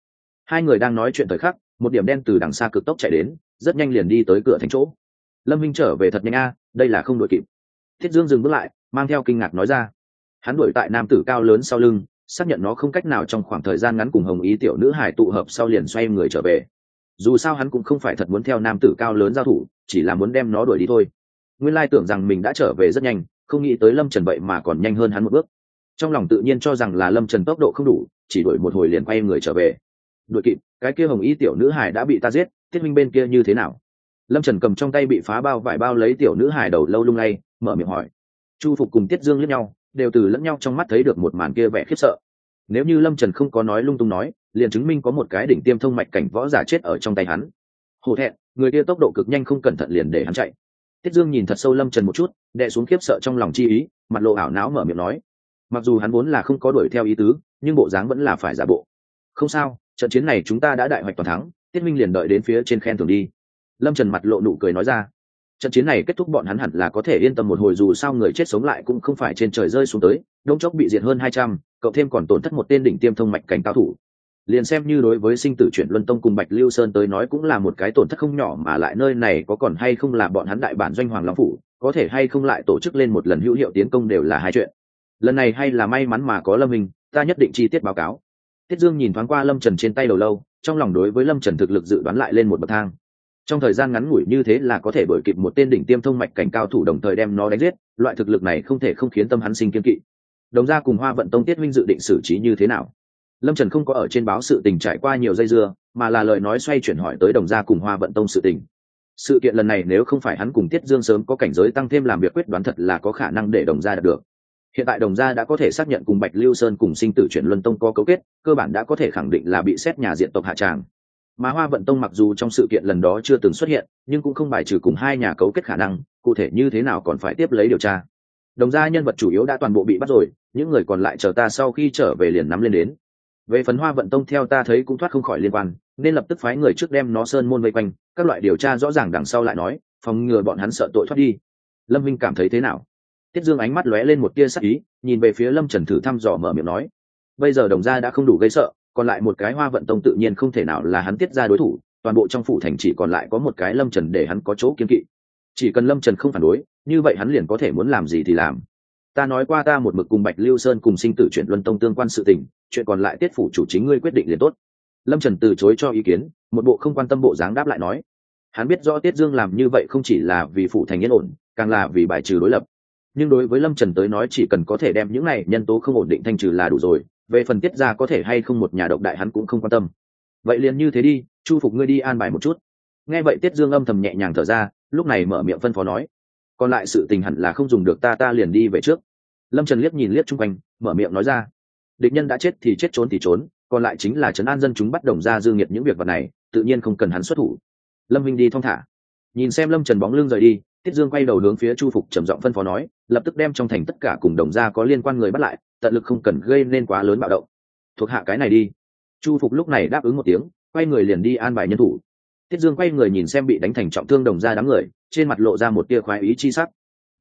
Speaker 1: Hai người đang nói chuyện thời khắc, một điểm đen từ đằng xa cực tốc chạy đến, rất nhanh liền đi tới cửa thành chỗ. Lâm minh trở về thật nhanh a, đây là không đội kịp. Thiết dương dừng bước lại, mang theo kinh ngạc nói ra. Hắn đuổi tại nam tử cao lớn sau lưng, xác nhận nó không cách nào trong khoảng thời gian ngắn cùng hồng ý tiểu nữ hải tụ hợp sau liền xoay người trở về. Dù sao hắn cũng không phải thật muốn theo nam tử cao lớn giao thủ, chỉ là muốn đem nó đuổi đi thôi. Nguyên lai tưởng rằng mình đã trở về rất nhanh không nghĩ tới lâm trần vậy mà còn nhanh hơn hắn một bước. Trong lòng tự nhiên cho rằng là lâm trần tốc độ không đủ, chỉ đuổi một hồi liền quay người trở về. Đuổi kịp, cái kia hồng Y tiểu nữ hải đã bị ta giết, thiết minh bên kia như thế nào? Lâm trần cầm trong tay bị phá bao vải bao lấy tiểu nữ hải đầu lâu lung lay, mở miệng hỏi. Chu phục cùng tiết dương lẫn nhau, đều từ lẫn nhau trong mắt thấy được một màn kia vẻ khiếp sợ. Nếu như lâm trần không có nói lung tung nói, liền chứng minh có một cái đỉnh tiêm thông mạch cảnh võ giả chết ở trong tay hắn. Hổ thẹn, người kia tốc độ cực nhanh không cẩn thận liền để hắn chạy tiết dương nhìn thật sâu lâm trần một chút đệ xuống khiếp sợ trong lòng chi ý, mặt lộ ảo não mở miệng nói. Mặc dù hắn vốn là không có đuổi theo ý tứ, nhưng bộ dáng vẫn là phải giả bộ. Không sao, trận chiến này chúng ta đã đại hoạch toàn thắng, tiết minh liền đợi đến phía trên khen thưởng đi. Lâm trần mặt lộ nụ cười nói ra. Trận chiến này kết thúc bọn hắn hẳn là có thể yên tâm một hồi, dù sao người chết sống lại cũng không phải trên trời rơi xuống tới, đông chốc bị diệt hơn hai trăm, cậu thêm còn tổn thất một tên đỉnh tiêm thông mạch cảnh cao thủ liền xem như đối với sinh tử chuyển luân tông cùng bạch lưu sơn tới nói cũng là một cái tổn thất không nhỏ mà lại nơi này có còn hay không là bọn hắn đại bản doanh hoàng long phủ, có thể hay không lại tổ chức lên một lần hữu hiệu tiến công đều là hai chuyện. Lần này hay là may mắn mà có lâm hình ta nhất định chi tiết báo cáo. Tiết dương nhìn thoáng qua lâm trần trên tay đầu lâu, trong lòng đối với lâm trần thực lực dự đoán lại lên một bậc thang. Trong thời gian ngắn ngủi như thế là có thể đổi kịp một tên đỉnh tiêm thông mạch cảnh cao thủ đồng thời đem nó đánh giết, loại thực lực này không thể không khiến tâm hắn sinh kiên kỵ. Đồng ra cùng hoa vận tông tiết minh dự định xử trí như thế nào? Lâm trần không có ở trên báo sự tình trải qua nhiều dây dưa, mà là lời nói xoay chuyển hỏi tới đồng gia cùng hoa vận tông sự tình. Sự kiện lần này nếu không phải hắn cùng tiết dương sớm có cảnh giới tăng thêm làm việc quyết đoán thật là có khả năng để đồng gia đạt được. Hiện tại đồng gia đã có thể xác nhận cùng bạch lưu sơn cùng sinh tử chuyển luân tông có cấu kết, cơ bản đã có thể khẳng định là bị xét nhà diện tộc hạ tràng. Mà hoa vận tông mặc dù trong sự kiện lần đó chưa từng xuất hiện, nhưng cũng không bài trừ cùng hai nhà cấu kết khả năng, cụ thể như thế nào còn phải tiếp lấy điều tra. Đồng gia nhân vật chủ yếu đã toàn bộ bị bắt rồi, những người còn lại chờ ta sau khi trở về liền nắm lên đến về phần hoa vận tông theo ta thấy cũng thoát không khỏi liên quan, nên lập tức phái người trước đem nó sơn môn vây quanh, các loại điều tra rõ ràng đằng sau lại nói, phòng ngừa bọn hắn sợ tội thoát đi. Lâm minh cảm thấy thế nào? Tiết dương ánh mắt lóe lên một tia sắc ý, nhìn về phía lâm trần thử thăm dò mở miệng nói, bây giờ đồng gia đã không đủ gây sợ, còn lại một cái hoa vận tông tự nhiên không thể nào là hắn tiết ra đối thủ, toàn bộ trong phủ thành chỉ còn lại có một cái lâm trần để hắn có chỗ kiên kỵ. Chỉ cần lâm trần không phản đối, như vậy hắn liền có thể muốn làm gì thì làm ta nói qua ta một mực cùng bạch lưu sơn cùng sinh tử chuyện luân tông tương quan sự tình, chuyện còn lại tiết phủ chủ chính ngươi quyết định liền tốt. Lâm trần từ chối cho ý kiến, một bộ không quan tâm bộ dáng đáp lại nói. Hắn biết rõ tiết dương làm như vậy không chỉ là vì phủ thành yên ổn, càng là vì bài trừ đối lập. Nhưng đối với lâm trần tới nói chỉ cần có thể đem những này nhân tố không ổn định thanh trừ là đủ rồi, về phần tiết ra có thể hay không một nhà độc đại hắn cũng không quan tâm. Vậy liền như thế đi, chu phục ngươi đi an bài một chút. Nghe vậy tiết dương âm thầm nhẹ nhàng thở ra, lúc này mở miệng phân phó nói còn lại sự tình hẳn là không dùng được ta ta liền đi về trước. Lâm trần liếc nhìn liếc chung quanh, mở miệng nói ra. Địch nhân đã chết thì chết trốn thì trốn, còn lại chính là trấn an dân chúng bắt đồng ra dương nhiệt những việc vật này, tự nhiên không cần hắn xuất thủ. Lâm vinh đi thong thả. Nhìn xem lâm trần bóng lưng rời đi, tiết dương quay đầu hướng phía chu phục trầm giọng phân phó nói, lập tức đem trong thành tất cả cùng đồng gia có liên quan người bắt lại, tận lực không cần gây nên quá lớn bạo động. Thuộc hạ cái này đi. Chu phục lúc này đáp ứng một tiếng, quay người liền đi an bài nhân thủ. Tiết dương quay người nhìn xem bị đánh thành trọng thương đồng gia đám người trên mặt lộ ra một tia khoái ý chi sắc.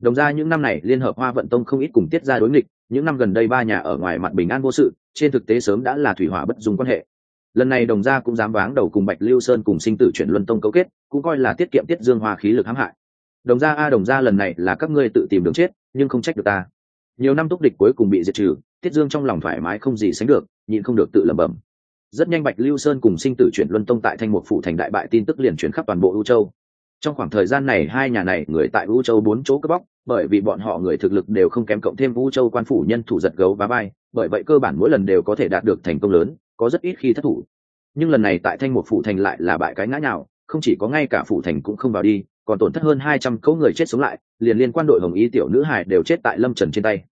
Speaker 1: Đồng gia những năm này, liên hợp hoa vận tông không ít cùng tiết ra đối nghịch, những năm gần đây ba nhà ở ngoài mặt bình an vô sự, trên thực tế sớm đã là thủy hỏa bất dùng quan hệ. Lần này đồng gia cũng dám váng đầu cùng bạch lưu sơn cùng sinh tử chuyển luân tông cấu kết, cũng coi là tiết kiệm tiết dương hoa khí lực hãm hại. Đồng gia a, đồng gia lần này là các ngươi tự tìm đường chết, nhưng không trách được ta. Nhiều năm túc địch cuối cùng bị diệt trừ, tiết dương trong lòng thoải mái không gì sánh được, nhịn không được tự lẩm bẩm. Rất nhanh bạch lưu sơn cùng sinh tử chuyển luân tông tại thanh mục phủ thành đại bại tin tức liền chuyển khắp toàn bộ u châu trong khoảng thời gian này hai nhà này, người tại vũ châu bốn chỗ cướp bóc, bởi vì bọn họ người thực lực đều không kém cộng thêm vũ châu quan phủ nhân thủ giật gấu và bay bởi vậy cơ bản mỗi lần đều có thể đạt được thành công lớn, có rất ít khi thất thủ. Nhưng lần này tại thanh một phủ thành lại là bại cái ngã nhào, không chỉ có ngay cả phủ thành cũng không vào đi, còn tổn thất hơn hai trăm cấu người chết sống lại, liền liên quan đội hồng y tiểu nữ hải đều chết tại lâm trần trên tay.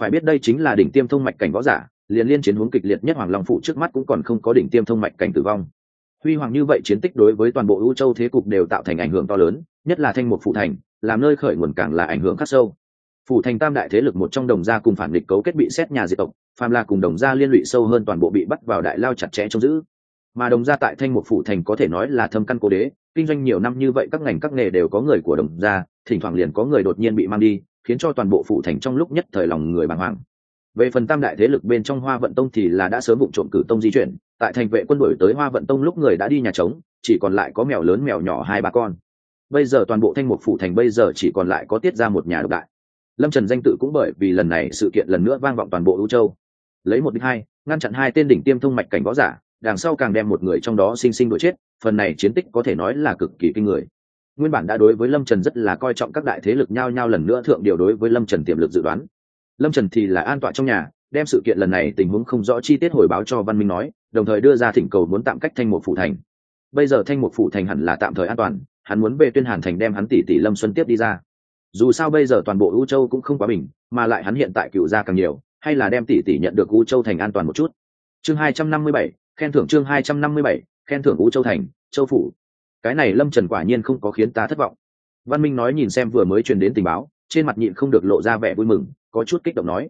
Speaker 1: Phải biết đây chính là đỉnh tiêm thông mạch cảnh võ giả, liền liên chiến hướng kịch liệt nhất hoàng long phụ trước mắt cũng còn không có đỉnh tiêm thông mạch cảnh tử vong huy hoàng như vậy chiến tích đối với toàn bộ ưu châu thế cục đều tạo thành ảnh hưởng to lớn, nhất là thanh một phụ thành, làm nơi khởi nguồn càng là ảnh hưởng khắc sâu. Phủ thành tam đại thế lực một trong đồng gia cùng phản địch cấu kết bị xét nhà diệt tộc, phàm là cùng đồng gia liên lụy sâu hơn toàn bộ bị bắt vào đại lao chặt chẽ trong giữ. Mà đồng gia tại thanh một phủ thành có thể nói là thâm căn cố đế, kinh doanh nhiều năm như vậy các ngành các nghề đều có người của đồng gia, thỉnh thoảng liền có người đột nhiên bị mang đi, khiến cho toàn bộ phủ thành trong lúc nhất thời lòng người bàng hoàng. Về phần tam đại thế lực bên trong hoa vận tông thì là đã sớm vụ trộm cử tông di chuyển tại thành vệ quân đổi tới hoa vận tông lúc người đã đi nhà trống, chỉ còn lại có mèo lớn mèo nhỏ hai ba con. Bây giờ toàn bộ thanh mục phủ thành bây giờ chỉ còn lại có tiết ra một nhà độc đại. Lâm trần danh tự cũng bởi vì lần này sự kiện lần nữa vang vọng toàn bộ ưu châu. Lấy một đích hai, ngăn chặn hai tên đỉnh tiêm thông mạch cảnh võ giả, đằng sau càng đem một người trong đó sinh sinh đuổi chết, phần này chiến tích có thể nói là cực kỳ kinh người. Nguyên bản đã đối với lâm trần rất là coi trọng các đại thế lực nhao nhao lần nữa thượng điều đối với lâm trần tiềm lực dự đoán. Lâm trần thì là an toàn trong nhà, đem sự kiện lần này tình huống không rõ chi tiết hồi báo cho văn minh nói đồng thời đưa ra thỉnh cầu muốn tạm cách thanh một phủ thành. Bây giờ thanh một phủ thành hẳn là tạm thời an toàn, hắn muốn về tuyên hàn thành đem hắn tỷ tỷ lâm xuân tiếp đi ra. Dù sao bây giờ toàn bộ u châu cũng không quá bình, mà lại hắn hiện tại cựu gia càng nhiều, hay là đem tỷ tỷ nhận được u châu thành an toàn một chút. Chương hai trăm năm mươi bảy, khen thưởng chương hai trăm năm mươi bảy, khen thưởng u châu thành, châu phủ. Cái này lâm trần quả nhiên không có khiến ta thất vọng. Văn minh nói nhìn xem vừa mới truyền đến tình báo, trên mặt nhịn không được lộ ra vẻ vui mừng, có chút kích động nói.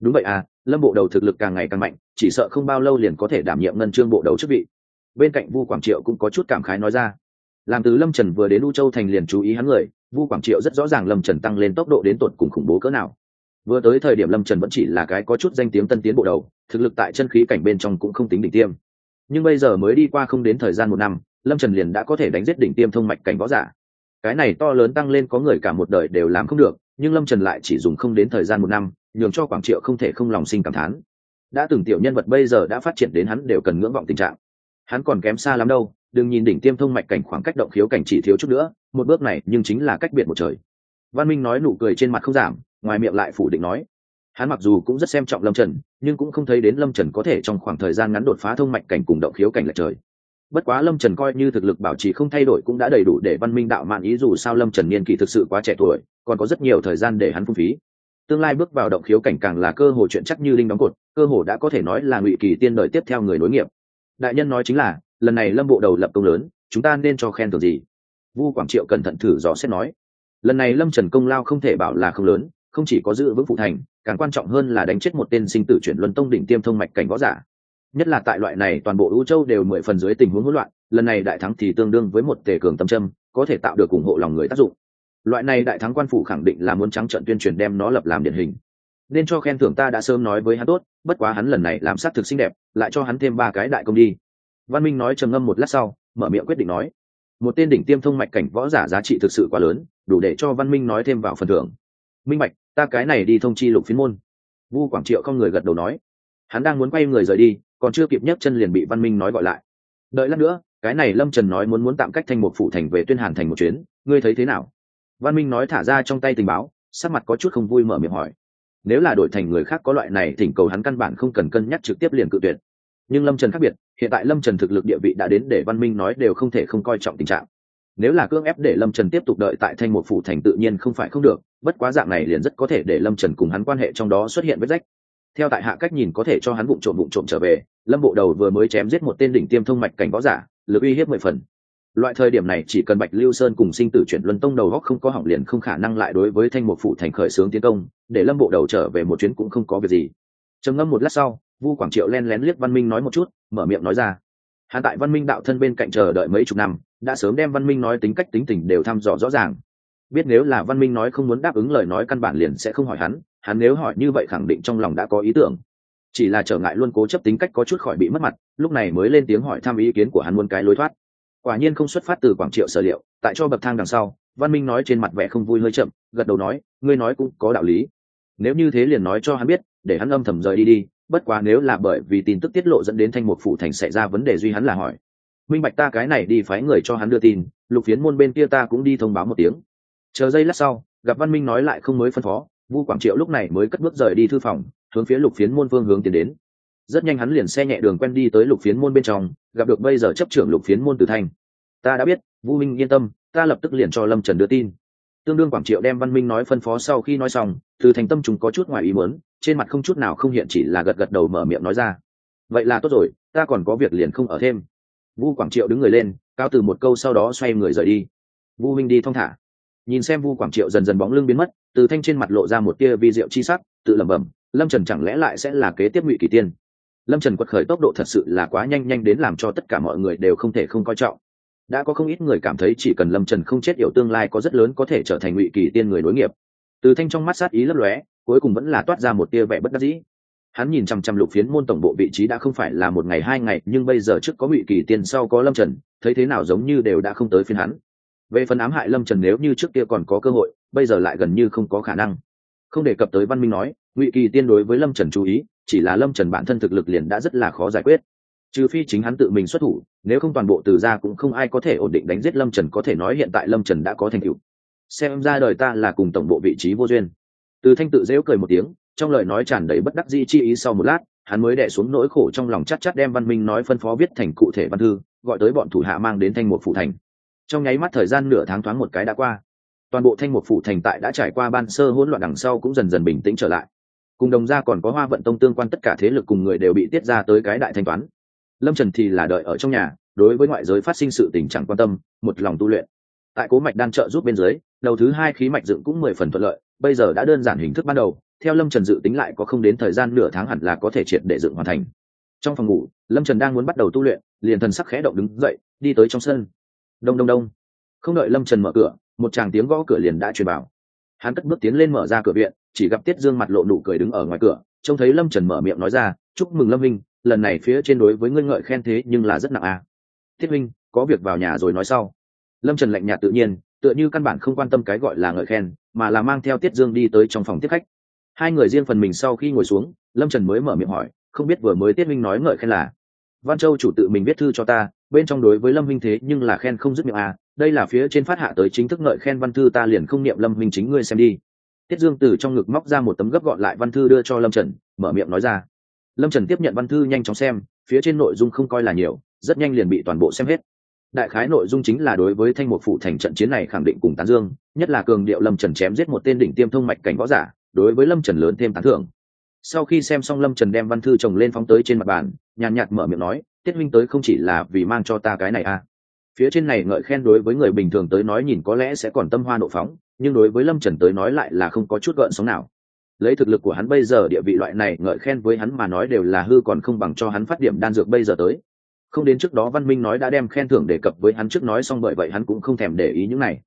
Speaker 1: Đúng vậy à lâm bộ đầu thực lực càng ngày càng mạnh, chỉ sợ không bao lâu liền có thể đảm nhiệm ngân trương bộ đầu chức vị. Bên cạnh vu quảng triệu cũng có chút cảm khái nói ra. Làm từ lâm trần vừa đến u châu thành liền chú ý hắn người, vu quảng triệu rất rõ ràng lâm trần tăng lên tốc độ đến tột cùng khủng bố cỡ nào. Vừa tới thời điểm lâm trần vẫn chỉ là cái có chút danh tiếng tân tiến bộ đầu, thực lực tại chân khí cảnh bên trong cũng không tính đỉnh tiêm. Nhưng bây giờ mới đi qua không đến thời gian một năm, lâm trần liền đã có thể đánh giết đỉnh tiêm thông mạch cảnh võ giả. Cái này to lớn tăng lên có người cả một đời đều làm không được, nhưng lâm trần lại chỉ dùng không đến thời gian một năm nhường cho quảng triệu không thể không lòng sinh cảm thán. Đã từng tiểu nhân vật bây giờ đã phát triển đến hắn đều cần ngưỡng vọng tình trạng. Hắn còn kém xa lắm đâu, đừng nhìn đỉnh tiêm thông mạch cảnh khoảng cách động khiếu cảnh chỉ thiếu chút nữa, một bước này nhưng chính là cách biệt một trời. Văn minh nói nụ cười trên mặt không giảm, ngoài miệng lại phủ định nói. Hắn mặc dù cũng rất xem trọng lâm trần, nhưng cũng không thấy đến lâm trần có thể trong khoảng thời gian ngắn đột phá thông mạch cảnh cùng động khiếu cảnh lệch trời. Bất quá lâm trần coi như thực lực bảo trì không thay đổi cũng đã đầy đủ để văn minh đạo mạn ý dù sao lâm trần niên kỷ thực sự quá trẻ tuổi, còn có rất nhiều thời gian để hắn phung phí tương lai bước vào động khiếu cảnh càng là cơ hội chuyện chắc như linh đóng cột, cơ hội đã có thể nói là ngụy kỳ tiên đời tiếp theo người nối nghiệp. Đại nhân nói chính là, lần này lâm bộ đầu lập công lớn, chúng ta nên cho khen thưởng gì? Vu quảng triệu cẩn thận thử dò xét nói. Lần này lâm trần công lao không thể bảo là không lớn, không chỉ có giữ vững phụ thành, càng quan trọng hơn là đánh chết một tên sinh tử chuyển luân tông đỉnh tiêm thông mạch cảnh võ giả. Nhất là tại loại này toàn bộ ưu châu đều mười phần dưới tình huống hỗn loạn, lần này đại thắng thì tương đương với một tề cường tâm trâm có thể tạo được ủng hộ lòng người tác dụng loại này đại thắng quan phủ khẳng định là muốn trắng trận tuyên truyền đem nó lập làm điển hình. Nên cho khen thưởng ta đã sớm nói với hắn tốt, bất quá hắn lần này làm sát thực xinh đẹp, lại cho hắn thêm ba cái đại công đi. Văn minh nói trầm ngâm một lát sau, mở miệng quyết định nói. Một tên đỉnh tiêm thông mạch cảnh võ giả giá trị thực sự quá lớn, đủ để cho văn minh nói thêm vào phần thưởng. Minh mạch ta cái này đi thông chi lục phiến môn. Vu quảng triệu không người gật đầu nói. Hắn đang muốn quay người rời đi, còn chưa kịp nhấc chân liền bị văn minh nói gọi lại. Đợi lát nữa, cái này lâm trần nói muốn muốn tạm cách thành một phủ thành về tuyên hàn thành một chuyến, ngươi thấy thế nào? Văn minh nói thả ra trong tay tình báo, sắc mặt có chút không vui mở miệng hỏi. Nếu là đổi thành người khác có loại này thỉnh cầu hắn căn bản không cần cân nhắc trực tiếp liền cự tuyệt. Nhưng lâm trần khác biệt, hiện tại lâm trần thực lực địa vị đã đến để văn minh nói đều không thể không coi trọng tình trạng. Nếu là cưỡng ép để lâm trần tiếp tục đợi tại thanh một phủ thành tự nhiên không phải không được, bất quá dạng này liền rất có thể để lâm trần cùng hắn quan hệ trong đó xuất hiện vết rách. Theo tại hạ cách nhìn có thể cho hắn vụ trộm vụ trộm trở về, lâm bộ đầu vừa mới chém giết một tên đỉnh tiêm thông mạch cảnh võ giả, lực uy hiếp mười phần loại thời điểm này chỉ cần bạch lưu sơn cùng sinh tử chuyển luân tông đầu góc không có hỏng liền không khả năng lại đối với thanh một phủ thành khởi xướng tiến công, để lâm bộ đầu trở về một chuyến cũng không có việc gì. Trầm ngâm một lát sau, vu quảng triệu len lén liếc văn minh nói một chút, mở miệng nói ra. Hạ tại văn minh đạo thân bên cạnh chờ đợi mấy chục năm, đã sớm đem văn minh nói tính cách tính tình đều thăm dò rõ ràng. Biết nếu là văn minh nói không muốn đáp ứng lời nói căn bản liền sẽ không hỏi hắn hắn nếu hỏi như vậy khẳng định trong lòng đã có ý tưởng. Chỉ là trở ngại luôn cố chấp tính cách có chút khỏi bị mất mặt, lúc này mới lên tiếng hỏi thăm ý kiến của hắn muốn cái lối thoát quả nhiên không xuất phát từ quảng triệu sở liệu, tại cho bậc thang đằng sau, văn minh nói trên mặt vẻ không vui hơi chậm, gật đầu nói, ngươi nói cũng có đạo lý. Nếu như thế liền nói cho hắn biết, để hắn âm thầm rời đi đi, bất quá nếu là bởi vì tin tức tiết lộ dẫn đến thanh một phủ thành xảy ra vấn đề duy hắn là hỏi. Minh bạch ta cái này đi phái người cho hắn đưa tin, lục phiến môn bên kia ta cũng đi thông báo một tiếng. Chờ giây lát sau, gặp văn minh nói lại không mới phân phó, vu quảng triệu lúc này mới cất bước rời đi thư phòng, hướng phía lục phiến môn phương hướng tiến đến rất nhanh hắn liền xe nhẹ đường quen đi tới lục phiến môn bên trong, gặp được bây giờ chấp trưởng lục phiến môn từ thanh. Ta đã biết vu minh yên tâm, ta lập tức liền cho lâm trần đưa tin. Tương đương quảng triệu đem văn minh nói phân phó sau khi nói xong, từ thành tâm chúng có chút ngoài ý muốn, trên mặt không chút nào không hiện chỉ là gật gật đầu mở miệng nói ra. Vậy là tốt rồi, ta còn có việc liền không ở thêm. Vu quảng triệu đứng người lên, cao từ một câu sau đó xoay người rời đi. Vu minh đi thong thả. Nhìn xem vu quảng triệu dần dần bóng lưng biến mất, từ thanh trên mặt lộ ra một tia vi diệu chi sắc, tự lẩm bẩm, lâm trần chẳng lẽ lại sẽ là kế tiếp ngụy kỳ tiên? Lâm trần quật khởi tốc độ thật sự là quá nhanh nhanh đến làm cho tất cả mọi người đều không thể không coi trọng. Đã có không ít người cảm thấy chỉ cần lâm trần không chết yểu tương lai có rất lớn có thể trở thành ngụy kỳ tiên người đối nghiệp. Từ thanh trong mắt sát ý lấp lóe, cuối cùng vẫn là toát ra một tia vẻ bất đắc dĩ. Hắn nhìn chằm chằm lục phiến môn tổng bộ vị trí đã không phải là một ngày, hai ngày, nhưng bây giờ trước có ngụy kỳ tiên, sau có lâm trần, thấy thế nào giống như đều đã không tới phiên hắn. Về phần ám hại lâm trần nếu như trước kia còn có cơ hội, bây giờ lại gần như không có khả năng. Không đề cập tới văn minh nói, ngụy kỳ tiên đối với lâm trần chú ý chỉ là lâm trần bản thân thực lực liền đã rất là khó giải quyết. Trừ phi chính hắn tự mình xuất thủ, nếu không toàn bộ từ ra cũng không ai có thể ổn định đánh giết lâm trần, có thể nói hiện tại lâm trần đã có thành tựu. Xem ra đời ta là cùng tổng bộ vị trí vô duyên. Từ thanh tự dễu cười một tiếng, trong lời nói tràn đầy bất đắc dĩ chi ý sau một lát, hắn mới đẻ xuống nỗi khổ trong lòng chắc chắc đem văn minh nói phân phó viết thành cụ thể văn thư, gọi tới bọn thủ hạ mang đến thanh một phụ thành. Trong nháy mắt thời gian nửa tháng thoáng một cái đã qua. Toàn bộ thanh một phụ thành tại đã trải qua ban sơ hỗn loạn đằng sau cũng dần dần bình tĩnh trở lại cùng đồng gia còn có hoa vận tông tương quan tất cả thế lực cùng người đều bị tiết ra tới cái đại thanh toán. Lâm trần thì là đợi ở trong nhà, đối với ngoại giới phát sinh sự tình chẳng quan tâm, một lòng tu luyện. Tại cố mạch đan trợ giúp bên dưới, đầu thứ hai khí mạch dựng cũng mười phần thuận lợi, bây giờ đã đơn giản hình thức ban đầu, theo lâm trần dự tính lại có không đến thời gian nửa tháng hẳn là có thể triệt để dựng hoàn thành. Trong phòng ngủ, lâm trần đang muốn bắt đầu tu luyện, liền thần sắc khẽ động đứng dậy, đi tới trong sân. Đông đông đông. Không đợi lâm trần mở cửa, một chàng tiếng gõ cửa liền đã truyền vào hắn cất bước tiến lên mở ra cửa viện, chỉ gặp tiết dương mặt lộ nụ cười đứng ở ngoài cửa, trông thấy lâm trần mở miệng nói ra, chúc mừng lâm minh, lần này phía trên đối với ngươi ngợi khen thế nhưng là rất nặng à. thiết minh, có việc vào nhà rồi nói sau lâm trần lạnh nhạt tự nhiên, tựa như căn bản không quan tâm cái gọi là ngợi khen, mà là mang theo tiết dương đi tới trong phòng tiếp khách hai người riêng phần mình sau khi ngồi xuống, lâm trần mới mở miệng hỏi, không biết vừa mới tiết minh nói ngợi khen là văn châu chủ tự mình viết thư cho ta, bên trong đối với lâm minh thế nhưng là khen không dứt miệng à đây là phía trên phát hạ tới chính thức ngợi khen văn thư ta liền không niệm lâm minh chính ngươi xem đi. Tiết dương từ trong ngực móc ra một tấm gấp gọn lại văn thư đưa cho lâm trần, mở miệng nói ra. Lâm trần tiếp nhận văn thư nhanh chóng xem, phía trên nội dung không coi là nhiều, rất nhanh liền bị toàn bộ xem hết. Đại khái nội dung chính là đối với thanh một phụ thành trận chiến này khẳng định cùng tán dương, nhất là cường điệu lâm trần chém giết một tên đỉnh tiêm thông mạch cảnh võ giả, đối với lâm trần lớn thêm tán thưởng sau khi xem xong lâm trần đem văn thư chồng lên phóng tới trên mặt bàn, nhàn nhạt mở miệng nói, tiết minh tới không chỉ là vì mang cho ta cái này à. Phía trên này ngợi khen đối với người bình thường tới nói nhìn có lẽ sẽ còn tâm hoa nộ phóng, nhưng đối với lâm trần tới nói lại là không có chút gợn sóng nào. Lấy thực lực của hắn bây giờ, địa vị loại này ngợi khen với hắn mà nói đều là hư còn không bằng cho hắn phát điểm đan dược bây giờ tới. Không đến trước đó văn minh nói đã đem khen thưởng đề cập với hắn trước nói xong bởi vậy hắn cũng không thèm để ý những này.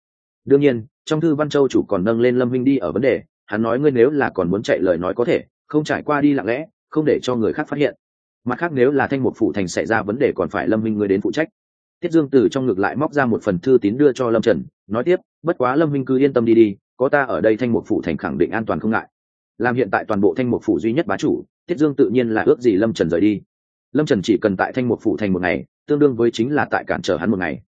Speaker 1: Đương nhiên, trong thư văn châu chủ còn nâng lên lâm minh đi ở vấn đề, hắn nói ngươi nếu là còn muốn chạy lời nói có thể không trải qua đi lặng lẽ, không để cho người khác phát hiện. Mặt khác nếu là thanh một phủ thành xảy ra vấn đề còn phải lâm minh người đến phụ trách. Tiết dương từ trong ngực lại móc ra một phần thư tín đưa cho lâm trần, nói tiếp, bất quá lâm minh cứ yên tâm đi đi, có ta ở đây thanh một phủ thành khẳng định an toàn không ngại. Làm hiện tại toàn bộ thanh mục phủ duy nhất bá chủ, tiết dương tự nhiên là ước gì lâm trần rời đi. Lâm trần chỉ cần tại thanh mục phủ thành một ngày, tương đương với chính là tại cản trở hắn một ngày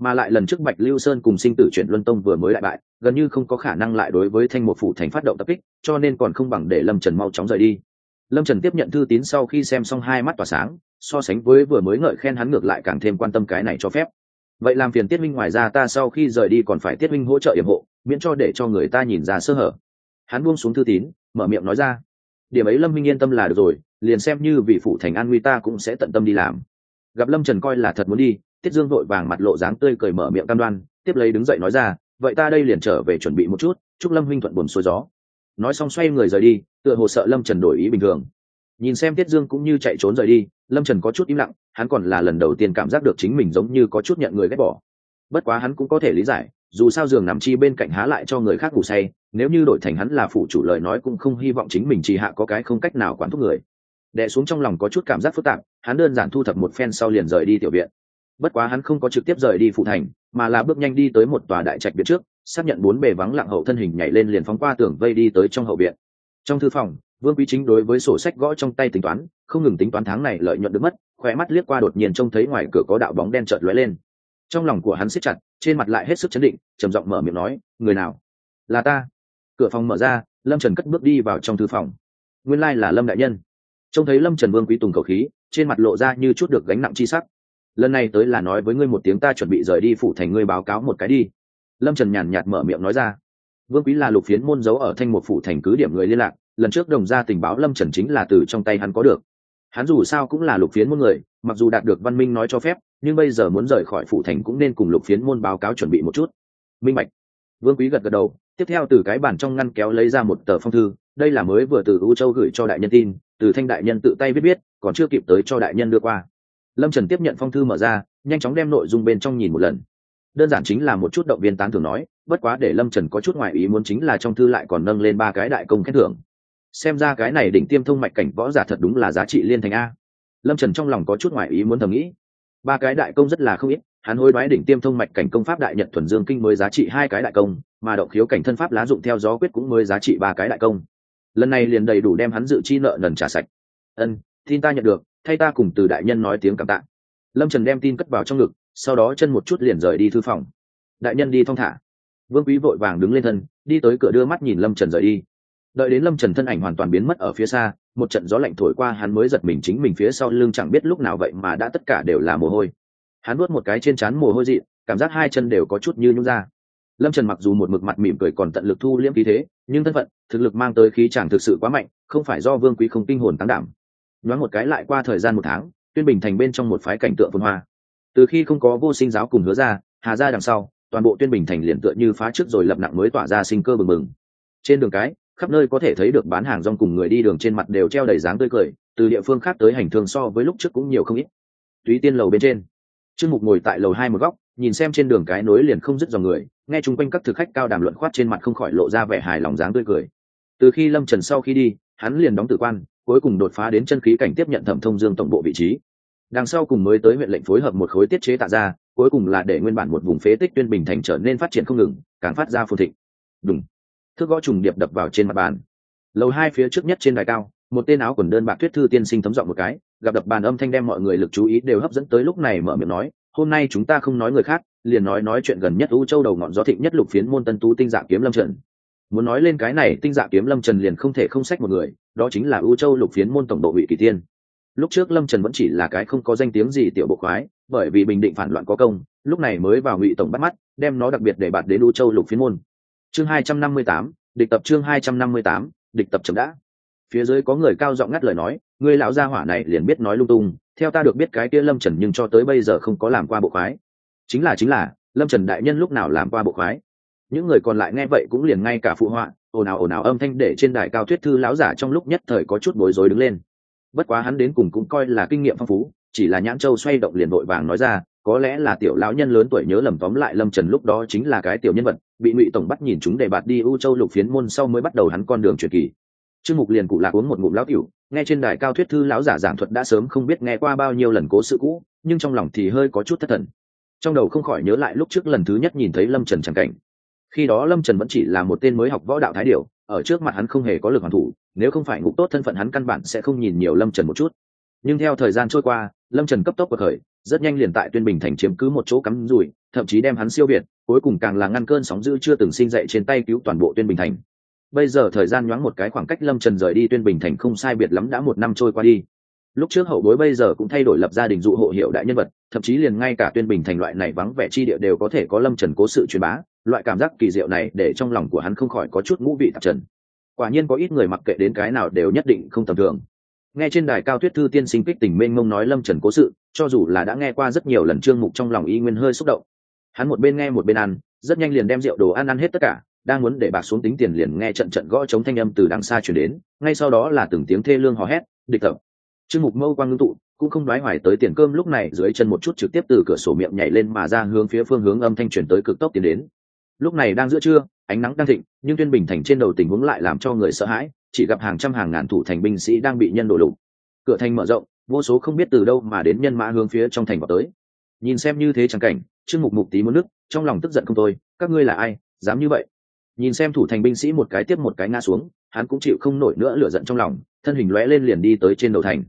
Speaker 1: mà lại lần trước bạch lưu sơn cùng sinh tử chuyển luân tông vừa mới đại bại, gần như không có khả năng lại đối với thanh một phủ thành phát động tập kích, cho nên còn không bằng để lâm trần mau chóng rời đi. Lâm trần tiếp nhận thư tín sau khi xem xong hai mắt tỏa sáng, so sánh với vừa mới ngợi khen hắn ngược lại càng thêm quan tâm cái này cho phép. Vậy làm phiền tiết minh ngoài ra ta sau khi rời đi còn phải tiết minh hỗ trợ yểm hộ, miễn cho để cho người ta nhìn ra sơ hở. Hắn buông xuống thư tín, mở miệng nói ra. Điểm ấy lâm minh yên tâm là được rồi, liền xem như vị phụ thành an nguy ta cũng sẽ tận tâm đi làm. Gặp lâm trần coi là thật muốn đi tiết dương vội vàng mặt lộ dáng tươi cười mở miệng cam đoan, tiếp lấy đứng dậy nói ra, vậy ta đây liền trở về chuẩn bị một chút, chúc lâm huynh thuận buồn xuôi gió. Nói xong xoay người rời đi, tựa hồ sợ lâm trần đổi ý bình thường. Nhìn xem tiết dương cũng như chạy trốn rời đi, lâm trần có chút im lặng, hắn còn là lần đầu tiên cảm giác được chính mình giống như có chút nhận người ghét bỏ. Bất quá hắn cũng có thể lý giải, dù sao giường nằm chi bên cạnh há lại cho người khác ngủ say, nếu như đổi thành hắn là phụ chủ lời nói cũng không hy vọng chính mình chỉ hạ có cái không cách nào quản thúc người. Đẻ xuống trong lòng có chút cảm giác phức tạp, hắn đơn giản thu thập một phen sau liền rời đi tiểu viện bất quá hắn không có trực tiếp rời đi phụ thành, mà là bước nhanh đi tới một tòa đại trạch biệt trước, xác nhận bốn bề vắng lặng hậu thân hình nhảy lên liền phóng qua tường vây đi tới trong hậu viện. Trong thư phòng, vương quý chính đối với sổ sách gõ trong tay tính toán, không ngừng tính toán tháng này lợi nhuận được mất khỏe mắt liếc qua đột nhiên trông thấy ngoài cửa có đạo bóng đen trợt lóe lên. Trong lòng của hắn siết chặt, trên mặt lại hết sức chấn định, trầm giọng mở miệng nói, người nào? Là ta. Cửa phòng mở ra, lâm trần cất bước đi vào trong thư phòng. Nguyên lai là lâm đại nhân. Trông thấy lâm trần vương quý tùng cầu khí, trên mặt lộ ra như chút được gánh nặng chi sắc lần này tới là nói với ngươi một tiếng ta chuẩn bị rời đi phủ thành ngươi báo cáo một cái đi. Lâm trần nhàn nhạt mở miệng nói ra. Vương quý là lục phiến môn giấu ở thanh một phủ thành cứ điểm người liên lạc, lần trước đồng ra tình báo lâm trần chính là từ trong tay hắn có được. Hắn dù sao cũng là lục phiến môn người, mặc dù đạt được văn minh nói cho phép, nhưng bây giờ muốn rời khỏi phủ thành cũng nên cùng lục phiến môn báo cáo chuẩn bị một chút. Minh bạch. Vương quý gật gật đầu, tiếp theo từ cái bản trong ngăn kéo lấy ra một tờ phong thư, đây là mới vừa từ u châu gửi cho đại nhân tin, từ thanh đại nhân tự tay viết biết còn chưa kịp tới cho đại nhân đưa qua lâm trần tiếp nhận phong thư mở ra, nhanh chóng đem nội dung bên trong nhìn một lần. Đơn giản chính là một chút động viên tán thưởng nói, bất quá để lâm trần có chút ngoại ý muốn chính là trong thư lại còn nâng lên ba cái đại công khen thưởng. Xem ra cái này đỉnh tiêm thông mạch cảnh võ giả thật đúng là giá trị liên thành a. Lâm trần trong lòng có chút ngoại ý muốn thầm nghĩ. Ba cái đại công rất là không ít, hắn hối đoái đỉnh tiêm thông mạch cảnh công pháp đại nhật thuần dương kinh mới giá trị hai cái đại công, mà động khiếu cảnh thân pháp lá dụng theo gió quyết cũng mới giá trị ba cái đại công. Lần này liền đầy đủ đem hắn dự chi nợ nần trả sạch. Ân, tin ta nhận được thay ta cùng từ đại nhân nói tiếng cảm tạ. Lâm trần đem tin cất vào trong ngực, sau đó chân một chút liền rời đi thư phòng. Đại nhân đi thong thả. Vương quý vội vàng đứng lên thân, đi tới cửa đưa mắt nhìn lâm trần rời đi. Đợi đến lâm trần thân ảnh hoàn toàn biến mất ở phía xa, một trận gió lạnh thổi qua hắn mới giật mình chính mình phía sau lưng chẳng biết lúc nào vậy mà đã tất cả đều là mồ hôi. Hắn nuốt một cái trên trán mồ hôi dị, cảm giác hai chân đều có chút như nhung ra. Lâm trần mặc dù một mực mặt mỉm cười còn tận lực thu liễm khí thế, nhưng thân phận, thực lực mang tới khí chẳng thực sự quá mạnh, không phải do vương quý không kinh hồn tăng đảm nhoáng một cái lại qua thời gian một tháng, tuyên bình thành bên trong một phái cảnh tượng phồn hoa. Từ khi không có vô sinh giáo cùng hứa ra, hà ra đằng sau, toàn bộ tuyên bình thành liền tựa như phá trước rồi lập nặng mới tỏa ra sinh cơ bừng bừng. Trên đường cái, khắp nơi có thể thấy được bán hàng rong cùng người đi đường trên mặt đều treo đầy dáng tươi cười, từ địa phương khác tới hành thương so với lúc trước cũng nhiều không ít. Túy tiên lầu bên trên, trương mục ngồi tại lầu hai một góc, nhìn xem trên đường cái nối liền không dứt dòng người, nghe chung quanh các thực khách cao đàm luận khoát trên mặt không khỏi lộ ra vẻ hài lòng dáng tươi cười. Từ khi lâm trần sau khi đi, hắn liền đóng tử quan cuối cùng đột phá đến chân khí cảnh tiếp nhận thẩm thông dương tổng bộ vị trí. Đằng sau cùng mới tới huyện lệnh phối hợp một khối tiết chế tạo ra, cuối cùng là để nguyên bản một vùng phế tích tuyên bình thành trở nên phát triển không ngừng, càng phát ra phồn thịnh. Đúng thước gõ trùng điệp đập vào trên mặt bàn. Lầu hai phía trước nhất trên đài cao, một tên áo quần đơn bạc thuyết thư tiên sinh thấm dọn một cái, gặp đập bàn âm thanh đem mọi người lực chú ý đều hấp dẫn tới lúc này mở miệng nói, hôm nay chúng ta không nói người khác, liền nói nói chuyện gần nhất u châu đầu ngọn gió thịnh nhất lục phiến môn tân tú tinh dạ kiếm lâm trần. Muốn nói lên cái này tinh dạ kiếm lâm trần liền không thể không sách một người đó chính là u châu lục phiến môn tổng độ vị kỳ tiên lúc trước lâm trần vẫn chỉ là cái không có danh tiếng gì tiểu bộ khoái, bởi vì bình định phản loạn có công, lúc này mới vào ngụy tổng bắt mắt, đem nó đặc biệt để bạt đến u châu lục phiến môn. Chương hai trăm năm mươi tám, địch tập chương hai trăm năm mươi tám, địch tập chậm đã. Phía dưới có người cao giọng ngắt lời nói người lão gia hỏa này liền biết nói lung tung, theo ta được biết cái kia lâm trần nhưng cho tới bây giờ không có làm qua bộ khoái. Chính là chính là, lâm trần đại nhân lúc nào làm qua bộ khoái? Những người còn lại nghe vậy cũng liền ngay cả phụ họa ồn ào ồn ào âm thanh để trên đài cao thuyết thư lão giả trong lúc nhất thời có chút bối rối đứng lên. Bất quá hắn đến cùng cũng coi là kinh nghiệm phong phú, chỉ là nhãn châu xoay động liền vội vàng nói ra, có lẽ là tiểu lão nhân lớn tuổi nhớ lầm tóm lại lâm trần lúc đó chính là cái tiểu nhân vật, bị ngụy tổng bắt nhìn chúng để bạt đi u châu lục phiến môn sau mới bắt đầu hắn con đường truyền kỳ. Trương mục liền cụ lạc uống một ngụm lão tiểu, nghe trên đài cao thuyết thư lão giả giảng thuật đã sớm không biết nghe qua bao nhiêu lần cố sự cũ, nhưng trong lòng thì hơi có chút thất thần. Trong đầu không khỏi nhớ lại lúc trước lần thứ nhất nhìn thấy lâm trần tràng cảnh khi đó lâm trần vẫn chỉ là một tên mới học võ đạo thái điệu ở trước mặt hắn không hề có lực hoàn thủ, nếu không phải ngục tốt thân phận hắn căn bản sẽ không nhìn nhiều lâm trần một chút. Nhưng theo thời gian trôi qua, lâm trần cấp tốc bậc khởi, rất nhanh liền tại tuyên bình thành chiếm cứ một chỗ cắm rủi, thậm chí đem hắn siêu việt, cuối cùng càng là ngăn cơn sóng dữ chưa từng sinh dậy trên tay cứu toàn bộ tuyên bình thành. Bây giờ thời gian nhoáng một cái khoảng cách lâm trần rời đi tuyên bình thành không sai biệt lắm đã một năm trôi qua đi lúc trước hậu bối bây giờ cũng thay đổi lập gia đình dụ hộ hiệu đại nhân vật, thậm chí liền ngay cả tuyên bình thành loại này vắng vẻ chi địa đều có thể có lâm trần cố sự truyền bá, loại cảm giác kỳ diệu này để trong lòng của hắn không khỏi có chút ngũ vị tạp trần. Quả nhiên có ít người mặc kệ đến cái nào đều nhất định không tầm thường. Nghe trên đài cao thuyết thư tiên sinh kích tình mênh mông nói lâm trần cố sự, cho dù là đã nghe qua rất nhiều lần trương mục trong lòng y nguyên hơi xúc động. Hắn một bên nghe một bên ăn, rất nhanh liền đem rượu đồ ăn ăn hết tất cả, đang muốn để bạc xuống tính tiền liền nghe trận trận gõ chống thanh âm từ đằng xa chuyển đến, ngay sau đó là từng tiếng thê lương hò hét, địch tập trương mục mâu quang ngưng tụ, cũng không nói hoài tới tiền cơm lúc này dưới chân một chút trực tiếp từ cửa sổ miệng nhảy lên mà ra hướng phía phương hướng âm thanh chuyển tới cực tốc tiến đến. Lúc này đang giữa trưa, ánh nắng đang thịnh, nhưng tuyên bình thành trên đầu tình huống lại làm cho người sợ hãi, chỉ gặp hàng trăm hàng ngàn thủ thành binh sĩ đang bị nhân đổ lục. Cửa thành mở rộng, vô số không biết từ đâu mà đến nhân mã hướng phía trong thành vào tới. Nhìn xem như thế chẳng cảnh, trương mục mục tí muốn nước trong lòng tức giận không thôi, các ngươi là ai, dám như vậy? Nhìn xem thủ thành binh sĩ một cái tiếp một cái ngã xuống, hắn cũng chịu không nổi nữa lửa giận trong lòng, thân hình lóe lên liền đi tới trên đầu thành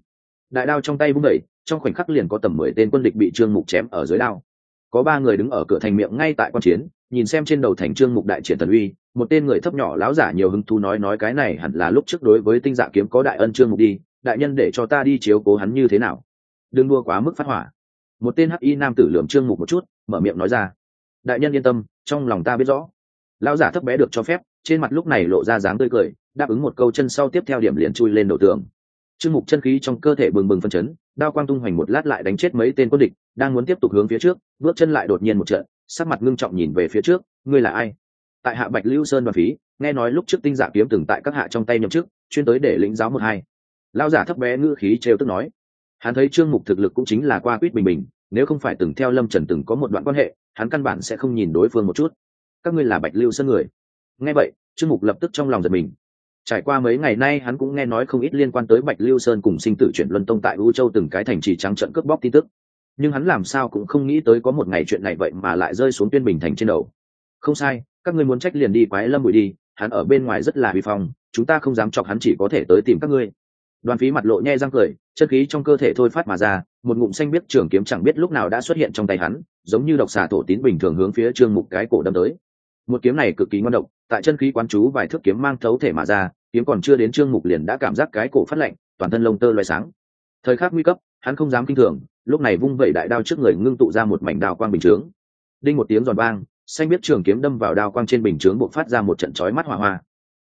Speaker 1: đại đao trong tay vung đẩy, trong khoảnh khắc liền có tầm mười tên quân địch bị trương mục chém ở dưới đao. Có ba người đứng ở cửa thành miệng ngay tại quan chiến, nhìn xem trên đầu thành trương mục đại triển thần uy, một tên người thấp nhỏ láo giả nhiều hứng thú nói nói cái này hẳn là lúc trước đối với tinh dạ kiếm có đại ân trương mục đi, đại nhân để cho ta đi chiếu cố hắn như thế nào. Đừng đua quá mức phát hỏa. Một tên hắc y nam tử lườm trương mục một chút, mở miệng nói ra. Đại nhân yên tâm, trong lòng ta biết rõ. Lão giả thấp bé được cho phép, trên mặt lúc này lộ ra dáng tươi cười, đáp ứng một câu chân sau tiếp theo điểm liền chui lên đầu tường trương mục chân khí trong cơ thể bừng bừng phân chấn, đao quang tung hoành một lát lại đánh chết mấy tên quân địch, đang muốn tiếp tục hướng phía trước, bước chân lại đột nhiên một trận, sắc mặt ngưng trọng nhìn về phía trước, ngươi là ai? Tại hạ bạch lưu sơn đoàn phí, nghe nói lúc trước tinh giả kiếm từng tại các hạ trong tay nhậm chức, chuyên tới để lĩnh giáo một hai. Lao giả thấp bé ngữ khí trêu tức nói. Hắn thấy trương mục thực lực cũng chính là qua quýt bình bình, nếu không phải từng theo lâm trần từng có một đoạn quan hệ, hắn căn bản sẽ không nhìn đối phương một chút. Các ngươi là bạch lưu sơn người? Nghe vậy, trương mục lập tức trong lòng giật mình trải qua mấy ngày nay hắn cũng nghe nói không ít liên quan tới bạch lưu sơn cùng sinh tử chuyển luân tông tại u châu từng cái thành trì trắng trận cướp bóc tin tức. Nhưng hắn làm sao cũng không nghĩ tới có một ngày chuyện này vậy mà lại rơi xuống tuyên bình thành trên đầu. Không sai, các ngươi muốn trách liền đi quái lâm bụi đi, hắn ở bên ngoài rất là vi phong, chúng ta không dám chọc hắn chỉ có thể tới tìm các ngươi. Đoàn phí mặt lộ nhe răng cười, chân khí trong cơ thể thôi phát mà ra, một ngụm xanh biết trường kiếm chẳng biết lúc nào đã xuất hiện trong tay hắn, giống như độc xà tổ tín bình thường hướng phía trương mục cái cổ đâm tới. Một kiếm này cực kỳ ngon độc, tại chân khí quán chú vài thước kiếm mang thấu thể mà ra kiếm còn chưa đến trương mục liền đã cảm giác cái cổ phát lạnh, toàn thân lông tơ loay sáng. Thời khắc nguy cấp, hắn không dám kinh thường, lúc này vung vẩy đại đao trước người ngưng tụ ra một mảnh đao quang bình chướng. Đinh một tiếng giòn vang, xanh biết trường kiếm đâm vào đao quang trên bình chướng buộc phát ra một trận chói mắt hỏa hoa.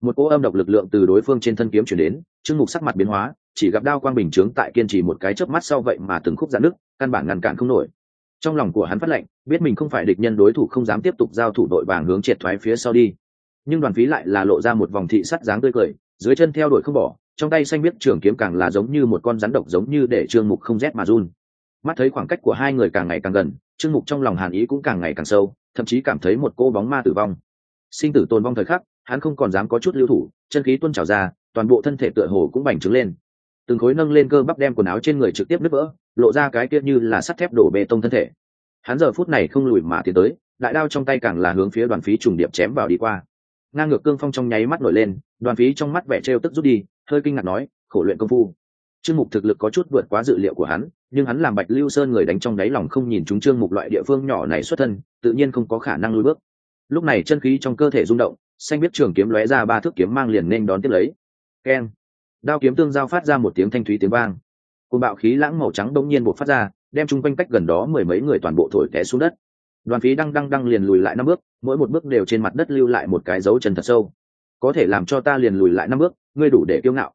Speaker 1: Một cỗ âm độc lực lượng từ đối phương trên thân kiếm chuyển đến, trương mục sắc mặt biến hóa, chỉ gặp đao quang bình chướng tại kiên trì một cái chớp mắt sau vậy mà từng khúc giãn nước căn bản ngăn cản không nổi. Trong lòng của hắn phát lệnh biết mình không phải địch nhân đối thủ không dám tiếp tục giao thủ đội vàng hướng triệt thoái phía sau đi nhưng đoàn phí lại là lộ ra một vòng thị sắt dáng tươi cười, dưới chân theo đuổi không bỏ, trong tay xanh biết trường kiếm càng là giống như một con rắn độc giống như để trương mục không rét mà run. Mắt thấy khoảng cách của hai người càng ngày càng gần, trương mục trong lòng hàn ý cũng càng ngày càng sâu, thậm chí cảm thấy một cô bóng ma tử vong. Sinh tử tồn vong thời khắc, hắn không còn dám có chút lưu thủ, chân khí tuôn trào ra, toàn bộ thân thể tựa hồ cũng bành trướng lên. Từng khối nâng lên cơ bắp đem quần áo trên người trực tiếp nứt vỡ, lộ ra cái kia như là sắt thép đổ bê tông thân thể. Hắn giờ phút này không lùi mà tiến tới, đại đao trong tay càng là hướng phía đoàn phí trùng điệp chém vào đi qua ngang ngược cương phong trong nháy mắt nổi lên, đoàn phí trong mắt vẻ trêu tức rút đi, hơi kinh ngạc nói, khổ luyện công phu. Trương mục thực lực có chút vượt quá dự liệu của hắn, nhưng hắn làm bạch lưu sơn người đánh trong đáy lòng không nhìn chúng trương mục loại địa phương nhỏ này xuất thân, tự nhiên không có khả năng lùi bước. Lúc này chân khí trong cơ thể rung động, xanh biết trường kiếm lóe ra ba thước kiếm mang liền nên đón tiếp lấy. Keng. Đao kiếm tương giao phát ra một tiếng thanh thúy tiếng vang. Cùng bạo khí lãng màu trắng đông nhiên buộc phát ra, đem chung quanh cách gần đó mười mấy người toàn bộ thổi té xuống đất đoàn phí đăng đăng đăng liền lùi lại năm bước, mỗi một bước đều trên mặt đất lưu lại một cái dấu chân thật sâu. Có thể làm cho ta liền lùi lại năm bước, ngươi đủ để kiêu ngạo.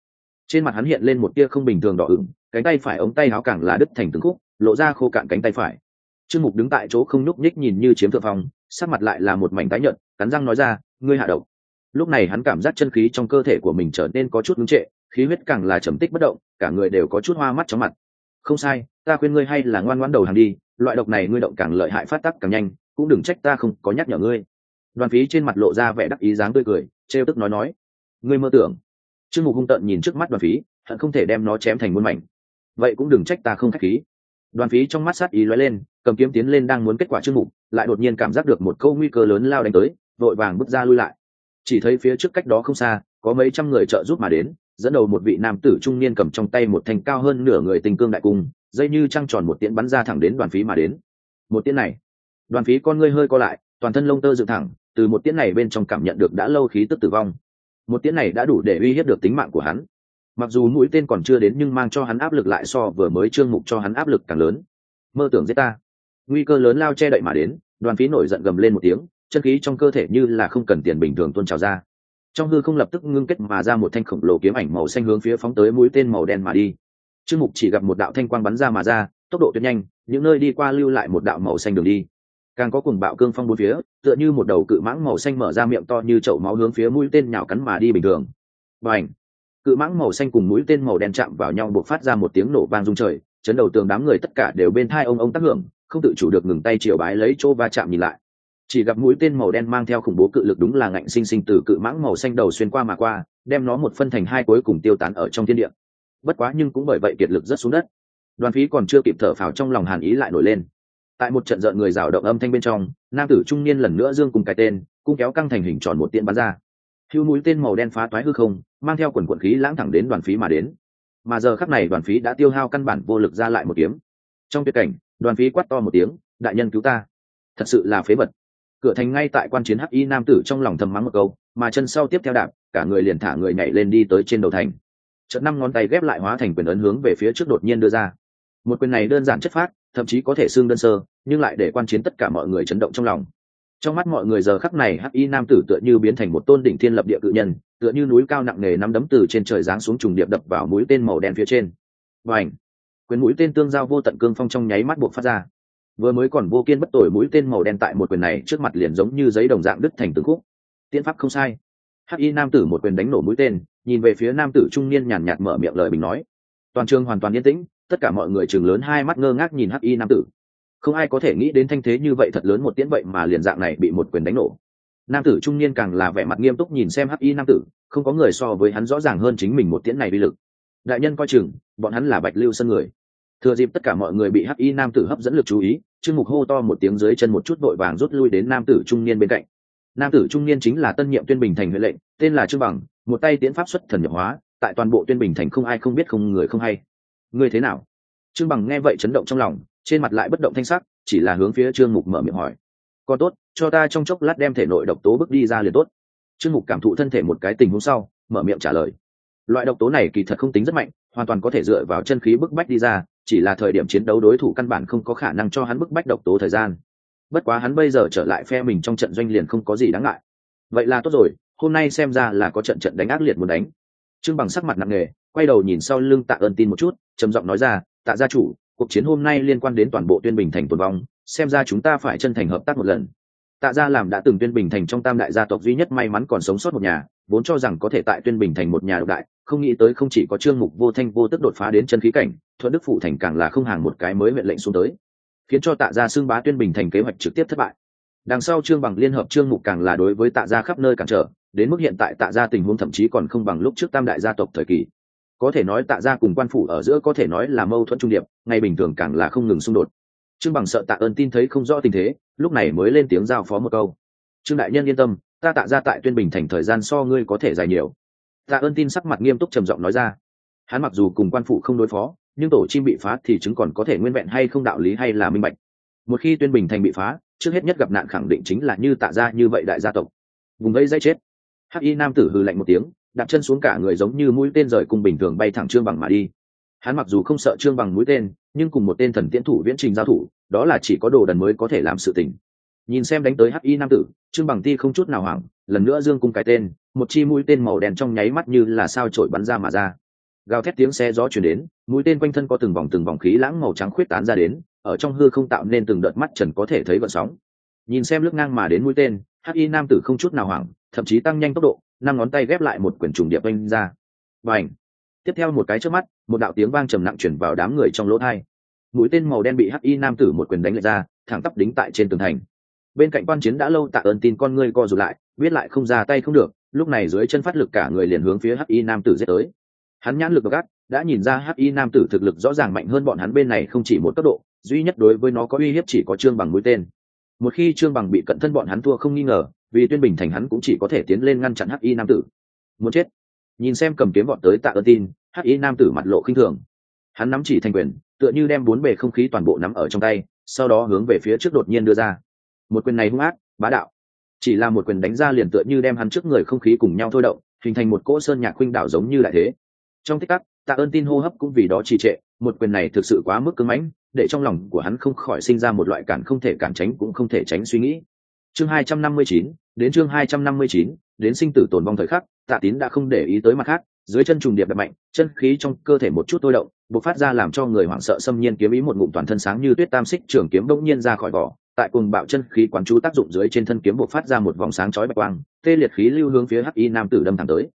Speaker 1: Trên mặt hắn hiện lên một tia không bình thường đỏ ửng, cánh tay phải ống tay áo càng là đứt thành từng khúc, lộ ra khô cạn cánh tay phải. Trương mục đứng tại chỗ không nhúc nhích nhìn như chiếm thượng phong, sắc mặt lại là một mảnh tái nhợt, cắn răng nói ra, ngươi hạ độc. Lúc này hắn cảm giác chân khí trong cơ thể của mình trở nên có chút ngưng trệ, khí huyết càng là trầm tích bất động, cả người đều có chút hoa mắt chóng mặt không sai, ta khuyên ngươi hay là ngoan ngoãn đầu hàng đi, loại độc này ngươi động càng lợi hại phát tắc càng nhanh, cũng đừng trách ta không có nhắc nhở ngươi. Đoàn phí trên mặt lộ ra vẻ đắc ý dáng tươi cười, trêu tức nói nói. Ngươi mơ tưởng. Trương mục hung tợn nhìn trước mắt đoàn phí, hận không thể đem nó chém thành muôn mảnh. Vậy cũng đừng trách ta không k h á c h khí. Đoàn phí trong mắt sát ý lóe lên, cầm kiếm tiến lên đang muốn kết quả trương mục, lại đột nhiên cảm giác được một câu nguy cơ lớn lao đánh tới, vội vàng bước ra lui lại. Chỉ thấy phía trước cách đó không xa, có mấy trăm người trợ giúp mà đến dẫn đầu một vị nam tử trung niên cầm trong tay một thanh cao hơn nửa người tình cương đại cung, dây như trăng tròn một tiễn bắn ra thẳng đến đoàn phí mà đến. Một tiễn này, đoàn phí con ngươi hơi co lại, toàn thân lông tơ dựng thẳng, từ một tiễn này bên trong cảm nhận được đã lâu khí tức tử vong. Một tiễn này đã đủ để uy hiếp được tính mạng của hắn. Mặc dù mũi tên còn chưa đến nhưng mang cho hắn áp lực lại so vừa mới trương mục cho hắn áp lực càng lớn. Mơ tưởng giết ta. Nguy cơ lớn lao che đậy mà đến, đoàn phí nổi giận gầm lên một tiếng, chân khí trong cơ thể như là không cần tiền bình thường tuôn trào ra trong hư không lập tức ngưng kết mà ra một thanh khổng lồ kiếm ảnh màu xanh hướng phía phóng tới mũi tên màu đen mà đi. Trương mục chỉ gặp một đạo thanh quang bắn ra mà ra, tốc độ tuyệt nhanh, những nơi đi qua lưu lại một đạo màu xanh đường đi. Càng có cùng bạo cương phong bốn phía, tựa như một đầu cự mãng màu xanh mở ra miệng to như chậu máu hướng phía mũi tên nhào cắn mà đi bình thường. Và ảnh cự mãng màu xanh cùng mũi tên màu đen chạm vào nhau buộc phát ra một tiếng nổ vang rung trời, chấn đầu tường đám người tất cả đều bên thai ông ông tác hưởng, không tự chủ được ngừng tay chiều bái lấy chỗ va chạm nhìn lại chỉ gặp mũi tên màu đen mang theo khủng bố cự lực đúng là ngạnh sinh sinh từ cự mãng màu xanh đầu xuyên qua mà qua, đem nó một phân thành hai cuối cùng tiêu tán ở trong thiên địa. Bất quá nhưng cũng bởi vậy kiệt lực rất xuống đất. Đoàn phí còn chưa kịp thở phào trong lòng hàn ý lại nổi lên. Tại một trận rợn người rào động âm thanh bên trong, nam tử trung niên lần nữa dương cùng cái tên cung kéo căng thành hình tròn một tiện bắn ra. Hưu mũi tên màu đen phá toái hư không, mang theo quần quận khí lãng thẳng đến đoàn phí mà đến. Mà giờ khắc này đoàn phí đã tiêu hao căn bản vô lực ra lại một kiếm. Trong tuyệt cảnh, đoàn phí quát to một tiếng, đại nhân cứu ta. Thật sự là phế vật cửa thành ngay tại quan chiến hắc y nam tử trong lòng thầm mắng một câu, mà chân sau tiếp theo đạp, cả người liền thả người nhảy lên đi tới trên đầu thành. Trận năm ngón tay ghép lại hóa thành quyền ấn hướng về phía trước đột nhiên đưa ra. Một quyền này đơn giản chất phát, thậm chí có thể xương đơn sơ, nhưng lại để quan chiến tất cả mọi người chấn động trong lòng. Trong mắt mọi người giờ khắc này, hắc y nam tử tựa như biến thành một tôn đỉnh thiên lập địa cự nhân, tựa như núi cao nặng nề nắm đấm từ trên trời giáng xuống trùng điệp đập vào mũi tên màu đen phía trên. Và ảnh quyền mũi tên tương giao vô tận cương phong trong nháy mắt buộc phát ra vừa mới còn vô kiên bất tội mũi tên màu đen tại một quyền này trước mặt liền giống như giấy đồng dạng đứt thành từng khúc. Tiễn pháp không sai. Hắc y nam tử một quyền đánh nổ mũi tên, nhìn về phía nam tử trung niên nhàn nhạt mở miệng lời bình nói. Toàn trường hoàn toàn yên tĩnh, tất cả mọi người chừng lớn hai mắt ngơ ngác nhìn hắc y nam tử. Không ai có thể nghĩ đến thanh thế như vậy thật lớn một tiễn vậy mà liền dạng này bị một quyền đánh nổ. Nam tử trung niên càng là vẻ mặt nghiêm túc nhìn xem hắc y nam tử, không có người so với hắn rõ ràng hơn chính mình một tiễn này vi lực. Đại nhân coi chừng, bọn hắn là bạch lưu sân người thừa dịp tất cả mọi người bị hắc y nam tử hấp dẫn lực chú ý chương mục hô to một tiếng dưới chân một chút vội vàng rút lui đến nam tử trung niên bên cạnh. Nam tử trung niên chính là tân nhiệm tuyên bình thành huệ lệnh, tên là trương bằng, một tay tiến pháp xuất thần nhập hóa, tại toàn bộ tuyên bình thành không ai không biết không người không hay. Người thế nào? Trương bằng nghe vậy chấn động trong lòng, trên mặt lại bất động thanh sắc, chỉ là hướng phía trương mục mở miệng hỏi. Còn tốt, cho ta trong chốc lát đem thể nội độc tố bước đi ra liền tốt. Trương mục cảm thụ thân thể một cái tình huống sau, mở miệng trả lời loại độc tố này kỳ thật không tính rất mạnh, hoàn toàn có thể dựa vào chân khí bức bách đi ra, chỉ là thời điểm chiến đấu đối thủ căn bản không có khả năng cho hắn bức bách độc tố thời gian. Bất quá hắn bây giờ trở lại phe mình trong trận doanh liền không có gì đáng ngại. Vậy là tốt rồi, hôm nay xem ra là có trận trận đánh ác liệt muốn đánh. Trương bằng sắc mặt nặng nề, quay đầu nhìn sau lưng tạ ơn tin một chút, trầm giọng nói ra, tạ gia chủ, cuộc chiến hôm nay liên quan đến toàn bộ tuyên bình thành tồn vong, xem ra chúng ta phải chân thành hợp tác một lần. Tạ gia làm đã từng tuyên bình thành trong tam đại gia tộc duy nhất may mắn còn sống sót một nhà vốn cho rằng có thể tại tuyên bình thành một nhà độc đại, không nghĩ tới không chỉ có trương mục vô thanh vô tức đột phá đến chân khí cảnh, thuận đức phụ thành càng là không hàng một cái mới mệnh lệnh xuống tới, khiến cho tạ gia xưng bá tuyên bình thành kế hoạch trực tiếp thất bại. Đằng sau trương bằng liên hợp trương mục càng là đối với tạ gia khắp nơi cản trở, đến mức hiện tại tạ gia tình huống thậm chí còn không bằng lúc trước tam đại gia tộc thời kỳ. Có thể nói tạ gia cùng quan phủ ở giữa có thể nói là mâu thuẫn trung điệp, ngày bình thường càng là không ngừng xung đột. Trương bằng sợ tạ ơn tin thấy không rõ tình thế, lúc này mới lên tiếng giao phó một câu. Trương đại nhân yên tâm ta tạ ra tại tuyên bình thành thời gian so ngươi có thể dài nhiều. Tạ ơn tin sắc mặt nghiêm túc trầm giọng nói ra. Hắn mặc dù cùng quan phụ không đối phó, nhưng tổ chim bị phá thì chứng còn có thể nguyên vẹn hay không đạo lý hay là minh bạch. Một khi tuyên bình thành bị phá, trước hết nhất gặp nạn khẳng định chính là như tạ gia như vậy đại gia tộc. Vùng gây dây chết. Hắc y nam tử hừ lạnh một tiếng, đặt chân xuống cả người giống như mũi tên rời cùng bình thường bay thẳng trương bằng mà đi. Hắn mặc dù không sợ trương bằng mũi tên, nhưng cùng một tên thần tiễn thủ viễn trình giao thủ, đó là chỉ có đồ đần mới có thể làm sự tình nhìn xem đánh tới hắc y nam tử, trương bằng ti không chút nào hoảng, lần nữa dương cung cái tên, một chi mũi tên màu đen trong nháy mắt như là sao trổi bắn ra mà ra. Gào thét tiếng xe gió chuyển đến, mũi tên quanh thân có từng vòng từng vòng khí lãng màu trắng khuyết tán ra đến, ở trong hư không tạo nên từng đợt mắt trần có thể thấy vận sóng. Nhìn xem lướt ngang mà đến mũi tên hắc y nam tử không chút nào hoảng, thậm chí tăng nhanh tốc độ, năm ngón tay ghép lại một quyển trùng điệp oanh ra. Và ảnh tiếp theo một cái trước mắt, một đạo tiếng vang trầm nặng chuyển vào đám người trong lỗ thai. Mũi tên màu đen bị hắc y nam tử một quyền đánh lệch ra, thẳng tắp đính tại trên tường thành bên cạnh quan chiến đã lâu tạ ơn tin con ngươi co rụt lại biết lại không ra tay không được, lúc này dưới chân phát lực cả người liền hướng phía hắc y nam tử giết tới. Hắn nhãn lực gắt, đã nhìn ra hắc y nam tử thực lực rõ ràng mạnh hơn bọn hắn bên này không chỉ một cấp độ, duy nhất đối với nó có uy hiếp chỉ có trương bằng mũi tên. Một khi trương bằng bị cận thân bọn hắn thua không nghi ngờ, vì tuyên bình thành hắn cũng chỉ có thể tiến lên ngăn chặn hắc y nam tử. Muốn chết. Nhìn xem cầm kiếm bọn tới tạ ơn tin hắc y nam tử mặt lộ khinh thường. Hắn nắm chỉ thành quyền, tựa như đem bốn bề không khí toàn bộ nắm ở trong tay, sau đó hướng về phía trước đột nhiên đưa ra một quyền này hung ác, bá đạo. Chỉ là một quyền đánh ra liền tựa như đem hắn trước người không khí cùng nhau thôi động, hình thành một cỗ sơn nhạc khuynh đảo giống như lại thế. Trong tích tắc, tạ ơn tin hô hấp cũng vì đó trì trệ, một quyền này thực sự quá mức cứng mãnh, để trong lòng của hắn không khỏi sinh ra một loại cản không thể cản tránh cũng không thể tránh suy nghĩ. Chương hai trăm năm mươi chín, đến chương hai trăm năm mươi chín, đến sinh tử tồn vong thời khắc, tạ tín đã không để ý tới mặt khác, dưới chân trùng điệp đập mạnh, chân khí trong cơ thể một chút tôi động, bộc phát ra làm cho người hoảng sợ xâm nhiên kiếm ý một ngụm toàn thân sáng như tuyết tam xích trường kiếm bỗng nhiên ra khỏi vỏ tại cùng bạo chân khí quán chú tác dụng dưới trên thân kiếm buộc phát ra một vòng sáng chói bạch quang, tê liệt khí lưu hướng phía hắc y nam tử đâm thẳng tới.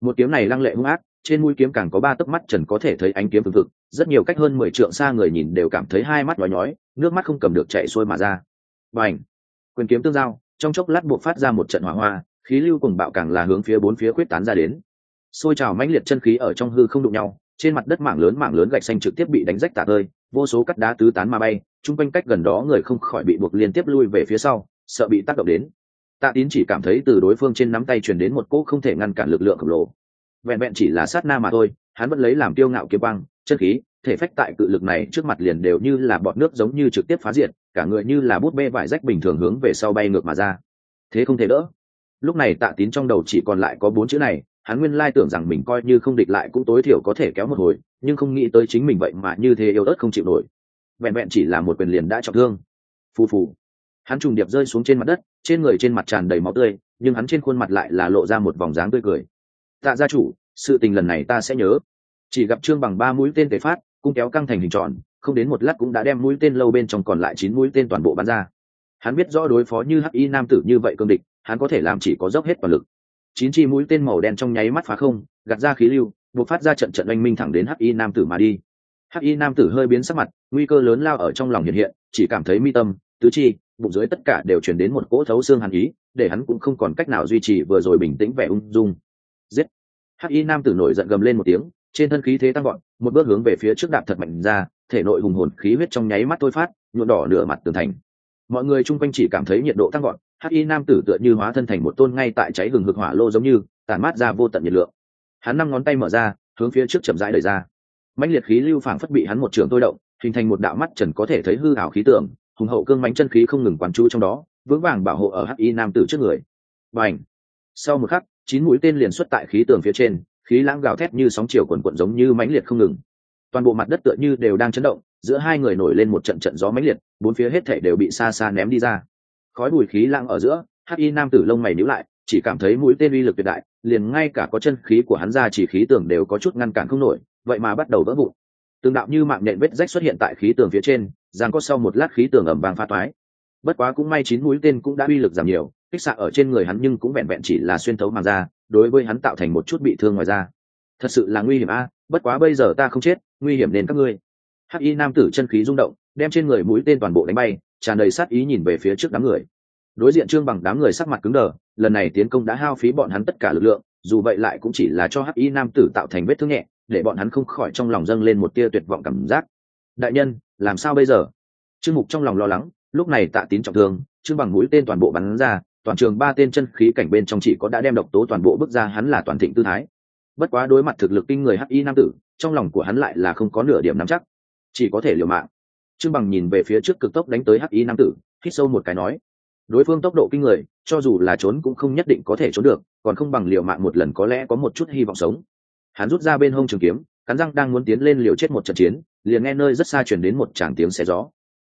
Speaker 1: Một kiếm này lăng lệ hung ác, trên mũi kiếm càng có ba tấc mắt trần có thể thấy ánh kiếm phương thực rất nhiều cách hơn mười trượng xa người nhìn đều cảm thấy hai mắt nhói nhói, nước mắt không cầm được chạy xuôi mà ra. Và ảnh quyền kiếm tương giao, trong chốc lát buộc phát ra một trận hỏa hoa, khí lưu cùng bạo càng là hướng phía bốn phía quyết tán ra đến. Xôi trào mãnh liệt chân khí ở trong hư không đụng nhau, trên mặt đất mảng lớn mảng lớn gạch xanh trực tiếp bị đánh rách tạc hơi vô số cắt đá tứ tán mà bay, chung quanh cách gần đó người không khỏi bị buộc liên tiếp lui về phía sau, sợ bị tác động đến. Tạ tín chỉ cảm thấy từ đối phương trên nắm tay truyền đến một cỗ không thể ngăn cản lực lượng khổng lồ. Vẹn vẹn chỉ là sát na mà thôi, hắn vẫn lấy làm tiêu ngạo kiếm băng chân khí, thể phách tại cự lực này trước mặt liền đều như là bọt nước giống như trực tiếp phá diệt, cả người như là bút bê vải rách bình thường hướng về sau bay ngược mà ra. Thế không thể đỡ. Lúc này tạ tín trong đầu chỉ còn lại có bốn chữ này hắn nguyên lai tưởng rằng mình coi như không địch lại cũng tối thiểu có thể kéo một hồi, nhưng không nghĩ tới chính mình vậy mà như thế yếu ớt không chịu nổi. Vẹn vẹn chỉ là một quyền liền đã trọng thương. Phù phù. Hắn trùng điệp rơi xuống trên mặt đất, trên người trên mặt tràn đầy máu tươi, nhưng hắn trên khuôn mặt lại là lộ ra một vòng dáng tươi cười. Tạ gia chủ, sự tình lần này ta sẽ nhớ. Chỉ gặp trương bằng ba mũi tên tề phát cung kéo căng thành hình tròn, không đến một lát cũng đã đem mũi tên lâu bên trong còn lại chín mũi tên toàn bộ bắn ra. Hắn biết rõ đối phó như hắc y nam tử như vậy cương địch, hắn có thể làm chỉ có dốc hết toàn lực chín chi mũi tên màu đen trong nháy mắt phá không, gạt ra khí lưu buộc phát ra trận trận oanh minh thẳng đến hắc y nam tử mà đi. Hắc y nam tử hơi biến sắc mặt, nguy cơ lớn lao ở trong lòng hiện hiện, chỉ cảm thấy mi tâm, tứ chi, bụng dưới tất cả đều chuyển đến một cỗ thấu xương hàn ý, để hắn cũng không còn cách nào duy trì vừa rồi bình tĩnh vẻ ung dung. Giết! Hắc y nam tử nổi giận gầm lên một tiếng, trên thân khí thế tăng gọn một bước hướng về phía trước đạp thật mạnh ra, thể nội hùng hồn khí huyết trong nháy mắt thôi phát nhuộn đỏ nửa mặt tường thành. Mọi người chung quanh chỉ cảm thấy nhiệt độ tăng gọn hắc y nam tử tựa như hóa thân thành một tôn ngay tại cháy hừng hực hỏa lô giống như, tản mát ra vô tận nhiệt lượng. Hắn năm ngón tay mở ra, hướng phía trước chậm rãi đẩy ra. Mãnh liệt khí lưu phảng phất bị hắn một trường tôi động, hình thành một đạo mắt trần có thể thấy hư ảo khí tượng, hùng hậu cương mánh chân khí không ngừng quán chú trong đó, vững vàng bảo hộ ở hắc y nam tử trước người. Và ảnh sau một khắc, chín mũi tên liền xuất tại khí tường phía trên, khí lãng gào thét như sóng chiều quần quận giống như mãnh liệt không ngừng. Toàn bộ mặt đất tựa như đều đang chấn động, giữa hai người nổi lên một trận trận gió mãnh liệt, bốn phía hết thể đều bị xa xa ném đi ra khói bùi khí lãng ở giữa hắc y nam tử lông mày níu lại chỉ cảm thấy mũi tên uy lực tuyệt đại liền ngay cả có chân khí của hắn ra chỉ khí tường đều có chút ngăn cản không nổi vậy mà bắt đầu vỡ vụn. Tương đạo như mạng nhện vết rách xuất hiện tại khí tường phía trên giang có sau một lát khí tường ẩm vàng pha toái. Bất quá cũng may chín mũi tên cũng đã uy lực giảm nhiều kích xạ ở trên người hắn nhưng cũng vẹn vẹn chỉ là xuyên thấu màng da, đối với hắn tạo thành một chút bị thương ngoài da. thật sự là nguy hiểm a bất quá bây giờ ta không chết nguy hiểm đến các ngươi. Hắc y nam tử chân khí rung động đem trên người mũi tên toàn bộ đánh bay tràn đầy sát ý nhìn về phía trước đám người. Đối diện trương bằng đám người sắc mặt cứng đờ, lần này tiến công đã hao phí bọn hắn tất cả lực lượng, dù vậy lại cũng chỉ là cho hắc y nam tử tạo thành vết thương nhẹ, để bọn hắn không khỏi trong lòng dâng lên một tia tuyệt vọng cảm giác. Đại nhân, làm sao bây giờ? Trương mục trong lòng lo lắng, lúc này tạ tín trọng thương, trương bằng mũi tên toàn bộ bắn ra, toàn trường ba tên chân khí cảnh bên trong chỉ có đã đem độc tố toàn bộ bước ra, hắn là toàn thịnh tư thái. Bất quá đối mặt thực lực kinh người hắc y nam tử, trong lòng của hắn lại là không có nửa điểm nắm chắc. Chỉ có thể liều mạng trương bằng nhìn về phía trước cực tốc đánh tới hắc y nam tử, hít sâu một cái nói, đối phương tốc độ kinh người, cho dù là trốn cũng không nhất định có thể trốn được, còn không bằng liều mạng một lần có lẽ có một chút hy vọng sống. Hắn rút ra bên hông trường kiếm, cắn răng đang muốn tiến lên liều chết một trận chiến, liền nghe nơi rất xa chuyển đến một tràng tiếng xé gió.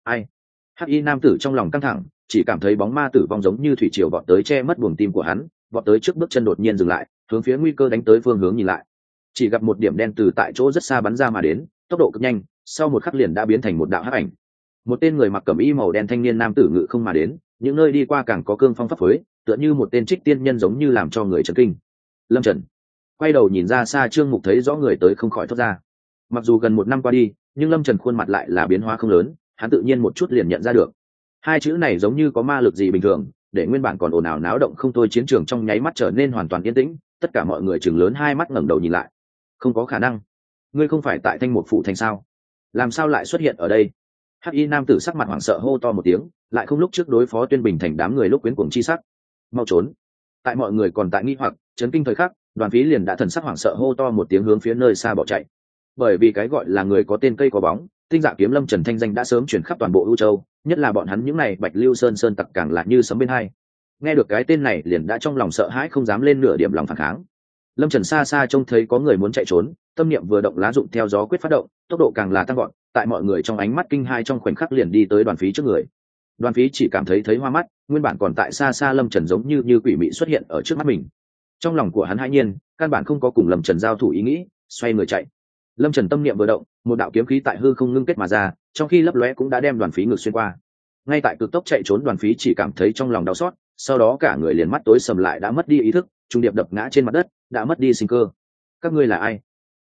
Speaker 1: Ai? Hắc y nam tử trong lòng căng thẳng, chỉ cảm thấy bóng ma tử vong giống như thủy triều vọt tới che mất buồng tim của hắn, vọt tới trước bước chân đột nhiên dừng lại, hướng phía nguy cơ đánh tới phương hướng nhìn lại. Chỉ gặp một điểm đen từ tại chỗ rất xa bắn ra mà đến, tốc độ cực nhanh sau một khắc liền đã biến thành một đạo hắc ảnh. Một tên người mặc cẩm y màu đen thanh niên nam tử ngự không mà đến, những nơi đi qua càng có cương phong pháp phới tựa như một tên trích tiên nhân giống như làm cho người chấn kinh. Lâm trần quay đầu nhìn ra xa trương mục thấy rõ người tới không khỏi thốt ra. Mặc dù gần một năm qua đi, nhưng lâm trần khuôn mặt lại là biến hóa không lớn, hắn tự nhiên một chút liền nhận ra được. Hai chữ này giống như có ma lực gì bình thường, để nguyên bản còn ồn ào náo động không thôi chiến trường trong nháy mắt trở nên hoàn toàn yên tĩnh, tất cả mọi người chừng lớn hai mắt ngẩng đầu nhìn lại. Không có khả năng. Ngươi không phải tại thanh một phụ thành sao? Làm sao lại xuất hiện ở đây? Hắc y nam tử sắc mặt hoảng sợ hô to một tiếng, lại không lúc trước đối phó tuyên bình thành đám người lúc quyến cuồng chi sắc. Mau trốn. Tại mọi người còn tại nghi hoặc, chấn kinh thời khắc, đoàn phí liền đã thần sắc hoảng sợ hô to một tiếng hướng phía nơi xa bỏ chạy. Bởi vì cái gọi là người có tên cây có bóng, tinh dạ kiếm lâm trần thanh danh đã sớm chuyển khắp toàn bộ ưu châu, nhất là bọn hắn những n à y bạch lưu sơn sơn tặc càng là như sấm bên hai. Nghe được cái tên này liền đã trong lòng sợ hãi không dám lên nửa điểm lòng phản kháng lâm trần xa xa trông thấy có người muốn chạy trốn, tâm niệm vừa động lá dụng theo gió quyết phát động, tốc độ càng là tăng gọn tại mọi người trong ánh mắt kinh hai trong khoảnh khắc liền đi tới đoàn phí trước người. Đoàn phí chỉ cảm thấy thấy hoa mắt, nguyên bản còn tại xa xa lâm trần giống như như quỷ mị xuất hiện ở trước mắt mình. Trong lòng của hắn hãi nhiên, căn bản không có cùng lâm trần giao thủ ý nghĩ, xoay người chạy. Lâm trần tâm niệm vừa động, một đạo kiếm khí tại hư không ngưng kết mà ra, trong khi lấp lóe cũng đã đem đoàn phí ngược xuyên qua. Ngay tại cực tốc chạy trốn, đoàn phí chỉ cảm thấy trong lòng đau xót, sau đó cả người liền mắt tối sầm lại đã mất đi ý thức trung điệp đập ngã trên mặt đất đã mất đi sinh cơ. Các ngươi là ai?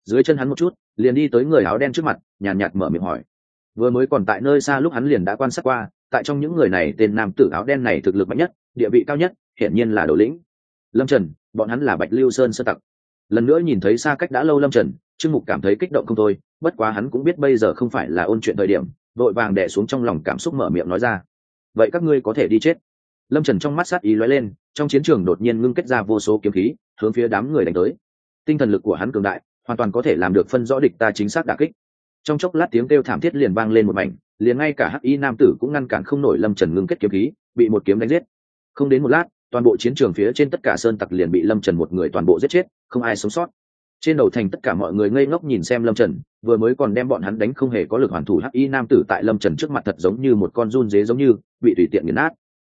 Speaker 1: Dưới chân hắn một chút liền đi tới người áo đen trước mặt nhàn nhạt, nhạt mở miệng hỏi. Vừa mới còn tại nơi xa lúc hắn liền đã quan sát qua tại trong những người này tên nam tử áo đen này thực lực mạnh nhất địa vị cao nhất hiển nhiên là đầu lĩnh. Lâm trần bọn hắn là bạch lưu sơn sơ tặc. Lần nữa nhìn thấy xa cách đã lâu lâm trần trương mục cảm thấy kích động không thôi bất quá hắn cũng biết bây giờ không phải là ôn chuyện thời điểm vội vàng đẻ xuống trong lòng cảm xúc mở miệng nói ra. Vậy các ngươi có thể đi chết. Lâm trần trong mắt sát ý lóe lên trong chiến trường đột nhiên ngưng kết ra vô số kiếm khí, hướng phía đám người đánh tới. Tinh thần lực của hắn cường đại, hoàn toàn có thể làm được phân rõ địch ta chính xác đà kích. Trong chốc lát tiếng kêu thảm thiết liền vang lên một mảnh, liền ngay cả hắc y nam tử cũng ngăn cản không nổi lâm trần ngưng kết kiếm khí, bị một kiếm đánh giết. Không đến một lát, toàn bộ chiến trường phía trên tất cả sơn tặc liền bị lâm trần một người toàn bộ giết chết, không ai sống sót. Trên đầu thành tất cả mọi người ngây ngốc nhìn xem lâm trần, vừa mới còn đem bọn hắn đánh không hề có lực hoàn thủ hắc y nam tử tại lâm trần trước mặt thật giống như một con run dế giống như, bị tùy tiện nghiền nát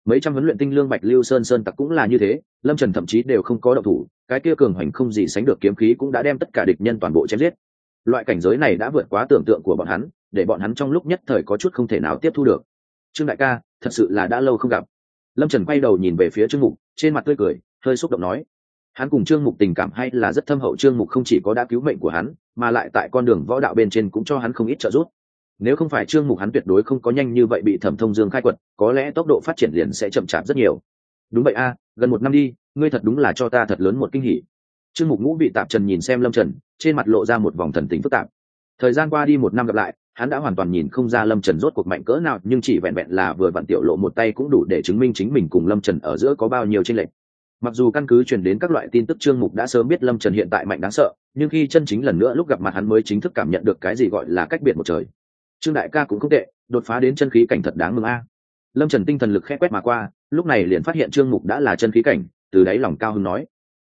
Speaker 1: mấy trăm huấn luyện tinh lương bạch lưu sơn sơn tặc cũng là như thế, lâm trần thậm chí đều không có động thủ, cái kia cường hoành không gì sánh được kiếm khí cũng đã đem tất cả địch nhân toàn bộ chém giết. Loại cảnh giới này đã vượt quá tưởng tượng của bọn hắn, để bọn hắn trong lúc nhất thời có chút không thể nào tiếp thu được. Trương đại ca, thật sự là đã lâu không gặp. Lâm trần quay đầu nhìn về phía trương mục, trên mặt tươi cười, hơi xúc động nói. Hắn cùng trương mục tình cảm hay là rất thâm hậu, trương mục không chỉ có đã cứu mệnh của hắn, mà lại tại con đường võ đạo bên trên cũng cho hắn không ít trợ giúp nếu không phải trương mục hắn tuyệt đối không có nhanh như vậy bị thẩm thông dương khai quật, có lẽ tốc độ phát triển liền sẽ chậm chạp rất nhiều. Đúng vậy a, gần một năm đi, ngươi thật đúng là cho ta thật lớn một kinh hỉ. Trương mục ngũ bị tạp trần nhìn xem lâm trần, trên mặt lộ ra một vòng thần tính phức tạp. Thời gian qua đi một năm gặp lại, hắn đã hoàn toàn nhìn không ra lâm trần rốt cuộc mạnh cỡ nào, nhưng chỉ vẹn vẹn là vừa vặn tiểu lộ một tay cũng đủ để chứng minh chính mình cùng lâm trần ở giữa có bao nhiêu tranh lệch. Mặc dù căn cứ truyền đến các loại tin tức trương mục đã sớm biết lâm trần hiện tại mạnh đáng sợ, nhưng khi chân chính lần nữa lúc gặp mặt hắn mới chính thức cảm nhận được cái gì gọi là cách biệt một trời trương đại ca cũng không tệ, đột phá đến chân khí cảnh thật đáng mừng a. Lâm trần tinh thần lực khẽ quét mà qua, lúc này liền phát hiện trương mục đã là chân khí cảnh, từ đáy lòng cao hưng nói.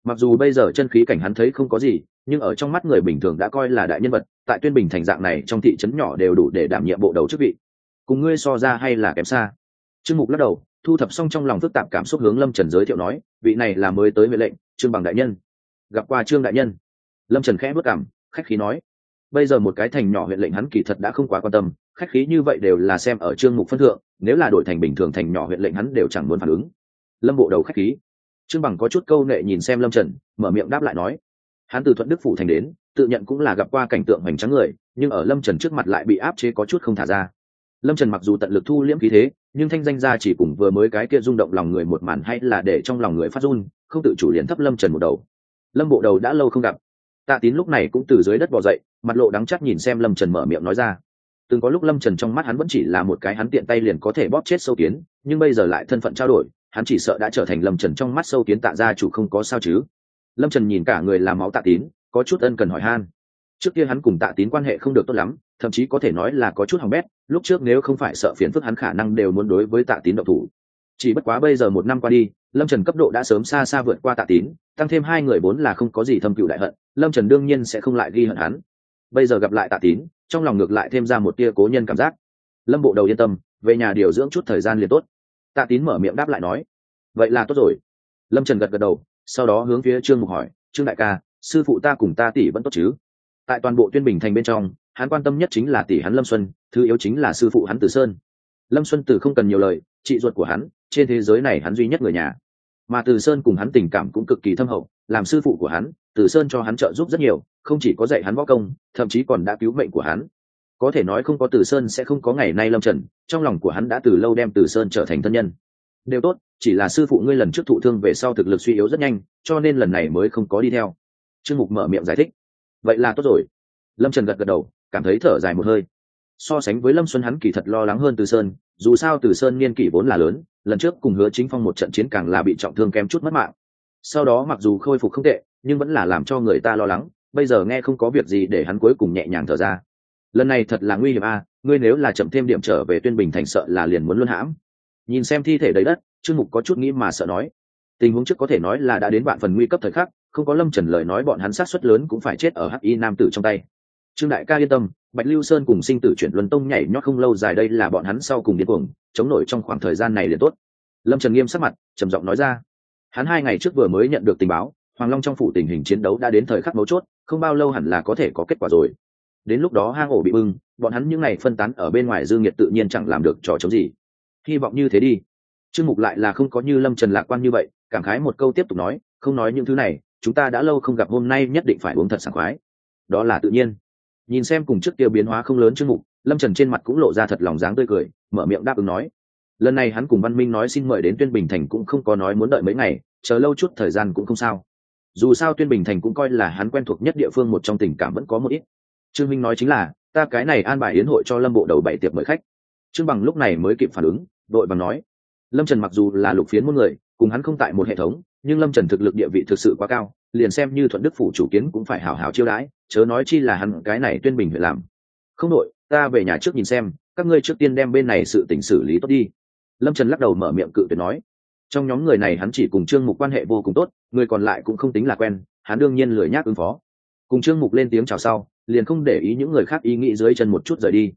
Speaker 1: Mặc dù bây giờ chân khí cảnh hắn thấy không có gì, nhưng ở trong mắt người bình thường đã coi là đại nhân vật, tại tuyên bình thành dạng này trong thị trấn nhỏ đều đủ để đảm nhiệm bộ đầu chức vị. Cùng ngươi so ra hay là kém xa. Trương mục lắc đầu, thu thập xong trong lòng phức tạp cảm xúc hướng lâm trần giới thiệu nói, vị này là mới tới huệ lệnh, trương bằng đại nhân. Gặp qua trương đại nhân. Lâm trần khẽ bước cảm, khách khí nói bây giờ một cái thành nhỏ huyện lệnh hắn kỳ thật đã không quá quan tâm, khách khí như vậy đều là xem ở trương mục phân thượng, nếu là đổi thành bình thường thành nhỏ huyện lệnh hắn đều chẳng muốn phản ứng. Lâm bộ đầu khách khí. Trương bằng có chút câu nệ nhìn xem lâm trần, mở miệng đáp lại nói, hắn từ thuận đức phủ thành đến, tự nhận cũng là gặp qua cảnh tượng hoành trắng người, nhưng ở lâm trần trước mặt lại bị áp chế có chút không thả ra. Lâm trần mặc dù tận lực thu liễm khí thế, nhưng thanh danh ra chỉ cùng vừa mới cái kia rung động lòng người một màn hay là để trong lòng người phát run, không tự chủ liền thấp lâm trần một đầu. Lâm bộ đầu đã lâu không gặp. Tạ tín lúc này cũng từ dưới đất bỏ dậy mặt lộ đắng chắc nhìn xem lâm trần mở miệng nói ra từng có lúc lâm trần trong mắt hắn vẫn chỉ là một cái hắn tiện tay liền có thể bóp chết sâu kiến nhưng bây giờ lại thân phận trao đổi hắn chỉ sợ đã trở thành lâm trần trong mắt sâu kiến tạ gia chủ không có sao chứ lâm trần nhìn cả người làm máu tạ tín có chút ân cần hỏi han trước kia hắn cùng tạ tín quan hệ không được tốt lắm thậm chí có thể nói là có chút hỏng bét lúc trước nếu không phải sợ phiền phức hắn khả năng đều muốn đối với tạ tín độc thủ chỉ bất quá bây giờ một năm qua đi lâm trần cấp độ đã sớm xa xa vượt qua tạ tín tăng thêm hai người vốn là không có gì thâm cựu đại hận lâm trần đương nhiên sẽ không lại ghi hận hắn bây giờ gặp lại tạ tín, trong lòng ngược lại thêm ra một tia cố nhân cảm giác. Lâm bộ đầu yên tâm, về nhà điều dưỡng chút thời gian liền tốt. Tạ tín mở miệng đáp lại nói, vậy là tốt rồi. Lâm trần gật gật đầu, sau đó hướng phía trương mục hỏi, trương đại ca, sư phụ ta cùng ta tỷ vẫn tốt chứ? Tại toàn bộ tuyên bình thành bên trong, hắn quan tâm nhất chính là tỷ hắn lâm xuân, thứ yếu chính là sư phụ hắn tử sơn. Lâm xuân tử không cần nhiều lời, chị ruột của hắn, trên thế giới này hắn duy nhất người nhà. Mà từ sơn cùng hắn tình cảm cũng cực kỳ thâm hậu, làm sư phụ của hắn từ sơn cho hắn trợ giúp rất nhiều không chỉ có dạy hắn võ công, thậm chí còn đã cứu mệnh của hắn. Có thể nói không có từ sơn sẽ không có ngày nay lâm trần, trong lòng của hắn đã từ lâu đem từ sơn trở thành thân nhân. Đều tốt, chỉ là sư phụ ngươi lần trước thụ thương về sau thực lực suy yếu rất nhanh, cho nên lần này mới không có đi theo. Trương mục mở miệng giải thích. Vậy là tốt rồi. Lâm trần gật gật đầu, cảm thấy thở dài một hơi. So sánh với lâm xuân hắn kỳ thật lo lắng hơn từ sơn, dù sao từ sơn niên kỷ vốn là lớn, lần trước cùng hứa chính phong một trận chiến càng là bị trọng thương kém chút mất mạng. Sau đó mặc dù khôi phục không tệ, nhưng vẫn là làm cho người ta lo lắng bây giờ nghe không có việc gì để hắn cuối cùng nhẹ nhàng thở ra. Lần này thật là nguy hiểm a, ngươi nếu là chậm thêm điểm trở về tuyên bình thành sợ là liền muốn luân hãm. Nhìn xem thi thể đầy đất, trương mục có chút nghĩ mà sợ nói. Tình huống trước có thể nói là đã đến bạn phần nguy cấp thời khắc, không có lâm trần lời nói bọn hắn sát xuất lớn cũng phải chết ở hắc y nam tử trong tay. Trương đại ca yên tâm, bạch lưu sơn cùng sinh tử chuyển luân tông nhảy nhót không lâu dài đây là bọn hắn sau cùng điên cuồng, chống nổi trong khoảng thời gian này liền tốt. Lâm trần nghiêm sắc mặt, trầm giọng nói ra. Hắn hai ngày trước vừa mới nhận được tình báo hoàng long trong phủ tình hình chiến đấu đã đến thời khắc mấu chốt, không bao lâu hẳn là có thể có kết quả rồi. Đến lúc đó hang ổ bị bưng, bọn hắn những ngày phân tán ở bên ngoài dương nhiệt tự nhiên chẳng làm được trò chống gì. Hy vọng như thế đi. Chương mục lại là không có như lâm trần lạc quan như vậy, cảm khái một câu tiếp tục nói, không nói những thứ này, chúng ta đã lâu không gặp, hôm nay nhất định phải uống thật sảng khoái. Đó là tự nhiên. Nhìn xem cùng trước kia biến hóa không lớn chương mục, lâm trần trên mặt cũng lộ ra thật lòng dáng tươi cười, mở miệng đáp ứng nói. Lần này hắn cùng văn minh nói xin mời đến tuyên bình thành cũng không có nói muốn đợi mấy ngày, chờ lâu chút thời gian cũng không sao dù sao tuyên bình thành cũng coi là hắn quen thuộc nhất địa phương, một trong tình cảm vẫn có một ít. Trương minh nói chính là, ta cái này an bài yến hội cho lâm bộ đầu bảy tiệc mời khách. Trương bằng lúc này mới kịp phản ứng, đội bằng nói, lâm trần mặc dù là lục phiến một người, cùng hắn không tại một hệ thống, nhưng lâm trần thực lực địa vị thực sự quá cao, liền xem như thuận đức phủ chủ kiến cũng phải hảo hảo chiêu đãi, chớ nói chi là hắn cái này tuyên bình huyện làm. Không đội, ta về nhà trước nhìn xem, các ngươi trước tiên đem bên này sự t xử lý tốt đi. Lâm trần lắc đầu mở miệng cự tuyệt nói trong nhóm người này hắn chỉ cùng trương mục quan hệ vô cùng tốt, người còn lại cũng không tính là quen, hắn đương nhiên lười nhác ứng phó. Cùng trương mục lên tiếng chào sau, liền không để ý những người khác ý nghĩ dưới chân một chút rời đi.